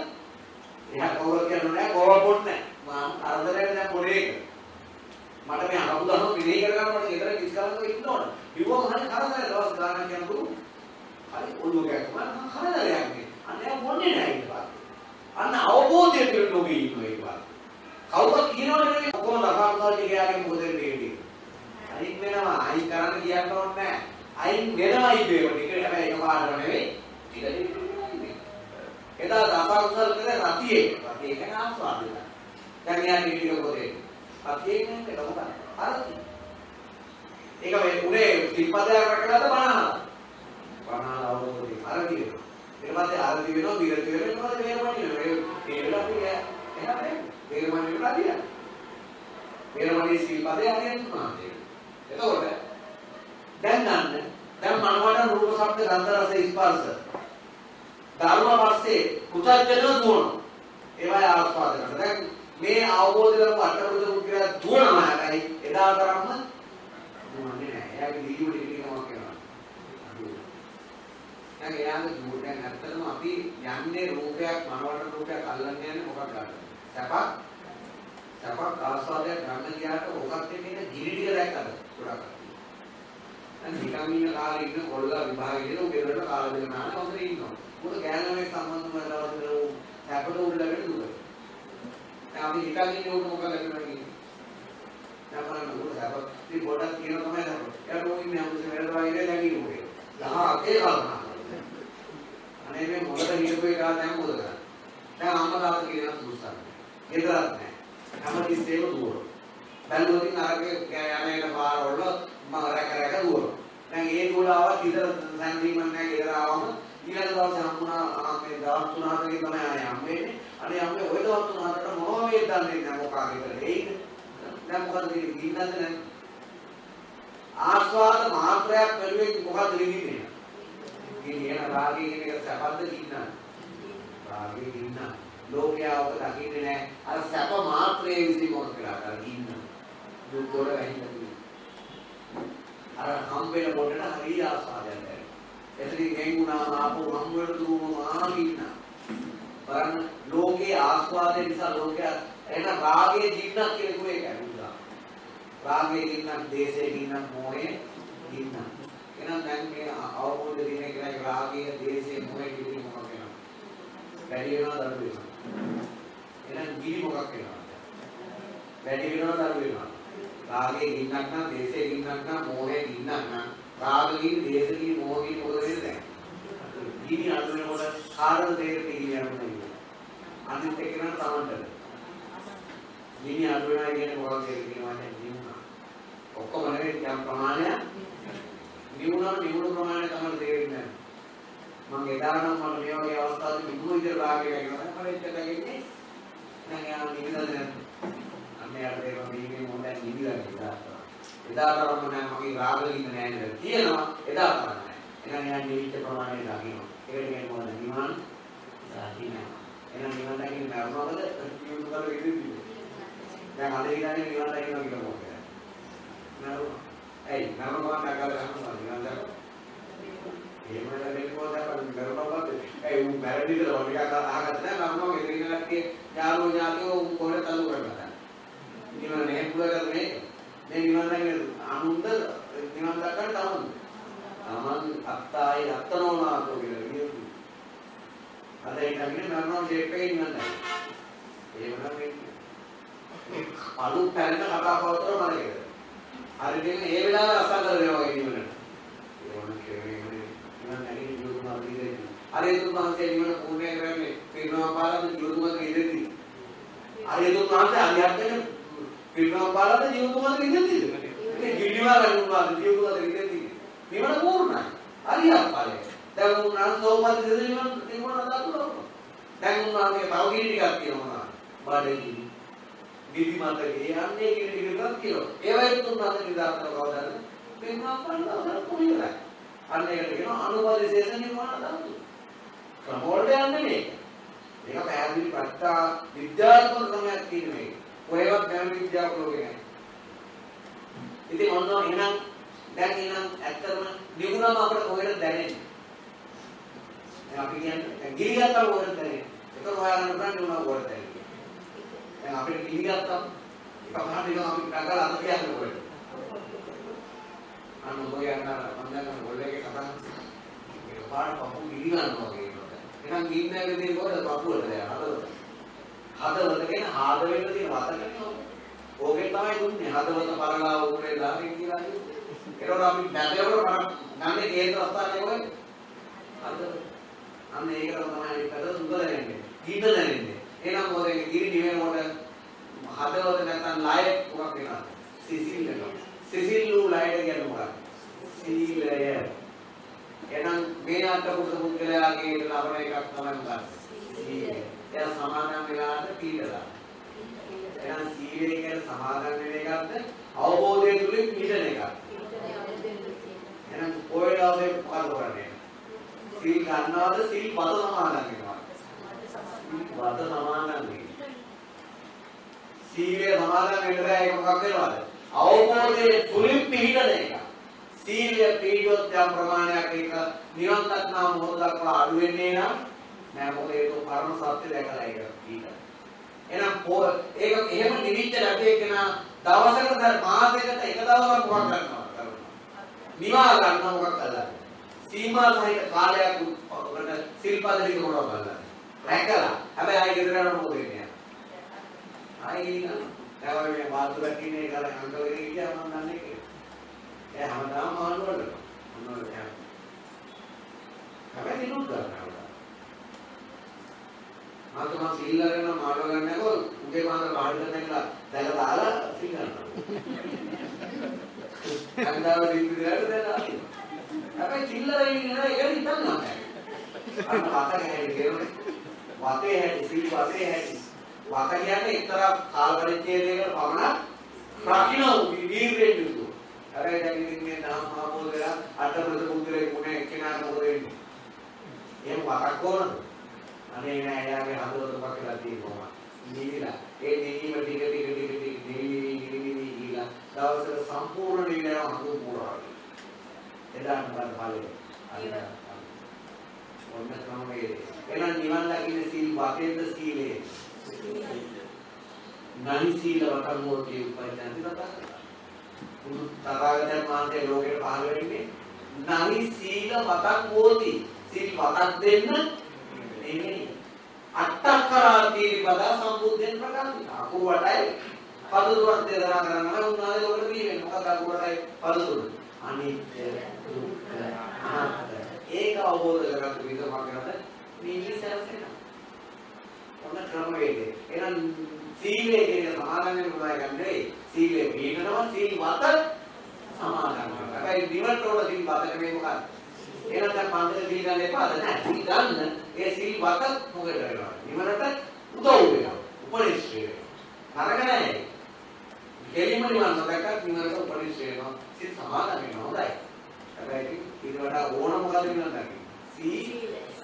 එහා කවුරුත් කියන්නේ නැහැ කොහොම බොන්නේ නැහැ. මම කරදරයක් දැන් බොනේ එක. මට මේ අහපු දහම පිළිහි කරගන්න මට ගෙදර කිස්කලක ඉන්න ඕන. බිව්වම හරි කරදරයක් දවස් ගානක් යනකොට හරි ඔළුව කැක්කම මම කරදරයක් නේ. අනේ බොන්නේ නැහැ ඊට පස්සේ. අන්න අවබෝධය පිළිබඳව ඔබ ඉන්නවා ඒක පාර. කවුරුත් කියනවනේ නෙවෙයි කොහොමද අකාන්තාවට ගියාගේ මොකද වෙන්නේ? අයින් වෙනවා අයින් කරන්න කියන්න ඕනේ නැහැ. අයින් වෙනවයි ඒවට. ඒක හැබැයි එකපාරට නෙවෙයි. ටික ටික ටික එදා දසකුසල් කරේ රතියේ. රතියේ කියන ආස්වාදය. දැන් මෙයා ටික පොතේ. රතියේ කියන්නේ මොකක්ද? අරති. ඒක මේ උනේ සිල්පදයක් රැකලාද බණහලා. බණහලා අවබෝධය අරති වෙනවා. ඊට පස්සේ ආරති වෙනවා විරති වෙනවා ඊට පස්සේ වේරමණී වෙනවා ඒ වෙලාවට අපි එහෙම නේ වේරමණී වෙලා දියා වේරමණී සීල්පදේ හරියට තුනක් එතකොට දැන් ගන්න දැන් මනවට රූප ශබ්ද ගන්ධ රස ස්පර්ශ ධර්ම පස්සේ පුතර්ජන දුවන ඒවයි ආස්වාද කරන දැන් මේ අවබෝධ කරපු අටබුද පුත්‍රයා දුවනම හැබැයි එදා තරම්ම දුවන්නේ නැහැ එයාගේ දීවිලි ටිකක් කරනවා දැන් එයාගේ දුර දැන් ඇත්තටම අපි යන්නේ රූපයක් මනවට රූපයක් අල්ලන්න යන්නේ මොකක්ද? සැපක් සැපක් ආස්වාදයක් ගන්න ගියාට ඔකත් එක්ක ගිනි ටික දැක්කද? ගොඩක්. දැන් විටමින් කාලේ ඉන්න කොල්ලා විභාගයේ උගෙරට කාල දෙක නාන හොඳට ඉන්නවා. මොකද ගෑනුමේ සම්බන්ධ වෙලාවද සැපට උඩ ලැබෙන දුර. දැන් අපි හිතන්නේ උඩ මොකද ලැබෙනවා කියන්නේ? දැන් බලන්න උඩ සැප ඉතින් ගොඩක් තියෙන තමයි සැප. යාළුවෝ ඉන්නේ අමුතු වෙලාවට වගේ දැන් ඉන්නේ. දහ අතේ කල්පනා අනේ මේ මොකට හිටපු එක දැන් මොකද කරන්නේ? දැන් අම්මා තාත්තා කියන සුදුසුසක්. ගෙදරක් නැහැ. හැමතිස්සෙම දුවන. බැලුවකින් අරගේ යන එන පාරවල මම රැක රැක දුවන. දැන් ඒ දුවලාව ඉතර සැන්දීමක් නැහැ ගෙදර ආවම ඊළඟ දවසේ හම්බුණා මේ දවස් තුන හතරකින් තමයි ආයේ හම්බෙන්නේ. අනේ අම්මේ ඔය දවස් තුන හතරට මොනවද මේ දන්නේ නැහැ මොකක්ද කියලා. ඒයිද? දැන් මොකද මේ ගින්නද නැහැ. ආස්වාද මාත්‍රයක් බැලුවේ මොකද්ද විඳින්නේ? මේ කියන රාගයේ කියන එක සැපද ගින්න. රාගයේ ගින්න. ලෝකයා ඔබ දකින්නේ නැහැ. අර සැප මාත්‍රයේ විසි මොකද කියලා අර ගින්න. දුක් දොර වැහිලා අර හම්බෙන පොඩට හරි ආස්වාදයක් දැනෙනවා. එතනින් ගෙන්ුණාම ආපහු හම් වෙන දුරුම ආමින්න. බලන්න ලෝකේ ආස්වාදය නිසා ලෝකයා එන රාගයේ ගින්නක් කියලා ඒක ඇහුණා. රාගයේ ගින්නක්, දේශයේ ගින්නක්, මොහේ ගින්නක්. එහෙනම් දැන් මේ අවබෝධ දිනේ කියලා රාගයේ, දේශයේ, මොහේ ගින්න මොකක්ද වෙනවද? වැඩි වෙනවද අඩු වෙනවද? එහෙනම් ගිනි මොකක් වෙනවද? වැඩි වෙනවද අඩු වෙනවද? රාගයේ ගින්නක් නම්, දේශයේ ගින්නක් නම්, මොහේ ගින්නක් නම්, රාග ගිනි, දේශ ගිනි, මොහ ගිනි මොකද වෙන්නේ දැන්? ගිනි අඩු වෙනකොට කාටද තේරෙන්නේ ගිනි අඩු වෙනවා? අනිත් එක නම් තමන්ටද? ගිනි අඩු වෙනවා කියන්නේ මොකක්ද කියනවා දැන් නිවුණා. ඔක්කොම නෙවෙයි යම් ප්‍රමාණයක් නිවුණා නිවුණු ප්‍රමාණය තමයි තේරෙන්නේ. මම එදා නම් මම මේ වගේ අවස්ථාවක නිවුණු විදිහට රාගය ගැගෙනවා. මම ඒක දැගෙන්නේ දැන් යා නිවිදද නැද්ද? අන්නේ අර දේව මේකේ මොඳන් නිවිලා ඉඳලා. එදා තරම නෑ මගේ රාගය ඉන්න නෑ නේද? තියෙනවා එදා තරම නෑ. එහෙනම් යා නිවිච්ච ප්‍රමාණය දකිනවා. ඒකට කියන්නේ මොකද? නිවන් දකින්න. එහෙනම් නිවන් දකින්න මරනවද? නිවුණු කර ඉඳින්නේ. දැන් අද ඉඳන්නේ නිවන් දකින්න කියලා මොකද? නරුවා. ඇයි නරුවා නගල හම්බුනා නිවන් දකින්න. එහෙම නැත්නම් කොහොමද අපිට නරුවාවත් ඒ උන් බැරදිද වටික අහගත්ත නැහැ නරුවා ගෙදර ඉන්න කට්ටිය යාළුවෝ ඥාතියෝ උන් කොහෙද තල්ලු කරනවා. නිවන නේ පුරා කරන්නේ. මේ නිවන් දකින්න අනුන්ද නිවන් දක්කන්න තමන්ද? තමන් අත්තායි අත්තනෝනාතෝ කියලා කියනවා. අද ඉඳගෙන මරනවා ෂේප් එකේ නිවන් දකින්න. එහෙම නම් වෙන්නේ. අලුත් පැරෙන කතා පවතර මලකද. හරියට ඒ වෙලාවේ අසංගල වෙනවා වගේ නිවනට. ඒවන කියන්නේ නිවන නැගී ජීවිතම අපිට අරේතුන් වහන්සේ නිවන පූර්ණය කරන්නේ පිරිනවම් පාලද ජීවිතම ඉඳී. අරේතුන් වහන්සේ අධ්‍යාත්මයෙන් පිරිනවම් පාලද ජීවිතම ඉඳී. ඒ ජීවිතම ගන්නවා ජීවිතම ඉඳී. නිවන පූර්ණයි. අරියත් ඵලය. දැන් උන්වහන්සේ සෝමපති දෙද නිවන නිවන දාතුනවා. දැන් උන්වහන්සේ තව කිරි ටිකක් කියනවා. බඩගිනි විදි මතකේ යන්නේ කියන ටිකක් කියනවා. ඒවයි තුන් හතර විදාර්ථන කවදාද? පෙන්වා පන්නවද කොහේද? අන්න ඒකට කියනවා අනුපදිශේෂ නිර්මාණ ධාතු. ක්‍රමවලට යන්නේ මේක. මේක පැහැදිලි පට්ටා විද්‍යාත්මක ක්‍රමයක් කියන්නේ මේක. කොහෙවත් දැන විද්‍යාව ලෝකේ නැහැ. ඉතින් ඔන්න එහෙනම් දැන් එහෙනම් ඇත්තටම නිගුණම අපිට කොහෙද දැනෙන්නේ? දැන් අපි කියන්නේ ගිරිගත්තම කොහෙද දැනෙන්නේ? ඒක හොයාගන්න බෑ නිගුණම කොහෙද දැනෙන්නේ? දැන් අපිට ගිරිගත්තම එකපාරට ඉතින් අපි නගලා අත තියන්න ඕනේ. අන්න ඔබ යන්න මම දැන් ගොල්ලේගේ කතා එකපාරට පපු ගිරි ගන්නවා වගේ ඒකට. එහෙනම් ගින්නගේ දේ කොහෙද පපුවට දැන් හදවත. හදවත කියන හාද වෙන්න තියෙන වතකනේ ඕක. ඕකෙන් තමයි දුන්නේ හදවත පරලා උරේ දාගෙන කියලා කිව්වේ. ඒකට අපි බැලේවල මම ගන්නේ කේන්ද්‍ර ස්ථානයේ කොහෙද? හදවත. අන්න ඒකට තමයි පද සුන්දර වෙන්නේ. ගින්න දැනෙන්නේ. එහෙනම් මොකද ගිරි නිවෙනකොට හදවත නැත්නම් ලය මොකක් වෙනවද? සිසිල් වෙනවා. සිසිල් වූ ලයට කියන්නේ මොකක්ද? සීලය. එහෙනම් මේ අත්පුරුෂ පුද්ගලයාගේ ලබන එකක් තමයි මොකක්ද? සීලය. එයා සමාදන් වෙලාට පීඩලා. එහෙනම් සීලය කියන්නේ සමාදන් වෙන එකක්ද? අවබෝධය තුලින් පීඩන එකක්. එහෙනම් ඔය දවසේ මොකද කරන්නේ? සීල් ගන්නවද? සීල් පද සමාදන් වෙනවා. සීල් පද සමාදන් වෙනවා. සීලය සමාදන් වෙන්න බෑ ඒක මොකක් වෙනවද? අවබෝධයේ තුලින් පිළිගන එක. සීලය පිළිගොත් යම් ප්‍රමාණයක් ඒක නිවන් දක්නා මොහොත දක්වා අඩු වෙන්නේ නම් නෑ මොකද ඒක පරම සත්‍ය දැකලා ඒක පිළිගන්න. එහෙනම් ඒක එහෙම නිවිච්ච රටේ කෙනා දවසකට මාසයකට එක දවසක් මොකක් කරනවා? නිවා ගන්න මොකක් කරලා? සීමා සහිත කාලයක් උඩට සිල්පද ටික මොනවද බලන්න. රැකලා. හැබැයි ආයෙ ගෙදර යනකොට මොකද වෙන්නේ? ආයෙ දැන් මේ වාතු රැකිනේ කරලා අංකලේ ගියා මම දන්නේ කියලා. එයා හැමදාම මානුවල. මොනවද එයා. හැබැයි දිනුත් ගන්නවා. මාත් මම සීල් අරගෙන මාඩව ගන්න නැකෝ උදේ පාන්දර පාඩම් නැගලා දැල දාලා සීල් ගන්නවා. අන්දාව සීල් විතරට දැලා. හැබැයි චිල්ලර ඉන්නේ ඒක හිතන්නවා. අන්න වත හැටි කියනනේ. වතේ හැටි සීල් වතේ හැටි. වත කියන්නේ එක්තරා කාල පරිච්ඡේදයකට පමණ රකින්න වීර්යයෙන් යුතුව. හැබැයි දැන් ඉතින් මේ නාම මහබෝධලා අටමද බුදුරේ ගුණ එක්කෙනා මොකද වෙන්නේ? එහෙම වතක් ඕනද? අනේ නෑ එයාගේ හදවත පකලා තියෙනවා. නිවිලා ඒ නිවීම ටික ටික ටික ටික නිවි නිවි නිවි ගිලා දවසක සම්පූර්ණ නිවිලා හදු පුරාවි. එදාට මොකද ඵලෙ? අල්ල ඔන්න ක්‍රමවේදය. එහෙනම් නිවන් දකින්න සීල් වතෙන්ද සීලේ? නහි සීල වතන් මොකේ උපයන්ති කතා බුදු තථාගතයන් වහන්සේ ලෝකෙට පහළ වෙන්නේ නහි සීල වතන් මොති සීල් වතක් දෙන්න නෙමෙයි අට්ඨකරාති පදා සම්බුද්ධෙන් ප්‍රකාශිත අකුරටයි පද තුනක් දෙදරා කරනවා උන්වහන්සේ ලෝකෙට දී වෙන්නේ මොකද අකුරටයි පද තුන අනිත්‍ය දුක්ඛ අනාත්ම ඒක අවබෝධ කරගත්ත විදිහ මම මේ සැරසෙනවා ඔන්න ක්‍රමවේදය. එහෙනම් සීලය කියන සමාදන් වෙන උදාය ගන්න නෙවෙයි සීලය පිළිගනවා සීල් වත සමාදන් වෙනවා හැබැයි නිවනට උඩ සීල් වත නෙමෙයි මොකක්ද එහෙනම් දැන් පන්සල සීල් ගන්න එපාද නැහැ සීල් ගන්න ඒ සීල් වත මොකද වෙනවා නිවනට උදව් වෙනවා. උපනිශ්‍රය වෙනවා. නරක නැහැ. කෙලින්ම නිවන් නොදැක්කත් නිවනට උපනිශ්‍රය වෙනවා. සීල් සමාදන් වෙනවා. හොඳයි. හැබැයි ඊට වඩා ඕන මොකද නිවන් දකින්න? සීල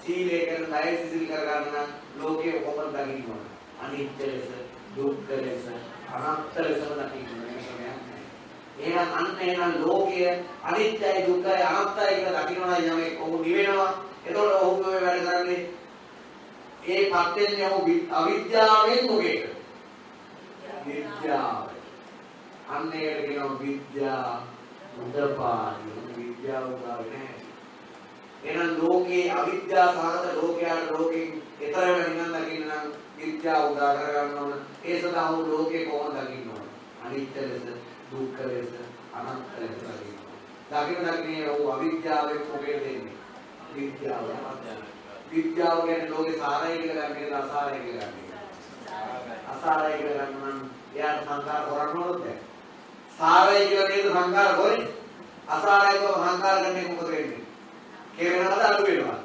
සීලය කරන ණය සිසිල් කරගන්න නම් ලෝකයේ කොහොමද දකින්න ඕන? අනිත්‍ය ලෙස දුක්ඛ ලෙස අනාත්ම ලෙසම දකින්න ඕන. මේක නෑ එහෙනම් අන්න එහෙනම් ලෝකය අනිත්‍යයි දුක්ඛයි අනාත්මයි කියලා දකින්නවා නම් යමෙක් ඔහු නිවෙනවා. එතකොට ඔහු මේ වැඩ කරන්නේ ඒ පත්‍යෙන්නේ ඔහු වි- අවිද්‍යාවෙන් මොකේද? විද්‍යාව. අන්න ඒකට කියනවා විද්‍යා උදපාදි විද්‍යාව උදාවේ නැහැ. එහෙනම් ලෝකේ අවිද්‍යා සහගත ලෝකයට ලෝකෙන් ඈතර වෙන නිවන් දකින්න නම් විද්‍යාව උදා කර ගන්න ඕන. ඒ සඳහා වූ ලෝකේ කොහොමද දකින්න ඕන? අනිත්‍ය ලෙස, දුක්ඛ ලෙස, අනාත්ම ලෙස දකින්න ඕන. දකින්න දකින්නේ වූ අවිද්‍යාවෙන් මොකේද දෙන්නේ? විද්‍යාව. විද්‍යාව කියන්නේ ලෝකේ සාරය කියලා ගන්න නේද අසාරය කියලා ගන්න. අසාරය කියලා ගන්න නම් එයාට සංකාර කරන්න ඕනද? සාරය කියලා නේද සංකාර කරන්නේ? අසාරය කියලා සංකාර කරන්නේ මොකද වෙන්නේ? කෙරෙනවද අඩු වෙනවද?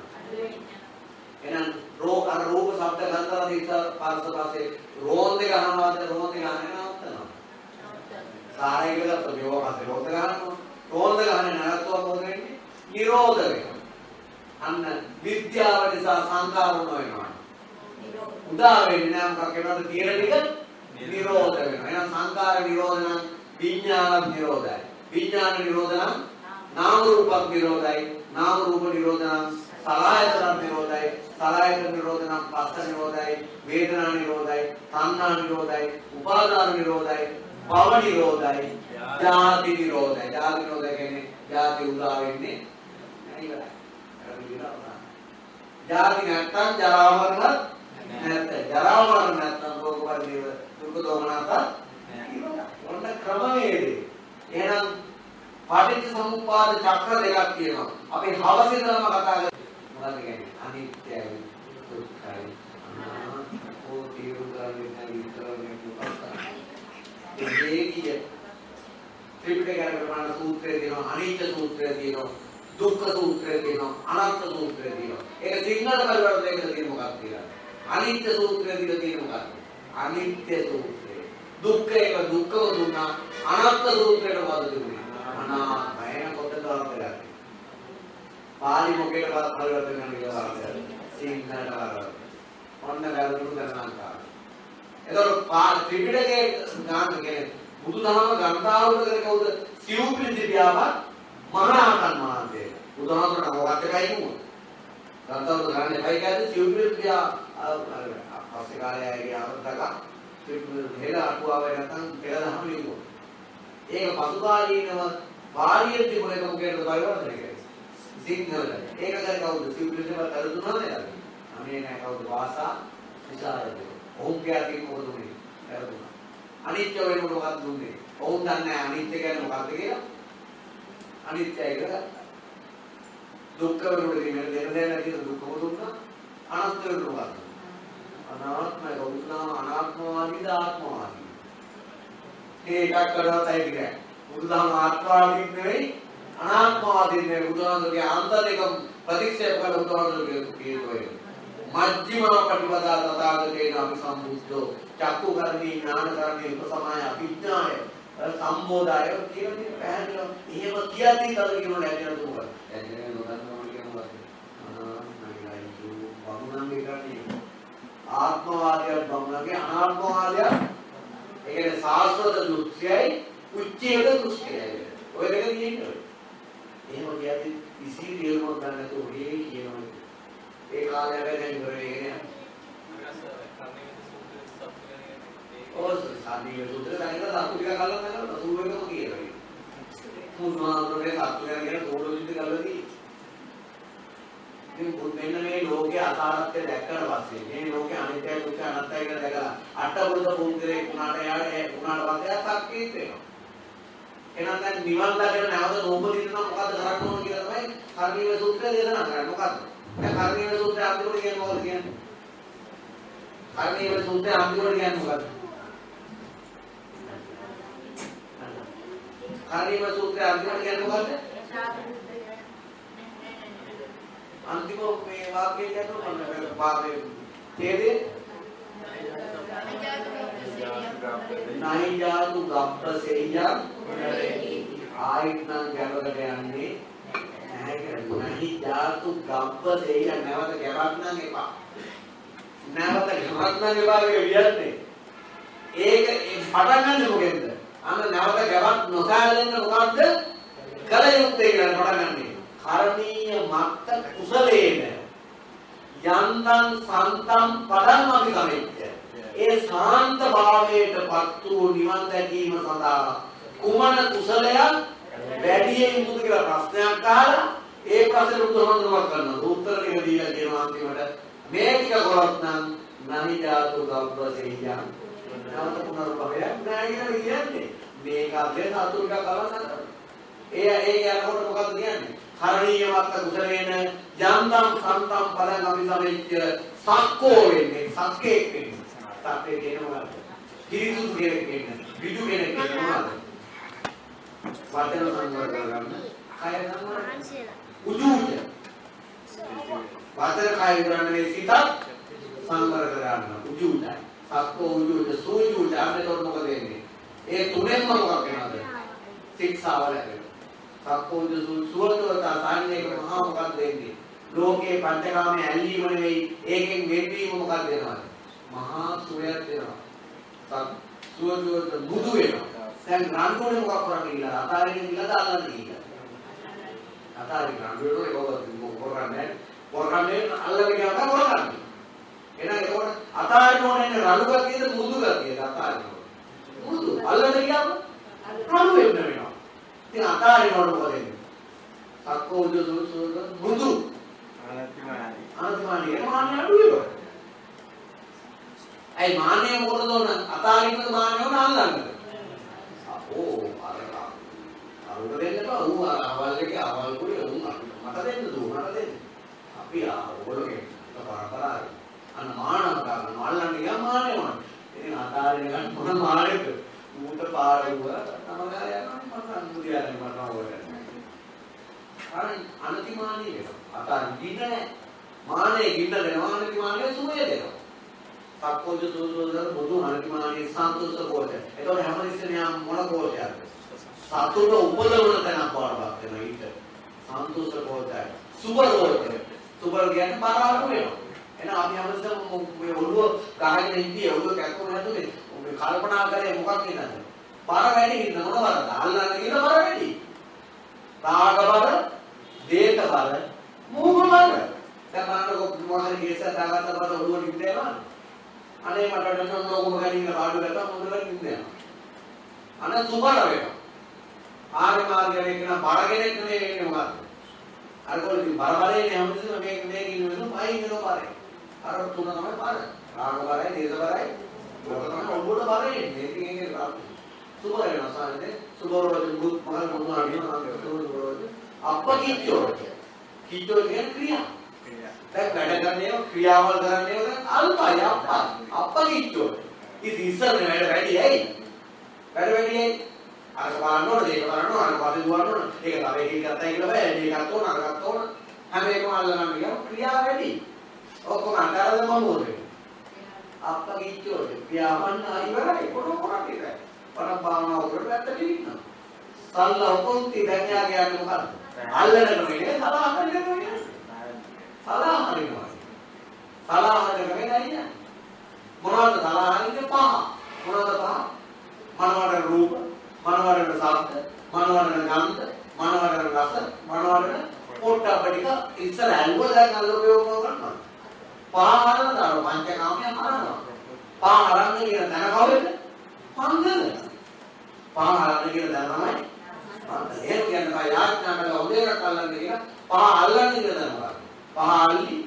එහෙනම් රෝ අර රූප ශබ්ද ගන්ධ රස ඉස්ස පස්ස පස්සේ රෝන් දෙක අහනවාද රෝන් දෙක අහන්නේ නවත්තනවා. සාරය කියලා ප්‍රයෝග පස්සේ රෝන් දෙක අහනවා. රෝන් දෙක අහන්නේ නැවතුවා මොකද වෙන්නේ? නිරෝධ වෙනවා. අන්න විද්‍යාව නිසා සංකාර වුණ වෙනවා. උදා වෙන්නේ නැහැ මොකක් වෙනවද තියෙන ටික නිරෝධ වෙනවා. එහෙනම් සංකාර නිරෝධ නම් විඥාන නිරෝධයි. විඥාන නිරෝධ නම් නාම රූපක් නිරෝධයි. නාම රූප නිරෝධ නම් සලආයතන නිරෝධයි. සලආයතන නිරෝධ නම් පස්ස නිරෝධයි. වේදනා නිරෝධයි. තණ්හා නිරෝධයි. උපාදාන නිරෝධයි. භව නිරෝධයි. ජාති නිරෝධයි. ජාති නිරෝධ කියන්නේ ජාති උදා වෙන්නේ නැහැ ඉවරයි. අර විදිහට උදා. ජාති නැත්තම් ජරා මරණ නැත්නම් ජරා මරණ නැත්නම් රෝග පරිදේව දුක දෝමනස ඔන්න ක්‍රමවේදය. එහෙනම් පටිච්ච සමුප්පාද චක්‍ර දෙකක් තියෙනවා. අපි හවස ඉඳලම කතා කරා. මොකද කියන්නේ? අනිත්‍යයි දුක්ඛයි අනාත්මෝ තීරුදාගෙන විතරනේ මොකක්ද? ඒ කිය ත්‍රිපිටකයේ ප්‍රමාණ සූත්‍රයේ තියෙනවා අනිත්‍ය සූත්‍රයේ තියෙනවා දුක්ඛ සූත්‍රයේ තියෙනවා අනාත්ම සූත්‍රයේ තියෙනවා. ඒක සිංහල පරිවර්තනයකට තියෙන මොකක්ද කියලා. අනිත්‍ය සූත්‍රයේ දීලා තියෙන මොකක්ද? අනිත්‍ය සූත්‍රය. දුක්ඛ එක දුක්ඛව දුන්නා අනාත්ම සූත්‍රයට මොකද තිබුණේ? අනාත්මය පොතට වරදලා. පාලි මොකේට පරිවර්තන කරන්න කියලා වරදලා. සිංහලට වරදලා. ඔන්න වැරදුණු ගණනාකාර. එතකොට පා ත්‍රිපිටකයේ ගාන කියන්නේ බුදුදහම ගන්ධාවුද කරේ කවුද? සිව් පිළිදියාව මහානාථන් වහන්සේ. බුදුහාමුදුරන මොකක්ද එකයි නුඹ? ගන්ධාවුද ගන්න එකයි කියන්නේ සිව් පිළිදියා පස්සේ කාලේ ආයේ ආවතක හෙළ අටුවාවේ නැත්නම් පෙළ දහම ලියුවා. ඒක පසුකාලීනව පාලියෙන් තිබුණ එක මොකේද පරිවර්තනය කරේ? සිංහලට. ඒක කරේ කවුද? සිව් පිළිදියාව කරුණාද නේද? අනේ නෑ කවුද? වාසා විසරද. ඔවුන් කියතින් මොකද උනේ? වැරදුනා. අනිත්‍ය වෙනකොට මොකක්ද දුන්නේ? ඔවුන් දන්නේ නැහැ අනිත්‍ය කියන්නේ මොකක්ද කියලා. අනිත්‍යයි කියලා. දුක්ඛ වෙනකොට මේ දෙන දෙන කියන දුක්ඛම දුන්නා. අනාත්ම වෙනකොට මොකක්ද? අනාත්මයි බුදුදහම අනාත්මවාදීද ආත්මවාදී. මේ එකක් කරවත් ඇයි කියන්නේ. බුදුදහම ආත්මවාදී නෙවෙයි අනාත්මවාදී නෙවෙයි බුදුහාමුදුරගේ ආන්තරික ප්‍රතික්ෂේප කළ බුදුහාමුදුරගේ කියනවා. මජ්ක්‍ධිම පටිපදා තථාගතේන අපි සම්බුද්ධෝ චක්කු කරණී ඥාන කරණී උපසමාය අභිඥාය සම්බෝධාය කියන දේ පැහැදිලිව එහෙම කියද්දි තද කියනවා නැතිනම් දුක. දැන් නොදන්නවා කියනවා. අනාත්මයි වමුණන්ගේ කරන්නේ ආත්මවාදයක් බමුණගේ අනාත්මවාදයක් ඒ කියන්නේ සාස්වත දෘෂ්ටියයි උච්චේක දෘෂ්ටියයි. ඔය දෙක තියෙන්නේ. එහෙම කියද්දි කිසි තේරුමක් ගන්න නැතුව ඔහේ කියනවා. ඒ කාලය වැඩ ඉවර වෙගෙන ඕස් සාදී සූත්‍ර සංගත සතු ටික කල්ලා නැහැ සූ එකම කියනවා. මුස්මාන්තරේ සතු ගැන කියන තෝරන විදිහ කල්ලාදී. ඉතින් බුද් මෙන්න මේ ලෝකයේ අසාරත්වය දැක්කට පස්සේ මේ ලෝකයේ අනිත්‍යයි දුක්ඛ අනාත්තයි කියලා දැකලා අටබුද්ධ පුද්ගලෙක් වුණාට එයාට ඒ වුණාට පස්සේ එයා සක්‍රීය වෙනවා. එහෙනම් දැන් නිවන් දකින නැවත නෝපදින්න නම් මොකද්ද කරන්න ඕන කියලා තමයි කර්ණීය සූත්‍රය දේශනා කරන්නේ. මොකද්ද? දැන් කර්ණීය සූත්‍රය අන්තිමට කියන්නේ මොකද කියන්නේ? කර්ණීය සූත්‍රය අන්තිමට කියන්නේ මොකද්ද? කර්ණීය සූත්‍රය අන්තිමට කියන්නේ මොකද්ද? අන්තිම මේ වාක්‍යය කියනවා මම පාපේ තේරෙන්නේ නහි ජාතු ගබ්බසෙය්‍යං ආයිත් නම් ගැබකට යන්නේ නැහැ කියලා. නහි ජාතු ගබ්බසෙය්‍යං නැවත ගැබක් නම් එපා. නැවත ගැබක් නම් එපා කියන්නේ. ඒක පටන් ගන්න මොකෙන්ද? අන්න නැවත ගැබක් නොසාලෙන්න මොකද්ද? කල යුත්තේ කියලා පටන් ගන්න. කරණීය මත්ත කුසලේන යන්තං සන්තම් පදං අපි කමෙච්ච ඒ ශාන්ත භාවයටපත් වූ නිවන් දැකීම සඳහා කුමන කුසලයක් වැඩි යුතුද කියලා ප්‍රශ්නයක් අහලා ඒ ප්‍රශ්නෙට උත්තරමන්දවක් කරනවා. උත්තර ටික දීලා කියනවා අන්තිමට මේ ටික කරොත් නම් නහි ජාතු ගබ්බසෙය්‍යං නැවත පුනරුභවයක් නෑ කියලා කියන්නේ. මේක අපේ සතුටක් කලසන. ඒ ඒ යනකොට මොකක්ද කියන්නේ? කරණීය මත්ත කුසලේන යන්තම් සන්තම් පදං අපි සමෙච්ච සක්කෝ වෙන්නේ සක්කේ වෙන්නේ. සක්කේ කියනවා පිරිසුදු කෙනෙක් වෙන්නේ. විදු කෙනෙක් වෙනවා. වචන සංවර කරගන්න. කය සංවර. උජුජ. වචන කය විතරන්නේ සිතත් සංවර කරගන්න. උජුජයි. සක්කෝ උජුජ සූජුජ අපිට මොකද වෙන්නේ? ඒ තුනෙන්ම මොකක් වෙනවද? ශික්ෂාව ලැබෙනවා. සක්කෝජ සුවතවතා සාන්නේක මහා මොකක්ද වෙන්නේ? ලෝකේ පංචකාමයේ ඇල්ලීම නෙවෙයි ඒකෙන් වෙන්වීම මොකක්ද වෙනවද? මහා සුවයක් වෙනවා. සක් සුවතුවත බුදු වෙනවා. දැන් රණ්ඩුනේ මොකක් කරන්නේ කියලා අතාරින්න කියලා දාගන්න කියලා. අතාරින්න රණ්ඩුනේ කොහොමද කරන්නේ? කරන්නේ අල්ලගෙන යනවා කරන්නේ. එහෙනම් ඒකට අතාරින්න ඕනේ රණ්ඩු ගතියද මුදු ගතියද අතාරින්න. මුදු අල්ලගෙන ගියාම රණ්ඩු වෙන්න වෙනවා. ඉතින් අතාරිනවට මොකද වෙන්නේ? සක්කෝජ සුසුද බුදු අනතිමානි ඒ මාන්නේ අඩු වෙනවා. ඇයි මාන්නේ මොකටද ඕන? අතාරින්නද මාන්නේ ඕන අල්ලන්නද? ඕ අර අරුට දෙන්න බා ඌ අවල් එකේ අවල් කුලේ උන් මට දෙන්න දෝ මට දෙන්න. අපි ඕගොල්ලෝගේ පරපරාවේ අන්න මානව ගන්න අල්ලන්න ගියා මාන්නේ ඕන. ඉතින් අතාරින්න ගන්න මොන මාන්නේද? ඌට පාරුව නමගා යනවා මම සම්මුතියන්නේ මට ඕකට. අර අනතිමානී වෙනවා. අතාරින්න ගින්න නැහැ. මානේ ගින්න දෙනවා අනතිමානේ සුවය දෙනවා. සක්කෝජ සෝසෝදර බුදු අනතිමානී සන්තුෂ්ඨ කෝච. ඒතකොට හැමතිස්සෙම යා මොන කෝචයක්ද? සතුට උපදවන තැනක් වඩපත් වෙනවා ඊට. සන්තුෂ්ඨ කෝචය. සුබර කෝචය. සුබර කියන්නේ බාරාරු වෙනවා. එහෙනම් අපි හැමතිස්සෙම මේ ඔළුව ගහගෙන ඉන්නේ ඔළුව කැක්කුම නැතුනේ. මේ කල්පනා කරේ මොකක් නේද? බාර වැඩි ඉන්න මොනවද? අල්ලන්න කියන බාර වැඩි. රාග බර, දේත බර, මෝහ බර. දැන් මම මොකද කේසක් දාගත්ත බර ඔළුව නිදේවා. අනේ මට නෝන නෝකම ගනින්න පාඩු ගත්තා මොකද නිදේවා. අන සුබර වෙනවා. ආර්ය මාර්ගයේ කියන බර කෙනෙක් නෙවෙයි වෙන්නේ මොකද්ද? අර කොල් ඉතින් බර බලන්නේ හැමතිස්සෙම මේක මේක ඉන්න වෙන පයින් වෙන බරේ. අර තුන තමයි බර. රාග බරයි, දේශ බරයි. ඔක තමයි ඔළුවට බරේ. මේකෙන් එන්නේ සුබර වෙනවා සාරේ. සුබර වලින් බුත් මහල් මොනවා කියනවා නම් සුබර වලින් අපකිච්චෝ. කිච්චෝ කියන ක්‍රියා. දැන් වැඩ කරන්නේ ක්‍රියාවල් කරන්නේ දැන් අල්පයි අප්පා. අප්පා කිච්චෝ. ඉතින් ඉස්සරනේ වැඩ වැඩි ඇයි? වැඩ වැඩි ඇයි? අර බලන්න ඕන, ඒක බලන්න ඕන, අර පස්සේ දුවන්න ඕන. ඒක තව එකකින් ගත්තා කියලා බෑ. මේකත් ඕන, අරකට ඕන. හැම එකම අල්ලගන්න ගියා ක්‍රියාව වැඩි. ඔක්කොම අඬාරද මමෝදේ. අප්පා කිච්චෝ. ක්‍රියාවන් ආයිවරයි. කොන කොරන්නේ නැහැ. පරම් භාවනාව කරලා ඇත්තට ඉන්නවා. සල්ලා උපොන්ති දැන් යාගේ යන්නේ මොකද්ද? අල්ලන නෙමෙයි සලාහන නෙමෙයි. සලාහරිනවා. සලාහන නෙමෙයි නෑ. මොනවද සලාහරින්නේ පහ. මොනවද පහ? මනවඩන රූප, මනවඩන ශබ්ද, මනවඩන ගන්ධ, මනවඩන රස, මනවඩන පොට්ටබ්බ ටික ඉස්සර ඇල්ලුවා දැන් අල්ලපියෝම කරනවා. පහ හරන දාන පංචකාමයේ හරනවා. පහ හරන්න කියන තැන කවුද? පංගල. පහ හරන්න කියන තැන තමයි පංගල. ඒ කියන්නේ පහ යාඥා කරලා උදේට අල්ලන්න කියන පහ අල්ලන්න කියන තැන බලන්න. පහ අල්ලි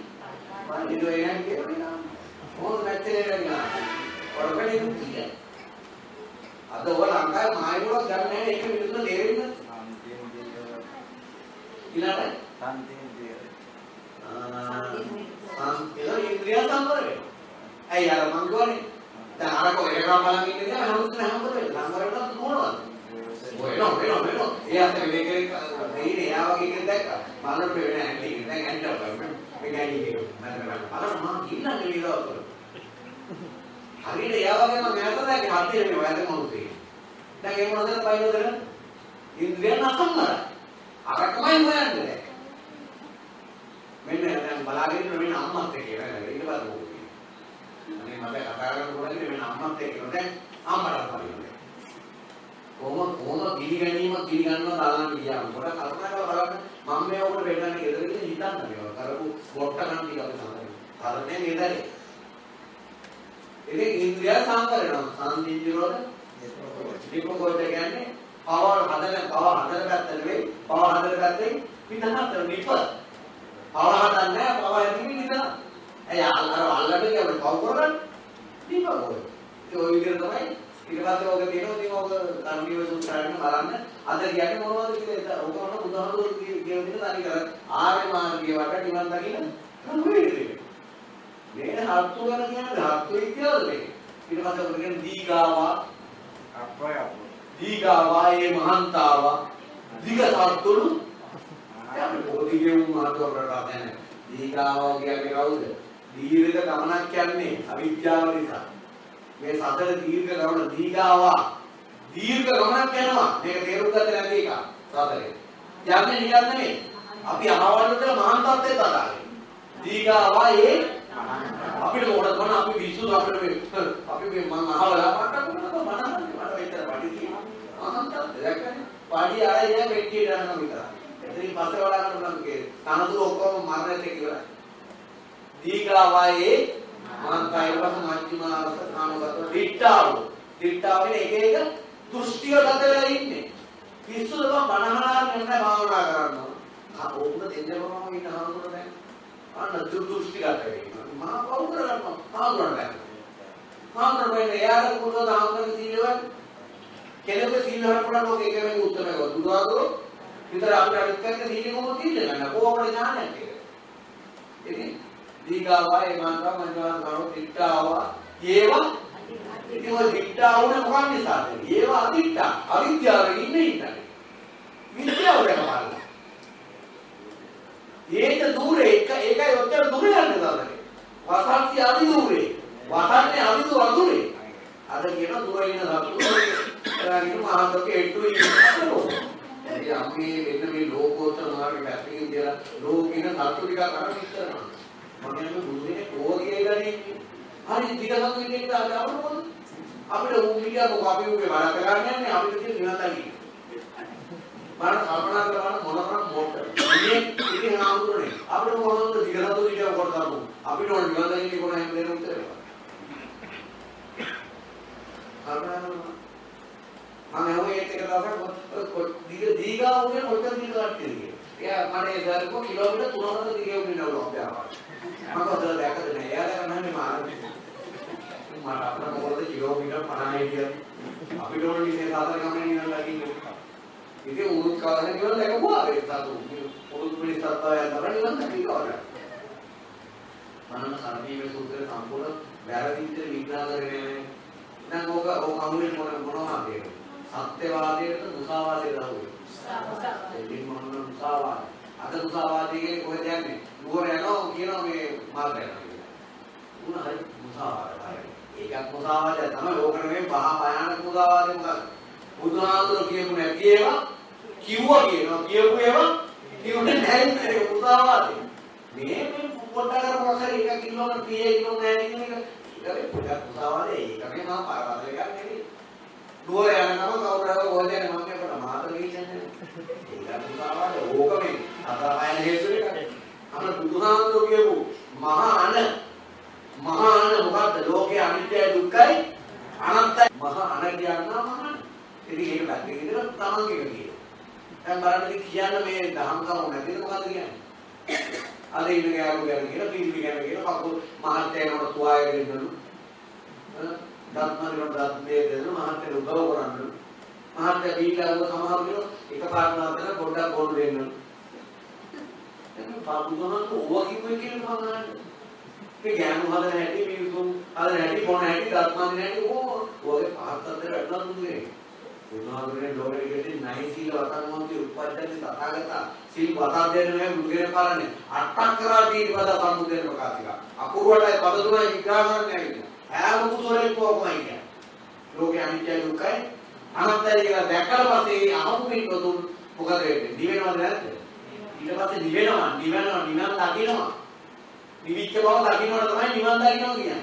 මම ඉදෝ එන්නේ කියලා. ඕන නැත්තේ නේද? ඔරකඩේ නුතිය. අද ඔය ලංකාවේ මායිමුලක් ගන්න නැහැ ඒක මිනිස්සුන්ට තේරෙන්නේ ඊළඟට සංස්කෘත ඉන්ද්‍රිය සංවරය. ඇයි අර මං කියන්නේ? දැන් අර කො එකම බලන් ඉන්නේ කියලා හැමෝටම හැමෝටම සංවරයට මොනවද? වෙනෝ වෙනෝ වෙනෝ. ඒ අතේ මේකේ දෙයිනේ එයා වගේ කෙනෙක් දැක්කා. බලන්න වෙන ඇන්ටි කෙනෙක් දැන් ඇන්ටි අප්පා. මේක ඇන්ටි කෙනෙක්. මම අර මම කින්නන්නේ නේද? හරියට එයා වගේ මම මෑත දැක්කේ හදිසියේ මේ වයද මොනුතේ. දැන් ඒ මොනවද පයින්ද දෙන්න? ඉන්ද්‍රිය නැසම්මර. අරකමයි හොයන්නේ. මෙන්න දැන් බලාගෙන ඉන්න මෙන්න අම්මත් එක්ක නේද? ඊට පස්සේ ඕකේ. අනේ මට කතා කරනකොට මෙන්න අම්මත් එක්ක නේද? අම්මට පරිණත. කොහොම කොහොම පිළිගැනීම පිළිගන්නවා දාන්න ගියාම පොඩ කල්පනා කරලා බලන්න මම මේ ඔබට වෙන්නන්නේ ගෙදර ගිහින් හිතන්න මේවා කරපු බොට්ට ගන්න ටික අපි සමහරවිට. කරන්නේ නේදනේ. ඉතින් ඉන්ද්‍රිය සංකරණ සංසිඳිනවද? නිපොකොට කියන්නේ පවර හදන පව හදන පැත්ත නෙවෙයි පව හදන පැත්තේ විදහාත නිප. පව හදන්නේ පව හැදෙන්නේ විදහා. ඇයි අල්ලර අල්ලන්න කියන්නේ පව කරන්නේ? නිප කොයි. ඒ ඔය විදිහට තමයි ඊට පස්සේ ඔක තියෙනවා ඉතින් ඔක කර්මීය සූත්‍රයෙන් බලන්න අද කියන්නේ මොනවද කියලා ඔක මොන බුදුහාමුදුරු කියන විදිහට තනි කර ආර්ය මාර්ගය වට නිවන් දකින්න ක්‍රමවේදය. මේ හත්තු ගැන කියන්නේ හත්තු විද්‍යාවද මේ? ඊට පස්සේ ඔකට කියන්නේ දීගාවා අප්පයි අප්පයි. දීගාවා ඒ මහන්තාවා දිග සත්තුළු අපි පොදිගේ උන් මහතවරට දැන දීගාවා කියන්නේ කවුද? දීර්ඝ ගමනක් යන්නේ අවිද්‍යාව නිසා. මේ සතර දීර්ඝ ගමන දීගාවා දීර්ඝ ගමනක් යනවා. මේක තේරුම් ගත්තේ නැති එක. සතරේ. යන්නේ නිකන් නෙමෙයි. අපි අහවල් වල මහාන් තත්ත්වයට අදාළයි. දීගාවා ඒ අපිට මොකටද මොන අපි විශ්ව අපිට මේ අපි මේ මම අහවලා පාටක් මොනවද මනහන්නේ මට විතර පඩි තියෙනවා මම තාත්තේ දැක්කනේ පඩි අරයි යන පෙට්ටියට යනවා විතරයි එතනින් පස්සේ වඩා ගන්න පුළුවන් කේ තනතුරු ඔක්කොම මරණයට ඉවරයි දීගාවයේ මන්තයිවස මච්චිමාස සාමගත දිට්ඨාව. දිට්ඨාවෙන එක එක දෘෂ්ටිය ගත වෙලා ඉන්නේ. පිස්සුද මම බනහලා නෑ භාවනා කරනවා. ආ ඕක දෙන්න බරම ඉන්න හාමුදුරුවෝ දැන් අන්න දුර්දෘෂ්ටි ගත වෙනවා. මහා පව් කරගන්නවා. හාමුදුරන්ට. හාමුදුරන් වෙන්නේ එයාට කුඩෝ හාමුදුරන් සීලවත් කෙනෙකුගේ සීල හරපුණා ලෝකේ එක වෙන්නේ උත්තරයක් බුදුආගෝ විතර අපිට අනිත් කරන සීල කොහොමද සීල ගන්න? කොහොමද ඥානයක් ඒක. ඉතින් දීගාවා ඒ මාන්තා මන්ජවාන කරෝ තිට්ඨාවා ඒවා ඉතින් ඔය තිට්ඨා වුණ මොකක් නිසාද? ඒවා අතිට්ඨා අවිද්‍යාවෙ ඉන්නේ ඉන්නේ. විද්‍යාව වෙනවා. ඒක දුරේ එක ඒකයි ඔච්චර දුර යන්නේ තමයි. වසන්ති අදි දුරේ. වසන්නේ අදි දුර අදුරේ. අද කියන දුර ඉන්න සතු ඒගොල්ලෝ මහාන්තක එට්ටු ඉන්නකෝ. ඒ අපි මෙන්න මේ ලෝකෝත්තර මාර්ගය පැත්තකින් කියලා ලෝකින සතු ටික කරන් ඉස්සරනවා. මම කියන්නේ බුදුනේ කෝරියේ ගන්නේ. හරි දිගසතු ඉන්නේ අපි අවුරුදු අපිට ඌ මිලියා මොකක් අපි ඌගේ වැඩ කරන්නේ නැහැ අපිට තියෙන නිවතයි. මම කල්පනා කරනවා මොනතරම් මොකද? ඉතින් ඉතින් ආමුදුනේ අපිට මොනවද දිගසතු විදියට කොට කරමු අපිට ඕන නිවන් දකින්න කොන හැම දෙයක් උත්තරේ කල්පනා කරනවා. මම හොයේ එක දවසක් දිග දීගා උනේ කොච්චර දිග කට්ටියද එයා මනේ දරපු කිලෝමීටර් 300ක දිගේ උනේ නවලු අපේ මම කොහොමද දැකද නෑ. එයා දැකන්නේ මාර මට අපිට මොකද කිලෝමීටර් 50 කියන අපිට ඕනේ මේ සාතර ගමනේ නිවන් දකින්න ඉතින් උරුත් කාලේ නිවන් දැකපුවා ඒ සතු? උරුත් පිළිසත්තාය අතර නිවන් දැකීවා බලන්න කර්මීය සූත්‍රයේ සම්පූර්ණ වැරදි විදිහට විග්‍රහ කරගෙන යන්නේ. දැන් ඕක ඕක අමුලේ මොන මොනවද ඒක? සත්‍යවාදයේද මුසාවාදයේද අහුවේ? එළින් මොන මුසාවාද. අද මුසාවාදී කියන්නේ කොහෙද යන්නේ? නුවර යනවා කියනවා මේ මාර්ග යනවා කියලා. උන හරි මුසාවාදයි. ඒකත් මුසාවාදය තමයි ඕක නෙමෙයි මහා භයානක මුසාවාදය මොකක්ද? බුදුහාමුදුරුවෝ කියපු නැති ඒවා කිව්වා කියනවා කියපු ඒවා කිව්වේ නැහැ නේ මුසාවාදය. මේ මේ පොඩ්ඩක් අර මොකක් හරි එකක් කිව්වම පියේ කිව්වම නැහැ කියන එක ඒක පොඩ්ඩක් මුසාවාදය ඒකනේ මම පාරවල් එකක් නෙවෙයි. නුවර යනකම කවුරු හරි කොහෙද යන්නේ මම කියනවා මාතර ගිහින් ඒක මුසාවාදය ඕක මේ අතරපයන හේතු එකක්. අපේ බුදුහාමුදුරුවෝ කියපු මහා අන මහා අන මොකද්ද? ලෝකේ අනිත්‍යයි දුක්ඛයි අනත්තයි. මහා අන කියනවා මහා අන. ඉතින් ඒක පැත්තකින් ඉඳලා තමන් එක කියනවා. දැන් බලන්න ඉතින් කියන්න මේ දහම් කම නැතිද මොකද්ද කියන්නේ? අද ඉන්න ගෑනු ගැන කියලා පිළිවි ගැන කියලා කකුල් මහත්යනට තුවාය දෙන්නලු. දත්මරිවට දත් මේ දෙන්න මහත්යට උදව් කරන්නලු. මහත්ය දීලා උව සමහර වෙලාව එකපාරට නතර පොඩ්ඩක් බොන්න දෙන්නලු. දැන් පාපුගමන් ඕවා කිව්වේ කියලා මම අහන්නේ. ඒ ගෑනු හදන හැටි මිනිසුන් හදන හැටි මොන හැටි දත්මන් හැටි ඕ ඔයගේ පහත්තර වැඩලා දුන්නේ. බුදුහාමුදුරනේ ලෝකෙ ඉගෙදී නයි සීල වතන්වන්ති උපද්දති තථාගත. සීල් වතන් දෙන්න නේ බුදුගෙන පාරන්නේ අට්ටක් කරා දීපද සම්බුදෙන් ප්‍රකාශික අකුරුවට පද තුනයි විග්‍රහ කරන්නේ ඇවිල්ලා. ඈම බුදුරේ කොහොමයි කියන්නේ. ලෝකේ අනිත්‍ය දුක්ඛයි අනත්තයි කියලා දැකලා පස්සේ අහමු පිටුතුන් මොකද වෙන්නේ? නිවෙනවද නැද්ද? ඊට පස්සේ නිවෙනවා නිවෙනවා නිවන් දකින්නවා නිවිච්ච බව දකින්නට තමයි නිවන් දකින්නවා කියන්නේ.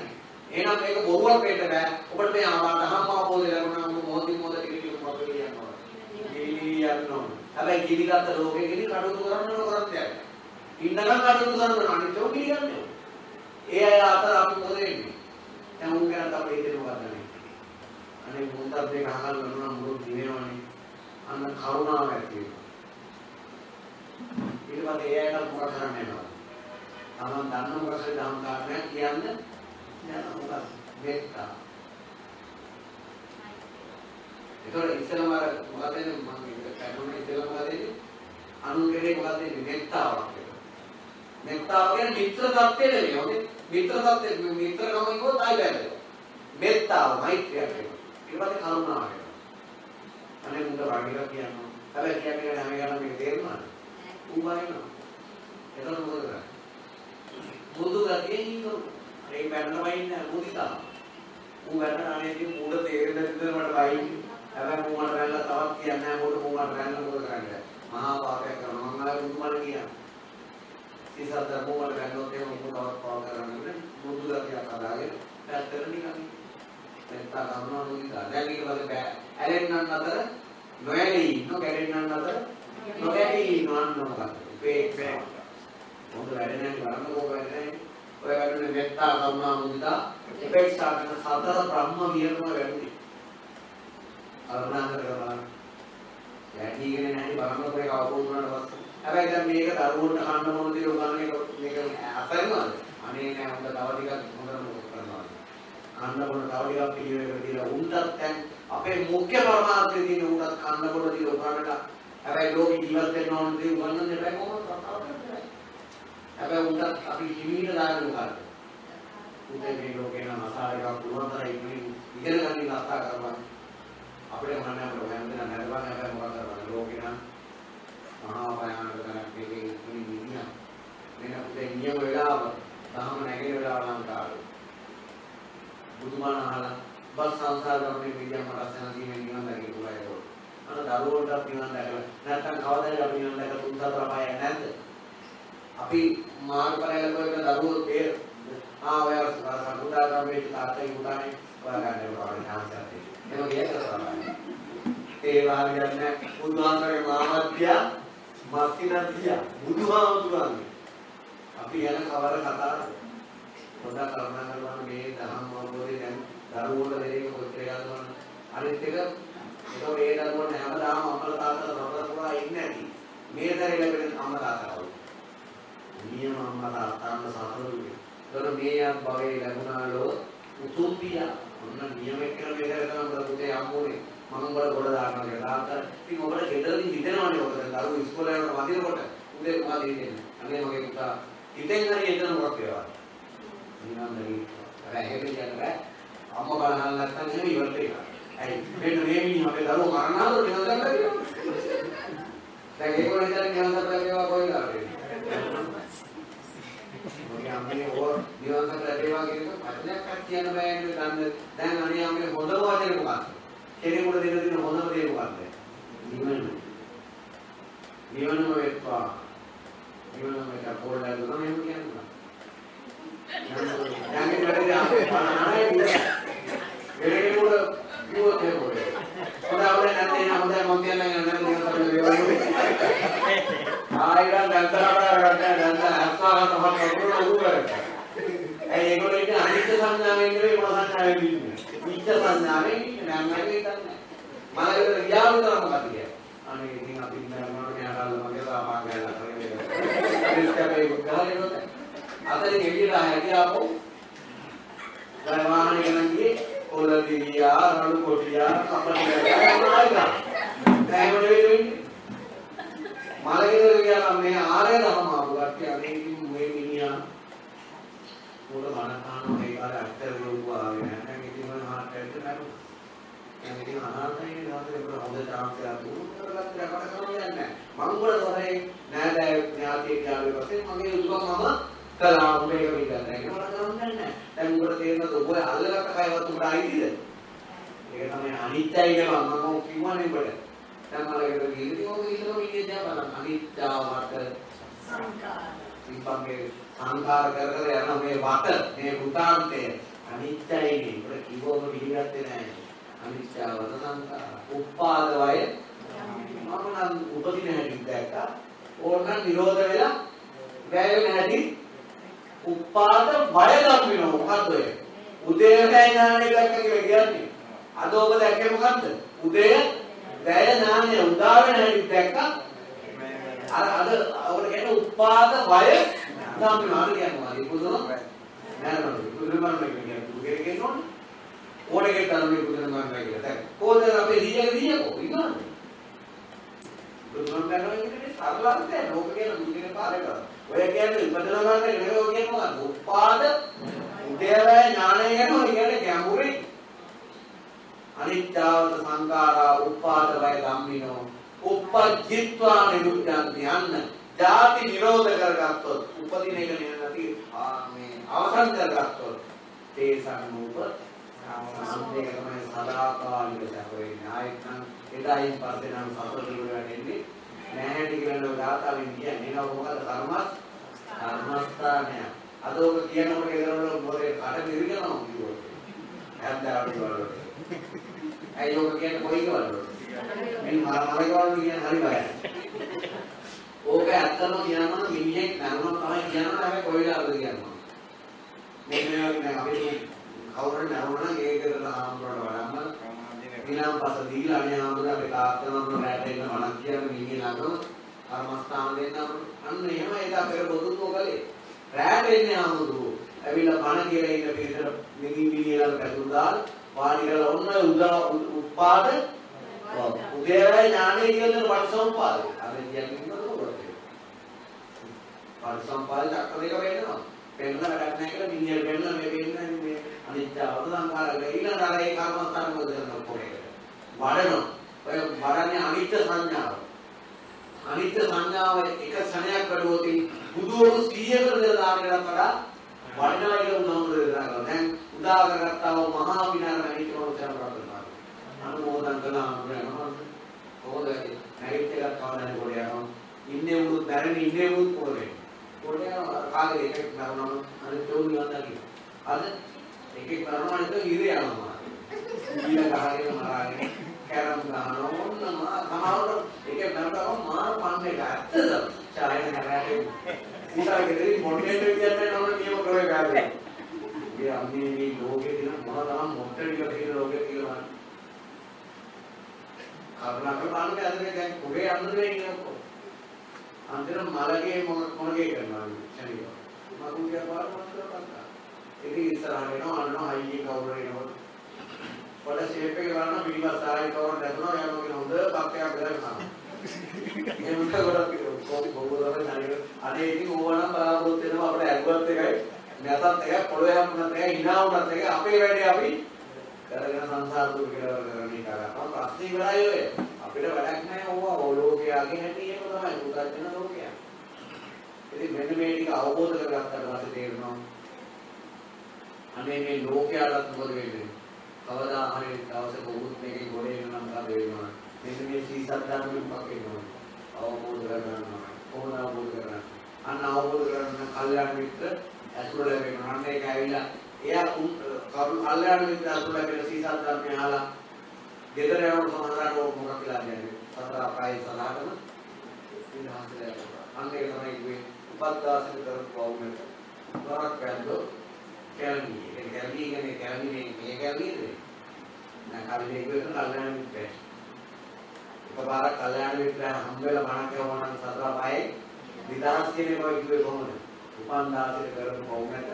එහෙනම් මේක බොරුවක් වෙන්න බෑ. ඔබට මේ ආවදහම් ආපෝදේ ලැබුණා මොහොතින් මොහොත ටික ටික මොකද කියනවා යනවා හැබැයි කිලිගත්ත ලෝකෙ කිලි කටයුතු කරන්න ඕන කරන්නේ ඉන්නකම් කටයුතු කරන්න අනිත්‍යෝ පිළිගන්නේ. ඒ අය අතර අපි මොකද වෙන්නේ? දැන් උන් ගැන අපේ හිතේ මොකද නැහැ අනේ මුන්ටත් දෙක අහල් කරනවා මුළු දිනේවනේ? අන්න කරුණාව ඇති වෙනවා. ඊට පස්සේ ඒ අයට මොකද කරන්නේ නේද තමන් දන්න මොකද දහම් කාරණයක් කියන්නේ නෑ මොකද මෙත්තා ඒතකොට ඉස්සෙල්ලාම අර මොකද වෙන්නේ මම ඒක කරුණේ ඉස්සෙල්ලා මොකද වෙන්නේ අනුන්ගේ මොකද වෙන්නේ මෙත්තාවක් කියලා. මෙත්තාව කියන්නේ මිත්‍ර தත්ත්වය නෙවෙයි හොඳේ මිත්‍ර தත්ත්වය මිත්‍රකම කිව්වොත් ආයි බැලුවා මෙත්තාව මෛත්‍රිය කියනවා ඊට පස්සේ කරුණාව කියනවා අනේ මුන්ට වගේලා කියනවා. හැබැයි කියන්නේ හැම ගානම මේක තේරුණාද? ඌ බලනවා එතකොට මොකද කරන්නේ? බුදු ගතියෙන් ඉන්නෝ ඒ බැලනම ඉන්නේ මුදිතා ඌ ගන්න අනේ ඉතින් ඌට තේරෙන්න විතර මට බයි හැබැයි මූ මට බැලලා තවත් කියන්නේ නැහැ මොකද මූ මට බැලලා මොකද කරන්නේ? මහා පාපයක් කරනවා. මම ආයෙ බුදුමල කියන ඉතින් මූ මට බැලුවොත් එහෙම මූ තවත් පාප කරන්නේ බුදු ගතියක් අදාගෙන පැත්තට නිකන් එතන ගමනවා මුදිතා දැන් ඊට පස්සේ බෑ. ඇලෙන්නන් අතර නොඇලී ඉන්න ගැලෙන්නන් අතර නොඇලී ඉන්න අන්න මොකක්ද ෆේක් ෆේක් මොකද වැඩ නැහැ කරන්න ඕක වැඩ නැහැ. ඔය වැඩුනේ මෙත්තා කරුණා මුදිතා. උපේක්ෂා කරන සතර බ්‍රහ්ම විහරණ වැඩුනේ. කරුණා කරලා බලන්න. යටිගෙන නැහැ බලන්න ඔය අවබෝධ වුණාට පස්සේ. හැබැයි දැන් මේක දරුවන්ට කන්න මොන දේ උගන්වන්නේ? මේක අසරනවද අනේ නෑ හොඳ තව ටිකක් හොඳට මොකක් කරනවා කන්න බොන තව ටිකක් පිළිවෙලකට දීලා උන්ටත් දැන් අපේ මුඛ්‍ය පරමාර්ථය තියෙන උන්ටත් කන්න බොන දීලා උගන්නට. හැබැයි ලෝකෙ ජීවත් වෙන්න ඕන දේ උගන්නන්න බෑ කොහොමද? කතාව කරන්නේ. හැබැයි උන්ටත් අපි හිමීට දාගෙන උගන්වනවා උදේ මේ ලෝකේ නම් අසාර එකක් පුළුවන් තරම් ඉගෙන ඉගෙන ගන්න කතා කරනවා අපිට මම නම් ප්‍රොග්‍රෑම් දෙන්න නැරඹන්න හැබැයි මොකද කරන්නේ? ලෝකේ නම් මහා භයානක තැනක් මේකේ ඉන්නේ නිදිනා මෙන්න උදේ නියම වෙලාව තහම නැගෙන වෙලාව නම් කාලේ බුදුමහාන අහලා බස් සංසාර ගමනේ විද්‍යාව රසන දීමේ නිවන් දැකේ පුරා ඒක. අන දරුවන්ට නිවන් දැකලා නැත්තම් කවදාද අපි නිවන් දැක තුන් සතර පහය නැද්ද? අපි මාර්ගඵල ලැබුවා දරුවෝ ඒ ආ ඔය සම්පූර්ණ ගමේ තාත්තයි පුතානේ ඔයාලට වරණ ආසත් එනවා ඒක තමයි. ඒ වාග්යන්නේ බුදුහාමරේ මාමත්‍ය මස්තිනතිය බුදුහාමුදුරන්ගේ. අපි යන කවර කතාවද? පොඩ්ඩක් කල්පනා කරලා මේ දහම් අවබෝධය දැන් දරුවෝට දෙන්නේ කොච්චර යනවද අනිත් එක ඒක මේ දරුවෝ හැමදාම අම්මලා තාත්තලා රබර පුරා ඉන්නේ නැති. මේ දරේ ලැබෙන අම්මලා තාත්තලා නියම අම්මලා තාත්තලා සාහරුවේ ඒතර මේ යම් භවයේ ලැබුණාලෝ උතුම් පියා. ඔන්න නියමෙක් කරන මේ දරේ තමයි පුතේ අම්මෝනේ මම උඹට ගොඩ දානවා කියලා. තාත්තා ඉතින් ඔබට ගෙදරදී හිතෙනවනේ ඔබ දැන් දරුවෝ ඉස්කෝලේ යනකොට වදිනකොට. උදේ මොකද හිතෙන්නේ? අනේ මගේ පුතා හිතෙන් හරි එතන මොකක් වේවා? නිවන් දකින්න හැබැයි ඒක කියන්න බෑ අම්මා බලහන් නැත්නම් එහෙම ඉවරට ඒක ඇයි? මෙන්න මේ මිනිහ අපේ දරුවෝ මරණාලෝ නිවන් දකින්න දැන් ඒගොල්ලෝ ඉතින් නිවන් දකින්න ඒවා කොයි ලාභෙන්නේ මගේ අම්මේ ඕ නිවන් දකින්න ඒවා කියන වචනයක් කියන්න බෑ නේද? දන්නේ දැන් අනේ අම්මේ හොඳම වචනේ මොකක්ද? කෙනෙකුට දෙන්න දෙන හොඳම දේ මොකක්ද? නිවන නිවනම වෙත්වා. නිවනම එක පොඩ්ඩක් දුන්නා එහෙම කියන්න. දැන් ඒක වැඩි ආනායි වෙලෙකට කිව්වොත් එහෙම වෙයි හොඳ අවුල නැත්නම් හොඳයි මම කියන්නේ නැත්නම් නිකන් තමයි වේවන්නේ ආයෙත් දැන්තරා කරගන්න දැන් අස්සාර තමයි කරුණ උරු කරන්නේ ඒ ඒගොල්ලෝ ඉන්නේ අනිත්‍ය සංඥාවෙන් නෙවෙයි මොන සංඥාවෙන් ඉන්නේ නිත්‍ය සංඥාවෙන් ඉන්නේ මම මේක හිතන්නේ මලකට ගියාම තමයි මොකද කියන්නේ අනේ ඉතින් අපි ඉන්න මොනවද යාළුවා මගේ තාමා ගෑලා කරේ ඉස්කපේ ගහලා නෝත අතරින් එළියට හැදියාපෝ දැන් වාහනේ ගෙනන් ගියේ කොළදිරියා රණු කොටියා කපටියා ආයිලා දැන් මොකද වෙන්නේ මලගෙදර ගියාම මේ ආරය තමයි ආපු කට්ටිය අනේ ඉතින් මේ මිනිහා මොකද මන කානෝ ඒ කාලේ අත්තර ගොඩුවා ආවේ නැහැ ඉතින් මම හාට් එකකට නෑ දැන් ඉතින් අනාථයි නාමයෙන් හොඳ chance එකක් දුන්නා. කරගත්ත රකට කරන්නේ නැහැ. මම උඹට තොරේ නෑදෑ ඥාතිය කියලා පස්සේ මගේ උතුම් මම කළා උඹ ඒක පිළිගන්න. ඒක මට කරන්නේ නැහැ. දැන් උඹට තේරෙනවද ඔබ අල්ලගත්ත කයවත් උඹට අයිතිද? ඒක තමයි අනිත්‍යයි කියලා මම කිව්වනේ උඹට. දැන් මලකට ගිහින් ඉතින් ඔබ ඉතන ඉන්නේ දැන් බලන්න අනිත්‍යවට සංකාර. ඉබ්බන්ගේ සංකාර කර කර යන මේ වට මේ පුතාන්තය අනිත්‍යයි නේ. උඹට කිව්වම පිළිගත්තේ නැහැ. අනිත්‍යවත සංකාර. උපාද වය මම නම් උපදින හැටි දැක්කා. ඕනනම් නිරෝධ වෙලා වැය වෙන හැටි උපාද වය ගම්මිනව මොකද්ද ඔය? උදේවැය ඥානෙ දැක්ක කියලා කියන්නේ. අද ඔබ දැක්කේ මොකද්ද? උදේ වැය ඥානෙ උදා වෙන හැටි දැක්කා. අර අද ඔබට කියන්නේ උපාද වය ගම්මිනව. අර කියන්නේ මොකද? පුදුම නෑ නෑ. පුදුම කියන්නේ පුදුම කියන්නේ ඕනෙකට තමයි බුදුන් වහන්සේ කියලා. දැන් කොහොමද අපේ දීයක දීයකෝ ඉන්නවද? බුදුන් වහන්සේ කියන්නේ සරල අර්ථය ලෝක කියන බුදුන් පාරේක. ඔය කියන්නේ ඉපදනවා ගන්න නෙවෙයි කියන්නේ මොකක්ද? උපාද? උදේවැය ඥානය ගැන ඔය කියන්නේ ගැඹුරේ. අනිත්‍යවත සංඛාරා උපාද වය ධම්මිනෝ. උපජ්ජිත්වා නිරුද්ධන්ති යන්න. ජාති නිරෝධ කරගත්තොත් උපදින එක නෙවෙයි නැති මේ අවසන් කරගත්තොත් ඒ සම්මුප සම්පේක තමයි සදාකාලික සැප. වෙන්නේ. ආයෙත් නම් එදායින් පස්සේ නම් සතර දිවිවට එන්නේ නැහැ කියලා නෝ දාතාවෙන් කියන්නේ නෝ මොකද කර්මස් කර්මස්ථානය. අද ඔබ කියනකොට ඒතරවල මොකද කට නිරිනවා කිව්වොත්. හැන්දාවට වල. ඇයි ඔබ කියන්නේ කොයි වලද? මේ මර මර ගවල් කියන හරි බයයි. ඕක ඇත්තම කියනම මිනිහෙක් නරනවා තමයි කියනවා හැබැයි කොයිලාද කියනවා. මේ මේ වගේ අපි කවුරුන් නරුණා ඒකකට හාමුදුරට වඩම්ම ඊළඟ පස්ස දීලා අනේ හාමුදුර අපේ තාත්තනම රැට එන්න වණක් කියන මිනිහ ළඟ කර්මස්ථාන දෙන්න අන්න එහෙම ඒක පෙර බොදුත්ව කලේ රැට එන්නේ හාමුදුරුවෝ ඇවිල්ලා බණ කියලා ඉන්න පිළිතර මිනි මිනිහ ළඟ පැතුම් දාල් වාඩි කරලා ඔන්න උදා උපාද උදේවයි ඥානෙ කියන පරිසම්පාද අර කියන්නේ මොකද පරිසම්පාද චක්‍ර දෙක වෙන්නවා පෙන්න වැඩක් නැහැ කියලා මිනිහට පෙන්න මේ වෙන්නේ මේ අනිත්‍ය අවසංකාරක ඊළඟ අර ඒ කර්මස්ථාන මොකද කරනවා? පොරේකට වඩනවා ඔය වඩන්නේ අනිත්‍ය සංඥාව. අනිත්‍ය සංඥාව එක ක්ෂණයක් කඩුවොත් බුදුවරු 100කට දෙලා දානකටත් වඩා වඩනවා කියලා උනවුරු දෙනවා දැන් උදා කරගත්තා වූ මහා විනාර අනිත්‍ය වචන ප්‍රාර්ථනා අනුමෝදන් කළා අනුරනවා කොහොමද නැගිට එකක් කවදාද පොඩ යනවා. ඉන්නේ උඩු දැරෙන ඉන්නේ උඩු පොරේ පොඩ යනවා. කාගේ එකක් නරනවා අනිත් උන් නිවන් අද එකෙක් කරනවා නේද ඉර යනවා. ඊළ ගහගෙන මරාගෙන කැරම් ගහනවා ඕන්නම සමහරවිට එකෙක් නරකවම මාර පන්නේ ඇත්තද? ඡායන හැරෑට ඊටාගේ මොඩේට කියන්නේ නෝන නියම කරේ ගාවේ. ඒ අම්මේ මේ ලෝකේ දින මොන තරම් මොට්ටඩික තියෙන ලෝකේ කියලා. කරුණාකර බලන්න අද දැන් කොහේ අඳුරේ ඉන්නකො. අන්තිම මලගේ මොනගේ කරනවා ශනික. මම කියන පාරමත් කරපන්නා. ඉතින් ඉස්සරහට එනවා අන්නවා හයියේ කවුරු එනවා. පොඩ ෂේප් එක ගන්න පිටිපස්ස ආයෙ කවුරු දැක්කනවා යනවා කියන හොඳ පක්කයක් බෙදලා කරනවා. මේ මුට ගොඩක් බොහෝ තමයි නැරෙන්නේ. අනේ ඉතින් ඕවා නම් බලාපොරොත්තු වෙනවා අපිට ඇග්වත් එකයි නැතත් එක පොළොවේ හම්බුනත් එක hina වුණත් එක අපේ වැඩේ අපි කරගෙන සංසාර දුක කියලා කරන්නේ කරා. ප්‍රශ්නේ ඉවරයි ඔය. අපිට වැඩක් නැහැ ඕවා. ඕ ලෝකයාගේ හැටි ඒක තමයි පුතත්ජන ලෝකයා. ඉතින් මෙන්න මේ ටික අවබෝධ කරගත්තට පස්සේ තේරෙනවා අනේ මේ ලෝකයාට මොකද වෙන්නේ? කවදා හරි දවසක උත් මේකේ ගොඩ එන නම් කද වෙනවා. මෙන්න මේ සීසත් ධර්මයෙන් පක්කේනවා. අවබෝධ කරගන්නවා. කොහොමද අවබෝධ කරගන්නේ? අන්න අවබෝධ කරගන්න කල්යාණ මිත්‍ර ඇසුර ලැබෙනවා. අන්න ඒක ඇවිල්ලා එයා කරු කල්යාණ මිත්‍ර ඇසුර ලැබෙන සීසත් ධර්මය අහලා ගෙදර යනකොට සමහරවිට ඕක මොකක් කියලා කියන්නේ. සතර අපායේ සලහගෙන විනාශ අන්න ඒක තමයි කිව්වේ උපද්දාසික කරපු වුණට. වරක් වැන්දෝ කැලණි. ඒ කැලණි කියන්නේ කැලණි මේ මේ කැලණිද? නෑ කල්ලි එක වෙන කල්යාණ මිත්‍රය. එකපාරක් කල්යාණ මිත්‍රය හම්බ වෙලා බණ කියවම නම් සතර අපායේ විදාස් කියන එක කිව්වේ කොහොමද? උපන්දාසික කරපු වුණට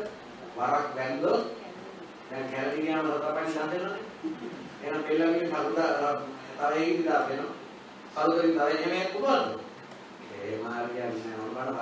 වරක් වැන්දෝ දැන් කැලණි ගියාම සතර අපායේ දන්දෙනවනේ. එහෙනම් පෙළමින් කරුදා තරයේ විදා වෙනවා. කල්දරින් තරයේ නෙමෙයි පුළුවන්ද? ඒ මාර්ගය නෑ මොනවාට